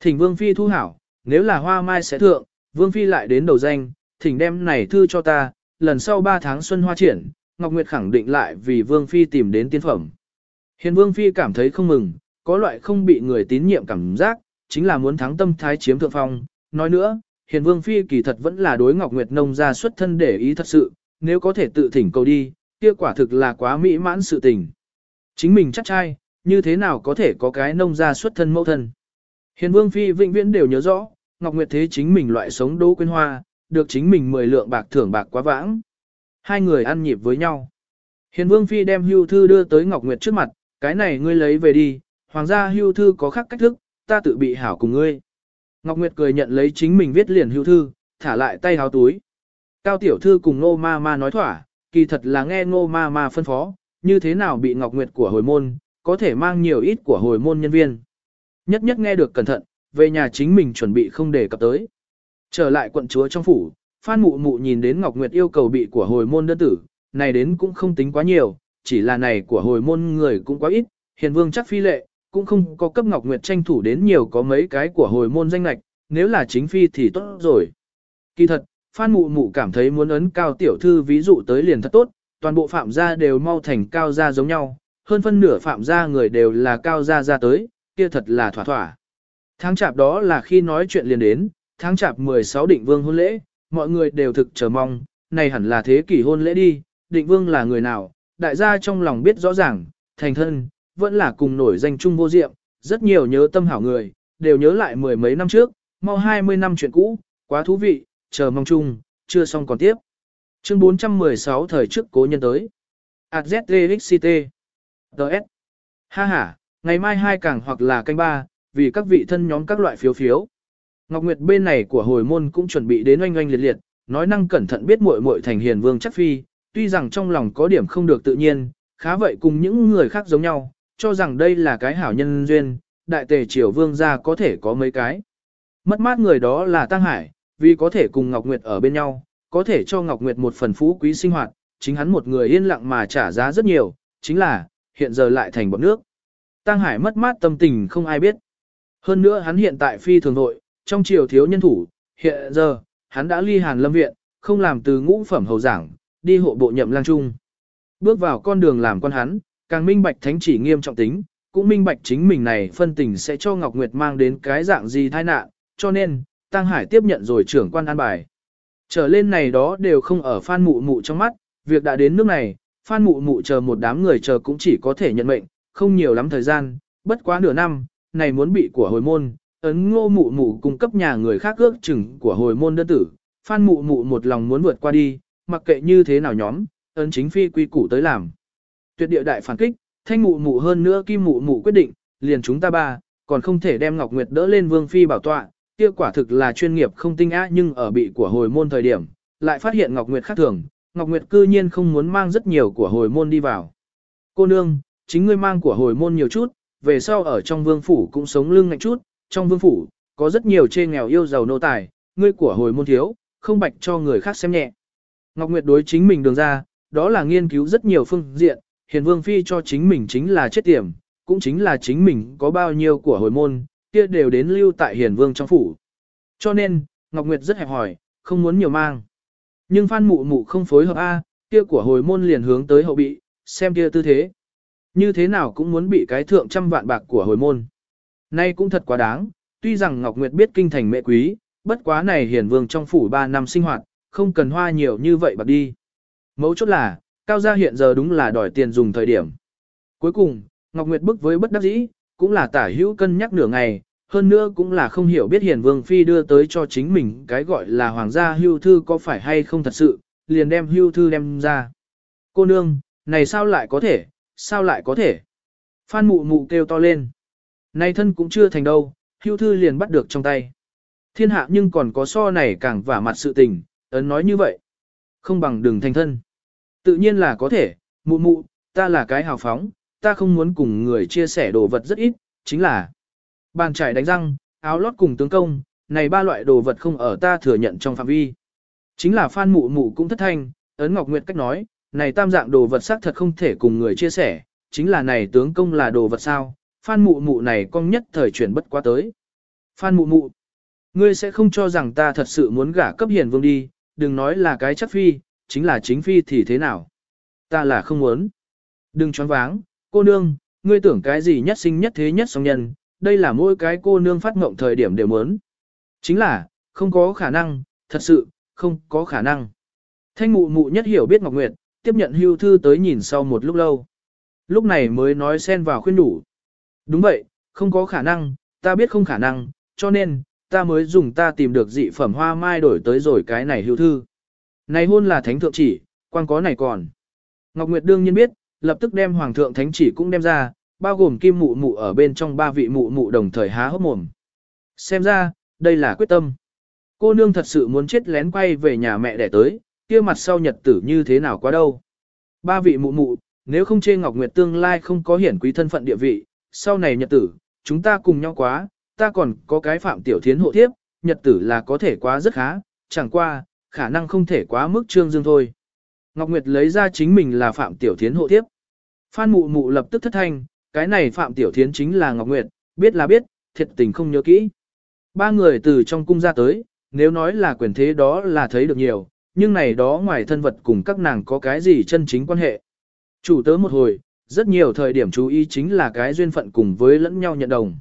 A: Thỉnh vương phi thu hảo, nếu là hoa mai sẽ thượng, vương phi lại đến đầu danh, thỉnh đem này thư cho ta, lần sau ba tháng xuân hoa triển, Ngọc Nguyệt khẳng định lại vì vương phi tìm đến tiên phẩm. Hiền vương phi cảm thấy không mừng, có loại không bị người tín nhiệm cảm giác, chính là muốn thắng tâm thái chiếm thượng phong. Nói nữa, hiền vương phi kỳ thật vẫn là đối Ngọc Nguyệt nông ra xuất thân để ý thật sự, nếu có thể tự thỉnh cầu đi, kia quả thực là quá mỹ mãn sự tình. Chính mình chắc trai, như thế nào có thể có cái nông ra xuất thân mẫu thân. Hiền vương phi vĩnh viễn đều nhớ rõ, Ngọc Nguyệt thế chính mình loại sống đỗ quên hoa, được chính mình mười lượng bạc thưởng bạc quá vãng. Hai người ăn nhịp với nhau. Hiền vương phi đem hưu thư đưa tới Ngọc Nguyệt trước mặt, cái này ngươi lấy về đi, hoàng gia hưu thư có khác cách thức, ta tự bị hảo cùng ngươi. Ngọc Nguyệt cười nhận lấy chính mình viết liền hữu thư, thả lại tay háo túi. Cao tiểu thư cùng Ngô Ma Ma nói thỏa, kỳ thật là nghe Ngô Ma Ma phân phó, như thế nào bị Ngọc Nguyệt của hồi môn, có thể mang nhiều ít của hồi môn nhân viên. Nhất nhất nghe được cẩn thận, về nhà chính mình chuẩn bị không để cập tới. Trở lại quận chúa trong phủ, Phan Mụ Mụ nhìn đến Ngọc Nguyệt yêu cầu bị của hồi môn đơn tử, này đến cũng không tính quá nhiều, chỉ là này của hồi môn người cũng quá ít, hiền vương chắc phi lệ, cũng không có cấp Ngọc Nguyệt tranh thủ đến nhiều có mấy cái của hồi môn danh lạch, nếu là chính phi thì tốt rồi. Kỳ thật, Phan Mụ Mụ cảm thấy muốn ấn cao tiểu thư ví dụ tới liền thật tốt, toàn bộ phạm gia đều mau thành cao gia giống nhau, hơn phân nửa phạm gia người đều là cao gia gia tới, kia thật là thỏa thỏa. Tháng chạp đó là khi nói chuyện liền đến, tháng chạp 16 định vương hôn lễ, mọi người đều thực chờ mong, này hẳn là thế kỷ hôn lễ đi, định vương là người nào, đại gia trong lòng biết rõ ràng, thành thân, vẫn là cùng nổi danh chung vô diệm, rất nhiều nhớ tâm hảo người, đều nhớ lại mười mấy năm trước, mau 20 năm chuyện cũ, quá thú vị, chờ mong chung, chưa xong còn tiếp. Chương 416 thời trước cố nhân tới. AZTXCT. DS. Ha ha, ngày mai hai càng hoặc là canh ba, vì các vị thân nhóm các loại phiếu phiếu. Ngọc Nguyệt bên này của hồi môn cũng chuẩn bị đến oanh oanh liệt liệt, nói năng cẩn thận biết muội muội thành hiền vương chắc phi, tuy rằng trong lòng có điểm không được tự nhiên, khá vậy cùng những người khác giống nhau, cho rằng đây là cái hảo nhân duyên, đại tề triều vương gia có thể có mấy cái. Mất mát người đó là Tăng Hải, vì có thể cùng Ngọc Nguyệt ở bên nhau, có thể cho Ngọc Nguyệt một phần phú quý sinh hoạt, chính hắn một người yên lặng mà trả giá rất nhiều, chính là, hiện giờ lại thành bọn nước. Tăng Hải mất mát tâm tình không ai biết. Hơn nữa hắn hiện tại phi thường nội, trong triều thiếu nhân thủ, hiện giờ, hắn đã ly hàn lâm viện, không làm từ ngũ phẩm hầu giảng, đi hộ bộ nhậm lang trung. Bước vào con đường làm quan hắn, càng minh bạch thánh chỉ nghiêm trọng tính, cũng minh bạch chính mình này phân tình sẽ cho Ngọc Nguyệt mang đến cái dạng gì tai nạn, cho nên, Tăng Hải tiếp nhận rồi trưởng quan an bài. Trở lên này đó đều không ở Phan Mụ Mụ trong mắt, việc đã đến nước này, Phan Mụ Mụ chờ một đám người chờ cũng chỉ có thể nhận mệnh, không nhiều lắm thời gian, bất quá nửa năm, này muốn bị của hồi môn, ấn ngô mụ mụ cung cấp nhà người khác ước chừng của hồi môn đơn tử, Phan Mụ Mụ một lòng muốn vượt qua đi, mặc kệ như thế nào nhóm, ấn chính phi quy củ tới làm. Tuyệt địa đại phản kích, thanh mụ mụ hơn nữa kim mụ mụ quyết định, liền chúng ta ba, còn không thể đem Ngọc Nguyệt đỡ lên vương phi bảo tọa, kia quả thực là chuyên nghiệp không tinh á nhưng ở bị của hồi môn thời điểm, lại phát hiện Ngọc Nguyệt khác thường, Ngọc Nguyệt cư nhiên không muốn mang rất nhiều của hồi môn đi vào. Cô nương, chính ngươi mang của hồi môn nhiều chút, về sau ở trong vương phủ cũng sống lưng ngạnh chút, trong vương phủ, có rất nhiều chê nghèo yêu giàu nô tài, ngươi của hồi môn thiếu, không bạch cho người khác xem nhẹ. Ngọc Nguyệt đối chính mình đường ra, đó là nghiên cứu rất nhiều phương diện, hiền vương phi cho chính mình chính là chết tiềm, cũng chính là chính mình có bao nhiêu của hồi môn, kia đều đến lưu tại hiền vương trong phủ. Cho nên, Ngọc Nguyệt rất hẹp hỏi, không muốn nhiều mang. Nhưng Phan Mụ Mụ không phối hợp A, kia của hồi môn liền hướng tới hậu bị, xem kia tư thế. Như thế nào cũng muốn bị cái thượng trăm vạn bạc của hồi môn. Nay cũng thật quá đáng, tuy rằng Ngọc Nguyệt biết kinh thành mẹ quý, bất quá này hiền vương trong phủ 3 năm sinh hoạt, không cần hoa nhiều như vậy bạc đi. Mấu chốt là, Cao gia hiện giờ đúng là đòi tiền dùng thời điểm. Cuối cùng, Ngọc Nguyệt bức với bất đắc dĩ, cũng là tả hữu cân nhắc nửa ngày, hơn nữa cũng là không hiểu biết hiền vương phi đưa tới cho chính mình cái gọi là hoàng gia hưu thư có phải hay không thật sự, liền đem hưu thư đem ra. Cô nương, này sao lại có thể, sao lại có thể? Phan mụ mụ kêu to lên. Này thân cũng chưa thành đâu, hưu thư liền bắt được trong tay. Thiên hạ nhưng còn có so này càng vả mặt sự tình, ấn nói như vậy. Không bằng đừng thành thân. Tự nhiên là có thể, mụ mụ, ta là cái hào phóng, ta không muốn cùng người chia sẻ đồ vật rất ít, chính là bàn trải đánh răng, áo lót cùng tướng công, này ba loại đồ vật không ở ta thừa nhận trong phạm vi. Chính là Phan Mụ Mụ cũng thất thanh, ấn Ngọc Nguyệt cách nói, này tam dạng đồ vật xác thật không thể cùng người chia sẻ, chính là này tướng công là đồ vật sao, Phan Mụ Mụ này cong nhất thời chuyển bất quá tới. Phan Mụ Mụ, ngươi sẽ không cho rằng ta thật sự muốn gả cấp hiền vương đi, đừng nói là cái chắc phi, chính là chính phi thì thế nào? Ta là không muốn. Đừng choáng váng, cô nương, ngươi tưởng cái gì nhất sinh nhất thế nhất song nhân, đây là mỗi cái cô nương phát ngộng thời điểm đều muốn. Chính là, không có khả năng, thật sự, không có khả năng. Thanh mụ mụ nhất hiểu biết Ngọc Nguyệt, tiếp nhận hưu thư tới nhìn sau một lúc lâu. Lúc này mới nói xen vào khuyên đủ. Đúng vậy, không có khả năng, ta biết không khả năng, cho nên, ta mới dùng ta tìm được dị phẩm hoa mai đổi tới rồi cái này hưu thư. Này hôn là thánh thượng chỉ, quan có này còn. Ngọc Nguyệt đương nhiên biết, lập tức đem hoàng thượng thánh chỉ cũng đem ra, bao gồm kim mụ mụ ở bên trong ba vị mụ mụ đồng thời há hốc mồm. Xem ra, đây là quyết tâm. Cô nương thật sự muốn chết lén quay về nhà mẹ đẻ tới, kia mặt sau nhật tử như thế nào quá đâu. Ba vị mụ mụ, nếu không chê Ngọc Nguyệt tương lai không có hiển quý thân phận địa vị, sau này nhật tử, chúng ta cùng nhau quá, ta còn có cái phạm tiểu thiến hộ thiếp, nhật tử là có thể quá rất khá, chẳng qua, khả năng không thể quá mức trương dương thôi. Ngọc Nguyệt lấy ra chính mình là Phạm Tiểu Thiến hộ tiếp. Phan Mụ Mụ lập tức thất thanh, cái này Phạm Tiểu Thiến chính là Ngọc Nguyệt, biết là biết, thiệt tình không nhớ kỹ. Ba người từ trong cung ra tới, nếu nói là quyền thế đó là thấy được nhiều, nhưng này đó ngoài thân vật cùng các nàng có cái gì chân chính quan hệ. Chủ tớ một hồi, rất nhiều thời điểm chú ý chính là cái duyên phận cùng với lẫn nhau nhận đồng.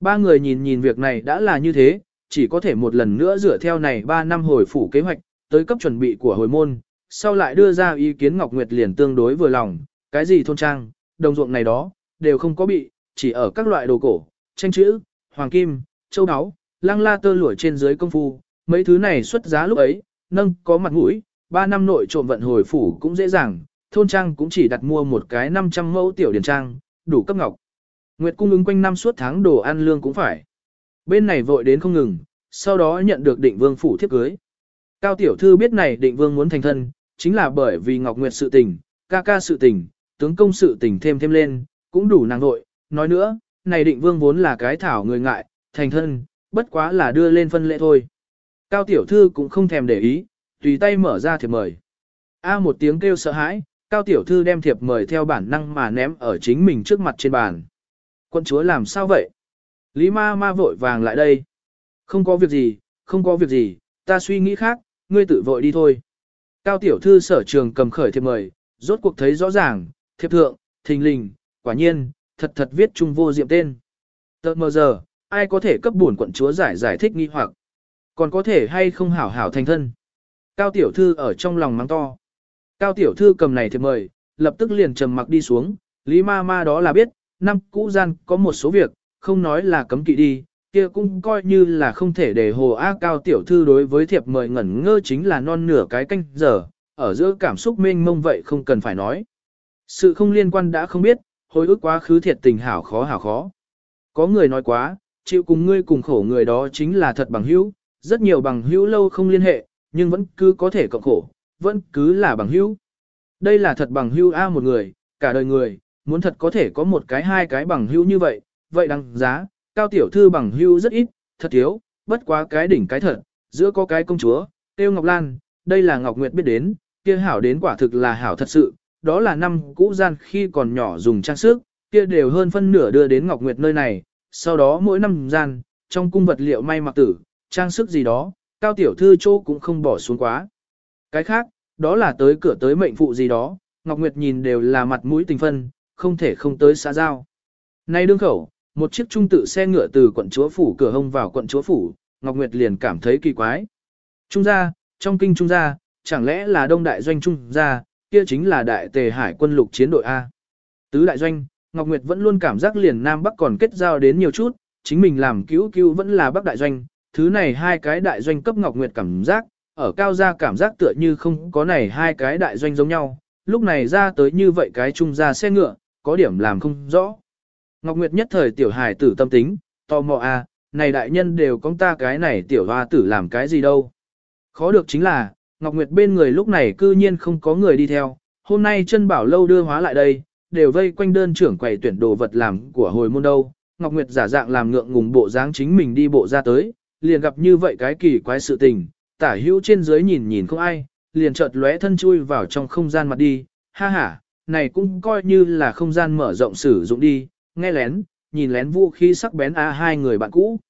A: Ba người nhìn nhìn việc này đã là như thế, chỉ có thể một lần nữa dựa theo này 3 năm hồi phủ kế hoạch, tới cấp chuẩn bị của hồi môn, sau lại đưa ra ý kiến Ngọc Nguyệt liền tương đối vừa lòng, cái gì thôn trang, đồng ruộng này đó, đều không có bị, chỉ ở các loại đồ cổ, tranh chữ, hoàng kim, châu áo, lăng la tơ lụa trên dưới công phu, mấy thứ này xuất giá lúc ấy, nâng có mặt mũi, 3 năm nội trộm vận hồi phủ cũng dễ dàng, thôn trang cũng chỉ đặt mua một cái 500 mẫu tiểu điển trang, đủ cấp ngọc. Nguyệt cung ứng quanh năm suốt tháng đồ ăn lương cũng phải. Bên này vội đến không ngừng, sau đó nhận được định vương phủ thiếp cưới. Cao tiểu thư biết này định vương muốn thành thân, chính là bởi vì Ngọc Nguyệt sự tình, ca ca sự tình, tướng công sự tình thêm thêm lên, cũng đủ nàng vội. Nói nữa, này định vương vốn là cái thảo người ngại, thành thân, bất quá là đưa lên phân lễ thôi. Cao tiểu thư cũng không thèm để ý, tùy tay mở ra thiệp mời. A một tiếng kêu sợ hãi, cao tiểu thư đem thiệp mời theo bản năng mà ném ở chính mình trước mặt trên bàn. Quân chúa làm sao vậy? Lý ma ma vội vàng lại đây. Không có việc gì, không có việc gì, ta suy nghĩ khác, ngươi tự vội đi thôi. Cao tiểu thư sở trường cầm khởi thiệp mời, rốt cuộc thấy rõ ràng, thiệp thượng, thình lình, quả nhiên, thật thật viết trung vô diệm tên. Tợt mờ giờ, ai có thể cấp bổn quận chúa giải giải thích nghi hoặc, còn có thể hay không hảo hảo thành thân. Cao tiểu thư ở trong lòng mắng to. Cao tiểu thư cầm này thiệp mời, lập tức liền trầm mặc đi xuống, lý ma ma đó là biết, năm cũ gian có một số việc, không nói là cấm kỵ đi, kia cũng coi như là không thể để hồ A cao tiểu thư đối với thiệp mời ngẩn ngơ chính là non nửa cái canh giờ, ở giữa cảm xúc mênh mông vậy không cần phải nói. Sự không liên quan đã không biết, hồi ức quá khứ thiệt tình hảo khó hảo khó. Có người nói quá, chịu cùng ngươi cùng khổ người đó chính là thật bằng hữu, rất nhiều bằng hữu lâu không liên hệ, nhưng vẫn cứ có thể cộng khổ, vẫn cứ là bằng hữu. Đây là thật bằng hữu A một người, cả đời người, muốn thật có thể có một cái hai cái bằng hữu như vậy, vậy đăng giá, cao tiểu thư bằng hưu rất ít, thật thiếu, bất quá cái đỉnh cái thật, giữa có cái công chúa, tiêu Ngọc Lan, đây là Ngọc Nguyệt biết đến, kia hảo đến quả thực là hảo thật sự, đó là năm cũ gian khi còn nhỏ dùng trang sức, kia đều hơn phân nửa đưa đến Ngọc Nguyệt nơi này, sau đó mỗi năm gian, trong cung vật liệu may mặc tử, trang sức gì đó, cao tiểu thư chỗ cũng không bỏ xuống quá. Cái khác, đó là tới cửa tới mệnh phụ gì đó, Ngọc Nguyệt nhìn đều là mặt mũi tình phân, không thể không tới xã giao. Nay đương khẩu, một chiếc trung tự xe ngựa từ quận chúa phủ cửa hông vào quận chúa phủ, Ngọc Nguyệt liền cảm thấy kỳ quái. Trung gia, trong kinh trung gia, chẳng lẽ là đông đại doanh trung gia, kia chính là đại tề hải quân lục chiến đội A. Tứ đại doanh, Ngọc Nguyệt vẫn luôn cảm giác liền Nam Bắc còn kết giao đến nhiều chút, chính mình làm cứu cứu vẫn là Bắc đại doanh, thứ này hai cái đại doanh cấp Ngọc Nguyệt cảm giác, ở cao gia cảm giác tựa như không có này hai cái đại doanh giống nhau, lúc này ra tới như vậy cái trung gia xe ngựa, có điểm làm không rõ. Ngọc Nguyệt nhất thời tiểu hài tử tâm tính, tò mò à, này đại nhân đều có ta cái này tiểu hoa tử làm cái gì đâu. Khó được chính là, Ngọc Nguyệt bên người lúc này cư nhiên không có người đi theo, hôm nay chân bảo lâu đưa hóa lại đây, đều vây quanh đơn trưởng quầy tuyển đồ vật làm của hồi môn đâu. Ngọc Nguyệt giả dạng làm ngượng ngùng bộ dáng chính mình đi bộ ra tới, liền gặp như vậy cái kỳ quái sự tình, tả hữu trên dưới nhìn nhìn không ai, liền chợt lóe thân chui vào trong không gian mặt đi, ha ha, này cũng coi như là không gian mở rộng sử dụng đi, nghe lén, nhìn lén vũ khí sắc bén a hai người bạn cũ.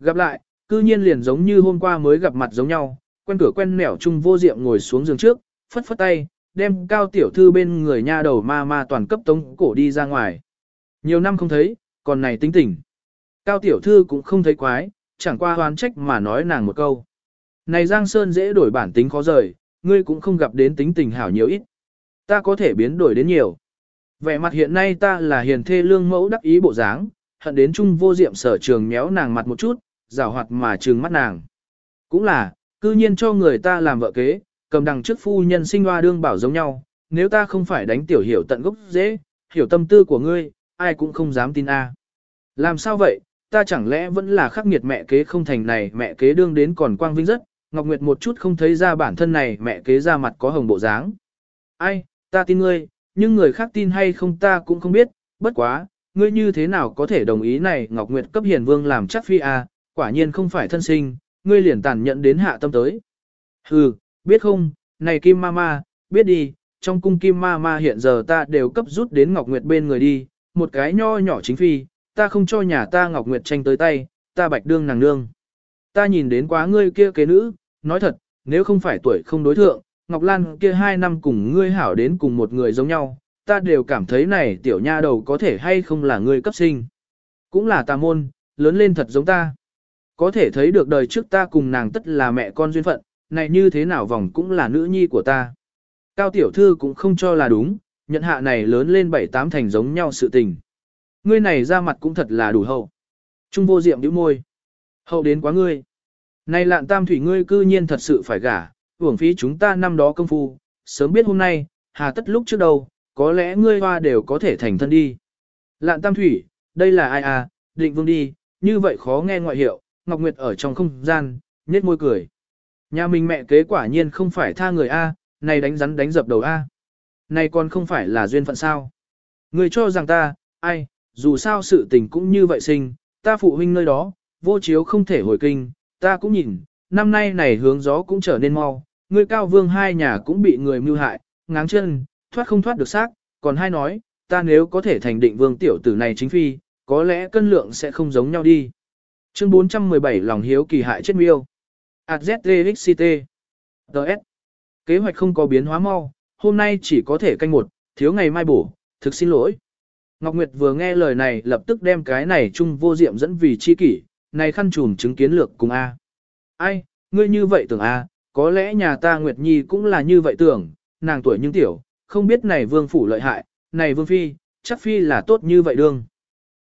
A: Gặp lại, cư nhiên liền giống như hôm qua mới gặp mặt giống nhau, quen cửa quen nẻo chung vô diệm ngồi xuống giường trước, phất phất tay, đem cao tiểu thư bên người nha đầu ma ma toàn cấp tống cổ đi ra ngoài. Nhiều năm không thấy, còn này tính tình. Cao tiểu thư cũng không thấy quái, chẳng qua hoán trách mà nói nàng một câu. Này Giang Sơn dễ đổi bản tính khó rời, ngươi cũng không gặp đến tính tình hảo nhiều ít. Ta có thể biến đổi đến nhiều. Vẻ mặt hiện nay ta là hiền thê lương mẫu đắc ý bộ dáng, hận đến chung vô diệm sở trường méo nàng mặt một chút, rào hoạt mà trừng mắt nàng. Cũng là, cư nhiên cho người ta làm vợ kế, cầm đằng trước phu nhân sinh hoa đương bảo giống nhau, nếu ta không phải đánh tiểu hiểu tận gốc dễ, hiểu tâm tư của ngươi, ai cũng không dám tin a. Làm sao vậy, ta chẳng lẽ vẫn là khắc nghiệt mẹ kế không thành này mẹ kế đương đến còn quang vinh rất, Ngọc Nguyệt một chút không thấy ra bản thân này mẹ kế ra mặt có hồng bộ dáng. Ai, ta tin ngươi, nhưng người khác tin hay không ta cũng không biết, bất quá, ngươi như thế nào có thể đồng ý này Ngọc Nguyệt cấp hiền vương làm chắc phi a, quả nhiên không phải thân sinh, ngươi liền tàn nhận đến hạ tâm tới. Hừ, biết không, này Kim Ma Ma, biết đi, trong cung Kim Ma Ma hiện giờ ta đều cấp rút đến Ngọc Nguyệt bên người đi, một cái nho nhỏ chính phi, ta không cho nhà ta Ngọc Nguyệt tranh tới tay, ta bạch đương nàng nương. Ta nhìn đến quá ngươi kia kế nữ, nói thật, nếu không phải tuổi không đối thượng, Ngọc Lan kia hai năm cùng ngươi hảo đến cùng một người giống nhau, ta đều cảm thấy này tiểu nha đầu có thể hay không là ngươi cấp sinh. Cũng là tà môn, lớn lên thật giống ta. Có thể thấy được đời trước ta cùng nàng tất là mẹ con duyên phận, này như thế nào vòng cũng là nữ nhi của ta. Cao tiểu thư cũng không cho là đúng, nhận hạ này lớn lên bảy tám thành giống nhau sự tình. Ngươi này ra mặt cũng thật là đủ hậu. Trung vô diệm nhíu môi. Hậu đến quá ngươi. Này lạn tam thủy ngươi cư nhiên thật sự phải gả, uổng phí chúng ta năm đó công phu, sớm biết hôm nay, hà tất lúc trước đâu, có lẽ ngươi hoa đều có thể thành thân đi. Lạn tam thủy, đây là ai à, định vương đi, như vậy khó nghe ngoại hiệu, Ngọc Nguyệt ở trong không gian, nhếch môi cười. Nhà mình mẹ kế quả nhiên không phải tha người A, này đánh rắn đánh dập đầu A. Này còn không phải là duyên phận sao. Người cho rằng ta, ai, dù sao sự tình cũng như vậy sinh, ta phụ huynh nơi đó, vô chiếu không thể hồi kinh, ta cũng nhìn, năm nay này hướng gió cũng trở nên mau, Ngươi cao vương hai nhà cũng bị người mưu hại, ngáng chân, thoát không thoát được xác, còn hai nói, ta nếu có thể thành định vương tiểu tử này chính phi, có lẽ cân lượng sẽ không giống nhau đi. Chương 417 lòng hiếu kỳ hại chết miêu. AZTXCT. DS. Kế hoạch không có biến hóa mau, hôm nay chỉ có thể canh một, thiếu ngày mai bổ, thực xin lỗi. Ngọc Nguyệt vừa nghe lời này lập tức đem cái này chung vô diệm dẫn vì chi kỷ, này khăn trùm chứng kiến lược cùng A. Ai, ngươi như vậy tưởng A, có lẽ nhà ta Nguyệt Nhi cũng là như vậy tưởng, nàng tuổi nhưng tiểu, không biết này vương phủ lợi hại, này vương phi, chắc phi là tốt như vậy đương.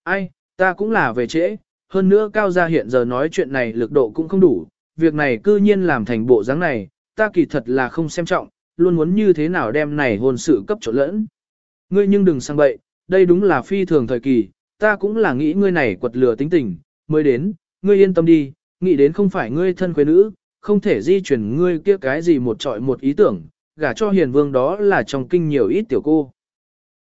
A: Ai, ta cũng là về trễ, hơn nữa cao gia hiện giờ nói chuyện này lực độ cũng không đủ, việc này cư nhiên làm thành bộ dáng này, ta kỳ thật là không xem trọng, luôn muốn như thế nào đem này hôn sự cấp trộn lẫn. Ngươi nhưng đừng sang bậy, đây đúng là phi thường thời kỳ, ta cũng là nghĩ ngươi này quật lừa tính tình, mới đến, ngươi yên tâm đi, nghĩ đến không phải ngươi thân quê nữ, không thể di chuyển ngươi kia cái gì một trọi một ý tưởng, gả cho hiền vương đó là trong kinh nhiều ít tiểu cô.